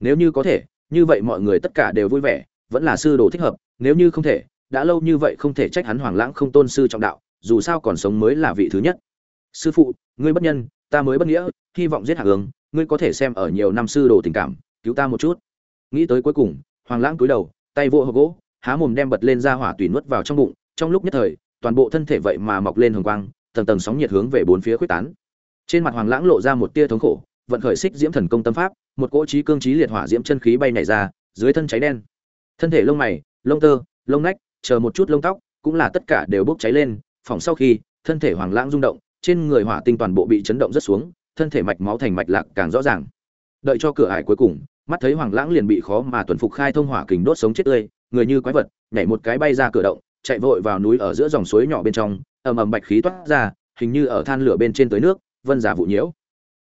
Nếu như có thể, như vậy mọi người tất cả đều vui vẻ, vẫn là sư đồ thích hợp, nếu như không thể, đã lâu như vậy không thể trách hắn hoàng lãng không tôn sư trọng đạo, dù sao còn sống mới là vị thứ nhất. Sư phụ, ngươi bất nhân, ta mới bất nghĩa, hy vọng giết hạ hướng, ngươi có thể xem ở nhiều năm sư đồ tình cảm, cứu ta một chút. Nghĩ tới cuối cùng, hoàng lãng cúi đầu, tay vỗ hộp gỗ, há mồm đem bật lên ra hỏa tùy nuốt vào trong bụng, trong lúc nhất thời, toàn bộ thân thể vậy mà mọc lên hồng quang tầng tầng sóng nhiệt hướng về bốn phía quyết tán. Trên mặt hoàng lãng lộ ra một tia thống khổ, vận khởi xích diễm thần công tâm pháp, một cỗ trí cương trí liệt hỏa diễm chân khí bay nhảy ra, dưới thân cháy đen. Thân thể lông mày, lông tơ, lông nách, chờ một chút lông tóc, cũng là tất cả đều bốc cháy lên phòng sau khi, thân thể hoàng lãng rung động, trên người hỏa tinh toàn bộ bị chấn động rất xuống, thân thể mạch máu thành mạch lạc càng rõ ràng. Đợi cho cửa ải cuối cùng, mắt thấy hoàng lãng liền bị khó mà tuần phục khai thông hỏa kình đốt sống chết tươi, người như quái vật, nhảy một cái bay ra cửa động, chạy vội vào núi ở giữa dòng suối nhỏ bên trong ầm ầm bạch khí toát ra hình như ở than lửa bên trên tới nước vân giả vụ nhiễu.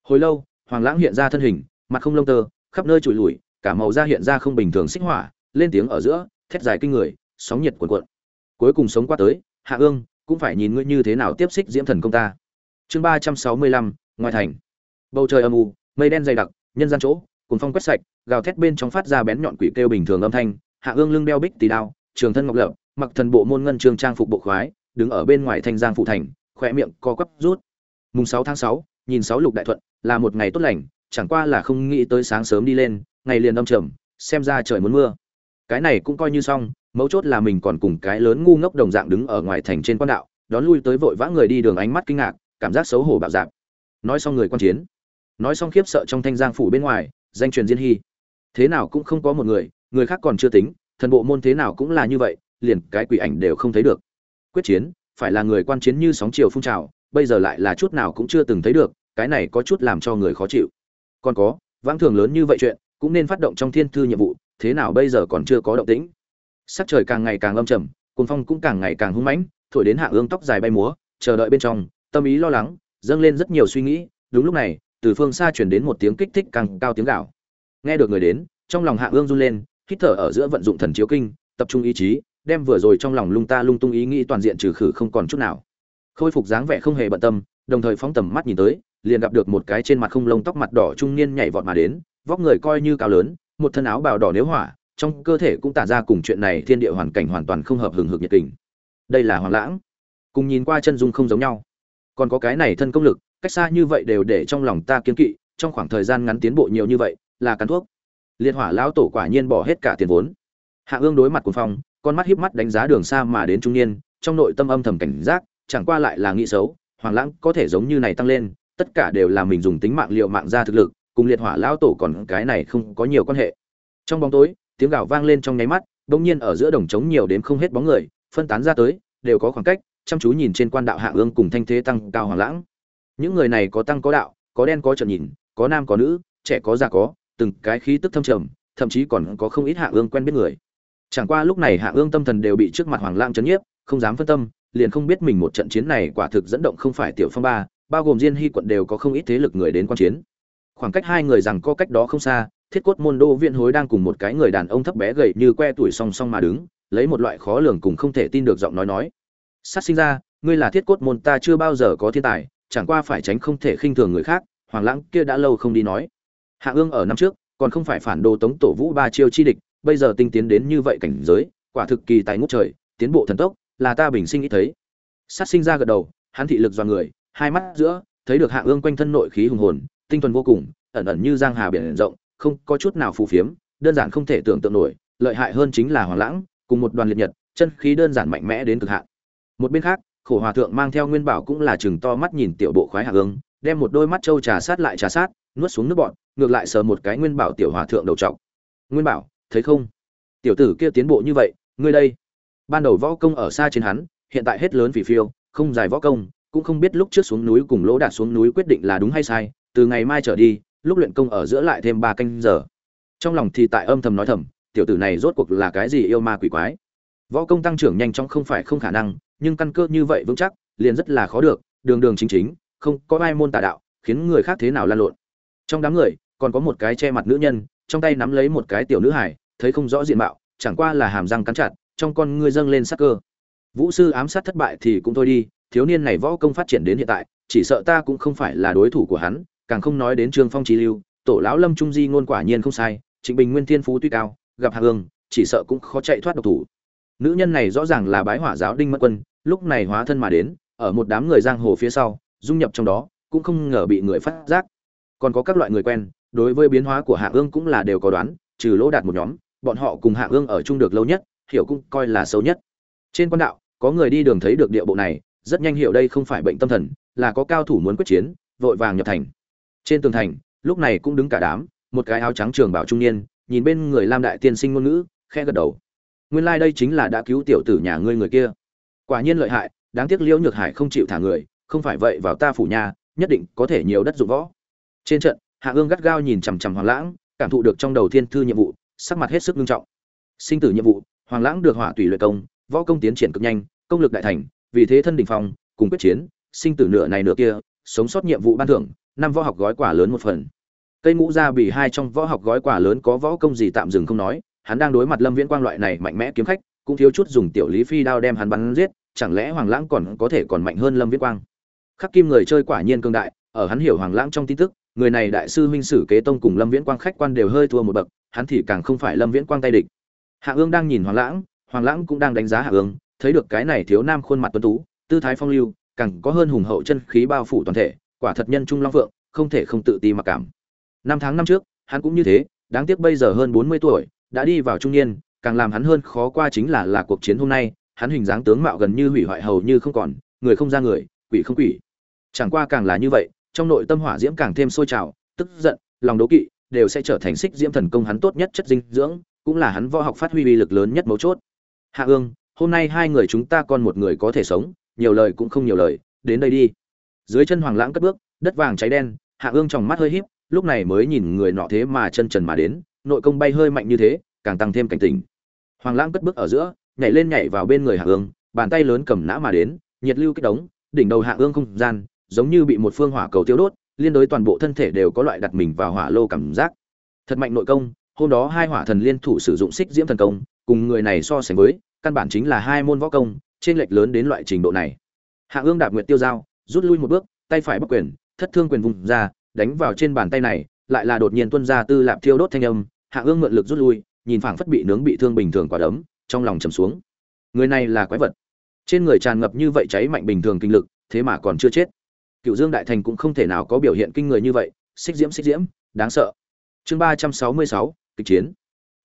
Hồi lâu hoàng lãng hiện ra thân hình mặt không lông tơ khắp nơi trùi lủi, cả màu da hiện ra không bình thường xích hỏa lên tiếng ở giữa thét dài kinh người sóng nhiệt cuồn cuộn. Cuối cùng sống qua tới hạ ương cũng phải nhìn ngươi như thế nào tiếp xích diễm thần công ta. Chương ba trăm sáu mươi lăm ngoài thành. Bầu trời âm u mây đen dày đặc nhân gian chỗ cùng phong quét sạch gào thét bên trong phát ra bén nhọn quỷ kêu bình thường âm thanh hạ ương lưng đeo bích tỳ đao trường thân ngọc lập mặc thần bộ môn ngân trường trang phục bộ khoái đứng ở bên ngoài thanh giang phụ thành khỏe miệng co quắp rút. Mùng sáu tháng sáu, nhìn sáu lục đại thuận, là một ngày tốt lành, chẳng qua là không nghĩ tới sáng sớm đi lên, ngày liền âm trầm, xem ra trời muốn mưa. Cái này cũng coi như xong, mấu chốt là mình còn cùng cái lớn ngu ngốc đồng dạng đứng ở ngoài thành trên quan đạo, đón lui tới vội vã người đi đường ánh mắt kinh ngạc, cảm giác xấu hổ bạo dạp. Nói xong người quan chiến, nói xong khiếp sợ trong thanh giang phủ bên ngoài, danh truyền diên hy. Thế nào cũng không có một người người khác còn chưa tính, thần bộ môn thế nào cũng là như vậy, liền cái quỷ ảnh đều không thấy được quyết chiến, phải là người quan chiến như sóng chiều phun trào, bây giờ lại là chút nào cũng chưa từng thấy được, cái này có chút làm cho người khó chịu. Còn có, vãng thường lớn như vậy chuyện, cũng nên phát động trong thiên thư nhiệm vụ, thế nào bây giờ còn chưa có động tĩnh. Sắc trời càng ngày càng âm trầm, cuồng phong cũng càng ngày càng hung mãnh, thổi đến hạ ương tóc dài bay múa, chờ đợi bên trong, tâm ý lo lắng, dâng lên rất nhiều suy nghĩ, đúng lúc này, từ phương xa chuyển đến một tiếng kích thích càng cao tiếng gạo nghe được người đến, trong lòng hạ ương run lên, hít thở ở giữa vận dụng thần chiếu kinh, tập trung ý chí đem vừa rồi trong lòng lung ta lung tung ý nghĩ toàn diện trừ khử không còn chút nào. Khôi phục dáng vẻ không hề bận tâm, đồng thời phóng tầm mắt nhìn tới, liền gặp được một cái trên mặt không lông tóc mặt đỏ trung niên nhảy vọt mà đến, vóc người coi như cao lớn, một thân áo bào đỏ nếu hỏa, trong cơ thể cũng tản ra cùng chuyện này thiên địa hoàn cảnh hoàn toàn không hợp hừng hực nhiệt tình. Đây là hoàng lãng. Cùng nhìn qua chân dung không giống nhau. Còn có cái này thân công lực, cách xa như vậy đều để trong lòng ta kiên kỵ, trong khoảng thời gian ngắn tiến bộ nhiều như vậy, là cắn thuốc. Liệt hỏa lão tổ quả nhiên bỏ hết cả tiền vốn. Hạ ương đối mặt cuồng phong con mắt híp mắt đánh giá đường xa mà đến trung niên, trong nội tâm âm thầm cảnh giác, chẳng qua lại là nghĩ xấu, hoàng lãng có thể giống như này tăng lên, tất cả đều là mình dùng tính mạng liệu mạng ra thực lực, cùng liệt hỏa lão tổ còn cái này không có nhiều quan hệ. Trong bóng tối, tiếng gào vang lên trong nháy mắt, bỗng nhiên ở giữa đồng trống nhiều đến không hết bóng người, phân tán ra tới, đều có khoảng cách, chăm chú nhìn trên quan đạo hạ ương cùng thanh thế tăng cao hoàng lãng. Những người này có tăng có đạo, có đen có trợn nhìn, có nam có nữ, trẻ có già có, từng cái khí tức thâm trầm, thậm chí còn có không ít hạ ương quen biết người chẳng qua lúc này hạ ương tâm thần đều bị trước mặt hoàng lang chấn nhiếp, không dám phân tâm, liền không biết mình một trận chiến này quả thực dẫn động không phải tiểu phong ba, bao gồm diên hy quận đều có không ít thế lực người đến quan chiến. Khoảng cách hai người rằng có cách đó không xa, thiết cốt môn đô viện hối đang cùng một cái người đàn ông thấp bé gầy như que tuổi song song mà đứng, lấy một loại khó lường cùng không thể tin được giọng nói nói. Sát sinh ra, ngươi là thiết cốt môn, ta chưa bao giờ có thiên tài, chẳng qua phải tránh không thể khinh thường người khác, hoàng lãng kia đã lâu không đi nói. Hạ ương ở năm trước, còn không phải phản đồ tống tổ vũ ba chiêu chi địch bây giờ tinh tiến đến như vậy cảnh giới, quả thực kỳ tài ngút trời, tiến bộ thần tốc, là ta bình sinh ít thấy. Sát sinh ra gật đầu, hắn thị lực do người, hai mắt giữa, thấy được hạ ương quanh thân nội khí hùng hồn, tinh thuần vô cùng, ẩn ẩn như giang hà biển rộng, không có chút nào phù phiếm, đơn giản không thể tưởng tượng nổi, lợi hại hơn chính là hoàng lãng, cùng một đoàn liệt nhật, chân khí đơn giản mạnh mẽ đến cực hạn. Một bên khác, khổ hòa thượng mang theo nguyên bảo cũng là chừng to mắt nhìn tiểu bộ khoái hạ ương, đem một đôi mắt trâu trà sát lại trà sát, nuốt xuống nước bọn ngược lại sờ một cái nguyên bảo tiểu hòa thượng đầu trọc. Nguyên bảo thấy không? Tiểu tử kia tiến bộ như vậy, ngươi đây. Ban đầu võ công ở xa trên hắn, hiện tại hết lớn vì phiêu, không dài võ công, cũng không biết lúc trước xuống núi cùng lỗ đạt xuống núi quyết định là đúng hay sai, từ ngày mai trở đi, lúc luyện công ở giữa lại thêm ba canh giờ. Trong lòng thì tại âm thầm nói thầm, tiểu tử này rốt cuộc là cái gì yêu ma quỷ quái? Võ công tăng trưởng nhanh chóng không phải không khả năng, nhưng căn cơ như vậy vững chắc, liền rất là khó được, đường đường chính chính, không có ai môn tà đạo, khiến người khác thế nào lan lộn. Trong đám người, còn có một cái che mặt nữ nhân, trong tay nắm lấy một cái tiểu nữ hải thấy không rõ diện mạo, chẳng qua là hàm răng cắn chặt, trong con ngươi dâng lên sắc cơ. Vũ sư ám sát thất bại thì cũng thôi đi, thiếu niên này võ công phát triển đến hiện tại, chỉ sợ ta cũng không phải là đối thủ của hắn, càng không nói đến trương phong trí lưu, tổ lão lâm trung di ngôn quả nhiên không sai, trịnh bình nguyên thiên phú tuy cao, gặp hạ hương, chỉ sợ cũng khó chạy thoát độc thủ. Nữ nhân này rõ ràng là bái hỏa giáo đinh mất quân, lúc này hóa thân mà đến, ở một đám người giang hồ phía sau, dung nhập trong đó, cũng không ngờ bị người phát giác. Còn có các loại người quen, đối với biến hóa của hạ ương cũng là đều có đoán, trừ lỗ đạt một nhóm bọn họ cùng hạ ương ở chung được lâu nhất, hiểu cũng coi là xấu nhất. Trên quan đạo, có người đi đường thấy được địa bộ này, rất nhanh hiểu đây không phải bệnh tâm thần, là có cao thủ muốn quyết chiến, vội vàng nhập thành. Trên tường thành, lúc này cũng đứng cả đám, một cái áo trắng trường bảo trung niên, nhìn bên người lam đại tiên sinh ngôn ngữ, khẽ gật đầu. Nguyên lai like đây chính là đã cứu tiểu tử nhà ngươi người kia. Quả nhiên lợi hại, đáng tiếc liễu nhược hải không chịu thả người, không phải vậy vào ta phủ nhà, nhất định có thể nhiều đất dụng võ. Trên trận, hạ ương gắt gao nhìn chằm chằm hoàng lãng, cảm thụ được trong đầu thiên thư nhiệm vụ sắc mặt hết sức nghiêm trọng. Sinh tử nhiệm vụ, hoàng lãng được hỏa tùy luyện công, võ công tiến triển cực nhanh, công lực đại thành, vì thế thân đỉnh phong, cùng quyết chiến, sinh tử nửa này nửa kia, sống sót nhiệm vụ ban thưởng, năm võ học gói quả lớn một phần. Cây ngũ gia bị hai trong võ học gói quả lớn có võ công gì tạm dừng không nói, hắn đang đối mặt lâm viễn quang loại này mạnh mẽ kiếm khách, cũng thiếu chút dùng tiểu lý phi đao đem hắn bắn giết, chẳng lẽ hoàng lãng còn có thể còn mạnh hơn lâm viễn quang? Khắc kim người chơi quả nhiên cương đại, ở hắn hiểu hoàng lãng trong tin tức, người này đại sư huynh sử kế tông cùng lâm viễn quang khách quan đều hơi thua một bậc hắn thì càng không phải lâm viễn quang tay địch. Hạ ương đang nhìn hoàng lãng hoàng lãng cũng đang đánh giá hạ ương, thấy được cái này thiếu nam khuôn mặt tuấn tú, tư thái phong lưu, càng có hơn hùng hậu chân khí bao phủ toàn thể, quả thật nhân trung long phượng, không thể không tự ti mặc cảm. Năm tháng năm trước, hắn cũng như thế, đáng tiếc bây giờ hơn bốn mươi tuổi, đã đi vào trung niên, càng làm hắn hơn khó qua chính là là cuộc chiến hôm nay, hắn hình dáng tướng mạo gần như hủy hoại hầu như không còn, người không ra người, quỷ không quỷ. Chẳng qua càng là như vậy, trong nội tâm hỏa diễm càng thêm sôi trào, tức giận, lòng đố kỵ đều sẽ trở thành xích diễm thần công hắn tốt nhất chất dinh dưỡng, cũng là hắn võ học phát huy uy lực lớn nhất mấu chốt. Hạ ương, hôm nay hai người chúng ta còn một người có thể sống, nhiều lời cũng không nhiều lời, đến đây đi. Dưới chân hoàng lãng cất bước, đất vàng cháy đen, hạ ương trong mắt hơi híp, lúc này mới nhìn người nọ thế mà chân trần mà đến, nội công bay hơi mạnh như thế, càng tăng thêm cảnh tỉnh. Hoàng lãng cất bước ở giữa, nhảy lên nhảy vào bên người hạ ương, bàn tay lớn cầm nã mà đến, nhiệt lưu kích đống đỉnh đầu hạ ương không gian, giống như bị một phương hỏa cầu tiêu đốt liên đối toàn bộ thân thể đều có loại đặt mình vào hỏa lô cảm giác. Thật mạnh nội công, hôm đó hai hỏa thần liên thủ sử dụng xích diễm thần công, cùng người này so sánh với, căn bản chính là hai môn võ công trên lệch lớn đến loại trình độ này. Hạ ương đạp nguyệt tiêu dao rút lui một bước, tay phải bắc quyền, thất thương quyền vùng ra, đánh vào trên bàn tay này, lại là đột nhiên tuân ra tư lạp thiêu đốt thanh âm, hạ ương mượn lực rút lui, nhìn phảng phất bị nướng bị thương bình thường quả đấm, trong lòng trầm xuống. Người này là quái vật. Trên người tràn ngập như vậy cháy mạnh bình thường kinh lực, thế mà còn chưa chết cựu dương đại thành cũng không thể nào có biểu hiện kinh người như vậy xích diễm xích diễm đáng sợ. Chương ba trăm sáu mươi sáu kịch chiến.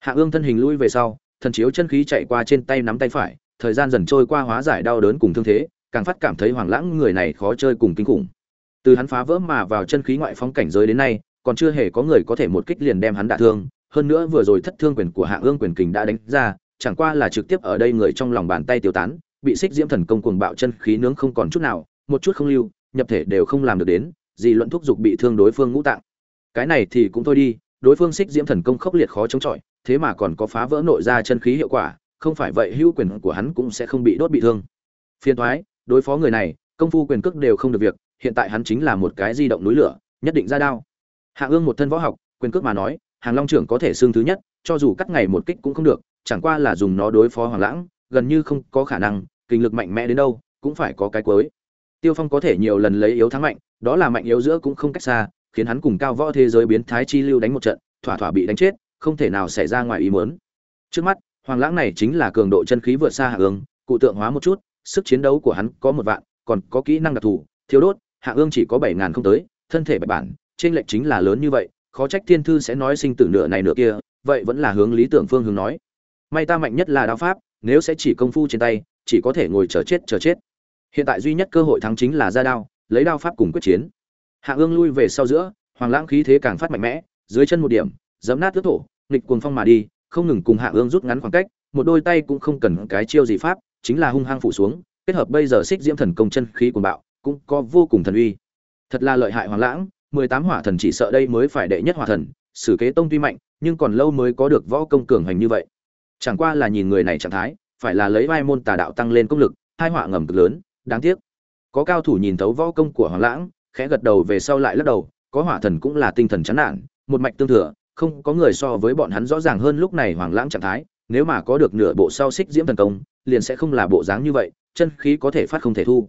Hạ ương thân hình lui về sau thần chiếu chân khí chạy qua trên tay nắm tay phải thời gian dần trôi qua hóa giải đau đớn cùng thương thế càng phát cảm thấy hoàng lãng người này khó chơi cùng kinh khủng. Từ hắn phá vỡ mà vào chân khí ngoại phóng cảnh giới đến nay còn chưa hề có người có thể một kích liền đem hắn đả thương hơn nữa vừa rồi thất thương quyền của Hạ Ương quyền kình đã đánh ra, chẳng qua là trực tiếp ở đây người trong lòng bàn tay tiêu tán, bị xích diễm thần công cuồng bạo chân khí nướng không còn chút nào, một chút không lưu, nhập thể đều không làm được đến, gì luận thúc dục bị thương đối phương ngũ tạng. Cái này thì cũng thôi đi, đối phương xích diễm thần công khốc liệt khó chống chọi, thế mà còn có phá vỡ nội ra chân khí hiệu quả, không phải vậy hữu quyền của hắn cũng sẽ không bị đốt bị thương. phiền thoái, đối phó người này, công phu quyền cước đều không được việc, hiện tại hắn chính là một cái di động núi lửa, nhất định ra đao. Hạ Ương một thân võ học, quyền cước mà nói, Hàng Long trưởng có thể xương thứ nhất, cho dù cắt ngày một kích cũng không được, chẳng qua là dùng nó đối phó Hoàng Lãng, gần như không có khả năng, kinh lực mạnh mẽ đến đâu, cũng phải có cái cuối. Tiêu Phong có thể nhiều lần lấy yếu thắng mạnh, đó là mạnh yếu giữa cũng không cách xa, khiến hắn cùng cao võ thế giới biến thái chi lưu đánh một trận, thỏa thỏa bị đánh chết, không thể nào xảy ra ngoài ý muốn. Trước mắt, Hoàng Lãng này chính là cường độ chân khí vượt xa Hạ Ương, cụ tượng hóa một chút, sức chiến đấu của hắn có một vạn, còn có kỹ năng đặc thù, thiếu đốt, Hạ Ương chỉ có bảy ngàn không tới, thân thể bạch bản, trên lệch chính là lớn như vậy, khó trách thiên thư sẽ nói sinh tử nửa này nửa kia, vậy vẫn là hướng lý tưởng phương hướng nói. May ta mạnh nhất là đao pháp, nếu sẽ chỉ công phu trên tay, chỉ có thể ngồi chờ chết chờ chết. Hiện tại duy nhất cơ hội thắng chính là ra đao, lấy đao pháp cùng quyết chiến. Hạ Ương lui về sau giữa, Hoàng Lãng khí thế càng phát mạnh mẽ, dưới chân một điểm, giẫm nát tước thổ, nghịch cuồng phong mà đi, không ngừng cùng Hạ Ương rút ngắn khoảng cách, một đôi tay cũng không cần cái chiêu gì pháp, chính là hung hăng phủ xuống, kết hợp bây giờ xích diễm thần công chân khí cuồng bạo, cũng có vô cùng thần uy. Thật là lợi hại Hoàng Lãng, mười tám hỏa thần chỉ sợ đây mới phải đệ nhất hỏa thần, sử kế tông tuy mạnh, nhưng còn lâu mới có được võ công cường hành như vậy. Chẳng qua là nhìn người này trạng thái, phải là lấy vai môn tà đạo tăng lên công lực, hai họa ngầm cực lớn, đáng tiếc. Có cao thủ nhìn thấu võ công của Hoàng Lãng, khẽ gật đầu về sau lại lắc đầu, có hỏa thần cũng là tinh thần chán nản, một mạch tương thừa, không có người so với bọn hắn rõ ràng hơn lúc này Hoàng Lãng trạng thái, nếu mà có được nửa bộ sau xích diễm thần công, liền sẽ không là bộ dáng như vậy, chân khí có thể phát không thể thu.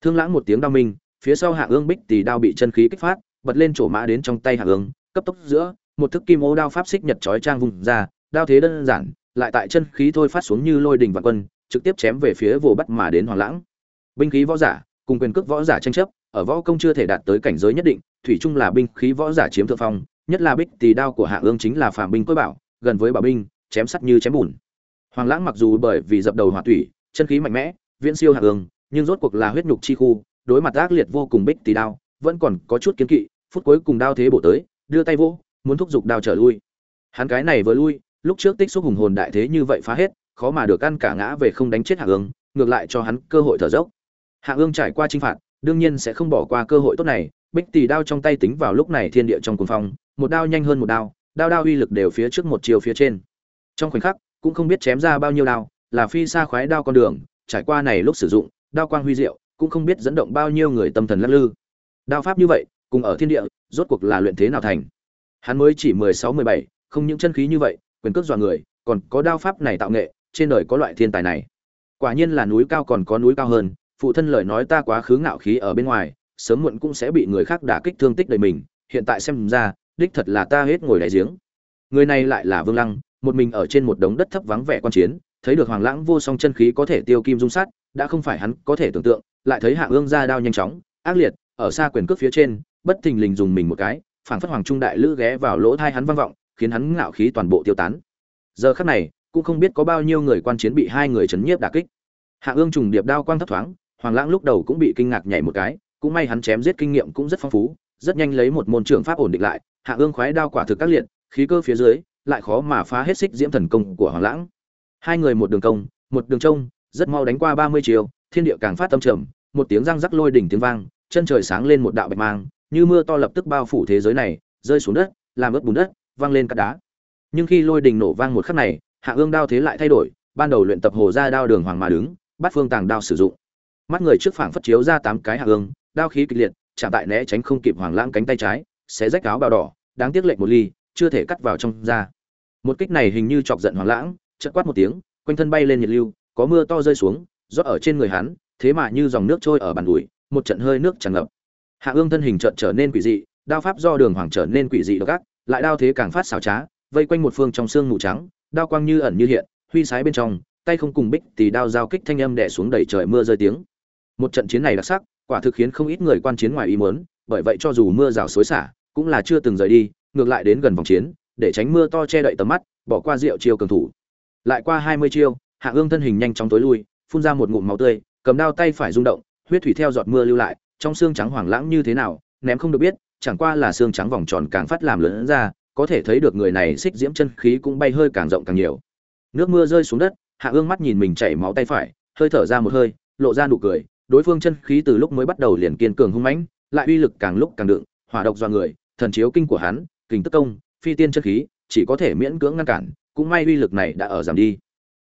Thương Lãng một tiếng đau minh, phía sau Hạ Ương Bích tỷ đao bị chân khí kích phát, bật lên chỗ mã đến trong tay Hạ Ương, cấp tốc giữa, một thức kim ô đao pháp xích nhật chói trang vùng ra, đao thế đơn giản, lại tại chân khí thôi phát xuống như lôi đình và quân, trực tiếp chém về phía vồ bắt mà đến Hoàng Lãng. Binh khí võ giả, cùng quyền cước võ giả tranh chấp, ở võ công chưa thể đạt tới cảnh giới nhất định, thủy chung là binh khí võ giả chiếm thượng phong, nhất là bích tỳ đao của Hạ Ương chính là phàm binh cối bảo, gần với bảo binh, chém sắt như chém bùn. Hoàng Lãng mặc dù bởi vì dập đầu hỏa thủy, chân khí mạnh mẽ, viễn siêu Hạ Ương, nhưng rốt cuộc là huyết nhục chi khu, đối mặt ác liệt vô cùng bích tỳ đao, vẫn còn có chút kiến kỵ, phút cuối cùng đao thế bổ tới, đưa tay vỗ, muốn thúc giục đao trở lui. Hắn cái này vừa lui, lúc trước tích xúc hùng hồn đại thế như vậy phá hết, khó mà được ăn cả ngã về không đánh chết Hạ Ương, ngược lại cho hắn cơ hội thở dốc. Hạ Ương trải qua chinh phạt, đương nhiên sẽ không bỏ qua cơ hội tốt này, bích tỷ đao trong tay tính vào lúc này thiên địa trong cuồng phong, một đao nhanh hơn một đao, đao đao uy lực đều phía trước một chiều phía trên. Trong khoảnh khắc, cũng không biết chém ra bao nhiêu đao, là phi xa khoái đao con đường, trải qua này lúc sử dụng, đao quang huy diệu, cũng không biết dẫn động bao nhiêu người tâm thần lắc lư. Đao pháp như vậy, cùng ở thiên địa, rốt cuộc là luyện thế nào thành. Hắn mới chỉ mười sáu mười bảy, không những chân khí như vậy, quyền cước dọa người, còn có đao pháp này tạo nghệ, trên đời có loại thiên tài này. Quả nhiên là núi cao còn có núi cao hơn, phụ thân lời nói ta quá khứ ngạo khí ở bên ngoài, sớm muộn cũng sẽ bị người khác đả kích thương tích đời mình, hiện tại xem ra, đích thật là ta hết ngồi đáy giếng. Người này lại là Vương Lăng, một mình ở trên một đống đất thấp vắng vẻ quan chiến, thấy được Hoàng Lãng vô song chân khí có thể tiêu kim dung sát, đã không phải hắn có thể tưởng tượng, lại thấy Hạ Ương ra đao nhanh chóng, ác liệt, ở xa quyền cước phía trên, bất thình lình dùng mình một cái, phảng phất hoàng trung đại lữ ghé vào lỗ thai hắn vang vọng, khiến hắn ngạo khí toàn bộ tiêu tán. Giờ khắc này, cũng không biết có bao nhiêu người quan chiến bị hai người chấn nhiếp đả kích. Hạ Ương trùng điệp đao quang thấp thoáng, Hoàng Lãng lúc đầu cũng bị kinh ngạc nhảy một cái, cũng may hắn chém giết kinh nghiệm cũng rất phong phú, rất nhanh lấy một môn trưởng pháp ổn định lại, Hạ Ương khoái đao quả thực các liệt, khí cơ phía dưới, lại khó mà phá hết xích diễm thần công của Hoàng Lãng. Hai người một đường công, một đường trông, rất mau đánh qua 30 chiều, thiên địa càng phát tâm trầm, một tiếng răng rắc lôi đỉnh tiếng vang, chân trời sáng lên một đạo bạch mang, như mưa to lập tức bao phủ thế giới này, rơi xuống đất, làm ướt bùn đất, vang lên cát đá. Nhưng khi lôi đỉnh nổ vang một khắc này, Hạ Ương đao thế lại thay đổi, ban đầu luyện tập hồ ra đao đường hoàng mà đứng, bắt phương tàng đao sử dụng. Mắt người trước phảng phất chiếu ra tám cái Hạ Ương, đao khí kịch liệt, chạm tại né tránh không kịp Hoàng Lãng cánh tay trái, xé rách áo bào đỏ, đáng tiếc lệnh một ly, chưa thể cắt vào trong da. Một kích này hình như chọc giận Hoàng Lãng, chợt quát một tiếng, quanh thân bay lên nhiệt lưu, có mưa to rơi xuống, rót ở trên người hắn, thế mà như dòng nước trôi ở bàn đùi, một trận hơi nước tràn ngập. Hạ Ương thân hình chợt trở nên quỷ dị, đao pháp do đường hoàng trở nên quỷ dị độc ác, lại đao thế càng phát xảo trá, vây quanh một phương trong xương mù trắng, đao quang như ẩn như hiện, huy sái bên trong, tay không cùng bích thì đao giao kích thanh âm đè xuống đầy trời mưa rơi tiếng. Một trận chiến này đặc sắc, quả thực khiến không ít người quan chiến ngoài ý muốn, bởi vậy cho dù mưa rào xối xả, cũng là chưa từng rời đi, ngược lại đến gần vòng chiến, để tránh mưa to che đậy tầm mắt, bỏ qua rượu chiêu cường thủ. Lại qua 20 chiêu, Hạ Ương thân hình nhanh chóng tối lui, phun ra một ngụm máu tươi, cầm đao tay phải rung động, huyết thủy theo giọt mưa lưu lại, trong xương trắng hoàng lãng như thế nào, ném không được biết, chẳng qua là xương trắng vòng tròn càng phát làm lớn ra, có thể thấy được người này xích diễm chân khí cũng bay hơi càng rộng càng nhiều nước mưa rơi xuống đất hạ ương mắt nhìn mình chảy máu tay phải hơi thở ra một hơi lộ ra nụ cười đối phương chân khí từ lúc mới bắt đầu liền kiên cường hung mãnh lại uy lực càng lúc càng đượng, hỏa độc do người thần chiếu kinh của hắn kình tức công phi tiên chân khí chỉ có thể miễn cưỡng ngăn cản cũng may uy lực này đã ở giảm đi.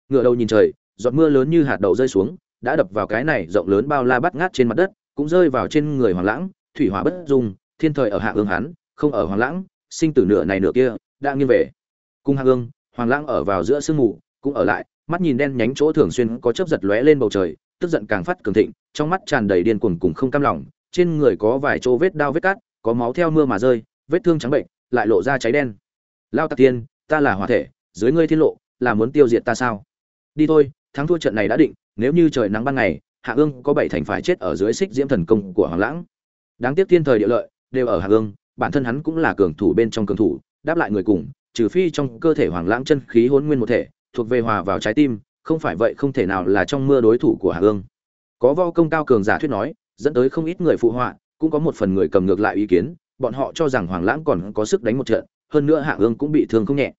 Ngựa đầu nhìn trời giọt mưa lớn như hạt đậu rơi xuống đã đập vào cái này rộng lớn bao la bắt ngát trên mặt đất cũng rơi vào trên người hoàng lãng thủy hỏa bất dung thiên thời ở hạ ương hắn không ở hoàng lãng sinh tử nửa này nửa kia đã nghiêng về. Cung hạ ương hoàng lãng ở vào giữa sương mù cũng ở lại mắt nhìn đen nhánh chỗ thường xuyên có chớp giật lóe lên bầu trời tức giận càng phát cường thịnh trong mắt tràn đầy điên cuồng cùng không cam lòng trên người có vài chỗ vết đao vết cắt, có máu theo mưa mà rơi vết thương trắng bệnh lại lộ ra cháy đen. Lao tạc tiên ta là hỏa thể dưới ngươi thiên lộ là muốn tiêu diệt ta sao? Đi thôi thắng thua trận này đã định nếu như trời nắng ban ngày hạ ương có bảy thành phải chết ở dưới xích diễm thần công của hoàng lãng. Đáng tiếc thiên thời địa lợi đều ở hạ ương bản thân hắn cũng là cường thủ bên trong cường thủ đáp lại người cùng trừ phi trong cơ thể hoàng lãng chân khí hỗn nguyên một thể thuộc về hòa vào trái tim không phải vậy không thể nào là trong mưa đối thủ của hạ ương có vo công cao cường giả thuyết nói, dẫn tới không ít người phụ họa, cũng có một phần người cầm ngược lại ý kiến, bọn họ cho rằng hoàng lãng còn có sức đánh một trận, hơn nữa hạ ương cũng bị thương không nhẹ.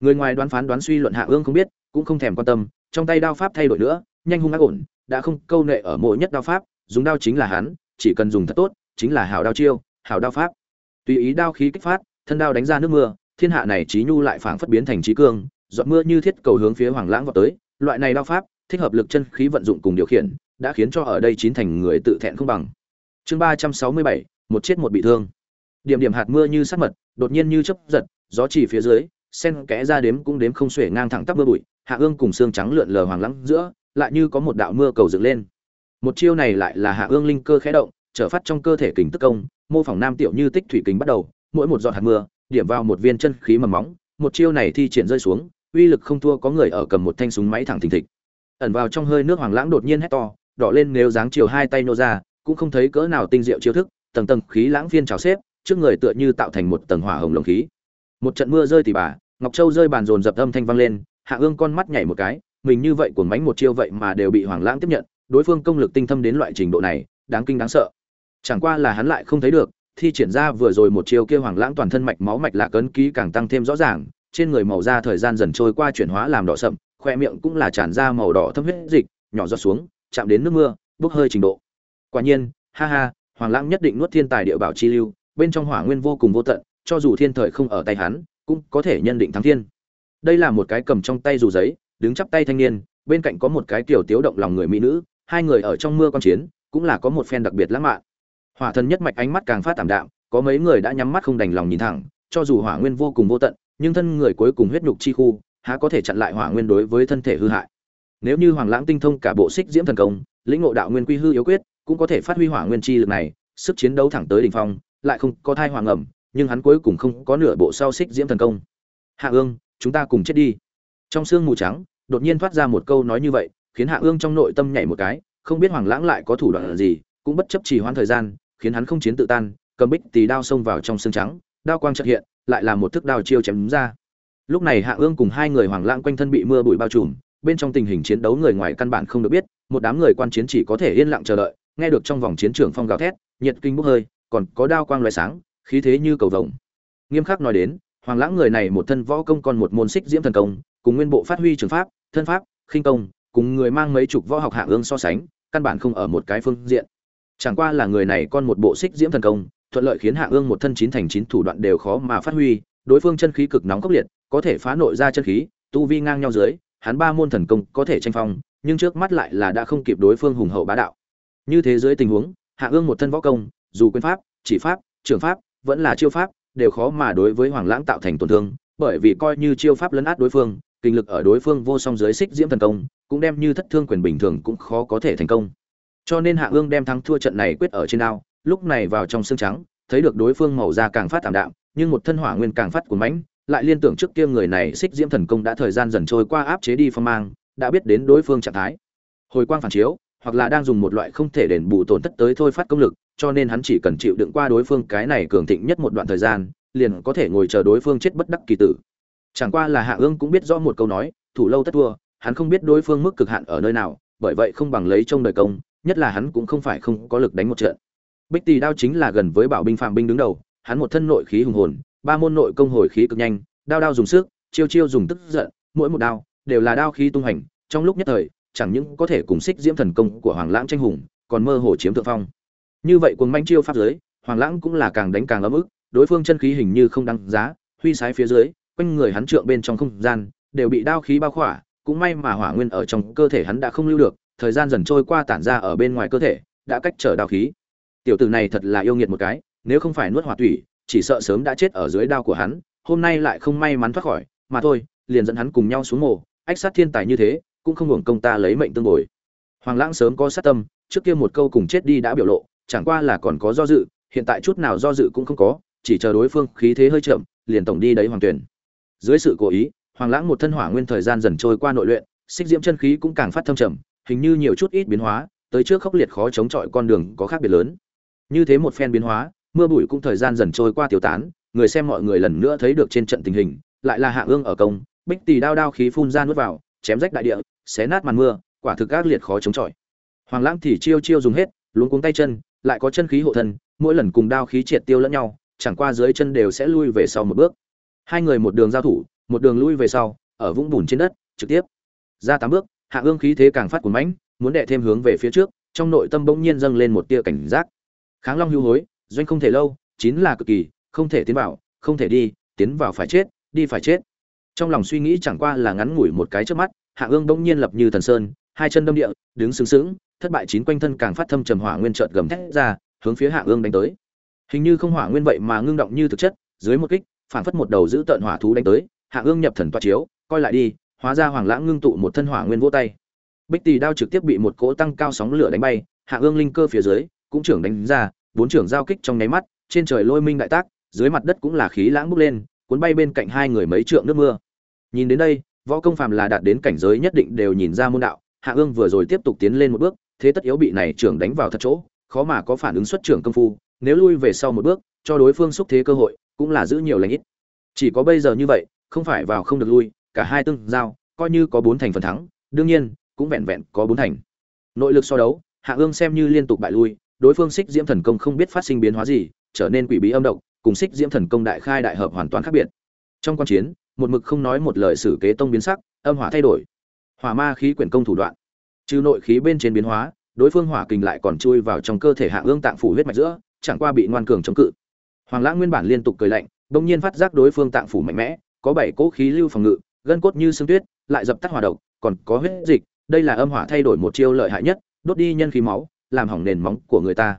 Người ngoài đoán phán đoán suy luận hạ ương không biết, cũng không thèm quan tâm, trong tay đao pháp thay đổi nữa, nhanh hung ác ổn, đã không câu nệ ở mỗi nhất đao pháp, dùng đao chính là hắn, chỉ cần dùng thật tốt, chính là hảo đao chiêu, hảo đao pháp. Tùy ý đao khí kích phát, thân đao đánh ra nước mưa, thiên hạ này trí nhu lại phảng phất biến thành trí cương, giọt mưa như thiết cầu hướng phía hoàng lãng vọt tới loại này đao pháp, thích hợp lực chân khí vận dụng cùng điều khiển, đã khiến cho ở đây chín thành người tự thẹn không bằng. Chương ba trăm sáu mươi bảy, một chết một bị thương. Điểm điểm hạt mưa như sát mật, đột nhiên như chớp giật, gió chỉ phía dưới, sen kẽ ra đếm cũng đếm không xuể ngang thẳng tắp mưa bụi, hạ ương cùng xương trắng lượn lờ hoàng lắng giữa, lại như có một đạo mưa cầu dựng lên. Một chiêu này lại là hạ ương linh cơ khẽ động, trở phát trong cơ thể kính tức công, mô phỏng nam tiểu như tích thủy kính bắt đầu, mỗi một giọt hạt mưa, điểm vào một viên chân khí mầm móng, một chiêu này thi triển rơi xuống uy lực không thua có người ở cầm một thanh súng máy thẳng thình thịch. Ẩn vào trong hơi nước hoàng lãng đột nhiên hét to, đỏ lên nếu dáng chiều hai tay nô ra, cũng không thấy cỡ nào tinh diệu chiêu thức, tầng tầng khí lãng phiên trào xếp, trước người tựa như tạo thành một tầng hỏa hồng lồng khí. Một trận mưa rơi thì bà, ngọc châu rơi bàn dồn dập âm thanh vang lên, hạ ương con mắt nhảy một cái, mình như vậy của mánh một chiêu vậy mà đều bị hoàng lãng tiếp nhận, đối phương công lực tinh thâm đến loại trình độ này, đáng kinh đáng sợ. Chẳng qua là hắn lại không thấy được, thi triển ra vừa rồi một chiêu kia hoàng lãng toàn thân mạch máu mạch lạc cấn ký càng tăng thêm rõ ràng trên người màu da thời gian dần trôi qua chuyển hóa làm đỏ sậm, khoe miệng cũng là tràn ra màu đỏ thâm huyết dịch, nhỏ giọt xuống, chạm đến nước mưa, bốc hơi trình độ. Quả nhiên, ha ha, hoàng lãng nhất định nuốt thiên tài địa bảo chi lưu, bên trong hỏa nguyên vô cùng vô tận, cho dù thiên thời không ở tay hắn, cũng có thể nhân định thắng thiên. Đây là một cái cầm trong tay dù giấy, đứng chắp tay thanh niên, bên cạnh có một cái kiểu tiếu động lòng người mỹ nữ, hai người ở trong mưa quan chiến, cũng là có một phen đặc biệt lãng mạn. Hỏa thần nhất mạch ánh mắt càng phát tảm đạm, có mấy người đã nhắm mắt không đành lòng nhìn thẳng, cho dù hỏa nguyên vô cùng vô tận nhưng thân người cuối cùng huyết nhục chi khu, há có thể chặn lại hỏa nguyên đối với thân thể hư hại. Nếu như hoàng lãng tinh thông cả bộ xích diễm thần công, lĩnh ngộ đạo nguyên quy hư yếu quyết, cũng có thể phát huy hỏa nguyên chi lực này, sức chiến đấu thẳng tới đỉnh phong, lại không có thai hoàng ẩm, nhưng hắn cuối cùng không có nửa bộ sau xích diễm thần công. Hạ ương, chúng ta cùng chết đi. Trong sương mù trắng, đột nhiên thoát ra một câu nói như vậy, khiến hạ ương trong nội tâm nhảy một cái, không biết hoàng lãng lại có thủ đoạn gì, cũng bất chấp trì hoãn thời gian, khiến hắn không chiến tự tan, cầm bích tì đao xông vào trong xương trắng, đao quang chợt hiện lại là một thức đao chiêu chém ra. Lúc này hạ ương cùng hai người hoàng lãng quanh thân bị mưa bụi bao trùm, bên trong tình hình chiến đấu người ngoài căn bản không được biết, một đám người quan chiến chỉ có thể yên lặng chờ đợi, nghe được trong vòng chiến trường phong gào thét, nhiệt kinh bốc hơi, còn có đao quang loại sáng, khí thế như cầu vồng. Nghiêm khắc nói đến, hoàng lãng người này một thân võ công còn một môn xích diễm thần công, cùng nguyên bộ phát huy trường pháp, thân pháp, khinh công, cùng người mang mấy chục võ học hạ ương so sánh, căn bản không ở một cái phương diện. Chẳng qua là người này con một bộ xích diễm thần công thuận lợi khiến hạ ương một thân chín thành chín thủ đoạn đều khó mà phát huy. Đối phương chân khí cực nóng khốc liệt, có thể phá nội ra chân khí, tu vi ngang nhau dưới, hắn ba môn thần công có thể tranh phong, nhưng trước mắt lại là đã không kịp đối phương hùng hậu bá đạo. Như thế dưới tình huống hạ ương một thân võ công, dù quyền pháp, chỉ pháp, trường pháp, vẫn là chiêu pháp, đều khó mà đối với hoàng lãng tạo thành tổn thương, bởi vì coi như chiêu pháp lấn át đối phương, kinh lực ở đối phương vô song dưới xích diễm thần công, cũng đem như thất thương quyền bình thường cũng khó có thể thành công. Cho nên hạ ương đem thắng thua trận này quyết ở trên ao lúc này vào trong xương trắng, thấy được đối phương màu da càng phát tạm đạm, nhưng một thân hỏa nguyên càng phát của mãnh, lại liên tưởng trước kia người này xích diễm thần công đã thời gian dần trôi qua áp chế đi phong mang, đã biết đến đối phương trạng thái. Hồi quang phản chiếu, hoặc là đang dùng một loại không thể đền bù tổn thất tới thôi phát công lực, cho nên hắn chỉ cần chịu đựng qua đối phương cái này cường thịnh nhất một đoạn thời gian, liền có thể ngồi chờ đối phương chết bất đắc kỳ tử. Chẳng qua là hạ ương cũng biết rõ một câu nói, thủ lâu tất thua, hắn không biết đối phương mức cực hạn ở nơi nào, bởi vậy không bằng lấy trông đời công, nhất là hắn cũng không phải không có lực đánh một trận bích tỳ đao chính là gần với bảo binh phạm binh đứng đầu, hắn một thân nội khí hùng hồn, ba môn nội công hồi khí cực nhanh, đao đao dùng sức, chiêu chiêu dùng tức giận, mỗi một đao đều là đao khí tung hành, trong lúc nhất thời, chẳng những có thể cùng xích diễm thần công của hoàng lãng tranh hùng, còn mơ hồ chiếm thượng phong. Như vậy cuồng manh chiêu pháp giới, hoàng lãng cũng là càng đánh càng ấm ức, đối phương chân khí hình như không đăng giá, huy sái phía dưới, quanh người hắn trượng bên trong không gian, đều bị đao khí bao khỏa, cũng may mà hỏa nguyên ở trong cơ thể hắn đã không lưu được, thời gian dần trôi qua tản ra ở bên ngoài cơ thể, đã cách trở đao khí tiểu tử này thật là yêu nghiệt một cái, nếu không phải nuốt hỏa thủy chỉ sợ sớm đã chết ở dưới đao của hắn, hôm nay lại không may mắn thoát khỏi, mà thôi, liền dẫn hắn cùng nhau xuống mồ, ách sát thiên tài như thế, cũng không hưởng công ta lấy mệnh tương bồi. Hoàng lãng sớm có sát tâm, trước kia một câu cùng chết đi đã biểu lộ, chẳng qua là còn có do dự, hiện tại chút nào do dự cũng không có, chỉ chờ đối phương khí thế hơi chậm, liền tổng đi đấy hoàng tuyển. Dưới sự cố ý, hoàng lãng một thân hỏa nguyên thời gian dần trôi qua nội luyện, xích diễm chân khí cũng càng phát thâm trầm, hình như nhiều chút ít biến hóa, tới trước khốc liệt khó chống chọi con đường có khác biệt lớn như thế một phen biến hóa, mưa bụi cũng thời gian dần trôi qua tiêu tán, người xem mọi người lần nữa thấy được trên trận tình hình, lại là hạ ương ở công, bích tỳ đao đao khí phun ra nuốt vào, chém rách đại địa, xé nát màn mưa, quả thực ác liệt khó chống chọi. Hoàng lãng thì chiêu chiêu dùng hết, luống cuống tay chân, lại có chân khí hộ thân, mỗi lần cùng đao khí triệt tiêu lẫn nhau, chẳng qua dưới chân đều sẽ lui về sau một bước. Hai người một đường giao thủ, một đường lui về sau, ở vũng bùn trên đất, trực tiếp. Ra tám bước, hạ ương khí thế càng phát cuốn mãnh, muốn đệ thêm hướng về phía trước, trong nội tâm bỗng nhiên dâng lên một tia cảnh giác kháng long hưu hối, doanh không thể lâu, chín là cực kỳ, không thể tiến vào, không thể đi, tiến vào phải chết, đi phải chết. Trong lòng suy nghĩ chẳng qua là ngắn ngủi một cái trước mắt, hạ ương bỗng nhiên lập như thần sơn, hai chân đâm địa, đứng sướng sướng thất bại chín quanh thân càng phát thâm trầm hỏa nguyên trợt gầm thét ra, hướng phía hạ ương đánh tới. Hình như không hỏa nguyên vậy mà ngưng động như thực chất, dưới một kích, phản phất một đầu giữ tợn hỏa thú đánh tới, hạ ương nhập thần toa chiếu, coi lại đi, hóa ra hoàng lãng ngưng tụ một thân hỏa nguyên vỗ tay. Bích tỳ đao trực tiếp bị một cỗ tăng cao sóng lửa đánh bay, hạ ương linh cơ phía dưới cũng trưởng đánh ra, bốn trưởng giao kích trong nháy mắt, trên trời lôi minh đại tác, dưới mặt đất cũng là khí lãng bốc lên, cuốn bay bên cạnh hai người mấy trượng nước mưa. Nhìn đến đây, võ công phàm là đạt đến cảnh giới nhất định đều nhìn ra môn đạo, hạ ương vừa rồi tiếp tục tiến lên một bước, thế tất yếu bị này trưởng đánh vào thật chỗ, khó mà có phản ứng xuất trưởng công phu, nếu lui về sau một bước, cho đối phương xúc thế cơ hội, cũng là giữ nhiều lành ít. Chỉ có bây giờ như vậy, không phải vào không được lui, cả hai tương giao, coi như có bốn thành phần thắng, đương nhiên, cũng vẹn vẹn có bốn thành. Nội lực so đấu, hạ ương xem như liên tục bại lui đối phương xích diễm thần công không biết phát sinh biến hóa gì, trở nên quỷ bí âm độc, cùng xích diễm thần công đại khai đại hợp hoàn toàn khác biệt. Trong quan chiến, một mực không nói một lời xử kế tông biến sắc, âm hỏa thay đổi. Hỏa ma khí quyển công thủ đoạn. Trừ nội khí bên trên biến hóa, đối phương hỏa kình lại còn chui vào trong cơ thể hạ ương tạng phủ huyết mạch giữa, chẳng qua bị ngoan cường chống cự. Hoàng lãng nguyên bản liên tục cười lạnh, bỗng nhiên phát giác đối phương tạng phủ mạnh mẽ, có bảy cỗ khí lưu phòng ngự, gân cốt như xương tuyết, lại dập tắt hỏa độc, còn có huyết dịch, đây là âm hỏa thay đổi một chiêu lợi hại nhất, đốt đi nhân khí máu làm hỏng nền móng của người ta.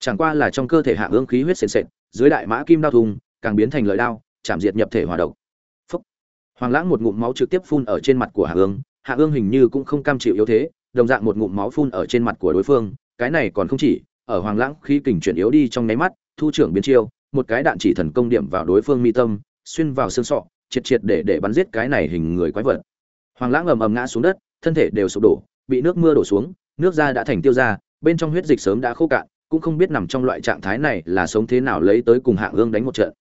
Chẳng qua là trong cơ thể hạ ương khí huyết sền sệt, dưới đại mã kim đao thùng, càng biến thành lợi đao, chạm diệt nhập thể hỏa độc. Phúc. hoàng lãng một ngụm máu trực tiếp phun ở trên mặt của hạ ương hạ ương hình như cũng không cam chịu yếu thế, đồng dạng một ngụm máu phun ở trên mặt của đối phương, cái này còn không chỉ, ở hoàng lãng khi kình chuyển yếu đi trong nháy mắt, thu trưởng biến chiêu, một cái đạn chỉ thần công điểm vào đối phương mi tâm, xuyên vào xương sọ, triệt triệt để để bắn giết cái này hình người quái vật. Hoàng lãng ầm ầm ngã xuống đất, thân thể đều sụp đổ, bị nước mưa đổ xuống, nước da đã thành tiêu ra bên trong huyết dịch sớm đã khô cạn, cũng không biết nằm trong loại trạng thái này là sống thế nào lấy tới cùng hạ ương đánh một trận.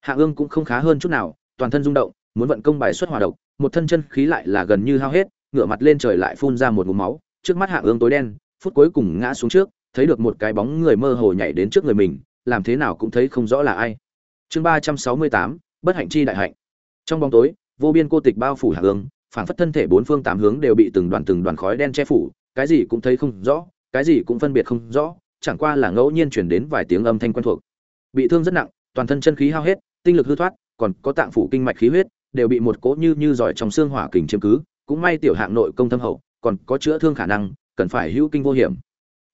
Hạ ương cũng không khá hơn chút nào, toàn thân rung động, muốn vận công bài xuất hòa độc, một thân chân khí lại là gần như hao hết, ngửa mặt lên trời lại phun ra một ngụm máu, trước mắt hạ ương tối đen, phút cuối cùng ngã xuống trước, thấy được một cái bóng người mơ hồ nhảy đến trước người mình, làm thế nào cũng thấy không rõ là ai. Chương ba trăm sáu mươi tám, bất hạnh chi đại hạnh. Trong bóng tối, vô biên cô tịch bao phủ hạ ương, phảng phất thân thể bốn phương tám hướng đều bị từng đoàn từng đoàn khói đen che phủ, cái gì cũng thấy không rõ cái gì cũng phân biệt không rõ, chẳng qua là ngẫu nhiên chuyển đến vài tiếng âm thanh quen thuộc. Bị thương rất nặng, toàn thân chân khí hao hết, tinh lực hư thoát, còn có tạng phủ kinh mạch khí huyết, đều bị một cỗ như như giỏi trong xương hỏa kình chiếm cứ, cũng may tiểu hạng nội công thâm hậu, còn có chữa thương khả năng, cần phải hữu kinh vô hiểm.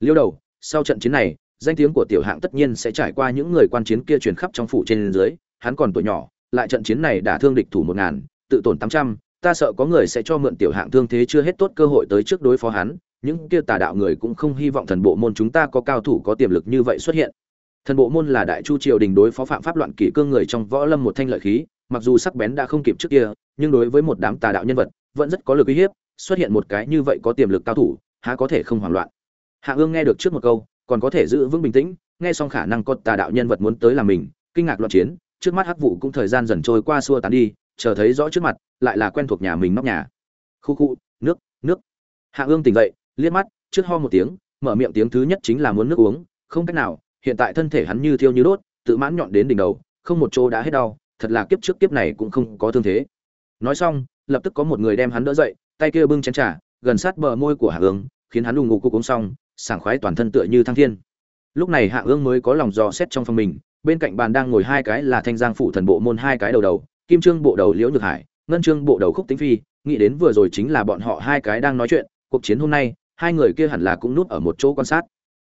Liêu đầu, sau trận chiến này, danh tiếng của tiểu hạng tất nhiên sẽ trải qua những người quan chiến kia truyền khắp trong phủ trên dưới, hắn còn tuổi nhỏ, lại trận chiến này đã thương địch thủ một ngàn, tự tổn tám trăm, ta sợ có người sẽ cho mượn tiểu hạng thương thế chưa hết tốt cơ hội tới trước đối phó hắn những kia tà đạo người cũng không hy vọng thần bộ môn chúng ta có cao thủ có tiềm lực như vậy xuất hiện. Thần bộ môn là đại chu triều đình đối phó phạm pháp loạn kỷ cương người trong võ lâm một thanh lợi khí, mặc dù sắc bén đã không kịp trước kia, nhưng đối với một đám tà đạo nhân vật, vẫn rất có lực uy hiếp, xuất hiện một cái như vậy có tiềm lực cao thủ, há có thể không hoảng loạn. Hạ ương nghe được trước một câu, còn có thể giữ vững bình tĩnh, nghe xong khả năng có tà đạo nhân vật muốn tới làm mình, kinh ngạc loạn chiến, trước mắt hắc vụ cũng thời gian dần trôi qua xua tán đi, chờ thấy rõ trước mặt, lại là quen thuộc nhà mình nóc nhà. Khu khu, nước nước. Hạ ương tỉnh dậy liếc mắt, trước ho một tiếng, mở miệng tiếng thứ nhất chính là muốn nước uống, không cách nào, hiện tại thân thể hắn như thiêu như đốt, tự mãn nhọn đến đỉnh đầu, không một chỗ đã hết đau, thật là kiếp trước kiếp này cũng không có thương thế. Nói xong, lập tức có một người đem hắn đỡ dậy, tay kia bưng chén trà, gần sát bờ môi của hạ ương khiến hắn đùng ngủ cục xong, sảng khoái toàn thân tựa như thăng thiên. Lúc này hạ ương mới có lòng dò xét trong phòng mình, bên cạnh bàn đang ngồi hai cái là thanh giang phụ thần bộ môn hai cái đầu đầu, kim trương bộ đầu liễu nhược hải, ngân trương bộ đầu khúc tĩnh phi, nghĩ đến vừa rồi chính là bọn họ hai cái đang nói chuyện, cuộc chiến hôm nay hai người kia hẳn là cũng núp ở một chỗ quan sát.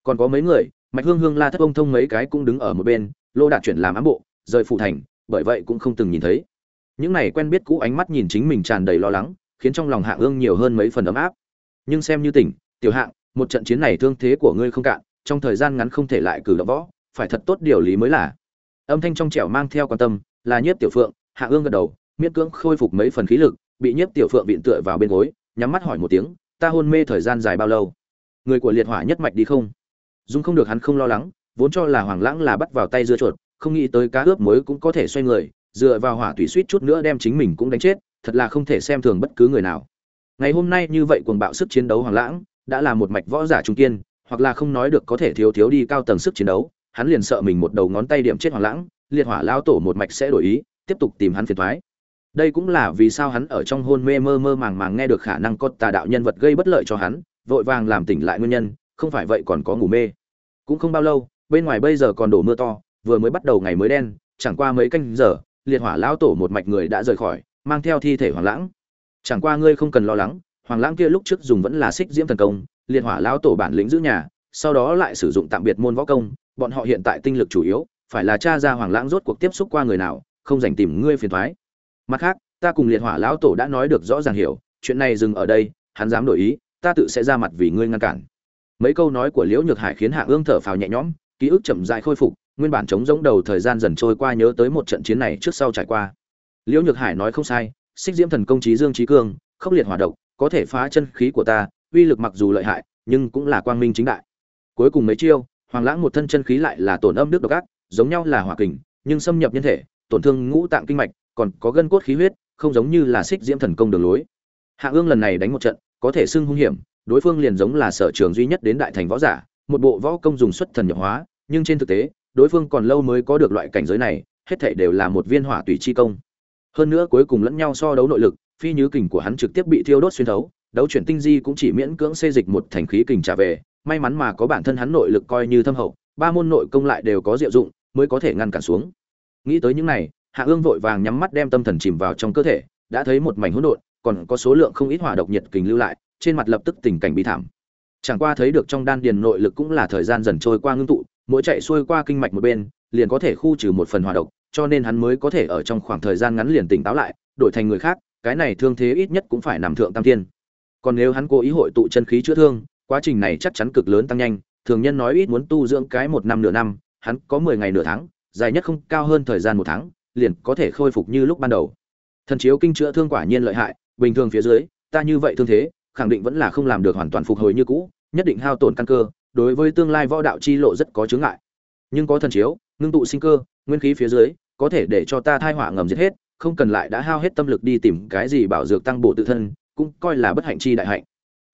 Còn có mấy người, mạch hương hương la thất ông thông mấy cái cũng đứng ở một bên, lô đạt chuyển làm ám bộ, rời phủ thành, bởi vậy cũng không từng nhìn thấy. Những này quen biết cũ ánh mắt nhìn chính mình tràn đầy lo lắng, khiến trong lòng hạ ương nhiều hơn mấy phần ấm áp. Nhưng xem như tỉnh, tiểu hạng, một trận chiến này thương thế của ngươi không cạn, trong thời gian ngắn không thể lại cử động võ, phải thật tốt điều lý mới là. Âm thanh trong trẻo mang theo quan tâm, là nhiếp tiểu phượng, hạ ương gật đầu, miễn cưỡng khôi phục mấy phần khí lực, bị nhiếp tiểu phượng vịn tựa vào bên gối, nhắm mắt hỏi một tiếng ta hôn mê thời gian dài bao lâu? Người của liệt hỏa nhất mạch đi không? Dung không được hắn không lo lắng, vốn cho là hoàng lãng là bắt vào tay dưa chuột, không nghĩ tới cá ướp mới cũng có thể xoay người, dựa vào hỏa thủy suýt chút nữa đem chính mình cũng đánh chết, thật là không thể xem thường bất cứ người nào. Ngày hôm nay như vậy cuồng bạo sức chiến đấu hoàng lãng, đã là một mạch võ giả trung kiên, hoặc là không nói được có thể thiếu thiếu đi cao tầng sức chiến đấu, hắn liền sợ mình một đầu ngón tay điểm chết hoàng lãng, liệt hỏa lao tổ một mạch sẽ đổi ý, tiếp tục tìm hắn phiền thoái đây cũng là vì sao hắn ở trong hôn mê mơ mơ màng màng nghe được khả năng có tà đạo nhân vật gây bất lợi cho hắn, vội vàng làm tỉnh lại nguyên nhân, không phải vậy còn có ngủ mê. Cũng không bao lâu, bên ngoài bây giờ còn đổ mưa to, vừa mới bắt đầu ngày mới đen, chẳng qua mấy canh giờ, liệt hỏa lão tổ một mạch người đã rời khỏi, mang theo thi thể hoàng lãng. Chẳng qua ngươi không cần lo lắng, hoàng lãng kia lúc trước dùng vẫn là xích diễm thần công, liệt hỏa lão tổ bản lĩnh giữ nhà, sau đó lại sử dụng tạm biệt môn võ công, bọn họ hiện tại tinh lực chủ yếu, phải là cha ra hoàng lãng rốt cuộc tiếp xúc qua người nào, không dành tìm ngươi phiền thoái mặt khác, ta cùng liệt hỏa lão tổ đã nói được rõ ràng hiểu, chuyện này dừng ở đây, hắn dám đổi ý, ta tự sẽ ra mặt vì ngươi ngăn cản. Mấy câu nói của liễu nhược hải khiến hạ ương thở phào nhẹ nhõm, ký ức chậm dại khôi phục, nguyên bản chống giống đầu thời gian dần trôi qua nhớ tới một trận chiến này trước sau trải qua. Liễu nhược hải nói không sai, xích diễm thần công trí dương trí cương, khốc liệt hỏa độc, có thể phá chân khí của ta, uy lực mặc dù lợi hại, nhưng cũng là quang minh chính đại. Cuối cùng mấy chiêu, hoàng lãng một thân chân khí lại là tổn âm đức độc ác, giống nhau là hỏa kình, nhưng xâm nhập nhân thể, tổn thương ngũ tạng kinh mạch còn có gân cốt khí huyết, không giống như là xích diễm thần công đường lối. Hạ ương lần này đánh một trận, có thể xưng hung hiểm, đối phương liền giống là sở trường duy nhất đến đại thành võ giả, một bộ võ công dùng xuất thần nhập hóa, nhưng trên thực tế, đối phương còn lâu mới có được loại cảnh giới này, hết thảy đều là một viên hỏa tùy chi công. Hơn nữa cuối cùng lẫn nhau so đấu nội lực, phi nhứ kình của hắn trực tiếp bị thiêu đốt xuyên thấu, đấu chuyển tinh di cũng chỉ miễn cưỡng xê dịch một thành khí kình trả về, may mắn mà có bản thân hắn nội lực coi như thâm hậu, ba môn nội công lại đều có diệu dụng, mới có thể ngăn cản xuống. Nghĩ tới những này hạ ương vội vàng nhắm mắt đem tâm thần chìm vào trong cơ thể, đã thấy một mảnh hỗn độn, còn có số lượng không ít hỏa độc nhiệt kình lưu lại, trên mặt lập tức tình cảnh bi thảm. Chẳng qua thấy được trong đan điền nội lực cũng là thời gian dần trôi qua ngưng tụ, mỗi chạy xuôi qua kinh mạch một bên, liền có thể khu trừ một phần hỏa độc, cho nên hắn mới có thể ở trong khoảng thời gian ngắn liền tỉnh táo lại, đổi thành người khác, cái này thương thế ít nhất cũng phải nằm thượng tam thiên. Còn nếu hắn cố ý hội tụ chân khí chữa thương, quá trình này chắc chắn cực lớn tăng nhanh, thường nhân nói ít muốn tu dưỡng cái một năm nửa năm, hắn có mười ngày nửa tháng, dài nhất không cao hơn thời gian một tháng liền có thể khôi phục như lúc ban đầu. Thần chiếu kinh chữa thương quả nhiên lợi hại, bình thường phía dưới, ta như vậy thương thế, khẳng định vẫn là không làm được hoàn toàn phục hồi như cũ, nhất định hao tổn căn cơ, đối với tương lai võ đạo chi lộ rất có chướng ngại. Nhưng có thần chiếu, ngưng tụ sinh cơ, nguyên khí phía dưới, có thể để cho ta thai hỏa ngầm giết hết, không cần lại đã hao hết tâm lực đi tìm cái gì bảo dược tăng bổ tự thân, cũng coi là bất hạnh chi đại hạnh.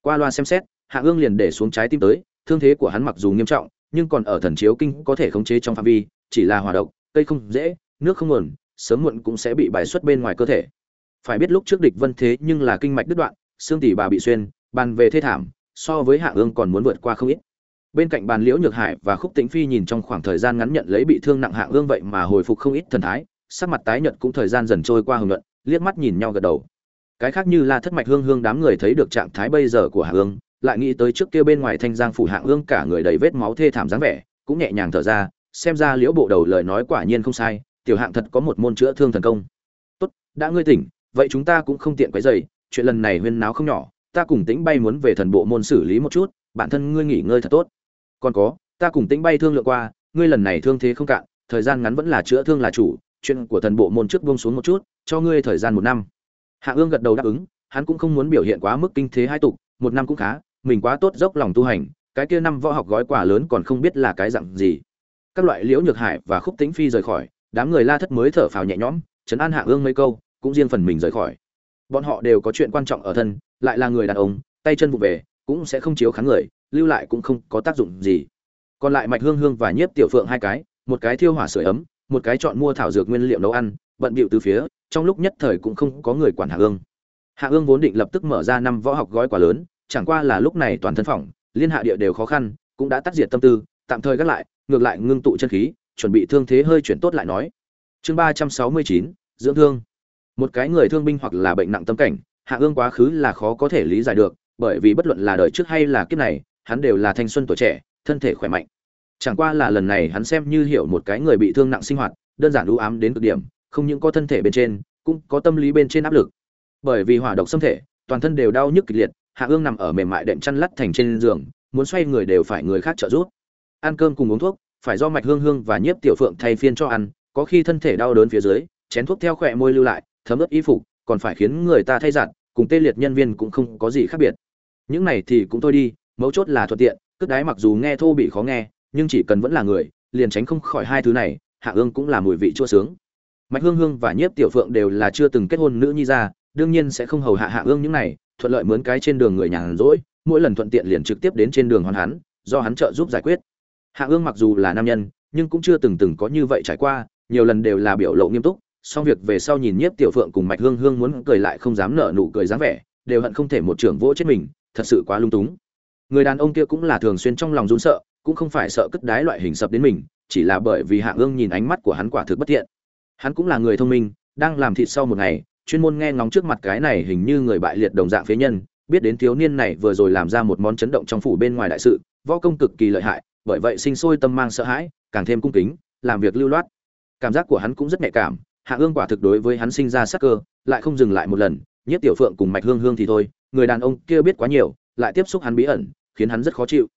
Qua loa xem xét, hạ ương liền để xuống trái tim tới, thương thế của hắn mặc dù nghiêm trọng, nhưng còn ở thần chiếu kinh có thể khống chế trong phạm vi, chỉ là hòa độc, cây không dễ nước không nguồn, sớm muộn cũng sẽ bị bài xuất bên ngoài cơ thể. Phải biết lúc trước địch vân thế nhưng là kinh mạch đứt đoạn, xương tỷ bà bị xuyên, bàn về thê thảm, so với hạ ương còn muốn vượt qua không ít. Bên cạnh bàn liễu nhược hải và khúc tĩnh phi nhìn trong khoảng thời gian ngắn nhận lấy bị thương nặng hạ ương vậy mà hồi phục không ít thần thái, sắc mặt tái nhợt cũng thời gian dần trôi qua hưởng luận liếc mắt nhìn nhau gật đầu. Cái khác như là thất mạch hương hương đám người thấy được trạng thái bây giờ của hạ ương, lại nghĩ tới trước kia bên ngoài thanh giang phủ hạ ương cả người đầy vết máu thê thảm dáng vẻ, cũng nhẹ nhàng thở ra, xem ra liễu bộ đầu lời nói quả nhiên không sai tiểu hạng thật có một môn chữa thương thần công. Tốt, đã ngươi tỉnh, vậy chúng ta cũng không tiện quấy dày chuyện lần này huyên náo không nhỏ, ta cùng tĩnh bay muốn về thần bộ môn xử lý một chút, bản thân ngươi nghỉ ngơi thật tốt. Còn có, ta cùng tĩnh bay thương lượng qua, ngươi lần này thương thế không cạn, thời gian ngắn vẫn là chữa thương là chủ, chuyện của thần bộ môn trước buông xuống một chút, cho ngươi thời gian một năm. Hạ ương gật đầu đáp ứng, hắn cũng không muốn biểu hiện quá mức kinh thế hai tục, một năm cũng khá, mình quá tốt dốc lòng tu hành, cái kia năm võ học gói quà lớn còn không biết là cái dặn gì. Các loại liễu nhược hải và khúc tĩnh phi rời khỏi đám người la thất mới thở phào nhẹ nhõm, chấn an hạ ương mấy câu, cũng riêng phần mình rời khỏi. Bọn họ đều có chuyện quan trọng ở thân, lại là người đàn ông, tay chân vụ về, cũng sẽ không chiếu kháng người, lưu lại cũng không có tác dụng gì. Còn lại mạch hương hương và nhiếp tiểu phượng hai cái, một cái thiêu hỏa sưởi ấm, một cái chọn mua thảo dược nguyên liệu nấu ăn, bận bịu từ phía, trong lúc nhất thời cũng không có người quản hạ ương. Hạ ương vốn định lập tức mở ra năm võ học gói quá lớn, chẳng qua là lúc này toàn thân phỏng, liên hạ địa đều khó khăn, cũng đã tắt diệt tâm tư, tạm thời gác lại, ngược lại ngưng tụ chân khí chuẩn bị thương thế hơi chuyển tốt lại nói. Chương ba trăm sáu mươi chín, dưỡng thương. Một cái người thương binh hoặc là bệnh nặng tâm cảnh, hạ ương quá khứ là khó có thể lý giải được, bởi vì bất luận là đời trước hay là kiếp này, hắn đều là thanh xuân tuổi trẻ, thân thể khỏe mạnh. Chẳng qua là lần này hắn xem như hiểu một cái người bị thương nặng sinh hoạt, đơn giản u ám đến cực điểm, không những có thân thể bên trên, cũng có tâm lý bên trên áp lực. Bởi vì hỏa độc xâm thể, toàn thân đều đau nhức kịch liệt, hạ ương nằm ở mềm mại đệm chăn lắt thành trên giường, muốn xoay người đều phải người khác trợ giúp. Ăn cơm cùng uống thuốc phải do mạch hương hương và nhiếp tiểu phượng thay phiên cho ăn, có khi thân thể đau đớn phía dưới, chén thuốc theo khỏe môi lưu lại, thấm ướt y phục, còn phải khiến người ta thay giặt, cùng tê liệt nhân viên cũng không có gì khác biệt. Những này thì cũng thôi đi, mấu chốt là thuận tiện cất đái mặc dù nghe thô bị khó nghe, nhưng chỉ cần vẫn là người, liền tránh không khỏi hai thứ này, hạ ương cũng là mùi vị chua sướng. Mạch hương hương và nhiếp tiểu phượng đều là chưa từng kết hôn nữ nhi ra, đương nhiên sẽ không hầu hạ hạ ương những này, thuận lợi mướn cái trên đường người nhàn rỗi, mỗi lần thuận tiện liền trực tiếp đến trên đường hoàn hắn, do hắn trợ giúp giải quyết hạ ương mặc dù là nam nhân, nhưng cũng chưa từng từng có như vậy trải qua, nhiều lần đều là biểu lộ nghiêm túc song việc về sau nhìn nhiếp tiểu phượng cùng mạch hương hương muốn cười lại không dám nở nụ cười dáng vẻ, đều hận không thể một trưởng vỗ chết mình, thật sự quá lung túng. Người đàn ông kia cũng là thường xuyên trong lòng run sợ, cũng không phải sợ cất đái loại hình sập đến mình, chỉ là bởi vì hạ ương nhìn ánh mắt của hắn quả thực bất thiện. Hắn cũng là người thông minh, đang làm thịt sau một ngày, chuyên môn nghe ngóng trước mặt cái này hình như người bại liệt đồng dạng phế nhân, biết đến thiếu niên này vừa rồi làm ra một món chấn động trong phủ bên ngoài đại sự, võ công cực kỳ lợi hại bởi vậy sinh sôi tâm mang sợ hãi, càng thêm cung kính, làm việc lưu loát. Cảm giác của hắn cũng rất nhạy cảm, hạ ương quả thực đối với hắn sinh ra sắc cơ, lại không dừng lại một lần nhất tiểu phượng cùng mạch hương hương thì thôi, người đàn ông kia biết quá nhiều, lại tiếp xúc hắn bí ẩn, khiến hắn rất khó chịu.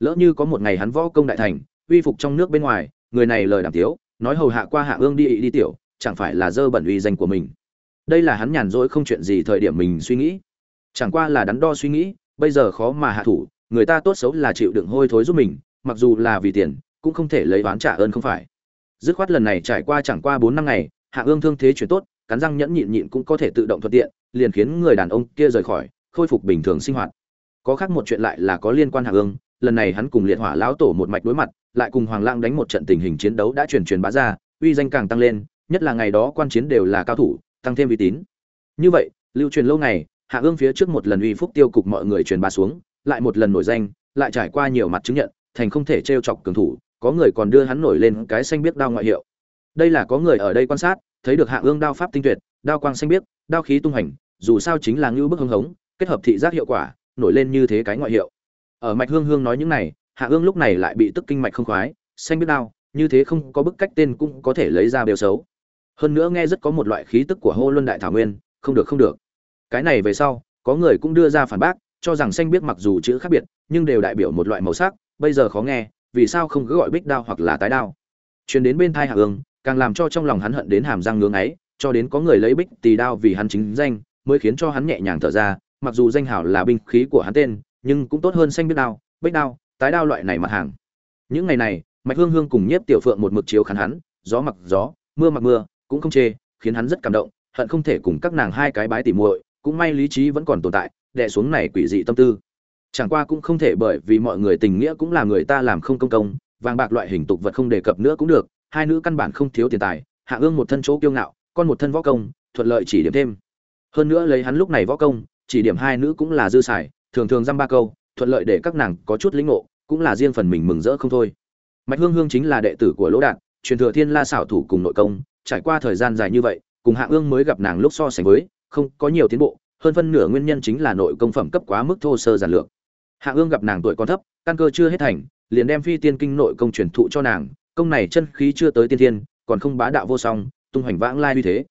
Lỡ như có một ngày hắn võ công đại thành, uy phục trong nước bên ngoài, người này lời đàm tiếu, nói hầu hạ qua hạ ương đi đi tiểu, chẳng phải là dơ bẩn uy danh của mình. Đây là hắn nhàn rỗi không chuyện gì thời điểm mình suy nghĩ. Chẳng qua là đắn đo suy nghĩ, bây giờ khó mà hạ thủ, người ta tốt xấu là chịu đựng hôi thối giúp mình mặc dù là vì tiền, cũng không thể lấy oán trả ơn không phải. Dứt khoát lần này trải qua chẳng qua bốn năm ngày, hạ ương thương thế chuyển tốt, cắn răng nhẫn nhịn nhịn cũng có thể tự động thuận tiện, liền khiến người đàn ông kia rời khỏi, khôi phục bình thường sinh hoạt. Có khác một chuyện lại là có liên quan hạ ương, lần này hắn cùng liệt hỏa lão tổ một mạch đối mặt, lại cùng hoàng lang đánh một trận tình hình chiến đấu đã truyền truyền bá ra, uy danh càng tăng lên, nhất là ngày đó quan chiến đều là cao thủ, tăng thêm uy tín. Như vậy, lưu truyền lâu ngày, hạ ương phía trước một lần uy phúc tiêu cục mọi người truyền bá xuống, lại một lần nổi danh, lại trải qua nhiều mặt chứng nhận thành không thể trêu chọc cường thủ, có người còn đưa hắn nổi lên cái xanh biết đao ngoại hiệu. Đây là có người ở đây quan sát, thấy được hạ ương đao pháp tinh tuyệt, đao quang xanh biết đao khí tung hành, dù sao chính là ngưu bức hưng hống, kết hợp thị giác hiệu quả, nổi lên như thế cái ngoại hiệu. Ở mạch hương hương nói những này, hạ ương lúc này lại bị tức kinh mạch không khoái, xanh biết đao, như thế không có bức cách tên cũng có thể lấy ra bêu xấu. Hơn nữa nghe rất có một loại khí tức của hô luân đại thảo nguyên, không được không được. Cái này về sau, có người cũng đưa ra phản bác, cho rằng xanh biết mặc dù chữ khác biệt, nhưng đều đại biểu một loại màu sắc bây giờ khó nghe, vì sao không cứ gọi bích đao hoặc là tái đao? Truyền đến bên thai hạ ương càng làm cho trong lòng hắn hận đến hàm răng ngưỡng ấy cho đến có người lấy bích tì đao vì hắn chính danh, mới khiến cho hắn nhẹ nhàng thở ra, mặc dù danh hảo là binh khí của hắn tên, nhưng cũng tốt hơn xanh biết đao, bích đao, tái đao loại này mặt hàng. Những ngày này, mạch hương hương cùng nhiếp tiểu phượng một mực chiếu khán hắn, gió mặc gió, mưa mặc mưa, cũng không chê, khiến hắn rất cảm động, hận không thể cùng các nàng hai cái bái tỉ muội, cũng may lý trí vẫn còn tồn tại, đè xuống này quỷ dị tâm tư chẳng qua cũng không thể bởi vì mọi người tình nghĩa cũng là người ta làm không công công, vàng bạc loại hình tục vật không đề cập nữa cũng được, hai nữ căn bản không thiếu tiền tài, hạ ương một thân chỗ kiêu ngạo, con một thân võ công, thuận lợi chỉ điểm thêm. Hơn nữa lấy hắn lúc này võ công, chỉ điểm hai nữ cũng là dư xài, thường thường dăm ba câu, thuận lợi để các nàng có chút lĩnh ngộ, cũng là riêng phần mình mừng rỡ không thôi. Mạch hương hương chính là đệ tử của lỗ đạt, truyền thừa thiên la xảo thủ cùng nội công, trải qua thời gian dài như vậy, cùng hạ ương mới gặp nàng lúc so sánh với, không có nhiều tiến bộ, hơn phân nửa nguyên nhân chính là nội công phẩm cấp quá mức thô sơ giản lược hạ ương gặp nàng tuổi còn thấp, căn cơ chưa hết thành, liền đem phi tiên kinh nội công truyền thụ cho nàng, công này chân khí chưa tới tiên thiên, còn không bá đạo vô song, tung hoành vãng lai như thế.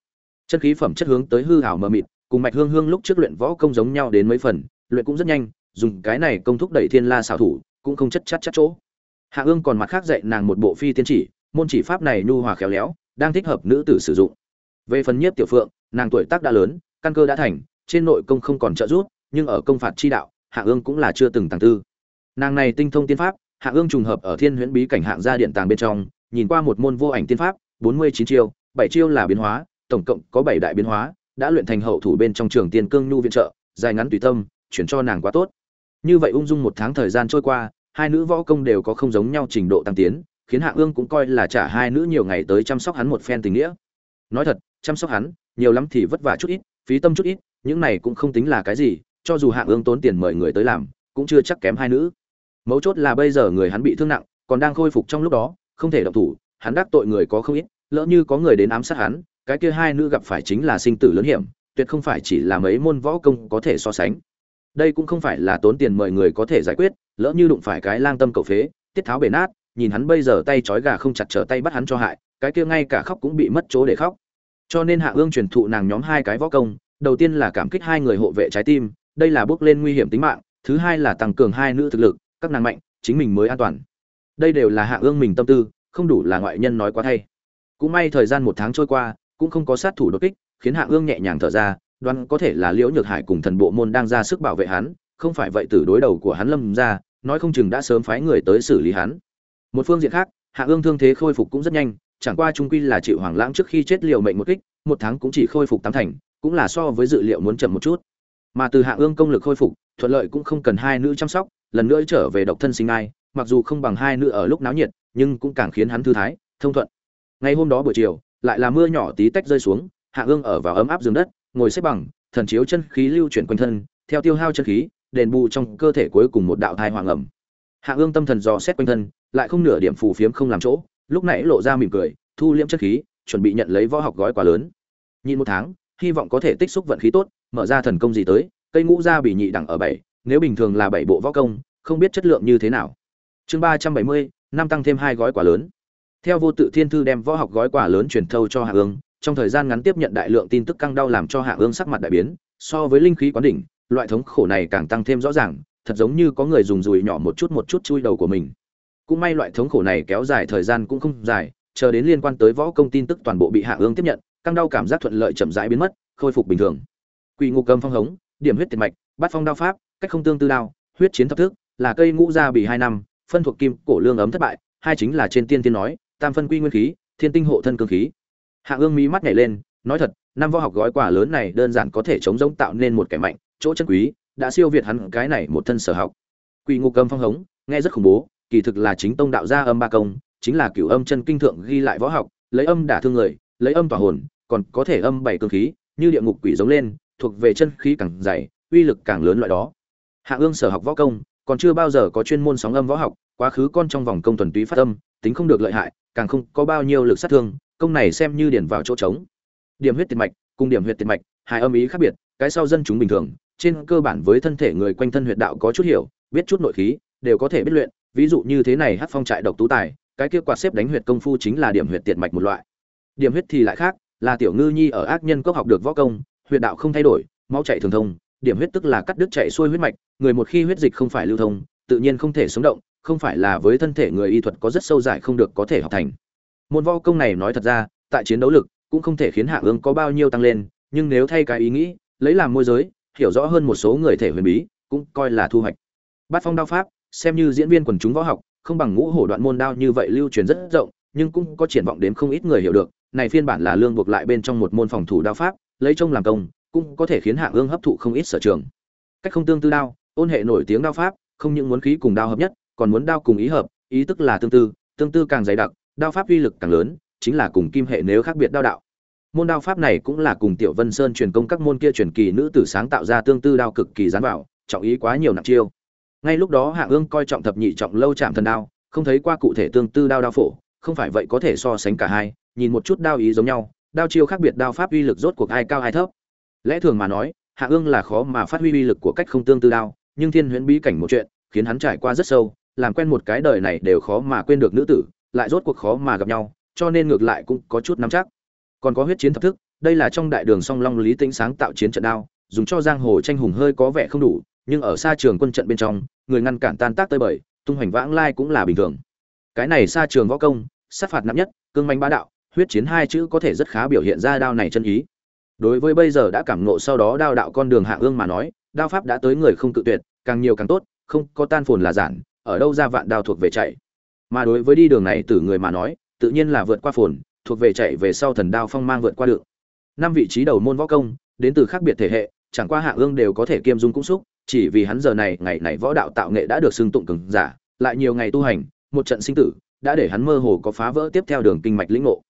Chân khí phẩm chất hướng tới hư hảo mờ mịt, cùng mạch hương hương lúc trước luyện võ công giống nhau đến mấy phần, luyện cũng rất nhanh, dùng cái này công thúc đẩy thiên la xảo thủ, cũng không chất chất chắc chỗ. Hạ ương còn mặt khác dạy nàng một bộ phi tiên chỉ, môn chỉ pháp này nhu hòa khéo léo, đang thích hợp nữ tử sử dụng. Về phần nhiếp tiểu phượng, nàng tuổi tác đã lớn, căn cơ đã thành, trên nội công không còn trợ giúp, nhưng ở công phạt chi đạo hạ ương cũng là chưa từng tàng tư nàng này tinh thông tiên pháp, hạ ương trùng hợp ở thiên huyễn bí cảnh hạng gia điện tàng bên trong, nhìn qua một môn vô ảnh tiên pháp, bốn mươi chín chiêu, bảy chiêu là biến hóa, tổng cộng có bảy đại biến hóa, đã luyện thành hậu thủ bên trong trường tiên cương nhu viện trợ, dài ngắn tùy tâm, chuyển cho nàng quá tốt. Như vậy ung dung một tháng thời gian trôi qua, hai nữ võ công đều có không giống nhau trình độ tăng tiến, khiến hạ ương cũng coi là trả hai nữ nhiều ngày tới chăm sóc hắn một phen tình nghĩa. Nói thật, chăm sóc hắn, nhiều lắm thì vất vả chút ít, phí tâm chút ít, những này cũng không tính là cái gì cho dù hạng ương tốn tiền mời người tới làm, cũng chưa chắc kém hai nữ. Mấu chốt là bây giờ người hắn bị thương nặng, còn đang khôi phục trong lúc đó, không thể động thủ, hắn đắc tội người có không ít, lỡ như có người đến ám sát hắn, cái kia hai nữ gặp phải chính là sinh tử lớn hiểm, tuyệt không phải chỉ là mấy môn võ công có thể so sánh. Đây cũng không phải là tốn tiền mời người có thể giải quyết, lỡ như đụng phải cái lang tâm cầu phế, tiết tháo bể nát, nhìn hắn bây giờ tay trói gà không chặt trở tay bắt hắn cho hại, cái kia ngay cả khóc cũng bị mất chỗ để khóc. Cho nên hạ ương truyền thụ nàng nhóm hai cái võ công, đầu tiên là cảm kích hai người hộ vệ trái tim đây là bước lên nguy hiểm tính mạng, thứ hai là tăng cường hai nữ thực lực, các nàng mạnh, chính mình mới an toàn. Đây đều là hạ ương mình tâm tư, không đủ là ngoại nhân nói quá thay. Cũng may thời gian một tháng trôi qua, cũng không có sát thủ đột kích, khiến hạ ương nhẹ nhàng thở ra, đoán có thể là liễu nhược hải cùng thần bộ môn đang ra sức bảo vệ hắn, không phải vậy tử đối đầu của hắn lâm ra, nói không chừng đã sớm phái người tới xử lý hắn. Một phương diện khác hạ ương thương thế khôi phục cũng rất nhanh, chẳng qua trung quy là chịu hoàng lãng trước khi chết liều mệnh một kích, một tháng cũng chỉ khôi phục tám thành, cũng là so với dự liệu muốn chậm một chút mà từ hạ ương công lực khôi phục, thuận lợi cũng không cần hai nữ chăm sóc, lần nữa trở về độc thân sinh ai, mặc dù không bằng hai nữ ở lúc náo nhiệt, nhưng cũng càng khiến hắn thư thái, thông thuận. Ngày hôm đó buổi chiều, lại là mưa nhỏ tí tách rơi xuống, hạ ương ở vào ấm áp giường đất, ngồi xếp bằng, thần chiếu chân khí lưu chuyển quanh thân, theo tiêu hao chân khí, đền bù trong cơ thể cuối cùng một đạo thai hoàng ẩm. Hạ ương tâm thần dò xét quanh thân, lại không nửa điểm phù phiếm không làm chỗ, lúc nãy lộ ra mỉm cười, thu liễm chân khí, chuẩn bị nhận lấy võ học gói quá lớn. Nhịn một tháng, hy vọng có thể tích xúc vận khí tốt mở ra thần công gì tới, cây ngũ gia bị nhị đẳng ở bảy, nếu bình thường là bảy bộ võ công, không biết chất lượng như thế nào. Chương ba trăm bảy mươi, năm tăng thêm hai gói quả lớn. Theo vô tự thiên thư đem võ học gói quả lớn truyền thâu cho hạ ương, trong thời gian ngắn tiếp nhận đại lượng tin tức căng đau làm cho hạ ương sắc mặt đại biến, so với linh khí quán đỉnh, loại thống khổ này càng tăng thêm rõ ràng, thật giống như có người dùng dùi nhỏ một chút một chút chui đầu của mình. Cũng may loại thống khổ này kéo dài thời gian cũng không dài, chờ đến liên quan tới võ công tin tức toàn bộ bị hạ ương tiếp nhận, căng đau cảm giác thuận lợi chậm rãi biến mất, khôi phục bình thường quỷ ngục cầm phong hống, điểm huyết Tiền mạch, bát phong đao pháp, cách không tương tư đao, huyết chiến thập thức, là cây ngũ gia bị hai năm, phân thuộc kim, cổ lương ấm thất bại, hai chính là trên tiên tiên nói, tam phân quy nguyên khí, thiên tinh hộ thân cương khí. Hạ ương mí mắt nhảy lên, nói thật, năm võ học gói quà lớn này đơn giản có thể chống giống tạo nên một kẻ mạnh, chỗ chân quý, đã siêu việt hắn cái này một thân sở học. Quỷ ngục cầm phong hống, nghe rất khủng bố, kỳ thực là chính tông đạo gia âm ba công, chính là cửu âm chân kinh thượng ghi lại võ học, lấy âm đả thương người, lấy âm tỏa hồn, còn có thể âm bảy cương khí, như địa ngục quỷ giống lên thuộc về chân khí càng dày, uy lực càng lớn loại đó. Hạ ương sở học võ công, còn chưa bao giờ có chuyên môn sóng âm võ học, quá khứ con trong vòng công thuần túy phát âm, tính không được lợi hại, càng không có bao nhiêu lực sát thương, công này xem như điển vào chỗ trống. Điểm huyết tiệt mạch, cùng điểm huyết tiệt mạch, hai âm ý khác biệt, cái sau dân chúng bình thường, trên cơ bản với thân thể người quanh thân huyệt đạo có chút hiểu, biết chút nội khí, đều có thể biết luyện, ví dụ như thế này hát phong trại độc tú tài, cái kia quạt xếp đánh huyệt công phu chính là điểm huyệt tiệt mạch một loại. Điểm huyết thì lại khác, là tiểu ngư nhi ở ác nhân cốc học được võ công huyệt đạo không thay đổi, máu chảy thường thông, điểm huyết tức là cắt đứt chảy xuôi huyết mạch, người một khi huyết dịch không phải lưu thông, tự nhiên không thể sống động, không phải là với thân thể người y thuật có rất sâu dài không được có thể học thành. Môn võ công này nói thật ra, tại chiến đấu lực cũng không thể khiến hạ ương có bao nhiêu tăng lên, nhưng nếu thay cái ý nghĩ, lấy làm môi giới, hiểu rõ hơn một số người thể huyền bí, cũng coi là thu hoạch. Bát phong đao pháp, xem như diễn viên quần chúng võ học, không bằng ngũ hổ đoạn môn đao như vậy lưu truyền rất rộng, nhưng cũng có triển vọng đến không ít người hiểu được, này phiên bản là lương buộc lại bên trong một môn phòng thủ đao pháp lấy trông làm công, cũng có thể khiến hạng ương hấp thụ không ít sở trường. Cách không tương tư đao, ôn hệ nổi tiếng đao pháp, không những muốn khí cùng đao hợp nhất, còn muốn đao cùng ý hợp, ý tức là tương tư tương tư càng dày đặc, đao pháp uy lực càng lớn, chính là cùng kim hệ nếu khác biệt đao đạo. Môn đao pháp này cũng là cùng tiểu vân sơn truyền công các môn kia truyền kỳ nữ tử sáng tạo ra tương tư đao cực kỳ dán vào trọng ý quá nhiều nặng chiêu. Ngay lúc đó hạng ương coi trọng thập nhị trọng lâu chạm thần đao, không thấy qua cụ thể tương tư đao đao phổ, không phải vậy có thể so sánh cả hai, nhìn một chút đao ý giống nhau đao chiêu khác biệt đao pháp uy lực rốt cuộc ai cao ai thấp. Lẽ thường mà nói, hạ ương là khó mà phát huy uy lực của cách không tương tư đao, nhưng thiên huyễn bí cảnh một chuyện, khiến hắn trải qua rất sâu, làm quen một cái đời này đều khó mà quên được nữ tử, lại rốt cuộc khó mà gặp nhau, cho nên ngược lại cũng có chút nắm chắc. Còn có huyết chiến thập thức, đây là trong đại đường song long lý tĩnh sáng tạo chiến trận đao, dùng cho giang hồ tranh hùng hơi có vẻ không đủ, nhưng ở xa trường quân trận bên trong, người ngăn cản tan tác tơi bời tung hoành vãng lai cũng là bình thường. Cái này xa trường võ công, sát phạt nặng nhất, cương manh bá đạo huyết chiến hai chữ có thể rất khá biểu hiện ra đao này chân ý. Đối với bây giờ đã cảm ngộ sau đó đao đạo con đường hạ ương mà nói, đao pháp đã tới người không cự tuyệt, càng nhiều càng tốt, không có tan phồn là giản, ở đâu ra vạn đao thuộc về chạy. Mà đối với đi đường này từ người mà nói, tự nhiên là vượt qua phồn, thuộc về chạy về sau thần đao phong mang vượt qua được năm vị trí đầu môn võ công, đến từ khác biệt thể hệ, chẳng qua hạ ương đều có thể kiêm dung cũng xúc, chỉ vì hắn giờ này, ngày này võ đạo tạo nghệ đã được xưng tụng cường giả, lại nhiều ngày tu hành, một trận sinh tử, đã để hắn mơ hồ có phá vỡ tiếp theo đường kinh mạch lĩnh ngộ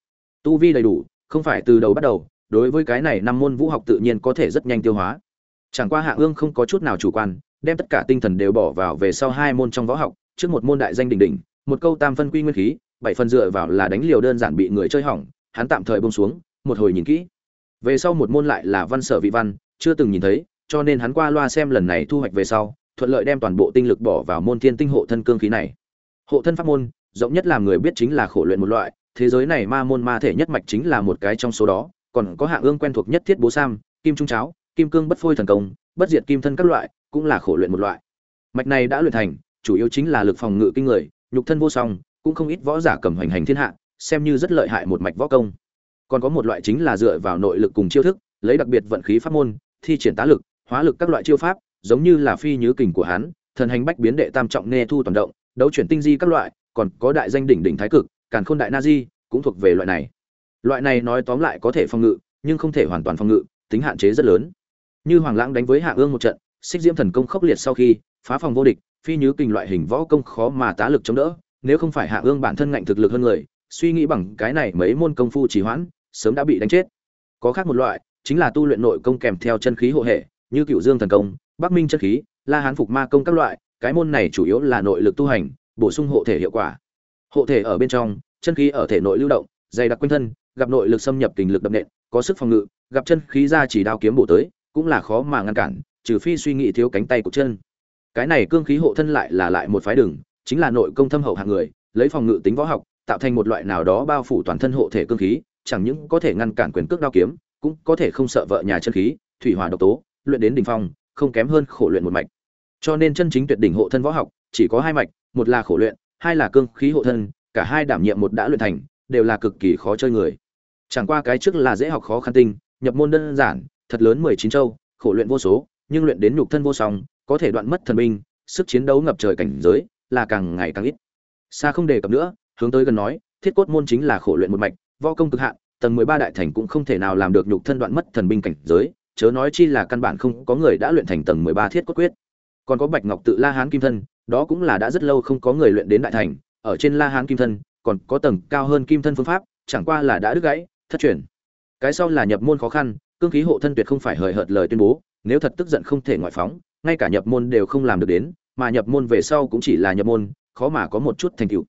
tu vi đầy đủ, không phải từ đầu bắt đầu, đối với cái này năm môn vũ học tự nhiên có thể rất nhanh tiêu hóa. Chẳng qua hạ ương không có chút nào chủ quan, đem tất cả tinh thần đều bỏ vào về sau hai môn trong võ học, trước một môn đại danh đỉnh đỉnh, một câu tam phân quy nguyên khí, bảy phần dựa vào là đánh liều đơn giản bị người chơi hỏng, hắn tạm thời bông xuống, một hồi nhìn kỹ. Về sau một môn lại là văn sở vị văn, chưa từng nhìn thấy, cho nên hắn qua loa xem lần này thu hoạch về sau, thuận lợi đem toàn bộ tinh lực bỏ vào môn thiên tinh hộ thân cương khí này. Hộ thân pháp môn, rộng nhất làm người biết chính là khổ luyện một loại thế giới này ma môn ma thể nhất mạch chính là một cái trong số đó, còn có hạng ương quen thuộc nhất thiết bố sam, kim trung cháo, kim cương bất phôi thần công, bất diệt kim thân các loại, cũng là khổ luyện một loại. Mạch này đã luyện thành, chủ yếu chính là lực phòng ngự kinh người, nhục thân vô song, cũng không ít võ giả cầm hoành hành thiên hạ, xem như rất lợi hại một mạch võ công. Còn có một loại chính là dựa vào nội lực cùng chiêu thức, lấy đặc biệt vận khí pháp môn, thi triển tá lực, hóa lực các loại chiêu pháp, giống như là phi nhứ kình của hắn, thần hành bách biến đệ tam trọng nê thu toàn động, đấu chuyển tinh di các loại, còn có đại danh đỉnh đỉnh thái cực càn khôn đại na di cũng thuộc về loại này. Loại này nói tóm lại có thể phòng ngự, nhưng không thể hoàn toàn phòng ngự, tính hạn chế rất lớn. Như hoàng lãng đánh với hạ ương một trận, xích diễm thần công khốc liệt sau khi, phá phòng vô địch, phi nhứ kình loại hình võ công khó mà tá lực chống đỡ, nếu không phải hạ ương bản thân ngạnh thực lực hơn người, suy nghĩ bằng cái này mấy môn công phu trì hoãn, sớm đã bị đánh chết. Có khác một loại, chính là tu luyện nội công kèm theo chân khí hộ hệ, như cựu dương thần công, bắc minh chân khí, la hán phục ma công các loại, cái môn này chủ yếu là nội lực tu hành, bổ sung hộ thể hiệu quả hộ thể ở bên trong, chân khí ở thể nội lưu động, dày đặc quanh thân, gặp nội lực xâm nhập kình lực đậm nện, có sức phòng ngự, gặp chân khí ra chỉ đao kiếm bổ tới, cũng là khó mà ngăn cản, trừ phi suy nghĩ thiếu cánh tay của chân. Cái này cương khí hộ thân lại là lại một phái đường, chính là nội công thâm hậu hạng người, lấy phòng ngự tính võ học, tạo thành một loại nào đó bao phủ toàn thân hộ thể cương khí, chẳng những có thể ngăn cản quyền cước đao kiếm, cũng có thể không sợ vợ nhà chân khí, thủy hỏa độc tố, luyện đến đỉnh phong, không kém hơn khổ luyện một mạch. Cho nên chân chính tuyệt đỉnh hộ thân võ học, chỉ có hai mạch, một là khổ luyện hai là cương khí hộ thân, cả hai đảm nhiệm một đã luyện thành, đều là cực kỳ khó chơi người. Chẳng qua cái trước là dễ học khó khăn tinh, nhập môn đơn giản, thật lớn mười chín châu, khổ luyện vô số, nhưng luyện đến nhục thân vô song, có thể đoạn mất thần binh, sức chiến đấu ngập trời cảnh giới, là càng ngày càng ít. Xa không đề cập nữa, hướng tới gần nói, thiết cốt môn chính là khổ luyện một mạch, võ công cực hạn, tầng mười ba đại thành cũng không thể nào làm được nhục thân đoạn mất thần binh cảnh giới, chớ nói chi là căn bản không có người đã luyện thành tầng mười ba thiết cốt quyết. Còn có bạch ngọc tự la hán kim thân đó cũng là đã rất lâu không có người luyện đến đại thành, ở trên la hán kim thân, còn có tầng cao hơn kim thân phương pháp, chẳng qua là đã đứt gãy, thất truyền. Cái sau là nhập môn khó khăn, cương khí hộ thân tuyệt không phải hời hợt lời tuyên bố, nếu thật tức giận không thể ngoại phóng, ngay cả nhập môn đều không làm được đến, mà nhập môn về sau cũng chỉ là nhập môn, khó mà có một chút thành tựu.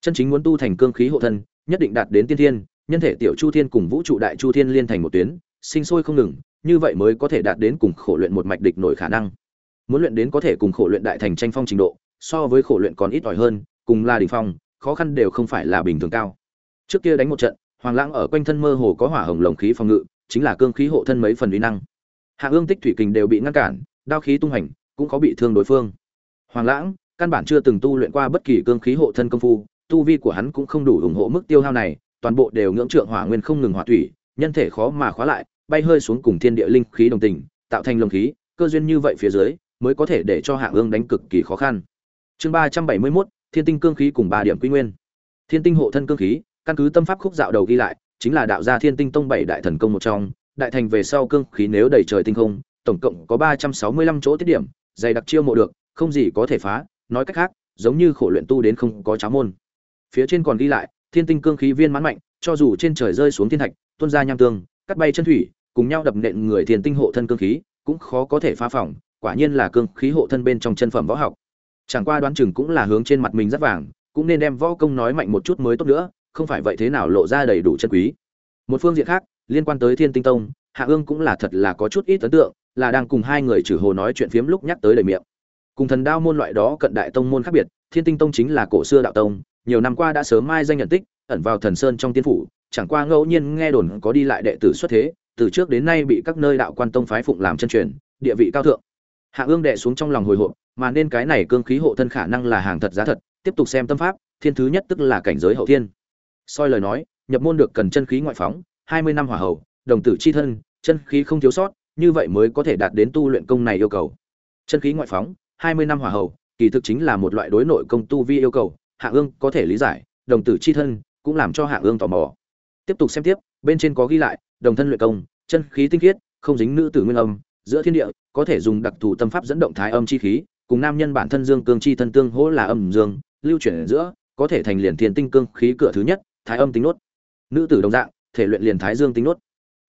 Chân chính muốn tu thành cương khí hộ thân, nhất định đạt đến tiên thiên, nhân thể tiểu chu thiên cùng vũ trụ đại chu thiên liên thành một tuyến, sinh sôi không ngừng, như vậy mới có thể đạt đến cùng khổ luyện một mạch địch nổi khả năng muốn luyện đến có thể cùng khổ luyện đại thành tranh phong trình độ, so với khổ luyện còn ít ỏi hơn, cùng là đỉnh phong, khó khăn đều không phải là bình thường cao. Trước kia đánh một trận, hoàng lãng ở quanh thân mơ hồ có hỏa hồng lồng khí phòng ngự, chính là cương khí hộ thân mấy phần uy năng. Hạ ương tích thủy kình đều bị ngăn cản, đao khí tung hành, cũng có bị thương đối phương. Hoàng lãng, căn bản chưa từng tu luyện qua bất kỳ cương khí hộ thân công phu, tu vi của hắn cũng không đủ ủng hộ mức tiêu hao này, toàn bộ đều ngưỡng trượng hỏa nguyên không ngừng hỏa thủy, nhân thể khó mà khóa lại, bay hơi xuống cùng thiên địa linh khí đồng tình, tạo thành lồng khí, cơ duyên như vậy phía dưới mới có thể để cho hạ ương đánh cực kỳ khó khăn. Chương ba trăm bảy mươi mốt, thiên tinh cương khí cùng ba điểm quy nguyên. Thiên tinh hộ thân cương khí, căn cứ tâm pháp khúc dạo đầu ghi lại, chính là đạo gia thiên tinh tông bảy đại thần công một trong. Đại thành về sau cương khí nếu đầy trời tinh không, tổng cộng có ba trăm sáu mươi lăm chỗ tiết điểm, dày đặc chiêu mộ được, không gì có thể phá. Nói cách khác, giống như khổ luyện tu đến không có cháo môn. Phía trên còn ghi lại, thiên tinh cương khí viên mãn mạnh, cho dù trên trời rơi xuống thiên thạch, tuôn ra nham tương, cắt bay chân thủy, cùng nhau đập nện người thiên tinh hộ thân cương khí, cũng khó có thể phá phỏng quả nhiên là cương khí hộ thân bên trong chân phẩm võ học. Chẳng qua đoán chừng cũng là hướng trên mặt mình rất vàng, cũng nên đem võ công nói mạnh một chút mới tốt nữa, không phải vậy thế nào lộ ra đầy đủ chân quý. Một phương diện khác, liên quan tới thiên tinh tông, hạ ương cũng là thật là có chút ít ấn tượng, là đang cùng hai người trừ hồ nói chuyện phiếm lúc nhắc tới đầy miệng. Cùng thần đao môn loại đó cận đại tông môn khác biệt, thiên tinh tông chính là cổ xưa đạo tông, nhiều năm qua đã sớm mai danh nhận tích, ẩn vào thần sơn trong tiên phủ, chẳng qua ngẫu nhiên nghe đồn có đi lại đệ tử xuất thế, từ trước đến nay bị các nơi đạo quan tông phái phụng làm chân truyền, địa vị cao thượng hạ ương đệ xuống trong lòng hồi hộp, mà nên cái này cương khí hộ thân khả năng là hàng thật giá thật, tiếp tục xem tâm pháp, thiên thứ nhất tức là cảnh giới hậu thiên. Soi lời nói, nhập môn được cần chân khí ngoại phóng, hai mươi năm hỏa hậu đồng tử chi thân, chân khí không thiếu sót, như vậy mới có thể đạt đến tu luyện công này yêu cầu. Chân khí ngoại phóng, hai mươi năm hỏa hậu kỳ thực chính là một loại đối nội công tu vi yêu cầu, hạ ương có thể lý giải, đồng tử chi thân cũng làm cho hạ ương tò mò. Tiếp tục xem tiếp, bên trên có ghi lại, đồng thân luyện công, chân khí tinh khiết, không dính nữ tử nguyên âm, giữa thiên địa có thể dùng đặc thù tâm pháp dẫn động thái âm chi khí, cùng nam nhân bản thân dương cương chi thân tương hỗ là âm dương, lưu chuyển ở giữa, có thể thành liền thiên tinh cương khí cửa thứ nhất, thái âm tính nốt. Nữ tử đồng dạng, thể luyện liền thái dương tính nốt.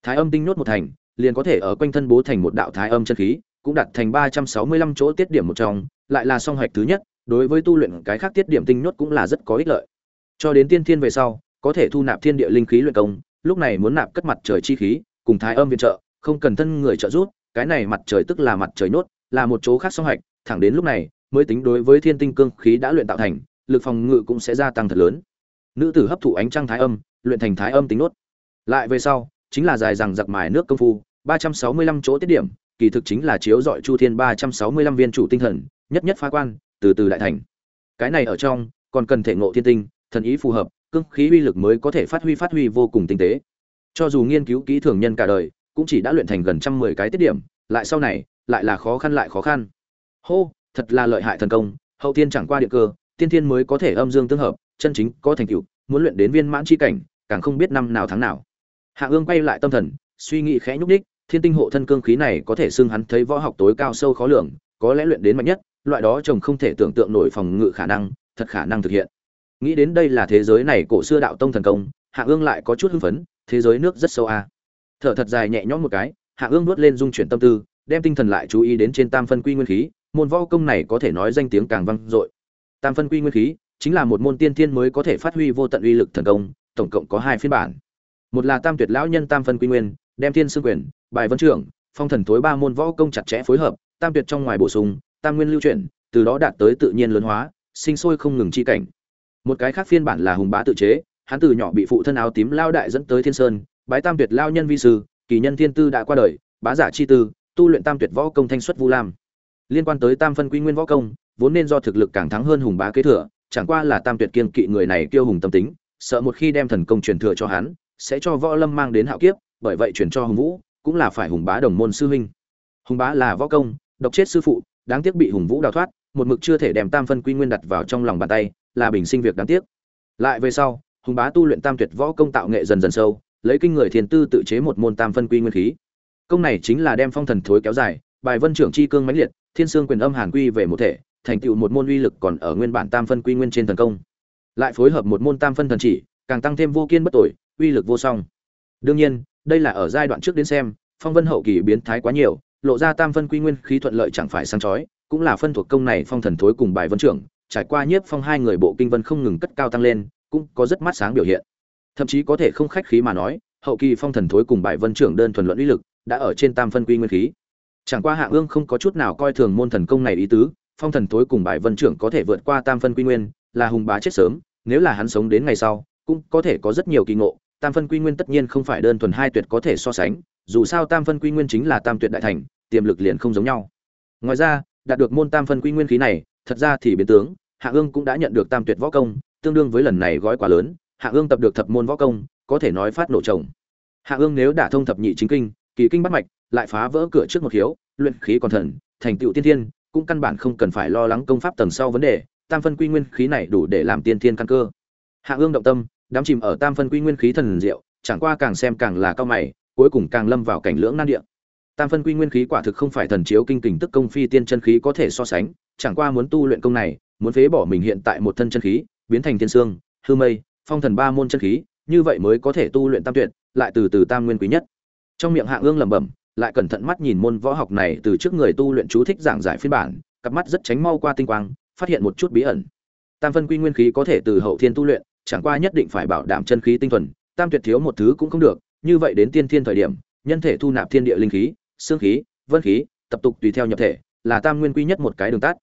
Thái âm tinh nốt một thành, liền có thể ở quanh thân bố thành một đạo thái âm chân khí, cũng đặt thành ba trăm sáu mươi lăm chỗ tiết điểm một trong, lại là song hạch thứ nhất, đối với tu luyện cái khác tiết điểm tinh nốt cũng là rất có ích lợi. Cho đến tiên thiên về sau, có thể thu nạp thiên địa linh khí luyện công, lúc này muốn nạp cất mặt trời chi khí, cùng thái âm viện trợ, không cần thân người trợ giúp cái này mặt trời tức là mặt trời nốt là một chỗ khác song hạch, thẳng đến lúc này, mới tính đối với thiên tinh cương khí đã luyện tạo thành, lực phòng ngự cũng sẽ gia tăng thật lớn. Nữ tử hấp thụ ánh trăng thái âm, luyện thành thái âm tính nốt lại về sau, chính là dài rằng giặc mài nước công phu, ba trăm sáu mươi lăm chỗ tiết điểm, kỳ thực chính là chiếu dọi chu thiên ba trăm sáu mươi lăm viên chủ tinh thần, nhất nhất phá quan, từ từ đại thành. Cái này ở trong, còn cần thể ngộ thiên tinh, thần ý phù hợp, cương khí uy lực mới có thể phát huy phát huy vô cùng tinh tế. Cho dù nghiên cứu kỹ thường nhân cả đời cũng chỉ đã luyện thành gần trăm mười cái tiết điểm, lại sau này, lại là khó khăn lại khó khăn. Hô, thật là lợi hại thần công, hậu tiên chẳng qua địa cơ, tiên thiên mới có thể âm dương tương hợp, chân chính có thành tựu, muốn luyện đến viên mãn chi cảnh, càng không biết năm nào tháng nào. Hạ ương quay lại tâm thần, suy nghĩ khẽ nhúc đích thiên tinh hộ thân cương khí này có thể xưng hắn thấy võ học tối cao sâu khó lường, có lẽ luyện đến mạnh nhất, loại đó chồng không thể tưởng tượng nổi phòng ngự khả năng, thật khả năng thực hiện. Nghĩ đến đây là thế giới này cổ xưa đạo tông thần công, hạ ương lại có chút hưng phấn, thế giới nước rất sâu a. à thở thật dài nhẹ nhõm một cái, hạ ương nuốt lên dung chuyển tâm tư, đem tinh thần lại chú ý đến trên tam phân quy nguyên khí, môn võ công này có thể nói danh tiếng càng vang dội. Tam phân quy nguyên khí chính là một môn tiên thiên mới có thể phát huy vô tận uy lực thần công, tổng cộng có hai phiên bản. Một là tam tuyệt lão nhân tam phân quy nguyên, đem thiên Sư quyền, bài vân trưởng, phong thần tối ba môn võ công chặt chẽ phối hợp, tam tuyệt trong ngoài bổ sung, tam nguyên lưu chuyển, từ đó đạt tới tự nhiên lớn hóa, sinh sôi không ngừng chi cảnh. Một cái khác phiên bản là hùng bá tự chế, hắn từ nhỏ bị phụ thân áo tím lao đại dẫn tới thiên sơn bái tam tuyệt lao nhân vi sư, kỳ nhân thiên tư đã qua đời, bá giả chi tư, tu luyện tam tuyệt võ công thanh xuất vu lam. Liên quan tới tam phân quy nguyên võ công, vốn nên do thực lực càng thắng hơn hùng bá kế thừa, chẳng qua là tam tuyệt kiên kỵ người này kiêu hùng tâm tính, sợ một khi đem thần công truyền thừa cho hắn, sẽ cho võ lâm mang đến hạo kiếp, bởi vậy truyền cho hùng vũ, cũng là phải hùng bá đồng môn sư huynh. Hùng bá là võ công, độc chết sư phụ, đáng tiếc bị hùng vũ đào thoát, một mực chưa thể đem tam phân quy nguyên đặt vào trong lòng bàn tay, là bình sinh việc đáng tiếc. Lại về sau, hùng bá tu luyện tam tuyệt võ công tạo nghệ dần dần sâu lấy kinh người thiền tư tự chế một môn tam phân quy nguyên khí. Công này chính là đem phong thần thối kéo dài, bài vân trưởng chi cương mãnh liệt, thiên sương quyền âm hàn quy về một thể, thành tựu một môn uy lực còn ở nguyên bản tam phân quy nguyên trên thần công. Lại phối hợp một môn tam phân thần chỉ, càng tăng thêm vô kiên bất tội, uy lực vô song. Đương nhiên, đây là ở giai đoạn trước đến xem, phong vân hậu kỳ biến thái quá nhiều, lộ ra tam phân quy nguyên khí thuận lợi chẳng phải sáng chói, cũng là phân thuộc công này phong thần thối cùng bài vân trưởng, trải qua nhiếp phong hai người bộ kinh vân không ngừng cất cao tăng lên, cũng có rất mắt sáng biểu hiện thậm chí có thể không khách khí mà nói, hậu kỳ phong thần thối cùng bài vân trưởng đơn thuần luận uy lực, đã ở trên tam phân quy nguyên khí. Chẳng qua hạ ương không có chút nào coi thường môn thần công này ý tứ, phong thần thối cùng bài vân trưởng có thể vượt qua tam phân quy nguyên, là hùng bá chết sớm, nếu là hắn sống đến ngày sau, cũng có thể có rất nhiều kỳ ngộ, tam phân quy nguyên tất nhiên không phải đơn thuần hai tuyệt có thể so sánh, dù sao tam phân quy nguyên chính là tam tuyệt đại thành, tiềm lực liền không giống nhau. Ngoài ra, đạt được môn tam phân quy nguyên khí này, thật ra thì biến tướng, hạ ương cũng đã nhận được tam tuyệt võ công, tương đương với lần này gói quá lớn hạ ương tập được thập môn võ công, có thể nói phát nổ chồng. Hạ ương nếu đả thông thập nhị chính kinh, kỳ kinh bắt mạch, lại phá vỡ cửa trước một hiếu, luyện khí còn thần, thành tựu tiên thiên, cũng căn bản không cần phải lo lắng công pháp tầng sau vấn đề, tam phân quy nguyên khí này đủ để làm tiên thiên căn cơ. Hạ ương động tâm đám chìm ở tam phân quy nguyên khí thần diệu, chẳng qua càng xem càng là cao mày, cuối cùng càng lâm vào cảnh lưỡng nan địa. Tam phân quy nguyên khí quả thực không phải thần chiếu kinh kình tức công phi tiên chân khí có thể so sánh, chẳng qua muốn tu luyện công này, muốn phế bỏ mình hiện tại một thân chân khí, biến thành thiên sương hư mây phong thần ba môn chân khí, như vậy mới có thể tu luyện tam tuyệt, lại từ từ tam nguyên quý nhất. Trong miệng hạ ương lẩm bẩm, lại cẩn thận mắt nhìn môn võ học này từ trước người tu luyện chú thích giảng giải phiên bản, cặp mắt rất tránh mau qua tinh quang, phát hiện một chút bí ẩn. Tam phân quy nguyên khí có thể từ hậu thiên tu luyện, chẳng qua nhất định phải bảo đảm chân khí tinh thuần, tam tuyệt thiếu một thứ cũng không được, như vậy đến tiên thiên thời điểm, nhân thể thu nạp thiên địa linh khí, xương khí, vân khí, tập tục tùy theo nhập thể, là tam nguyên quy nhất một cái đường tắt.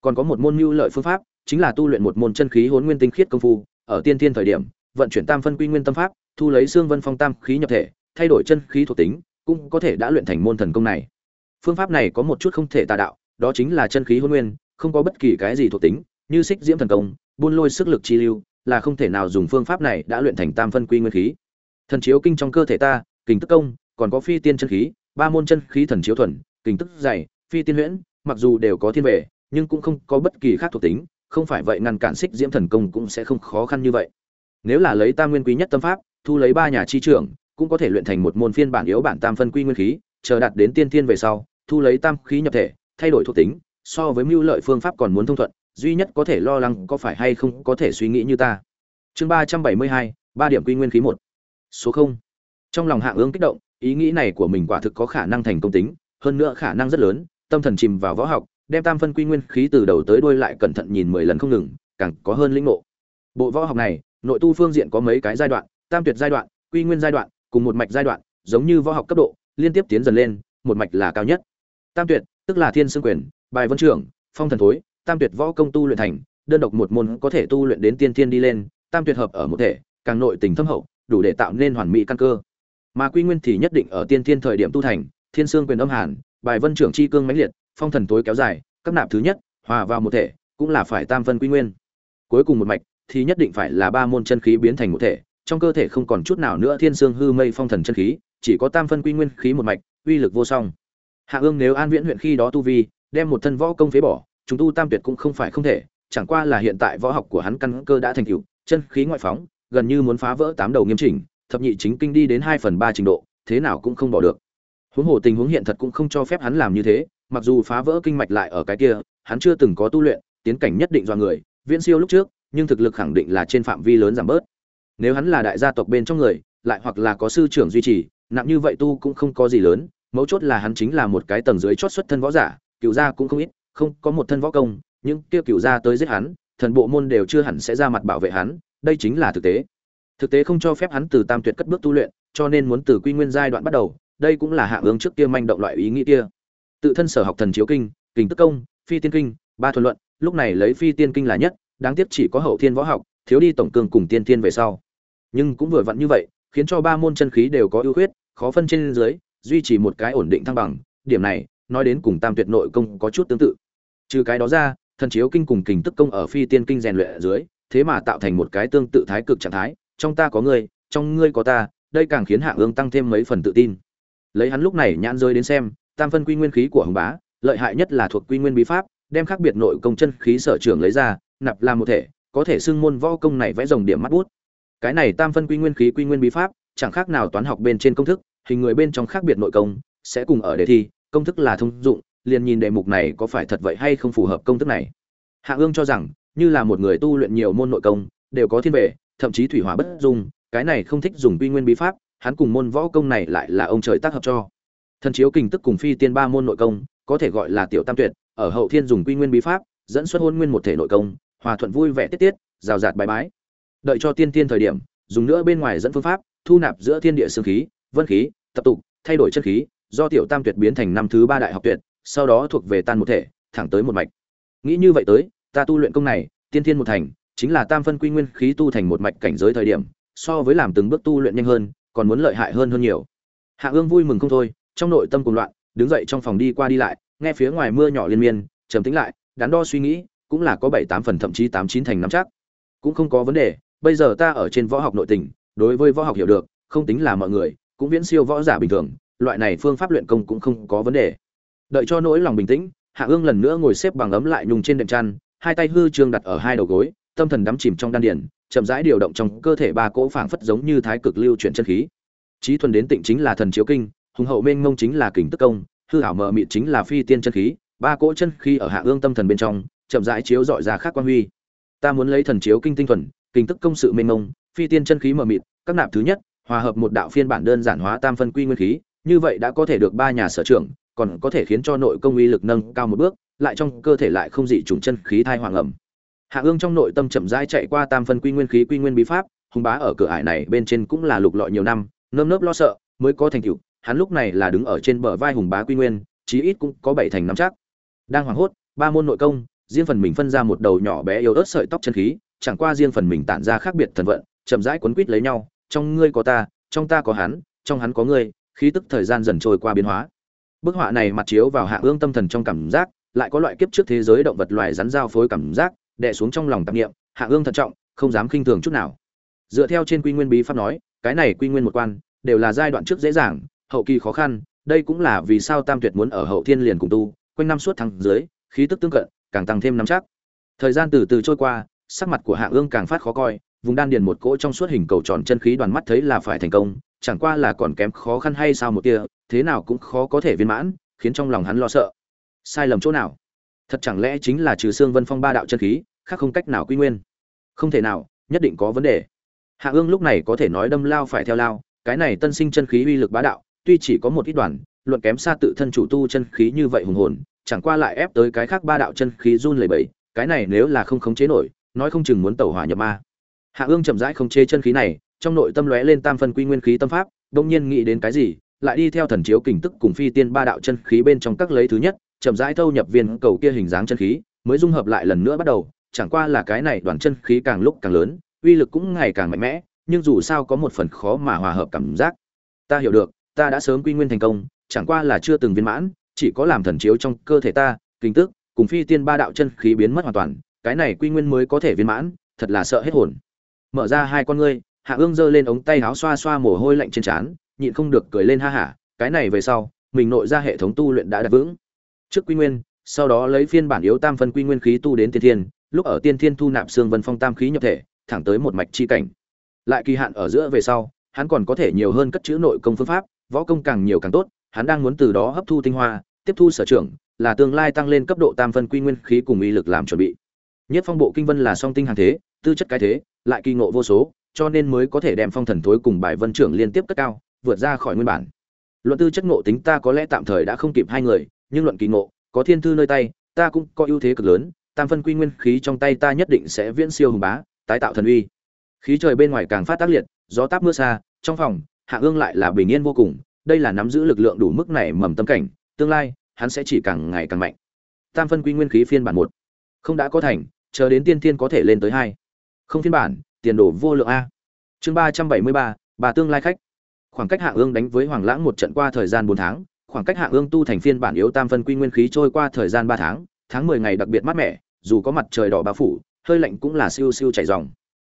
Còn có một môn mưu lợi phương pháp, chính là tu luyện một môn chân khí hỗn nguyên tinh khiết công phu ở tiên thiên thời điểm, vận chuyển tam phân quy nguyên tâm pháp, thu lấy xương vân phong tam khí nhập thể, thay đổi chân khí thuộc tính, cũng có thể đã luyện thành môn thần công này. Phương pháp này có một chút không thể tà đạo, đó chính là chân khí hôn nguyên, không có bất kỳ cái gì thuộc tính, như xích diễm thần công, buôn lôi sức lực chi lưu, là không thể nào dùng phương pháp này đã luyện thành tam phân quy nguyên khí. Thần chiếu kinh trong cơ thể ta, kình tức công, còn có phi tiên chân khí, ba môn chân khí thần chiếu thuần, kình tức dày, phi tiên huyễn, mặc dù đều có thiên về, nhưng cũng không có bất kỳ khác thuộc tính không phải vậy ngăn cản xích diễm thần công cũng sẽ không khó khăn như vậy. Nếu là lấy tam nguyên quý nhất tâm pháp, thu lấy ba nhà chi trưởng, cũng có thể luyện thành một môn phiên bản yếu bản tam phân quy nguyên khí, chờ đạt đến tiên thiên về sau, thu lấy tam khí nhập thể, thay đổi thuộc tính, so với mưu lợi phương pháp còn muốn thông thuận, duy nhất có thể lo lắng có phải hay không có thể suy nghĩ như ta. Chương ba trăm bảy mươi hai, ba điểm quy nguyên khí một. Số không. Trong lòng hạng ương kích động, ý nghĩ này của mình quả thực có khả năng thành công tính, hơn nữa khả năng rất lớn, tâm thần chìm vào võ học đem tam phân quy nguyên khí từ đầu tới đuôi lại cẩn thận nhìn mười lần không ngừng, càng có hơn lĩnh ngộ. Bộ võ học này, nội tu phương diện có mấy cái giai đoạn, tam tuyệt giai đoạn, quy nguyên giai đoạn, cùng một mạch giai đoạn, giống như võ học cấp độ, liên tiếp tiến dần lên, một mạch là cao nhất. Tam tuyệt, tức là thiên xương quyền, bài vân trưởng, phong thần thối, tam tuyệt võ công tu luyện thành, đơn độc một môn có thể tu luyện đến tiên thiên đi lên, tam tuyệt hợp ở một thể, càng nội tình thâm hậu, đủ để tạo nên hoàn mỹ căn cơ. Mà quy nguyên thì nhất định ở tiên thiên thời điểm tu thành, thiên xương quyền âm hàn bài vân trưởng chi cương mãnh liệt, phong thần tối kéo dài, các nạp thứ nhất, hòa vào một thể, cũng là phải tam phân quy nguyên. Cuối cùng một mạch, thì nhất định phải là ba môn chân khí biến thành một thể, trong cơ thể không còn chút nào nữa thiên xương hư mây phong thần chân khí, chỉ có tam phân quy nguyên khí một mạch, uy lực vô song. Hạ ương nếu an viễn huyện khi đó tu vi, đem một thân võ công phế bỏ, chúng tu tam tuyệt cũng không phải không thể, chẳng qua là hiện tại võ học của hắn căn cơ đã thành tựu, chân khí ngoại phóng, gần như muốn phá vỡ tám đầu nghiêm chỉnh, thập nhị chính kinh đi đến hai phần ba trình độ, thế nào cũng không bỏ được huống hồ tình huống hiện thật cũng không cho phép hắn làm như thế, mặc dù phá vỡ kinh mạch lại ở cái kia, hắn chưa từng có tu luyện, tiến cảnh nhất định do người, viễn siêu lúc trước, nhưng thực lực khẳng định là trên phạm vi lớn giảm bớt. Nếu hắn là đại gia tộc bên trong người, lại hoặc là có sư trưởng duy trì, nặng như vậy tu cũng không có gì lớn, mấu chốt là hắn chính là một cái tầng dưới chót xuất thân võ giả, cựu gia cũng không ít, không có một thân võ công, nhưng kia cựu gia tới giết hắn, thần bộ môn đều chưa hẳn sẽ ra mặt bảo vệ hắn, đây chính là thực tế. Thực tế không cho phép hắn từ tam tuyệt cất bước tu luyện, cho nên muốn từ quy nguyên giai đoạn bắt đầu đây cũng là hạ ương trước kia manh động loại ý nghĩ kia. Tự thân sở học thần chiếu kinh kình tức công, phi tiên kinh, ba thuần luận, lúc này lấy phi tiên kinh là nhất, đáng tiếc chỉ có hậu thiên võ học, thiếu đi tổng cường cùng tiên thiên về sau. Nhưng cũng vừa vặn như vậy, khiến cho ba môn chân khí đều có ưu khuyết, khó phân trên dưới, duy trì một cái ổn định thăng bằng, điểm này, nói đến cùng tam tuyệt nội công có chút tương tự. Trừ cái đó ra, thần chiếu kinh cùng kình tức công ở phi tiên kinh rèn luyện ở dưới, thế mà tạo thành một cái tương tự thái cực trạng thái, trong ta có ngươi, trong ngươi có ta, đây càng khiến hạ ương tăng thêm mấy phần tự tin lấy hắn lúc này nhãn rơi đến xem, tam phân quy nguyên khí của hồng bá, lợi hại nhất là thuộc quy nguyên bí pháp, đem khác biệt nội công chân khí sở trường lấy ra, nạp làm một thể, có thể xưng môn võ công này vẽ rồng điểm mắt bút. Cái này tam phân quy nguyên khí quy nguyên bí pháp, chẳng khác nào toán học bên trên công thức, hình người bên trong khác biệt nội công, sẽ cùng ở đề thi, công thức là thông dụng, liền nhìn đề mục này có phải thật vậy hay không phù hợp công thức này. Hạ ương cho rằng, như là một người tu luyện nhiều môn nội công, đều có thiên về thậm chí thủy hỏa bất dung, cái này không thích dùng quy nguyên bí pháp hắn cùng môn võ công này lại là ông trời tác hợp cho. Thần chiếu kình tức cùng phi tiên ba môn nội công, có thể gọi là tiểu tam tuyệt, ở hậu thiên dùng quy nguyên bí pháp, dẫn xuất hôn nguyên một thể nội công, hòa thuận vui vẻ tiết tiết, rào rạt bài bái. Đợi cho tiên tiên thời điểm, dùng nữa bên ngoài dẫn phương pháp, thu nạp giữa thiên địa xương khí, vân khí, tập tục, thay đổi chân khí, do tiểu tam tuyệt biến thành năm thứ ba đại học tuyệt, sau đó thuộc về tan một thể, thẳng tới một mạch. Nghĩ như vậy tới, ta tu luyện công này, tiên thiên một thành, chính là tam phân quy nguyên khí tu thành một mạch cảnh giới thời điểm, so với làm từng bước tu luyện nhanh hơn còn muốn lợi hại hơn hơn nhiều. Hạ ương vui mừng không thôi, trong nội tâm cuồng loạn, đứng dậy trong phòng đi qua đi lại, nghe phía ngoài mưa nhỏ liên miên, trầm tĩnh lại, đắn đo suy nghĩ, cũng là có bảy tám phần thậm chí tám chín thành năm chắc. Cũng không có vấn đề, bây giờ ta ở trên võ học nội tình, đối với võ học hiểu được, không tính là mọi người, cũng viễn siêu võ giả bình thường, loại này phương pháp luyện công cũng không có vấn đề. Đợi cho nỗi lòng bình tĩnh, hạ ương lần nữa ngồi xếp bằng ấm lại nhung trên đệm chăn, hai tay hư trương đặt ở hai đầu gối, tâm thần đắm chìm trong đan điền chậm rãi điều động trong cơ thể ba cỗ phảng phất giống như thái cực lưu chuyển chân khí. Trí thuần đến tịnh chính là thần chiếu kinh, hùng hậu mênh mông chính là kình tức công, hư ảo mờ mịt chính là phi tiên chân khí, ba cỗ chân khí ở hạ ương tâm thần bên trong, chậm rãi chiếu rọi ra khác quan huy. Ta muốn lấy thần chiếu kinh tinh thuần, kình tức công sự mênh mông, phi tiên chân khí mờ mịt, các nạp thứ nhất, hòa hợp một đạo phiên bản đơn giản hóa tam phân quy nguyên khí, như vậy đã có thể được ba nhà sở trưởng còn có thể khiến cho nội công uy lực nâng cao một bước, lại trong cơ thể lại không dị trùng chân khí thai hoàng ẩm hạ ương trong nội tâm chậm rãi chạy qua tam phân quy nguyên khí, quy nguyên bí pháp, hùng bá ở cửa ải này bên trên cũng là lục lọi nhiều năm, nơm nớp lo sợ, mới có thành tựu. Hắn lúc này là đứng ở trên bờ vai hùng bá quy nguyên, chí ít cũng có bảy thành năm chắc. Đang hoảng hốt, ba môn nội công, riêng phần mình phân ra một đầu nhỏ bé yếu ớt sợi tóc chân khí, chẳng qua riêng phần mình tản ra khác biệt thần vận, chậm rãi quấn quít lấy nhau. Trong ngươi có ta, trong ta có hắn, trong hắn có ngươi, khí tức thời gian dần trôi qua biến hóa. Bức họa này mặt chiếu vào hạ ương tâm thần trong cảm giác, lại có loại kiếp trước thế giới động vật loài rắn giao phối cảm giác đè xuống trong lòng tạp niệm, hạ ương thận trọng, không dám khinh thường chút nào. Dựa theo trên quy nguyên bí pháp nói, cái này quy nguyên một quan, đều là giai đoạn trước dễ dàng, hậu kỳ khó khăn, đây cũng là vì sao tam tuyệt muốn ở hậu thiên liền cùng tu, quanh năm suốt tháng dưới, khí tức tương cận, càng tăng thêm nắm chắc. Thời gian từ từ trôi qua, sắc mặt của hạ ương càng phát khó coi, vùng đan điền một cỗ trong suốt hình cầu tròn chân khí đoàn mắt thấy là phải thành công, chẳng qua là còn kém khó khăn hay sao một kia, thế nào cũng khó có thể viên mãn, khiến trong lòng hắn lo sợ. Sai lầm chỗ nào? Thật chẳng lẽ chính là trừ xương vân phong ba đạo chân khí, khác không cách nào quy nguyên? Không thể nào, nhất định có vấn đề. Hạ ương lúc này có thể nói đâm lao phải theo lao, cái này tân sinh chân khí uy lực bá đạo, tuy chỉ có một ít đoàn luận kém xa tự thân chủ tu chân khí như vậy hùng hồn, chẳng qua lại ép tới cái khác ba đạo chân khí run lẩy bẩy, cái này nếu là không khống chế nổi, nói không chừng muốn tẩu hỏa nhập ma. Hạ ương chậm rãi không chế chân khí này, trong nội tâm lóe lên tam phân quy nguyên khí tâm pháp đông nhiên nghĩ đến cái gì, lại đi theo thần chiếu kình tức cùng phi tiên ba đạo chân khí bên trong các lấy thứ nhất chậm rãi thâu nhập viên cầu kia hình dáng chân khí, mới dung hợp lại lần nữa bắt đầu. Chẳng qua là cái này đoàn chân khí càng lúc càng lớn, uy lực cũng ngày càng mạnh mẽ, nhưng dù sao có một phần khó mà hòa hợp cảm giác. Ta hiểu được, ta đã sớm quy nguyên thành công, chẳng qua là chưa từng viên mãn, chỉ có làm thần chiếu trong cơ thể ta, kinh tức, cùng phi tiên ba đạo chân khí biến mất hoàn toàn, cái này quy nguyên mới có thể viên mãn, thật là sợ hết hồn. Mở ra hai con ngươi, hạ ương giơ lên ống tay áo xoa xoa mồ hôi lạnh trên trán, nhịn không được cười lên ha hả, cái này về sau, mình nội ra hệ thống tu luyện đã đạt vững trước quy nguyên, sau đó lấy phiên bản yếu tam phân quy nguyên khí tu đến tiên thiên, lúc ở tiên thiên thu nạp xương vân phong tam khí nhập thể, thẳng tới một mạch chi cảnh. Lại kỳ hạn ở giữa về sau, hắn còn có thể nhiều hơn cất chữ nội công phương pháp, võ công càng nhiều càng tốt, hắn đang muốn từ đó hấp thu tinh hoa, tiếp thu sở trưởng, là tương lai tăng lên cấp độ tam phân quy nguyên khí cùng uy lực làm chuẩn bị. Nhất phong bộ kinh vân là song tinh hàng thế, tư chất cái thế, lại kỳ ngộ vô số, cho nên mới có thể đem phong thần thối cùng bài vân trưởng liên tiếp cất cao, vượt ra khỏi nguyên bản. Luận tư chất ngộ tính ta có lẽ tạm thời đã không kịp hai người nhưng luận kỳ ngộ, có thiên thư nơi tay, ta cũng có ưu thế cực lớn, tam phân quy nguyên khí trong tay ta nhất định sẽ viễn siêu hùng bá, tái tạo thần uy. Khí trời bên ngoài càng phát tác liệt, gió táp mưa xa, trong phòng, hạ ương lại là bình yên vô cùng, đây là nắm giữ lực lượng đủ mức này mầm tâm cảnh, tương lai, hắn sẽ chỉ càng ngày càng mạnh. Tam phân quy nguyên khí phiên bản một. Không đã có thành, chờ đến tiên tiên có thể lên tới hai. Không phiên bản, tiền đồ vô lượng a. Chương ba trăm bảy mươi ba, bà tương lai khách. Khoảng cách hạ ương đánh với hoàng lãng một trận qua thời gian bốn tháng khoảng cách hạ ương tu thành phiên bản yếu tam phân quy nguyên khí trôi qua thời gian ba tháng tháng mười ngày đặc biệt mát mẻ, dù có mặt trời đỏ bao phủ, hơi lạnh cũng là siêu siêu chảy dòng.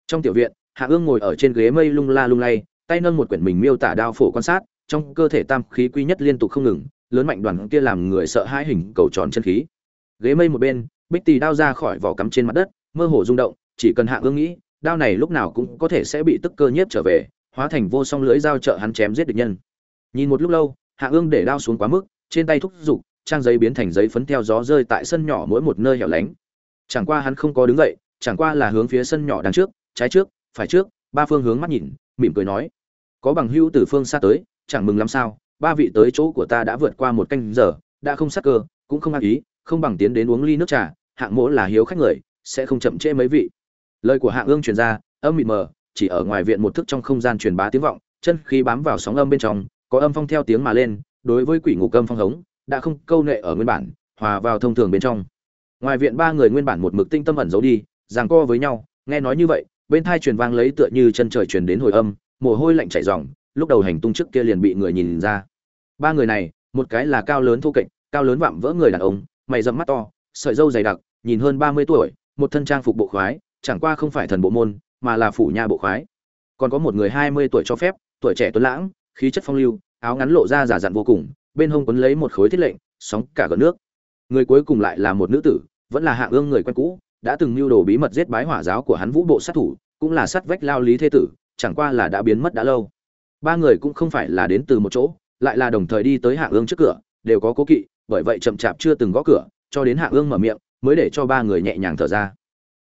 Trong tiểu viện, hạ ương ngồi ở trên ghế mây lung la lung lay, tay nâng một quyển mình miêu tả đao phổ quan sát, trong cơ thể tam khí quy nhất liên tục không ngừng, lớn mạnh đoàn kia làm người sợ hãi hình cầu tròn chân khí. Ghế mây một bên, bích tì đao ra khỏi vỏ cắm trên mặt đất, mơ hồ rung động, chỉ cần hạ ương nghĩ, đao này lúc nào cũng có thể sẽ bị tức cơ nhiếp trở về, hóa thành vô song lưỡi dao trợ hắn chém giết địch nhân. Nhìn một lúc lâu hạ ương để đao xuống quá mức, trên tay thúc giục, trang giấy biến thành giấy phấn theo gió rơi tại sân nhỏ mỗi một nơi hẻo lánh. Chẳng qua hắn không có đứng dậy, chẳng qua là hướng phía sân nhỏ đằng trước, trái trước, phải trước, ba phương hướng mắt nhìn, mỉm cười nói, có bằng hữu từ phương xa tới, chẳng mừng lắm sao, ba vị tới chỗ của ta đã vượt qua một canh giờ, đã không sắc cơ, cũng không ác ý, không bằng tiến đến uống ly nước trà, hạng mỗ là hiếu khách người, sẽ không chậm trễ mấy vị. Lời của hạng ương truyền ra, âm mịt mờ, chỉ ở ngoài viện một thức trong không gian truyền bá tiếng vọng, chân khí bám vào sóng âm bên trong có âm phong theo tiếng mà lên, đối với quỷ ngục âm phong hống, đã không câu nệ ở nguyên bản, hòa vào thông thường bên trong. Ngoài viện ba người nguyên bản một mực tinh tâm ẩn giấu đi, giằng co với nhau, nghe nói như vậy, bên thai truyền vang lấy tựa như chân trời truyền đến hồi âm, mồ hôi lạnh chảy ròng, lúc đầu hành tung trước kia liền bị người nhìn ra. Ba người này, một cái là cao lớn thô kệch, cao lớn vạm vỡ người đàn ông, mày rậm mắt to, sợi râu dày đặc, nhìn hơn ba mươi tuổi, một thân trang phục bộ khoái, chẳng qua không phải thần bộ môn, mà là phủ nha bộ khoái. Còn có một người hai mươi tuổi cho phép, tuổi trẻ tuấn lãng, khí chất phong lưu áo ngắn lộ ra giả dặn vô cùng, bên hông quấn lấy một khối thiết lệnh, sóng cả gợn nước. Người cuối cùng lại là một nữ tử, vẫn là Hạ ương người quen cũ, đã từng mưu đồ bí mật giết bái hỏa giáo của hắn vũ bộ sát thủ, cũng là sát vách lao lý thế tử, chẳng qua là đã biến mất đã lâu. Ba người cũng không phải là đến từ một chỗ, lại là đồng thời đi tới Hạ ương trước cửa, đều có cố kỵ, bởi vậy chậm chạp chưa từng gõ cửa, cho đến Hạ ương mở miệng, mới để cho ba người nhẹ nhàng thở ra.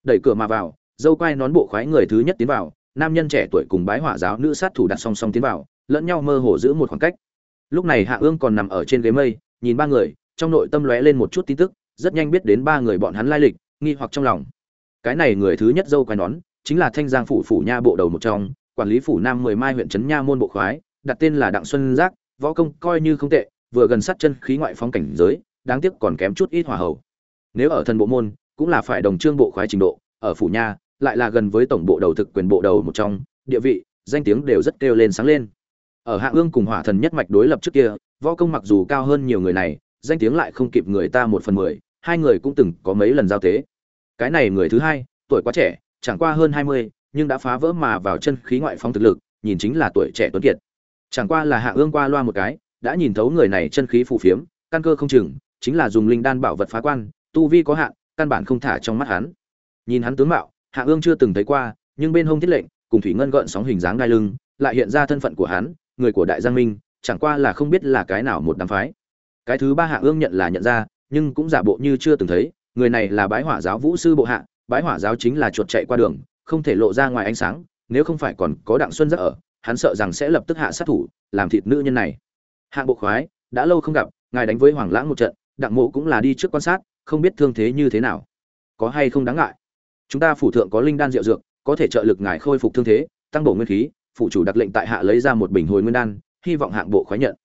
Đẩy cửa mà vào, dâu quai nón bộ khoái người thứ nhất tiến vào, nam nhân trẻ tuổi cùng bái hỏa giáo nữ sát thủ đặt song song tiến vào lẫn nhau mơ hồ giữ một khoảng cách. Lúc này hạ ương còn nằm ở trên ghế mây, nhìn ba người, trong nội tâm lóe lên một chút tin tức, rất nhanh biết đến ba người bọn hắn lai lịch, nghi hoặc trong lòng. Cái này người thứ nhất dâu quai nón, chính là thanh giang phủ phủ nha bộ đầu một trong, quản lý phủ nam mười mai huyện trấn nha môn bộ khoái, đặt tên là đặng xuân giác, võ công coi như không tệ, vừa gần sát chân khí ngoại phóng cảnh giới, đáng tiếc còn kém chút ít hỏa hầu. Nếu ở thần bộ môn, cũng là phải đồng trương bộ khoái trình độ, ở phủ nha, lại là gần với tổng bộ đầu thực quyền bộ đầu một trong, địa vị, danh tiếng đều rất kêu lên sáng lên ở hạ ương cùng hỏa thần nhất mạch đối lập trước kia, võ công mặc dù cao hơn nhiều người này, danh tiếng lại không kịp người ta một phần mười, hai người cũng từng có mấy lần giao tế. Cái này người thứ hai, tuổi quá trẻ, chẳng qua hơn hai mươi, nhưng đã phá vỡ mà vào chân khí ngoại phong thực lực, nhìn chính là tuổi trẻ tuấn kiệt. Chẳng qua là hạ ương qua loa một cái, đã nhìn thấu người này chân khí phù phiếm, căn cơ không chừng, chính là dùng linh đan bảo vật phá quan, tu vi có hạn, căn bản không thả trong mắt hắn. Nhìn hắn tướng mạo hạ ương chưa từng thấy qua, nhưng bên hông thiết lệnh, cùng thủy ngân gợn sóng hình dáng đai lưng, lại hiện ra thân phận của hắn người của đại giang minh, chẳng qua là không biết là cái nào một đám phái. Cái thứ ba hạ ương nhận là nhận ra, nhưng cũng giả bộ như chưa từng thấy, người này là bái hỏa giáo vũ sư bộ hạ, bái hỏa giáo chính là chuột chạy qua đường, không thể lộ ra ngoài ánh sáng, nếu không phải còn có đặng xuân Giác ở, hắn sợ rằng sẽ lập tức hạ sát thủ, làm thịt nữ nhân này. Hạng bộ khoái, đã lâu không gặp, ngài đánh với hoàng lãng một trận, đặng mộ cũng là đi trước quan sát, không biết thương thế như thế nào. Có hay không đáng ngại? Chúng ta phủ thượng có linh đan rượu dược, có thể trợ lực ngài khôi phục thương thế, tăng bổ nguyên khí Phụ chủ đặc lệnh tại hạ lấy ra một bình hồi nguyên đan, hy vọng hạng bộ khoái nhận.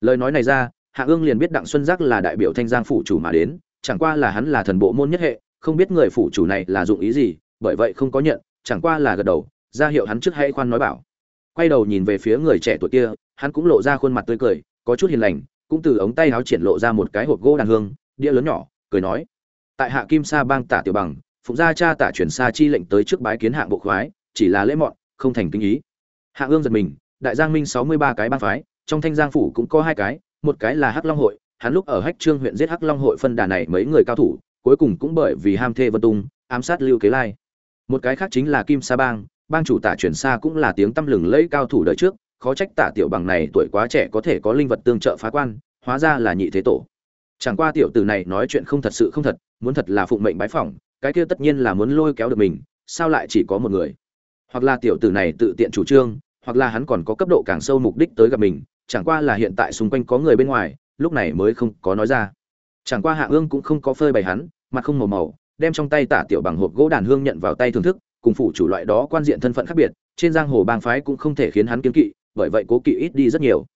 Lời nói này ra, hạ ương liền biết đặng xuân giác là đại biểu thanh giang phủ chủ mà đến, chẳng qua là hắn là thần bộ môn nhất hệ, không biết người phủ chủ này là dụng ý gì, bởi vậy không có nhận, chẳng qua là gật đầu, ra hiệu hắn trước hay khoan nói bảo. Quay đầu nhìn về phía người trẻ tuổi kia, hắn cũng lộ ra khuôn mặt tươi cười, có chút hiền lành, cũng từ ống tay áo triển lộ ra một cái hộp gỗ đàn hương, đĩa lớn nhỏ, cười nói. Tại hạ kim sa bang tả tiểu bằng, phụng gia cha tả chuyển xa chi lệnh tới trước bái kiến hạng bộ khoái, chỉ là lễ mọn, không thành kinh ý. Hạ ương giật mình, đại giang minh sáu mươi ba cái bang phái, trong thanh giang phủ cũng có hai cái, một cái là hắc long hội, hắn lúc ở hách trương huyện giết hắc long hội phân đà này mấy người cao thủ, cuối cùng cũng bởi vì ham thê vân tung, ám sát lưu kế lai. Một cái khác chính là kim sa bang bang chủ tả chuyển xa cũng là tiếng tăm lừng lẫy cao thủ đời trước, khó trách tả tiểu bằng này tuổi quá trẻ có thể có linh vật tương trợ phá quan, hóa ra là nhị thế tổ. Chẳng qua tiểu tử này nói chuyện không thật sự không thật, muốn thật là phụng mệnh bái phỏng, cái kia tất nhiên là muốn lôi kéo được mình, sao lại chỉ có một người? Hoặc là tiểu tử này tự tiện chủ trương, hoặc là hắn còn có cấp độ càng sâu mục đích tới gặp mình, chẳng qua là hiện tại xung quanh có người bên ngoài, lúc này mới không có nói ra. Chẳng qua hạ ương cũng không có phơi bày hắn, mặt không màu màu, đem trong tay tả tiểu bằng hộp gỗ đàn hương nhận vào tay thưởng thức, cùng phụ chủ loại đó quan diện thân phận khác biệt, trên giang hồ bang phái cũng không thể khiến hắn kiếm kỵ, bởi vậy cố kỵ ít đi rất nhiều.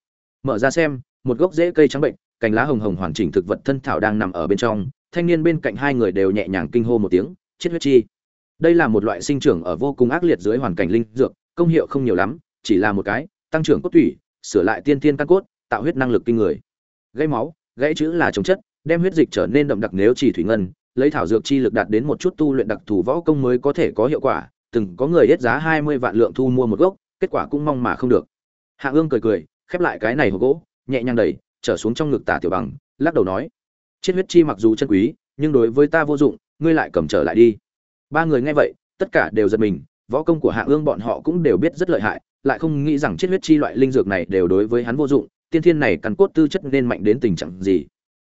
Mở ra xem, một gốc rễ cây trắng bệnh, cành lá hồng hồng hoàn chỉnh thực vật thân thảo đang nằm ở bên trong, thanh niên bên cạnh hai người đều nhẹ nhàng kinh hô một tiếng, chết huyết chi! Đây là một loại sinh trưởng ở vô cùng ác liệt dưới hoàn cảnh linh dược, công hiệu không nhiều lắm, chỉ là một cái, tăng trưởng cốt tủy, sửa lại tiên tiên căn cốt, tạo huyết năng lực kinh người. Gây máu, gãy chữ là chống chất, đem huyết dịch trở nên đậm đặc nếu chỉ thủy ngân, lấy thảo dược chi lực đạt đến một chút tu luyện đặc thù võ công mới có thể có hiệu quả, từng có người hết giá hai mươi vạn lượng thu mua một gốc, kết quả cũng mong mà không được. Hạ ương cười cười, khép lại cái này hộp gỗ, nhẹ nhàng đẩy, trở xuống trong ngực tả tiểu bằng, lắc đầu nói chiết huyết chi mặc dù chân quý, nhưng đối với ta vô dụng, ngươi lại cầm trở lại đi ba người nghe vậy, tất cả đều giật mình, võ công của hạ ương bọn họ cũng đều biết rất lợi hại, lại không nghĩ rằng chiết huyết chi loại linh dược này đều đối với hắn vô dụng, tiên thiên này cắn cốt tư chất nên mạnh đến tình trạng gì.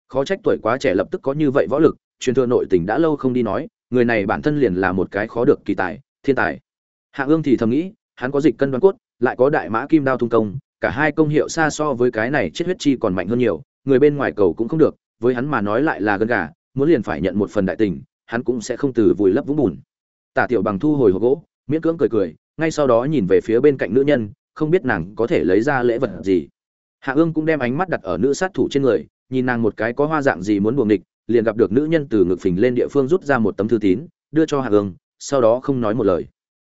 Khó trách tuổi quá trẻ lập tức có như vậy võ lực, truyền thừa nội tình đã lâu không đi nói, người này bản thân liền là một cái khó được kỳ tài, thiên tài. Hạ ương thì thầm nghĩ, hắn có dịch cân đoán cốt, lại có đại mã kim đao thung công, cả hai công hiệu xa so với cái này chết huyết chi còn mạnh hơn nhiều, người bên ngoài cầu cũng không được, với hắn mà nói lại là gân gà, muốn liền phải nhận một phần đại tình hắn cũng sẽ không từ vùi lấp vũng bùn. Tả tiểu bằng thu hồi hộp gỗ, miễn cưỡng cười cười, ngay sau đó nhìn về phía bên cạnh nữ nhân, không biết nàng có thể lấy ra lễ vật gì. Hạ ương cũng đem ánh mắt đặt ở nữ sát thủ trên người, nhìn nàng một cái có hoa dạng gì muốn buồng địch liền gặp được nữ nhân từ ngực phình lên địa phương rút ra một tấm thư tín, đưa cho hạ ương, sau đó không nói một lời.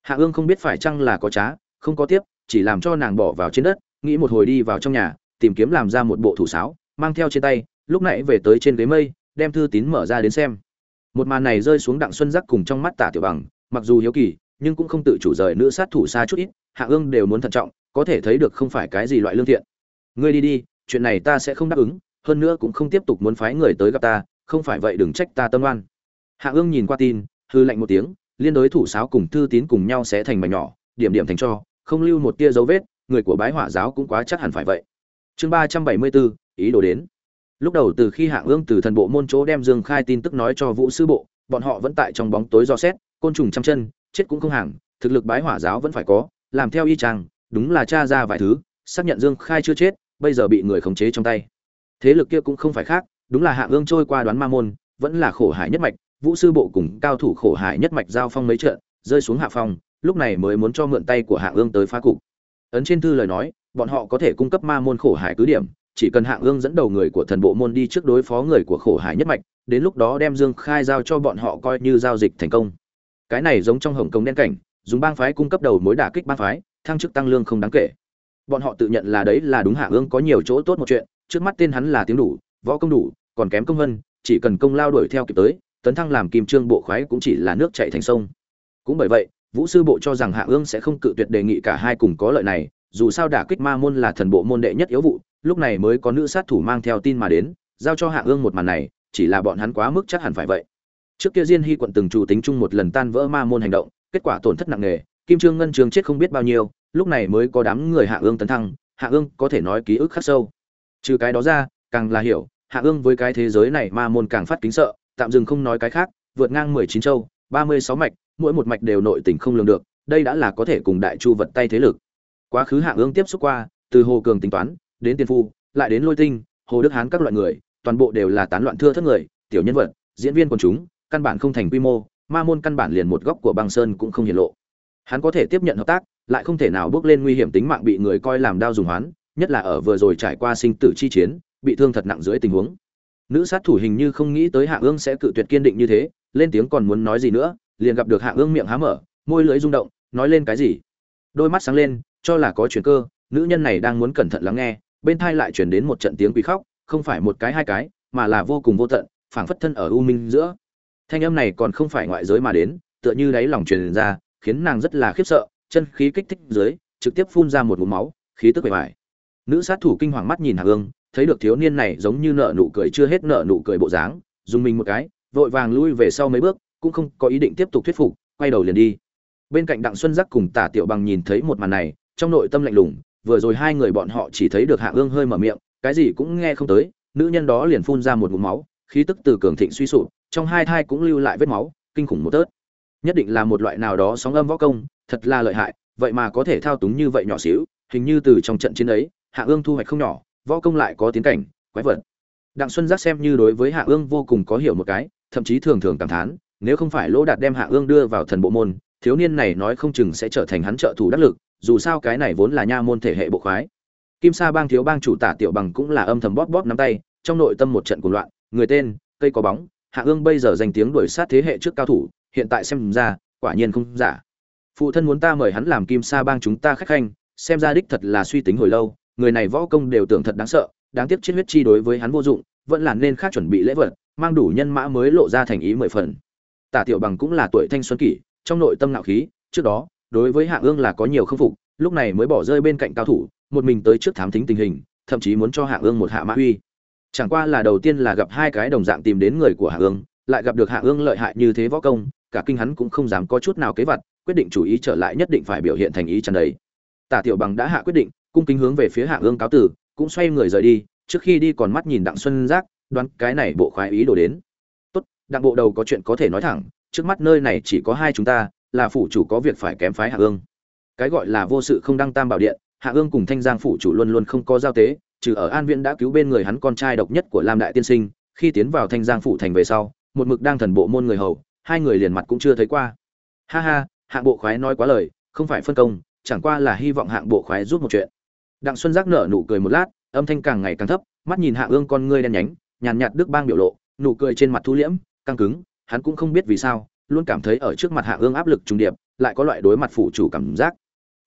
Hạ ương không biết phải chăng là có trá, không có tiếp, chỉ làm cho nàng bỏ vào trên đất, nghĩ một hồi đi vào trong nhà, tìm kiếm làm ra một bộ thủ sáo, mang theo trên tay, lúc nãy về tới trên ghế mây, đem thư tín mở ra đến xem một màn này rơi xuống đặng xuân giác cùng trong mắt tả tiểu bằng, mặc dù hiếu kỳ, nhưng cũng không tự chủ rời nữ sát thủ xa chút ít, hạ ương đều muốn thận trọng, có thể thấy được không phải cái gì loại lương thiện. Ngươi đi đi, chuyện này ta sẽ không đáp ứng, hơn nữa cũng không tiếp tục muốn phái người tới gặp ta, không phải vậy đừng trách ta tâm oan. Hạ ương nhìn qua tin, hư lạnh một tiếng, liên đối thủ sáo cùng thư tín cùng nhau sẽ thành mảnh nhỏ, điểm điểm thành cho, không lưu một tia dấu vết, người của bái hỏa giáo cũng quá chắc hẳn phải vậy. Chương ba trăm bảy mươi bốn, ý đồ đến lúc đầu từ khi hạ ương từ thần bộ môn chỗ đem dương khai tin tức nói cho vũ sư bộ, bọn họ vẫn tại trong bóng tối do xét, côn trùng trăm chân, chết cũng không hàng, thực lực bái hỏa giáo vẫn phải có, làm theo y chàng đúng là cha ra vài thứ, xác nhận dương khai chưa chết, bây giờ bị người khống chế trong tay. Thế lực kia cũng không phải khác, đúng là hạ ương trôi qua đoán ma môn, vẫn là khổ hải nhất mạch, vũ sư bộ cùng cao thủ khổ hải nhất mạch giao phong mấy trận, rơi xuống hạ phong, lúc này mới muốn cho mượn tay của hạ ương tới phá cục. Ấn trên thư lời nói, bọn họ có thể cung cấp ma môn khổ hải cứ điểm chỉ cần hạng ương dẫn đầu người của thần bộ môn đi trước đối phó người của khổ hải nhất mạch, đến lúc đó đem dương khai giao cho bọn họ coi như giao dịch thành công. Cái này giống trong hồng kông đen cảnh, dùng bang phái cung cấp đầu mối đả kích bang phái, thăng chức tăng lương không đáng kể. Bọn họ tự nhận là đấy là đúng hạng ương có nhiều chỗ tốt một chuyện, trước mắt tên hắn là tiếng đủ, võ công đủ, còn kém công vân, chỉ cần công lao đuổi theo kịp tới, tấn thăng làm kim trương bộ khoái cũng chỉ là nước chạy thành sông. Cũng bởi vậy, vũ sư bộ cho rằng hạ ương sẽ không cự tuyệt đề nghị cả hai cùng có lợi này dù sao đả kích ma môn là thần bộ môn đệ nhất yếu vụ, lúc này mới có nữ sát thủ mang theo tin mà đến, giao cho hạ ương một màn này, chỉ là bọn hắn quá mức chắc hẳn phải vậy. Trước kia diên hy quận từng chủ tính chung một lần tan vỡ ma môn hành động, kết quả tổn thất nặng nề, kim trương ngân trường chết không biết bao nhiêu, lúc này mới có đám người hạ ương tấn thăng, hạ ương có thể nói ký ức khắc sâu. Trừ cái đó ra, càng là hiểu, hạ ương với cái thế giới này ma môn càng phát kính sợ, tạm dừng không nói cái khác, vượt ngang mười chín châu, ba mươi sáu mạch, mỗi một mạch đều nội tình không lường được, đây đã là có thể cùng đại chu vật tay thế lực quá khứ hạ ương tiếp xúc qua, từ hồ cường tính toán, đến tiên phu, lại đến lôi tinh, hồ đức hán các loại người, toàn bộ đều là tán loạn thưa thất người, tiểu nhân vật, diễn viên quần chúng, căn bản không thành quy mô, ma môn căn bản liền một góc của băng sơn cũng không hiện lộ. Hắn có thể tiếp nhận hợp tác, lại không thể nào bước lên nguy hiểm tính mạng bị người coi làm đao dùng hoán, nhất là ở vừa rồi trải qua sinh tử chi chiến, bị thương thật nặng dưới tình huống. Nữ sát thủ hình như không nghĩ tới hạ ương sẽ cự tuyệt kiên định như thế, lên tiếng còn muốn nói gì nữa, liền gặp được hạ ương miệng há mở, môi lưỡi rung động, nói lên cái gì? Đôi mắt sáng lên cho là có chuyện cơ, nữ nhân này đang muốn cẩn thận lắng nghe, bên tai lại truyền đến một trận tiếng quỷ khóc, không phải một cái hai cái, mà là vô cùng vô tận, phảng phất thân ở u minh giữa thanh âm này còn không phải ngoại giới mà đến, tựa như đáy lòng truyền ra, khiến nàng rất là khiếp sợ, chân khí kích thích dưới, trực tiếp phun ra một ngụm máu, khí tức bề bại. nữ sát thủ kinh hoàng mắt nhìn hạ ương thấy được thiếu niên này giống như nợ nụ cười chưa hết nợ nụ cười bộ dáng, dùng mình một cái, vội vàng lui về sau mấy bước, cũng không có ý định tiếp tục thuyết phục, quay đầu liền đi bên cạnh đặng xuân giác cùng tả tiểu bằng nhìn thấy một màn này trong nội tâm lạnh lùng, vừa rồi hai người bọn họ chỉ thấy được hạ ương hơi mở miệng, cái gì cũng nghe không tới, nữ nhân đó liền phun ra một ngụm máu, khí tức từ cường thịnh suy sụp, trong hai thai cũng lưu lại vết máu, kinh khủng một tớt. Nhất định là một loại nào đó sóng âm võ công, thật là lợi hại, vậy mà có thể thao túng như vậy nhỏ xíu, hình như từ trong trận chiến ấy, hạ ương thu hoạch không nhỏ, võ công lại có tiến cảnh, quái vật. Đặng xuân giác xem như đối với hạ ương vô cùng có hiểu một cái, thậm chí thường thường cảm thán, nếu không phải lỗ đạt đem hạ ương đưa vào thần bộ môn, thiếu niên này nói không chừng sẽ trở thành hắn trợ thủ đắc lực dù sao cái này vốn là nha môn thể hệ bộ khoái. Kim sa bang thiếu bang chủ tả tiểu bằng cũng là âm thầm bóp bóp nắm tay, trong nội tâm một trận cuồng loạn, người tên, cây có bóng, hạ ương bây giờ danh tiếng đuổi sát thế hệ trước cao thủ, hiện tại xem ra, quả nhiên không giả. Phụ thân muốn ta mời hắn làm kim sa bang chúng ta khách khanh, xem ra đích thật là suy tính hồi lâu, người này võ công đều tưởng thật đáng sợ, đáng tiếc chết huyết chi đối với hắn vô dụng, vẫn là nên khác chuẩn bị lễ vật, mang đủ nhân mã mới lộ ra thành ý mười phần. Tả tiểu bằng cũng là tuổi thanh xuân kỷ, trong nội tâm nạo khí, trước đó đối với hạ ương là có nhiều khâm phục, lúc này mới bỏ rơi bên cạnh cao thủ, một mình tới trước thám thính tình hình, thậm chí muốn cho hạ ương một hạ mã uy. Chẳng qua là đầu tiên là gặp hai cái đồng dạng tìm đến người của hạ ương, lại gặp được hạ ương lợi hại như thế võ công, cả kinh hắn cũng không dám có chút nào kế vật quyết định chủ ý trở lại nhất định phải biểu hiện thành ý trần đấy tả tiểu bằng đã hạ quyết định, cung kính hướng về phía hạ ương cáo tử, cũng xoay người rời đi, trước khi đi còn mắt nhìn đặng xuân giác, đoán cái này bộ khoái ý đồ đến. Tốt, đặng bộ đầu có chuyện có thể nói thẳng, trước mắt nơi này chỉ có hai chúng ta là phủ chủ có việc phải kém phái hạ ương. Cái gọi là vô sự không đăng tam bảo điện, hạ ương cùng thanh giang phủ chủ luôn luôn không có giao tế, trừ ở an viễn đã cứu bên người hắn con trai độc nhất của lam đại tiên sinh, khi tiến vào thanh giang phủ thành về sau, một mực đang thần bộ môn người hầu, hai người liền mặt cũng chưa thấy qua. Ha ha, hạng bộ khoái nói quá lời, không phải phân công, chẳng qua là hy vọng hạng bộ khoái giúp một chuyện. Đặng xuân giác nở nụ cười một lát, âm thanh càng ngày càng thấp, mắt nhìn hạ ương con ngươi đen nhánh, nhàn nhạt đức bang biểu lộ, nụ cười trên mặt thu liễm, căng cứng, hắn cũng không biết vì sao luôn cảm thấy ở trước mặt hạ ương áp lực trùng điệp, lại có loại đối mặt phủ chủ cảm giác.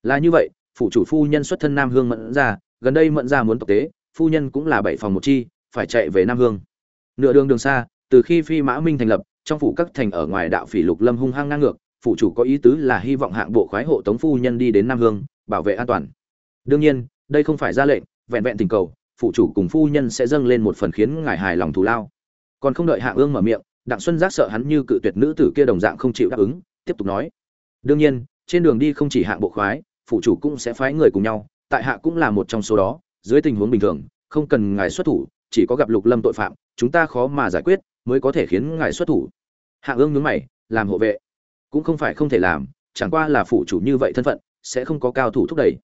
Là như vậy, phủ chủ phu nhân xuất thân nam hương mẫn ra gần đây mẫn ra muốn tộc tế, phu nhân cũng là bảy phòng một chi, phải chạy về nam hương. Nửa đường đường xa, từ khi phi mã minh thành lập, trong phủ các thành ở ngoài đạo phỉ lục lâm hung hăng ngang ngược, phủ chủ có ý tứ là hy vọng hạng bộ khoái hộ tống phu nhân đi đến nam hương, bảo vệ an toàn. Đương nhiên, đây không phải ra lệnh, vẹn vẹn tình cầu phụ chủ cùng phu nhân sẽ dâng lên một phần khiến ngài hài lòng thù lao. Còn không đợi hạ ương mở miệng đặng xuân giác sợ hắn như cự tuyệt nữ tử kia đồng dạng không chịu đáp ứng, tiếp tục nói. Đương nhiên, trên đường đi không chỉ hạng bộ khoái, phụ chủ cũng sẽ phái người cùng nhau, tại hạ cũng là một trong số đó, dưới tình huống bình thường, không cần ngài xuất thủ, chỉ có gặp lục lâm tội phạm, chúng ta khó mà giải quyết, mới có thể khiến ngài xuất thủ. Hạ ương nhướng mày, làm hộ vệ. Cũng không phải không thể làm, chẳng qua là phụ chủ như vậy thân phận, sẽ không có cao thủ thúc đẩy.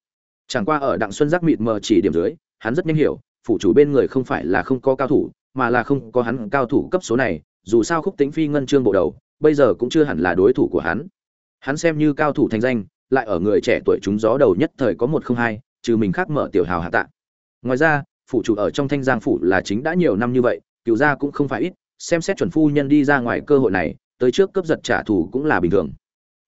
Chẳng qua ở đặng xuân giác mịt mờ chỉ điểm dưới, hắn rất nhanh hiểu, phụ chủ bên người không phải là không có cao thủ, mà là không có hắn cao thủ cấp số này dù sao khúc tính phi ngân trương bộ đầu, bây giờ cũng chưa hẳn là đối thủ của hắn. Hắn xem như cao thủ thành danh, lại ở người trẻ tuổi chúng gió đầu nhất thời có một không hai, trừ mình khác mở tiểu hào hạ tạ. Ngoài ra, phụ chủ ở trong thanh giang phủ là chính đã nhiều năm như vậy, cựu gia cũng không phải ít, xem xét chuẩn phu nhân đi ra ngoài cơ hội này, tới trước cướp giật trả thù cũng là bình thường.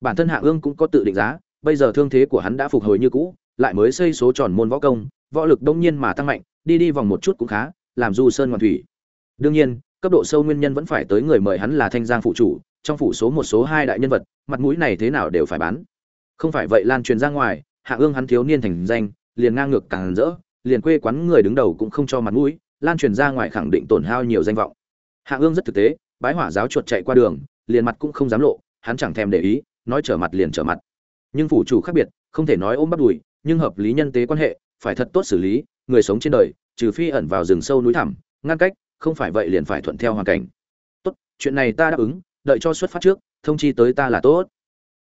Bản thân hạ ương cũng có tự định giá, bây giờ thương thế của hắn đã phục hồi như cũ, lại mới xây số tròn môn võ công, võ lực đông nhiên mà tăng mạnh, đi đi vòng một chút cũng khá, làm du sơn ngoan thủy. Đương nhiên cấp độ sâu nguyên nhân vẫn phải tới người mời hắn là thanh giang phụ chủ, trong phủ số một, số hai đại nhân vật, mặt mũi này thế nào đều phải bán. Không phải vậy lan truyền ra ngoài, hạ ương hắn thiếu niên thành danh, liền ngang ngược càng rỡ, liền quê quán người đứng đầu cũng không cho mặt mũi, lan truyền ra ngoài khẳng định tổn hao nhiều danh vọng. Hạ ương rất thực tế, bái hỏa giáo chuột chạy qua đường, liền mặt cũng không dám lộ, hắn chẳng thèm để ý, nói trở mặt liền trở mặt. Nhưng phủ chủ khác biệt, không thể nói ôm bắt đùi, nhưng hợp lý nhân tế quan hệ, phải thật tốt xử lý, người sống trên đời, trừ phi ẩn vào rừng sâu núi thẳm, ngăn cách không phải vậy liền phải thuận theo hoàn cảnh. Tốt, chuyện này ta đáp ứng, đợi cho xuất phát trước, thông chi tới ta là tốt.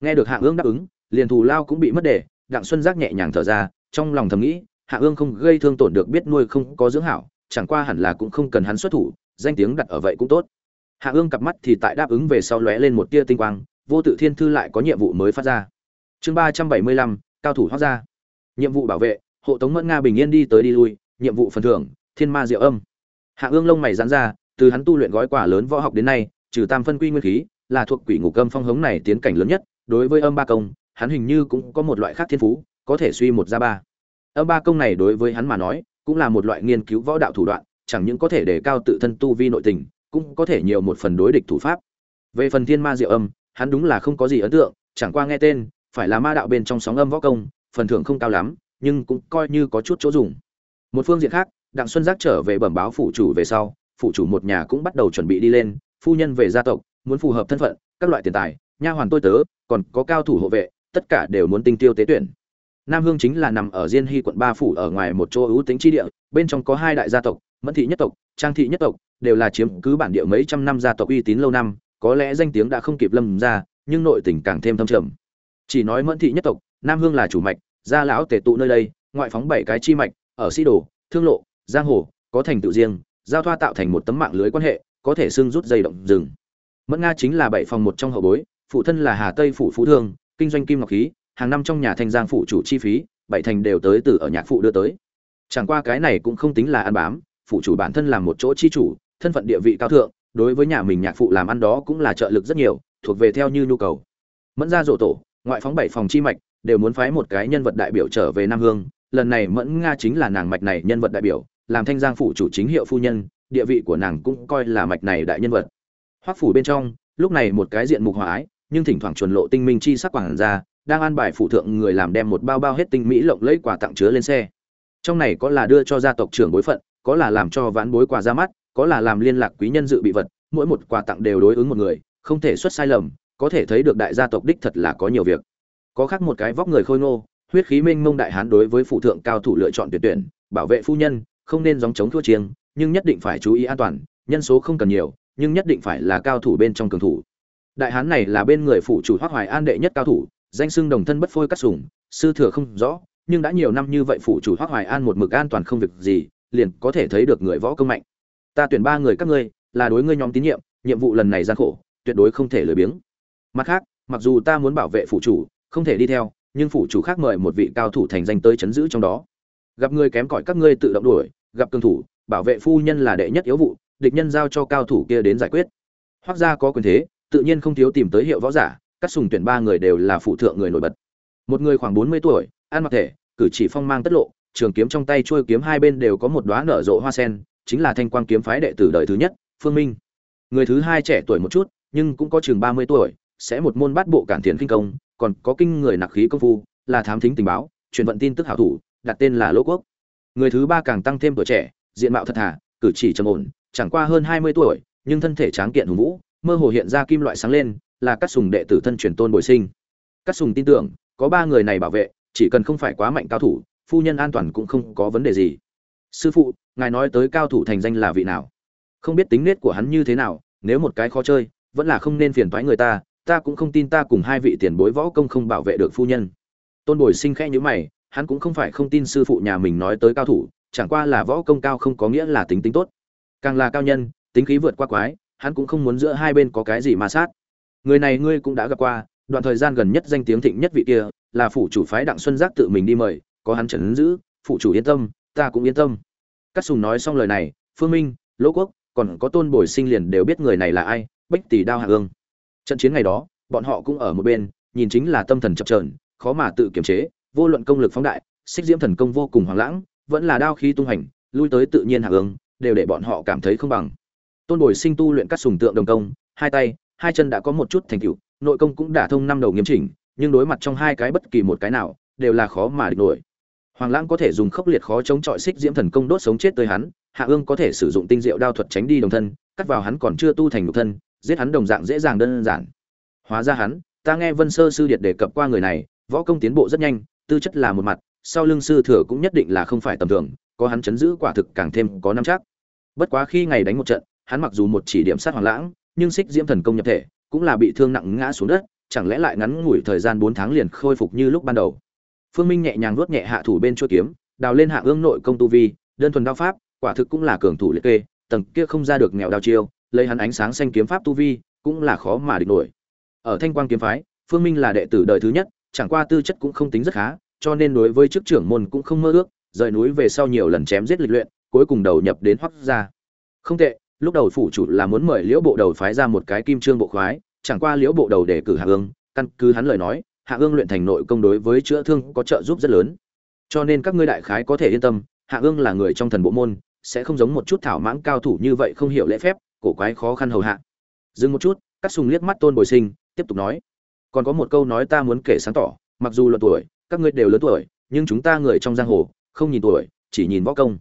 Nghe được hạ ương đáp ứng, liền thù lao cũng bị mất để đặng xuân giác nhẹ nhàng thở ra, trong lòng thầm nghĩ hạ ương không gây thương tổn được biết nuôi không có dưỡng hảo, chẳng qua hẳn là cũng không cần hắn xuất thủ, danh tiếng đặt ở vậy cũng tốt. Hạ ương cặp mắt thì tại đáp ứng về sau lóe lên một tia tinh quang, vô tự thiên thư lại có nhiệm vụ mới phát ra. Chương ba trăm bảy mươi lăm, cao thủ thoát ra nhiệm vụ bảo vệ, hộ tống mẫn nga bình yên đi tới đi lui, nhiệm vụ phần thưởng, thiên ma diệu âm hạ ương lông mày dán ra, từ hắn tu luyện gói quả lớn võ học đến nay, trừ tam phân quy nguyên khí, là thuộc quỷ ngục âm phong hống này tiến cảnh lớn nhất, đối với âm ba công, hắn hình như cũng có một loại khác thiên phú, có thể suy một ra ba. Âm ba công này đối với hắn mà nói, cũng là một loại nghiên cứu võ đạo thủ đoạn, chẳng những có thể đề cao tự thân tu vi nội tình, cũng có thể nhiều một phần đối địch thủ pháp. Về phần thiên ma diệu âm, hắn đúng là không có gì ấn tượng, chẳng qua nghe tên, phải là ma đạo bên trong sóng âm võ công, phần thưởng không cao lắm, nhưng cũng coi như có chút chỗ dùng. Một phương diện khác đặng xuân giác trở về bẩm báo phủ chủ về sau, phủ chủ một nhà cũng bắt đầu chuẩn bị đi lên, phu nhân về gia tộc, muốn phù hợp thân phận, các loại tiền tài, nha hoàn tôi tớ, còn có cao thủ hộ vệ, tất cả đều muốn tinh tiêu tế tuyển. Nam hương chính là nằm ở diên hy quận ba phủ ở ngoài một chỗ ưu tính tri địa, bên trong có hai đại gia tộc, mẫn thị nhất tộc, trang thị nhất tộc, đều là chiếm cứ bản địa mấy trăm năm gia tộc uy tín lâu năm, có lẽ danh tiếng đã không kịp lâm ra, nhưng nội tình càng thêm thâm trầm. Chỉ nói mẫn thị nhất tộc, nam hương là chủ mạch, gia lão tề tụ nơi đây, ngoại phóng bảy cái chi mạch, ở sĩ đồ, thương lộ giang hồ, có thành tựu riêng, giao thoa tạo thành một tấm mạng lưới quan hệ, có thể xưng rút dây động rừng. Mẫn nga chính là bảy phòng một trong hậu bối, phụ thân là hà tây phủ phú thương, kinh doanh kim ngọc khí, hàng năm trong nhà thanh giang phụ chủ chi phí, bảy thành đều tới từ ở nhạc phụ đưa tới. Chẳng qua cái này cũng không tính là ăn bám phụ chủ bản thân làm một chỗ chi chủ, thân phận địa vị cao thượng, đối với nhà mình nhạc phụ làm ăn đó cũng là trợ lực rất nhiều, thuộc về theo như nhu cầu. Mẫn gia rổ tổ, ngoại phóng bảy phòng chi mạch, đều muốn phái một cái nhân vật đại biểu trở về nam hương lần này mẫn nga chính là nàng mạch này nhân vật đại biểu, làm thanh giang phụ chủ chính hiệu phu nhân, địa vị của nàng cũng coi là mạch này đại nhân vật. Hoắc phủ bên trong, lúc này một cái diện mục hòa ái, nhưng thỉnh thoảng chuẩn lộ tinh minh chi sắc quảng ra, đang an bài phụ thượng người làm đem một bao bao hết tinh mỹ lộng lẫy quà tặng chứa lên xe. Trong này có là đưa cho gia tộc trưởng bối phận, có là làm cho vãn bối quà ra mắt, có là làm liên lạc quý nhân dự bị vật, mỗi một quà tặng đều đối ứng một người, không thể xuất sai lầm, có thể thấy được đại gia tộc đích thật là có nhiều việc. Có khác một cái vóc người khôi ngô huyết khí minh mông đại hán đối với phụ thượng cao thủ lựa chọn tuyển tuyển, bảo vệ phu nhân, không nên dòng chống thua chiêng, nhưng nhất định phải chú ý an toàn, nhân số không cần nhiều, nhưng nhất định phải là cao thủ bên trong cường thủ. Đại hán này là bên người phụ chủ hoác hoài an đệ nhất cao thủ, danh xưng đồng thân bất phôi cắt sủng, sư thừa không rõ, nhưng đã nhiều năm như vậy phụ chủ hoác hoài an một mực an toàn không việc gì, liền có thể thấy được người võ công mạnh. Ta tuyển ba người các ngươi, là đối ngươi nhóm tín nhiệm nhiệm vụ lần này gian khổ, tuyệt đối không thể lười biếng. Mặt khác, mặc dù ta muốn bảo vệ phụ chủ, không thể đi theo nhưng phụ chủ khác mời một vị cao thủ thành danh tới chấn giữ trong đó. Gặp người kém cỏi các ngươi tự động đuổi, gặp cường thủ, bảo vệ phu nhân là đệ nhất yếu vụ, địch nhân giao cho cao thủ kia đến giải quyết. Hoác gia có quyền thế, tự nhiên không thiếu tìm tới hiệu võ giả, các sùng tuyển ba người đều là phụ thượng người nổi bật. Một người khoảng bốn mươi tuổi, ăn mặc thể, cử chỉ phong mang tất lộ, trường kiếm trong tay trôi kiếm hai bên đều có một đóa nở rộ hoa sen, chính là thanh quang kiếm phái đệ tử đời thứ nhất, phương minh. Người thứ hai trẻ tuổi một chút, nhưng cũng có chừng ba mươi tuổi, sẽ một môn bát bộ cản thiền kinh công còn có kinh người nặc khí công phu, là thám thính tình báo, truyền vận tin tức hảo thủ, đặt tên là lỗ quốc. Người thứ ba càng tăng thêm tuổi trẻ, diện mạo thật thà, cử chỉ trầm ổn, chẳng qua hơn hai mươi tuổi, nhưng thân thể tráng kiện hùng vũ, mơ hồ hiện ra kim loại sáng lên, là các sùng đệ tử thân truyền tôn bồi sinh. Các sùng tin tưởng, có ba người này bảo vệ, chỉ cần không phải quá mạnh cao thủ, phu nhân an toàn cũng không có vấn đề gì. Sư phụ, ngài nói tới cao thủ thành danh là vị nào? Không biết tính nết của hắn như thế nào, nếu một cái khó chơi, vẫn là không nên phiền thoái người ta ta cũng không tin ta cùng hai vị tiền bối võ công không bảo vệ được phu nhân. Tôn bồi sinh khẽ nhữ mày, hắn cũng không phải không tin sư phụ nhà mình nói tới cao thủ, chẳng qua là võ công cao không có nghĩa là tính tính tốt. Càng là cao nhân, tính khí vượt qua quái, hắn cũng không muốn giữa hai bên có cái gì ma sát. Người này ngươi cũng đã gặp qua, đoạn thời gian gần nhất danh tiếng thịnh nhất vị kia, là phủ chủ phái đặng xuân giác tự mình đi mời, có hắn trần ứng giữ phụ chủ yên tâm, ta cũng yên tâm. Cát sùng nói xong lời này, phương minh, lỗ quốc, còn có tôn bồi sinh liền đều biết người này là ai, bách tỷ đao hạ ương trận chiến ngày đó, bọn họ cũng ở một bên, nhìn chính là tâm thần chập trờn khó mà tự kiềm chế, vô luận công lực phóng đại, xích diễm thần công vô cùng hoảng lãng, vẫn là đao khí tung hành, lui tới tự nhiên hạ ương đều để bọn họ cảm thấy không bằng. Tôn bồi sinh tu luyện các sùng tượng đồng công, hai tay, hai chân đã có một chút thành tựu, nội công cũng đả thông năm đầu nghiêm chỉnh, nhưng đối mặt trong hai cái bất kỳ một cái nào, đều là khó mà địch nổi. Hoàng lãng có thể dùng khốc liệt khó chống chọi xích diễm thần công đốt sống chết tới hắn, hạ ương có thể sử dụng tinh diệu đao thuật tránh đi đồng thân, cắt vào hắn còn chưa tu thành độc thân giết hắn đồng dạng dễ dàng đơn giản. Hóa ra hắn, ta nghe vân sơ sư điệt đề cập qua người này, võ công tiến bộ rất nhanh, tư chất là một mặt, sau lưng sư thừa cũng nhất định là không phải tầm thường, có hắn chấn giữ quả thực càng thêm có năm chắc. Bất quá khi ngày đánh một trận, hắn mặc dù một chỉ điểm sát hoàng lãng, nhưng xích diễm thần công nhập thể, cũng là bị thương nặng ngã xuống đất, chẳng lẽ lại ngắn ngủi thời gian bốn tháng liền khôi phục như lúc ban đầu? Phương minh nhẹ nhàng vuốt nhẹ hạ thủ bên chuôi kiếm, đào lên hạ ương nội công tu vi, đơn thuần đao pháp, quả thực cũng là cường thủ liệt kê, tầng kia không ra được nghèo đao chiêu lấy hắn ánh sáng xanh kiếm pháp tu vi, cũng là khó mà địch nổi. Ở thanh quang kiếm phái, phương minh là đệ tử đời thứ nhất, chẳng qua tư chất cũng không tính rất khá, cho nên đối với chức trưởng môn cũng không mơ ước, rời núi về sau nhiều lần chém giết lịch luyện, cuối cùng đầu nhập đến hoắc gia. Không tệ, lúc đầu phủ chủ là muốn mời liễu bộ đầu phái ra một cái kim trương bộ khoái, chẳng qua liễu bộ đầu để cử hạ ương căn cứ hắn lời nói, hạ ương luyện thành nội công đối với chữa thương có trợ giúp rất lớn. Cho nên các ngươi đại khái có thể yên tâm, hạ ương là người trong thần bộ môn, sẽ không giống một chút thảo mãng cao thủ như vậy không hiểu lễ phép cổ quái khó khăn hầu hạ. Dừng một chút cắt sùng liếc mắt tôn bồi sinh, tiếp tục nói, còn có một câu nói ta muốn kể sáng tỏ, mặc dù luận tuổi, các ngươi đều lớn tuổi, nhưng chúng ta người trong giang hồ, không nhìn tuổi, chỉ nhìn võ công.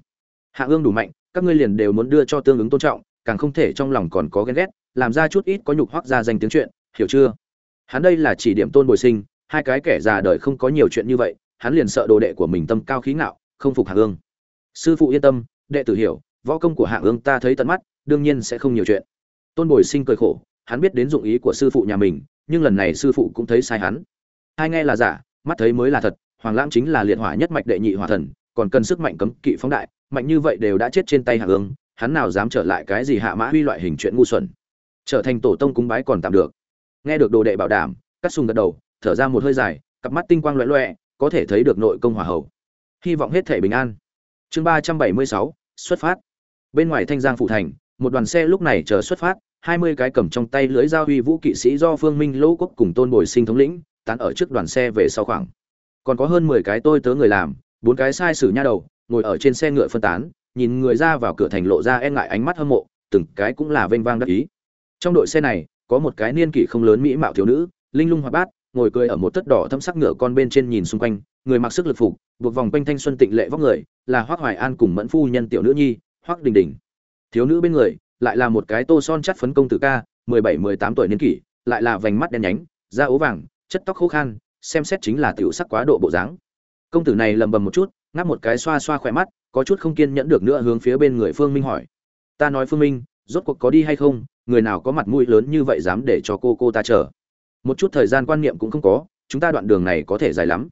Hạ ương đủ mạnh, các ngươi liền đều muốn đưa cho tương ứng tôn trọng, càng không thể trong lòng còn có ghen ghét, làm ra chút ít có nhục hoác ra danh tiếng chuyện, hiểu chưa? Hắn đây là chỉ điểm tôn bồi sinh, hai cái kẻ già đời không có nhiều chuyện như vậy, hắn liền sợ đồ đệ của mình tâm cao khí ngạo, không phục hạ ương. Sư phụ yên tâm, đệ tử hiểu, võ công của hạ ương ta thấy tận mắt đương nhiên sẽ không nhiều chuyện. Tôn bồi sinh cười khổ, hắn biết đến dụng ý của sư phụ nhà mình, nhưng lần này sư phụ cũng thấy sai hắn. Hai nghe là giả, mắt thấy mới là thật, hoàng lãng chính là liệt hỏa nhất mạch đệ nhị hỏa thần, còn cần sức mạnh cấm kỵ phóng đại, mạnh như vậy đều đã chết trên tay hạ ương hắn nào dám trở lại cái gì hạ mã huy loại hình chuyện ngu xuẩn. Trở thành tổ tông cúng bái còn tạm được. Nghe được đồ đệ bảo đảm cắt sùng gật đầu, thở ra một hơi dài, cặp mắt tinh quang loẹ loẹ có thể thấy được nội công hỏa hậu. Hy vọng hết thể bình an. Chương ba trăm bảy mươi sáu, xuất phát. Bên ngoài thanh giang phụ thành một đoàn xe lúc này chờ xuất phát, hai mươi cái cầm trong tay lưới giao huy vũ kỵ sĩ do phương minh lỗ quốc cùng tôn bồi sinh thống lĩnh, tán ở trước đoàn xe về sau khoảng. Còn có hơn mười cái tôi tớ người làm, bốn cái sai sử nha đầu, ngồi ở trên xe ngựa phân tán, nhìn người ra vào cửa thành lộ ra e ngại ánh mắt hâm mộ, từng cái cũng là vênh vang đắc ý. Trong đội xe này, có một cái niên kỷ không lớn mỹ mạo thiếu nữ, linh lung hoạt bát, ngồi cười ở một tất đỏ thâm sắc ngựa con bên trên nhìn xung quanh, người mặc sức lực phục, buộc vòng quanh thanh xuân tịnh lệ vóc người, là hoác hoài an cùng mẫn phu nhân tiểu nữ nhi, hoác đình đình thiếu nữ bên người, lại là một cái tô son chắt phấn công tử ca, mười bảy, mười tám tuổi niên kỷ, lại là vành mắt đen nhánh, da ố vàng, chất tóc khô khan, xem xét chính là tiểu sắc quá độ bộ dáng. Công tử này lầm bầm một chút, ngáp một cái xoa xoa khỏe mắt, có chút không kiên nhẫn được nữa hướng phía bên người phương minh hỏi. Ta nói phương minh, rốt cuộc có đi hay không? Người nào có mặt mũi lớn như vậy dám để cho cô cô ta chờ? Một chút thời gian quan niệm cũng không có, chúng ta đoạn đường này có thể dài lắm.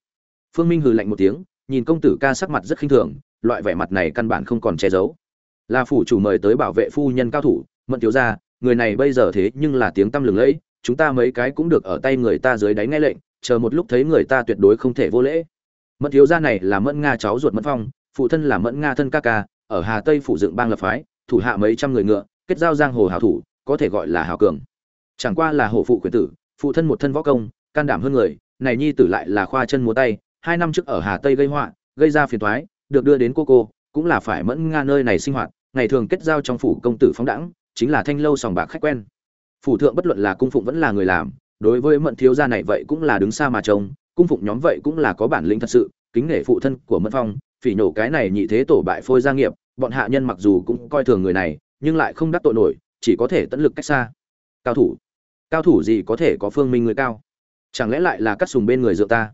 Phương minh hừ lạnh một tiếng, nhìn công tử ca sắc mặt rất khinh thường, loại vẻ mặt này căn bản không còn che giấu là phủ chủ mời tới bảo vệ phu nhân cao thủ mận thiếu gia, người này bây giờ thế nhưng là tiếng tăm lừng lẫy, chúng ta mấy cái cũng được ở tay người ta dưới đáy nghe lệnh, chờ một lúc thấy người ta tuyệt đối không thể vô lễ. Mận thiếu gia này là mẫn nga cháu ruột mẫn phong, phụ thân là mẫn nga thân ca ca, ở hà tây phủ dựng bang lập phái, thủ hạ mấy trăm người ngựa, kết giao giang hồ hảo thủ, có thể gọi là hảo cường. Chẳng qua là hổ phụ quyền tử, phụ thân một thân võ công, can đảm hơn người, này nhi tử lại là khoa chân múa tay, hai năm trước ở hà tây gây họa, gây ra phiền toái, được đưa đến cô cô, cũng là phải mẫn nga nơi này sinh hoạt ngày thường kết giao trong phủ công tử phóng đẳng chính là thanh lâu sòng bạc khách quen. Phủ thượng bất luận là cung phụng vẫn là người làm, đối với mẫn thiếu gia này vậy cũng là đứng xa mà trông, cung phụng nhóm vậy cũng là có bản lĩnh thật sự, kính nể phụ thân của mẫn phong, phỉ nhổ cái này nhị thế tổ bại phôi gia nghiệp, bọn hạ nhân mặc dù cũng coi thường người này, nhưng lại không đắc tội nổi, chỉ có thể tận lực cách xa. Cao thủ cao thủ gì có thể có phương minh người cao? Chẳng lẽ lại là cắt sùng bên người dựa ta?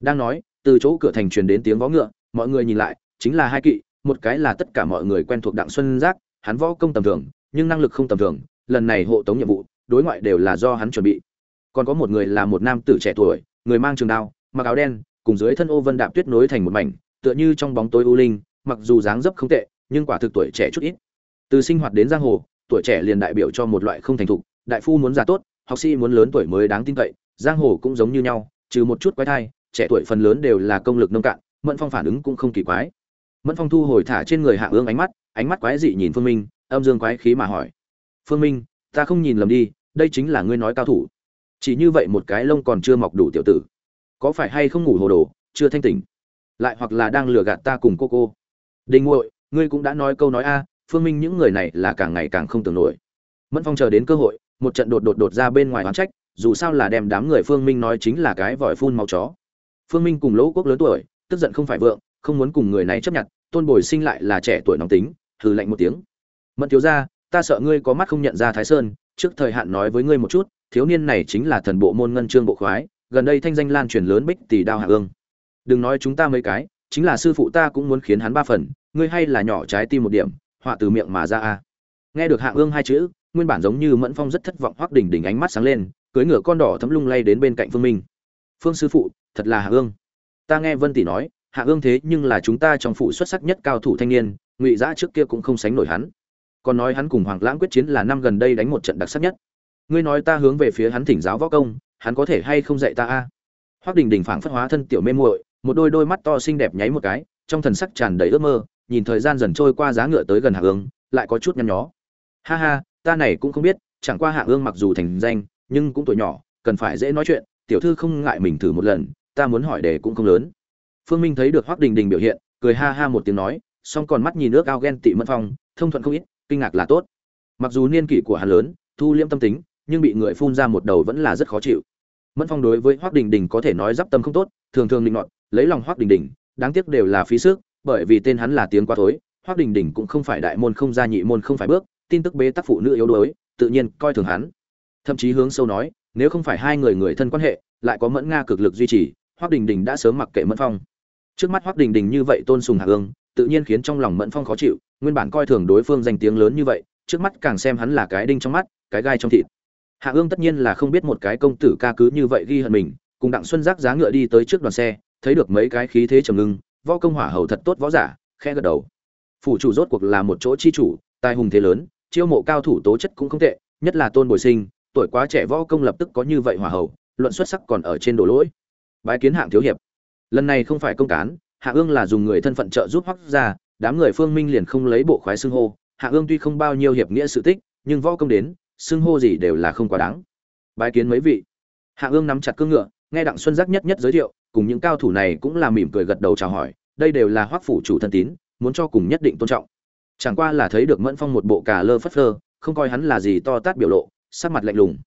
Đang nói, từ chỗ cửa thành truyền đến tiếng vó ngựa, mọi người nhìn lại, chính là hai kỵ một cái là tất cả mọi người quen thuộc đặng xuân giác, hắn võ công tầm thường, nhưng năng lực không tầm thường, lần này hộ tống nhiệm vụ, đối ngoại đều là do hắn chuẩn bị. Còn có một người là một nam tử trẻ tuổi, người mang trường đao, mặc áo đen, cùng dưới thân ô vân đạp tuyết nối thành một mảnh, tựa như trong bóng tối u linh, mặc dù dáng dấp không tệ, nhưng quả thực tuổi trẻ chút ít. Từ sinh hoạt đến giang hồ, tuổi trẻ liền đại biểu cho một loại không thành thục, đại phu muốn già tốt, học sĩ muốn lớn tuổi mới đáng tin cậy, giang hồ cũng giống như nhau, trừ một chút quái thai, trẻ tuổi phần lớn đều là công lực nông cạn, mẫn phong phản ứng cũng không kỳ quái mẫn phong thu hồi thả trên người hạ ương ánh mắt ánh mắt quái dị nhìn phương minh, âm dương quái khí mà hỏi. Phương minh, ta không nhìn lầm đi, đây chính là ngươi nói cao thủ. Chỉ như vậy một cái lông còn chưa mọc đủ tiểu tử. Có phải hay không ngủ hồ đồ, chưa thanh tỉnh? Lại hoặc là đang lừa gạt ta cùng cô cô? Đình nguội ngươi cũng đã nói câu nói a, phương minh những người này là càng ngày càng không tưởng nổi. Mẫn phong chờ đến cơ hội, một trận đột đột đột ra bên ngoài oán trách, dù sao là đem đám người phương minh nói chính là cái vòi phun màu chó. Phương minh cùng lỗ quốc lớn tuổi, tức giận không phải vượng không muốn cùng người này chấp nhận, tôn bồi sinh lại là trẻ tuổi nóng tính, hừ lạnh một tiếng. Mẫn thiếu ra ta sợ ngươi có mắt không nhận ra thái sơn, trước thời hạn nói với ngươi một chút, thiếu niên này chính là thần bộ môn ngân trương bộ khoái, gần đây thanh danh lan truyền lớn bích tỷ đao hạ ương. Đừng nói chúng ta mấy cái, chính là sư phụ ta cũng muốn khiến hắn ba phần, ngươi hay là nhỏ trái tim một điểm, họa từ miệng mà ra a. Nghe được hạ ương hai chữ, nguyên bản giống như mẫn phong rất thất vọng hoắc đỉnh đỉnh ánh mắt sáng lên cưới ngựa con đỏ thấm lung lay đến bên cạnh phương minh. Phương sư phụ, thật là hạ ương. Ta nghe vân tỷ nói hạ ương thế nhưng là chúng ta trong phủ xuất sắc nhất cao thủ thanh niên, ngụy giã trước kia cũng không sánh nổi hắn. Còn nói hắn cùng hoàng lãng quyết chiến là năm gần đây đánh một trận đặc sắc nhất. Ngươi nói ta hướng về phía hắn thỉnh giáo võ công, hắn có thể hay không dạy ta a? Hoác đình đình phảng phất hóa thân tiểu mê muội, một đôi đôi mắt to xinh đẹp nháy một cái, trong thần sắc tràn đầy ước mơ, nhìn thời gian dần trôi qua giá ngựa tới gần hạ ương lại có chút nhăn nhó. Ha ha, ta này cũng không biết, chẳng qua hạ ương mặc dù thành danh, nhưng cũng tuổi nhỏ, cần phải dễ nói chuyện, tiểu thư không ngại mình thử một lần, ta muốn hỏi đề cũng không lớn phương minh thấy được hoác đình đình biểu hiện, cười ha ha một tiếng nói, song còn mắt nhìn nước ao ghen tị mẫn phong, thông thuận không ít, kinh ngạc là tốt. Mặc dù niên kỷ của hắn lớn, thu liễm tâm tính, nhưng bị người phun ra một đầu vẫn là rất khó chịu. Mẫn phong đối với hoác đình đình có thể nói d tâm không tốt, thường thường định ngọn lấy lòng hoác đình đình, đáng tiếc đều là phí sức, bởi vì tên hắn là tiếng quá thối hoác đình đình cũng không phải đại môn không gia nhị môn không phải bước, tin tức bế tắc phụ nữ yếu đuối, tự nhiên coi thường hắn. Thậm chí hướng sâu nói, nếu không phải hai người người thân quan hệ, lại có mẫn nga cực lực duy trì hoác đình đình đã sớm mặc kệ mẫn phong trước mắt hoắc đình đình như vậy tôn sùng hạ ương, tự nhiên khiến trong lòng mẫn phong khó chịu, nguyên bản coi thường đối phương danh tiếng lớn như vậy, trước mắt càng xem hắn là cái đinh trong mắt, cái gai trong thịt. Hạ ương tất nhiên là không biết một cái công tử ca cứ như vậy ghi hận mình, cùng đặng xuân giác giá ngựa đi tới trước đoàn xe, thấy được mấy cái khí thế trầm ngưng, võ công hỏa hầu thật tốt võ giả khe gật đầu. Phủ chủ rốt cuộc là một chỗ chi chủ, tài hùng thế lớn, chiêu mộ cao thủ tố chất cũng không tệ, nhất là tôn bồi sinh, tuổi quá trẻ võ công lập tức có như vậy hỏa hầu, luận xuất sắc còn ở trên đổ lỗi. Bái kiến hạng thiếu hiệp lần này không phải công cán, hạ ương là dùng người thân phận trợ giúp hoắc ra đám người phương minh liền không lấy bộ khoái xưng hô. Hạ ương tuy không bao nhiêu hiệp nghĩa sự tích, nhưng võ công đến, xưng hô gì đều là không quá đáng. Bái kiến mấy vị. Hạ ương nắm chặt cương ngựa, nghe đặng xuân giác nhất nhất giới thiệu, cùng những cao thủ này cũng là mỉm cười gật đầu chào hỏi, đây đều là hoắc phủ chủ thân tín, muốn cho cùng nhất định tôn trọng. Chẳng qua là thấy được mẫn phong một bộ cà lơ phất lơ không coi hắn là gì to tát biểu lộ, sắc mặt lạnh lùng.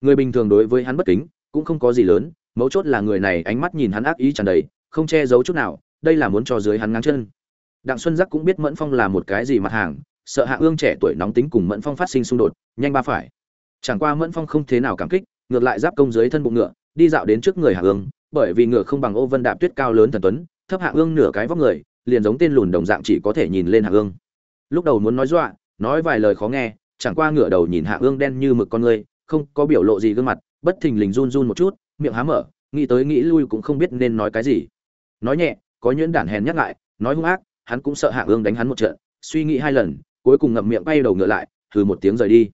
Người bình thường đối với hắn bất kính, cũng không có gì lớn mấu chốt là người này ánh mắt nhìn hắn ác ý tràn đầy, không che giấu chút nào, đây là muốn cho dưới hắn ngang chân. Đặng xuân giác cũng biết mẫn phong là một cái gì mặt hàng, sợ hạ ương trẻ tuổi nóng tính cùng mẫn phong phát sinh xung đột, nhanh ba phải. Chẳng qua mẫn phong không thế nào cảm kích, ngược lại giáp công dưới thân bụng ngựa, đi dạo đến trước người hạ ương, bởi vì ngựa không bằng ô vân đạp tuyết cao lớn thần tuấn, thấp hạ ương nửa cái vóc người, liền giống tên lùn đồng dạng chỉ có thể nhìn lên hạ ương. Lúc đầu muốn nói dọa, nói vài lời khó nghe, chẳng qua ngựa đầu nhìn hạ ương đen như mực con người, không có biểu lộ gì gương mặt, bất thình lình run run một chút miệng há mở, nghĩ tới nghĩ lui cũng không biết nên nói cái gì. Nói nhẹ, có nhuyễn đản hèn nhắc lại, nói hung ác, hắn cũng sợ hạ ương đánh hắn một trận, suy nghĩ hai lần, cuối cùng ngậm miệng bay đầu ngựa lại thử một tiếng rời đi.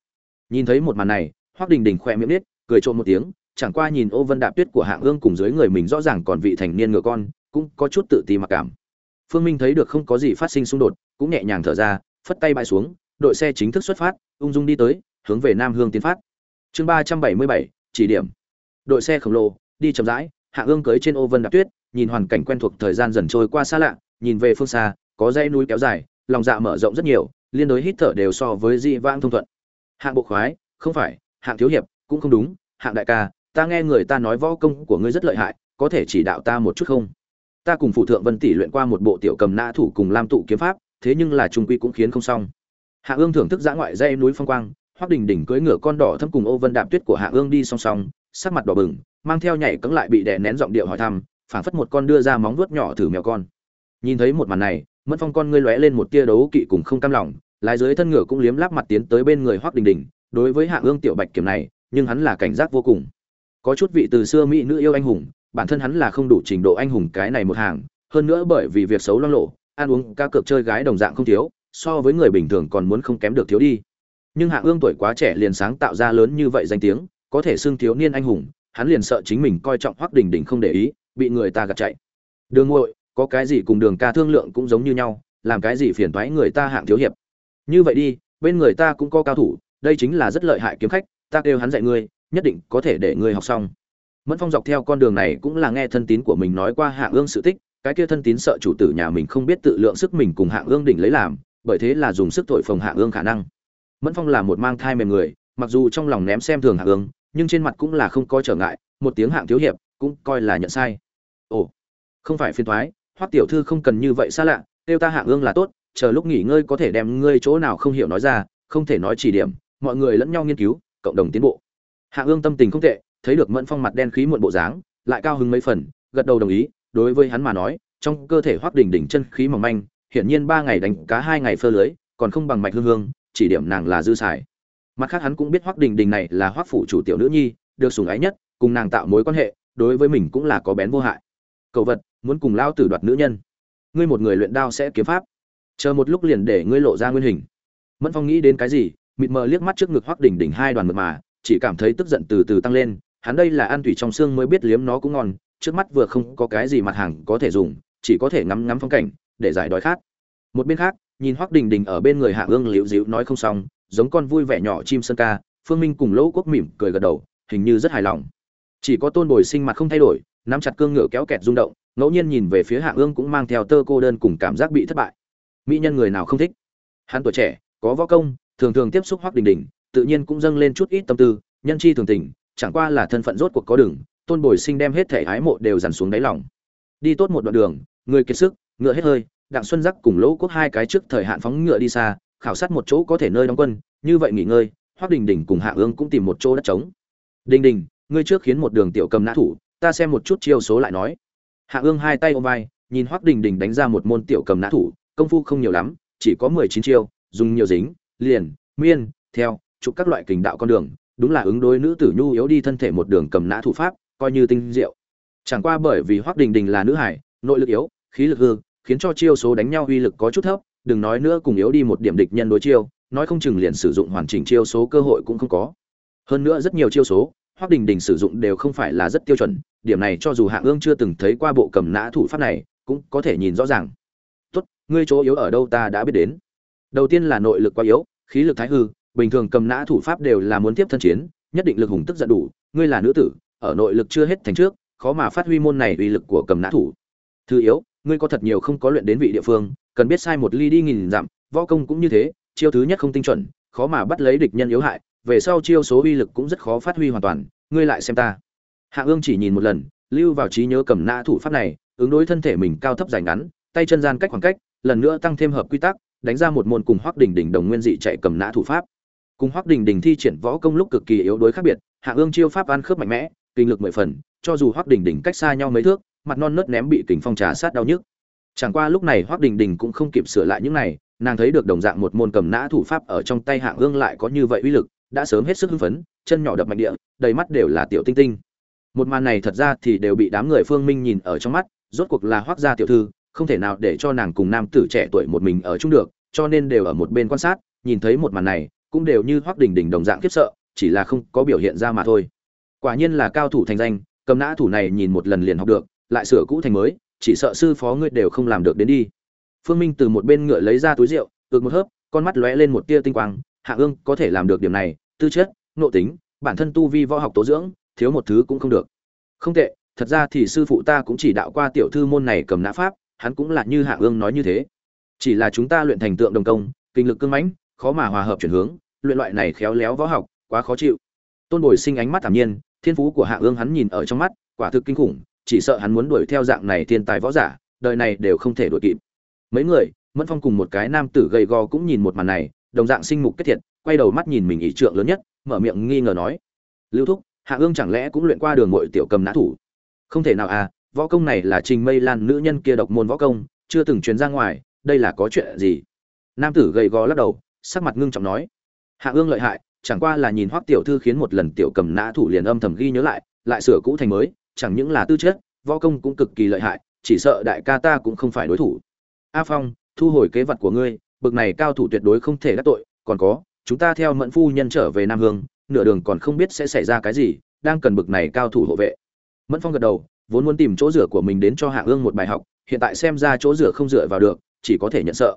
Nhìn thấy một màn này hoác đình đình khỏe miệng nít cười trộm một tiếng, chẳng qua nhìn ô vân đạp tuyết của hạ ương cùng dưới người mình rõ ràng còn vị thành niên ngựa con, cũng có chút tự ti mặc cảm. Phương minh thấy được không có gì phát sinh xung đột, cũng nhẹ nhàng thở ra, phất tay bãi xuống, đội xe chính thức xuất phát, ung dung đi tới, hướng về nam hương tiến phát. Chương ba trăm bảy mươi bảy, chỉ điểm đội xe khổng lồ, đi chậm rãi, hạ ương cưới trên ô vân đạp tuyết, nhìn hoàn cảnh quen thuộc thời gian dần trôi qua xa lạ, nhìn về phương xa, có dãy núi kéo dài, lòng dạ mở rộng rất nhiều, liên đối hít thở đều so với dị vãng thông thuận. Hạng bộ khoái, không phải, hạng thiếu hiệp, cũng không đúng, hạng đại ca, ta nghe người ta nói võ công của ngươi rất lợi hại, có thể chỉ đạo ta một chút không? Ta cùng phụ thượng vân tỷ luyện qua một bộ tiểu cầm nã thủ cùng lam tụ kiếm pháp, thế nhưng là trung quy cũng khiến không xong. Hạ ương thưởng thức giã ngoại dây núi phong quang hoác đình đỉnh cưỡi ngựa con đỏ thâm cùng ô vân đạp tuyết của hạ ương đi song song sắc mặt đỏ bừng, mang theo nhảy cẫng lại bị đè nén giọng điệu hỏi thăm, phảng phất một con đưa ra móng vuốt nhỏ thử mèo con. Nhìn thấy một màn này, mẫn phong con ngươi lóe lên một tia đấu kỵ cùng không cam lòng, lái dưới thân ngựa cũng liếm láp mặt tiến tới bên người hoắc đình đình, đối với hạ ương tiểu bạch kiểm này, nhưng hắn là cảnh giác vô cùng. Có chút vị từ xưa mỹ nữ yêu anh hùng, bản thân hắn là không đủ trình độ anh hùng cái này một hàng, hơn nữa bởi vì việc xấu loang lộ, ăn uống ca cược chơi gái đồng dạng không thiếu, so với người bình thường còn muốn không kém được thiếu đi. Nhưng hạ ương tuổi quá trẻ liền sáng tạo ra lớn như vậy danh tiếng có thể xưng thiếu niên anh hùng, hắn liền sợ chính mình coi trọng hoắc đình đình không để ý, bị người ta gạt chạy. Đường ngội có cái gì cùng đường ca thương lượng cũng giống như nhau, làm cái gì phiền thoái người ta hạng thiếu hiệp. Như vậy đi, bên người ta cũng có cao thủ, đây chính là rất lợi hại kiếm khách, ta kêu hắn dạy ngươi, nhất định có thể để ngươi học xong. Mẫn phong dọc theo con đường này cũng là nghe thân tín của mình nói qua hạng ương sự tích, cái kia thân tín sợ chủ tử nhà mình không biết tự lượng sức mình cùng hạng ương đỉnh lấy làm, bởi thế là dùng sức thổi phồng hạng ương khả năng. Mẫn phong là một mang thai mềm người, mặc dù trong lòng ném xem thường hạng ương nhưng trên mặt cũng là không có trở ngại, một tiếng hạng thiếu hiệp cũng coi là nhận sai. Ồ, không phải phiền thoái, hoắc tiểu thư không cần như vậy xa lạ kêu ta hạng ương là tốt, chờ lúc nghỉ ngơi có thể đem ngươi chỗ nào không hiểu nói ra, không thể nói chỉ điểm, mọi người lẫn nhau nghiên cứu, cộng đồng tiến bộ. Hạng ương tâm tình không tệ, thấy được mẫn phong mặt đen khí muộn bộ dáng, lại cao hứng mấy phần, gật đầu đồng ý, đối với hắn mà nói, trong cơ thể hoắc đỉnh đỉnh chân khí mỏng manh, hiển nhiên ba ngày đánh cá hai ngày phơ lưới, còn không bằng mạch hương hương, chỉ điểm nàng là dư xài mặt khác hắn cũng biết hoắc đình đình này là hoắc phủ chủ tiểu nữ nhi, được sủng ái nhất, cùng nàng tạo mối quan hệ, đối với mình cũng là có bén vô hại. Cầu vật, muốn cùng lao tử đoạt nữ nhân. Ngươi một người luyện đao sẽ kiếm pháp. Chờ một lúc liền để ngươi lộ ra nguyên hình. Mẫn phong nghĩ đến cái gì, mịt mờ liếc mắt trước ngực hoắc đỉnh đỉnh hai đoàn mật mà, chỉ cảm thấy tức giận từ từ tăng lên. Hắn đây là ăn thủy trong xương mới biết liếm nó cũng ngon, trước mắt vừa không có cái gì mặt hàng có thể dùng, chỉ có thể ngắm ngắm phong cảnh, để giải đói khát. Một bên khác, nhìn hoắc đình đình ở bên người hạ ương liễu dịu nói không xong giống con vui vẻ nhỏ chim sơn ca, phương minh cùng lỗ quốc mỉm cười gật đầu, hình như rất hài lòng. Chỉ có tôn bồi sinh mặt không thay đổi, nắm chặt cương ngựa kéo kẹt rung động, ngẫu nhiên nhìn về phía hạ ương cũng mang theo tơ cô đơn cùng cảm giác bị thất bại. Mỹ nhân người nào không thích? Hắn tuổi trẻ, có võ công, thường thường tiếp xúc hoắc đình đình, tự nhiên cũng dâng lên chút ít tâm tư, nhân chi thường tình, chẳng qua là thân phận rốt cuộc có đường tôn bồi sinh đem hết thể ái mộ đều dằn xuống đáy lòng. Đi tốt một đoạn đường, người kiệt sức, ngựa hết hơi, đặng xuân giác cùng lỗ quốc hai cái trước thời hạn phóng ngựa đi xa khảo sát một chỗ có thể nơi đóng quân, như vậy nghỉ ngơi, hoắc đình đình cùng hạ ương cũng tìm một chỗ đất trống. Đình đình, ngươi trước khiến một đường tiểu cầm nã thủ, ta xem một chút chiêu số lại nói. Hạ ương hai tay ôm vai, nhìn hoắc đình đình đánh ra một môn tiểu cầm nã thủ, công phu không nhiều lắm, chỉ có mười chín chiêu, dùng nhiều dính, liền, miên, theo, chụp các loại kình đạo con đường, đúng là ứng đối nữ tử nhu yếu đi thân thể một đường cầm nã thủ pháp, coi như tinh diệu. Chẳng qua bởi vì hoắc đình đình là nữ hải, nội lực yếu, khí lực hư, khiến cho chiêu số đánh nhau uy lực có chút thấp đừng nói nữa cùng yếu đi một điểm địch nhân đối chiêu, nói không chừng liền sử dụng hoàn chỉnh chiêu số cơ hội cũng không có. Hơn nữa rất nhiều chiêu số, hoắc đình đình sử dụng đều không phải là rất tiêu chuẩn, điểm này cho dù hạng ương chưa từng thấy qua bộ cầm nã thủ pháp này, cũng có thể nhìn rõ ràng. Tốt, ngươi chỗ yếu ở đâu ta đã biết đến. Đầu tiên là nội lực quá yếu, khí lực thái hư, bình thường cầm nã thủ pháp đều là muốn tiếp thân chiến, nhất định lực hùng tức giận đủ, ngươi là nữ tử, ở nội lực chưa hết thành trước, khó mà phát huy môn này uy lực của cầm nã thủ. Thứ yếu, ngươi có thật nhiều không có luyện đến vị địa phương cần biết sai một ly đi nghìn dặm, võ công cũng như thế, chiêu thứ nhất không tinh chuẩn, khó mà bắt lấy địch nhân yếu hại, về sau chiêu số uy lực cũng rất khó phát huy hoàn toàn, ngươi lại xem ta. Hạ ương chỉ nhìn một lần, lưu vào trí nhớ cầm nã thủ pháp này, ứng đối thân thể mình cao thấp dài ngắn, tay chân gian cách khoảng cách, lần nữa tăng thêm hợp quy tắc, đánh ra một môn cùng hoắc đỉnh đỉnh đồng nguyên dị chạy cầm nã thủ pháp. Cùng hoắc đỉnh đỉnh thi triển võ công lúc cực kỳ yếu đuối khác biệt, hạ ương chiêu pháp ăn khớp mạnh mẽ, kinh lực mười phần, cho dù hoắc đỉnh đỉnh cách xa nhau mấy thước, mặt non nớt ném bị kình phong trà sát đau nhức chẳng qua lúc này hoắc đình đình cũng không kịp sửa lại những này, nàng thấy được đồng dạng một môn cầm nã thủ pháp ở trong tay hạng ương lại có như vậy uy lực, đã sớm hết sức hưng phấn, chân nhỏ đập mạnh địa, đầy mắt đều là tiểu tinh tinh. Một màn này thật ra thì đều bị đám người phương minh nhìn ở trong mắt, rốt cuộc là hoắc gia tiểu thư, không thể nào để cho nàng cùng nam tử trẻ tuổi một mình ở chung được, cho nên đều ở một bên quan sát, nhìn thấy một màn này, cũng đều như hoắc đình đình đồng dạng khiếp sợ, chỉ là không có biểu hiện ra mà thôi. Quả nhiên là cao thủ thành danh, cầm nã thủ này nhìn một lần liền học được, lại sửa cũ thành mới chỉ sợ sư phó ngươi đều không làm được đến đi. Phương minh từ một bên ngựa lấy ra túi rượu, ực một hớp, con mắt lóe lên một tia tinh quang, hạ ương có thể làm được điểm này, tư chất, nội tính, bản thân tu vi võ học tố dưỡng, thiếu một thứ cũng không được. Không tệ, thật ra thì sư phụ ta cũng chỉ đạo qua tiểu thư môn này cầm nã pháp, hắn cũng là như hạ ương nói như thế. Chỉ là chúng ta luyện thành tượng đồng công, kinh lực cương mãnh, khó mà hòa hợp chuyển hướng, luyện loại này khéo léo võ học, quá khó chịu. Tôn bồi sinh ánh mắt thản nhiên, thiên phú của hạ ương hắn nhìn ở trong mắt, quả thực kinh khủng chỉ sợ hắn muốn đuổi theo dạng này thiên tài võ giả, đời này đều không thể đuổi kịp. Mấy người, mẫn phong cùng một cái nam tử gầy gò cũng nhìn một màn này, đồng dạng sinh mục kết thiệt, quay đầu mắt nhìn mình ý trượng lớn nhất, mở miệng nghi ngờ nói, lưu thúc, hạ ương chẳng lẽ cũng luyện qua đường mội tiểu cầm nã thủ? Không thể nào à võ công này là trình mây lan nữ nhân kia độc môn võ công, chưa từng truyền ra ngoài, đây là có chuyện gì? Nam tử gầy gò lắc đầu, sắc mặt ngưng trọng nói, hạ ương lợi hại, chẳng qua là nhìn hoắc tiểu thư khiến một lần tiểu cầm nã thủ liền âm thầm ghi nhớ lại lại sửa cũ thành mới chẳng những là tư chất, võ công cũng cực kỳ lợi hại, chỉ sợ đại ca ta cũng không phải đối thủ. A phong, thu hồi kế vật của ngươi, bực này cao thủ tuyệt đối không thể đắc tội, còn có, chúng ta theo mẫn phu nhân trở về nam hương, nửa đường còn không biết sẽ xảy ra cái gì, đang cần bực này cao thủ hộ vệ. Mẫn phong gật đầu, vốn muốn tìm chỗ rửa của mình đến cho hạ ương một bài học, hiện tại xem ra chỗ rửa không rửa vào được, chỉ có thể nhận sợ.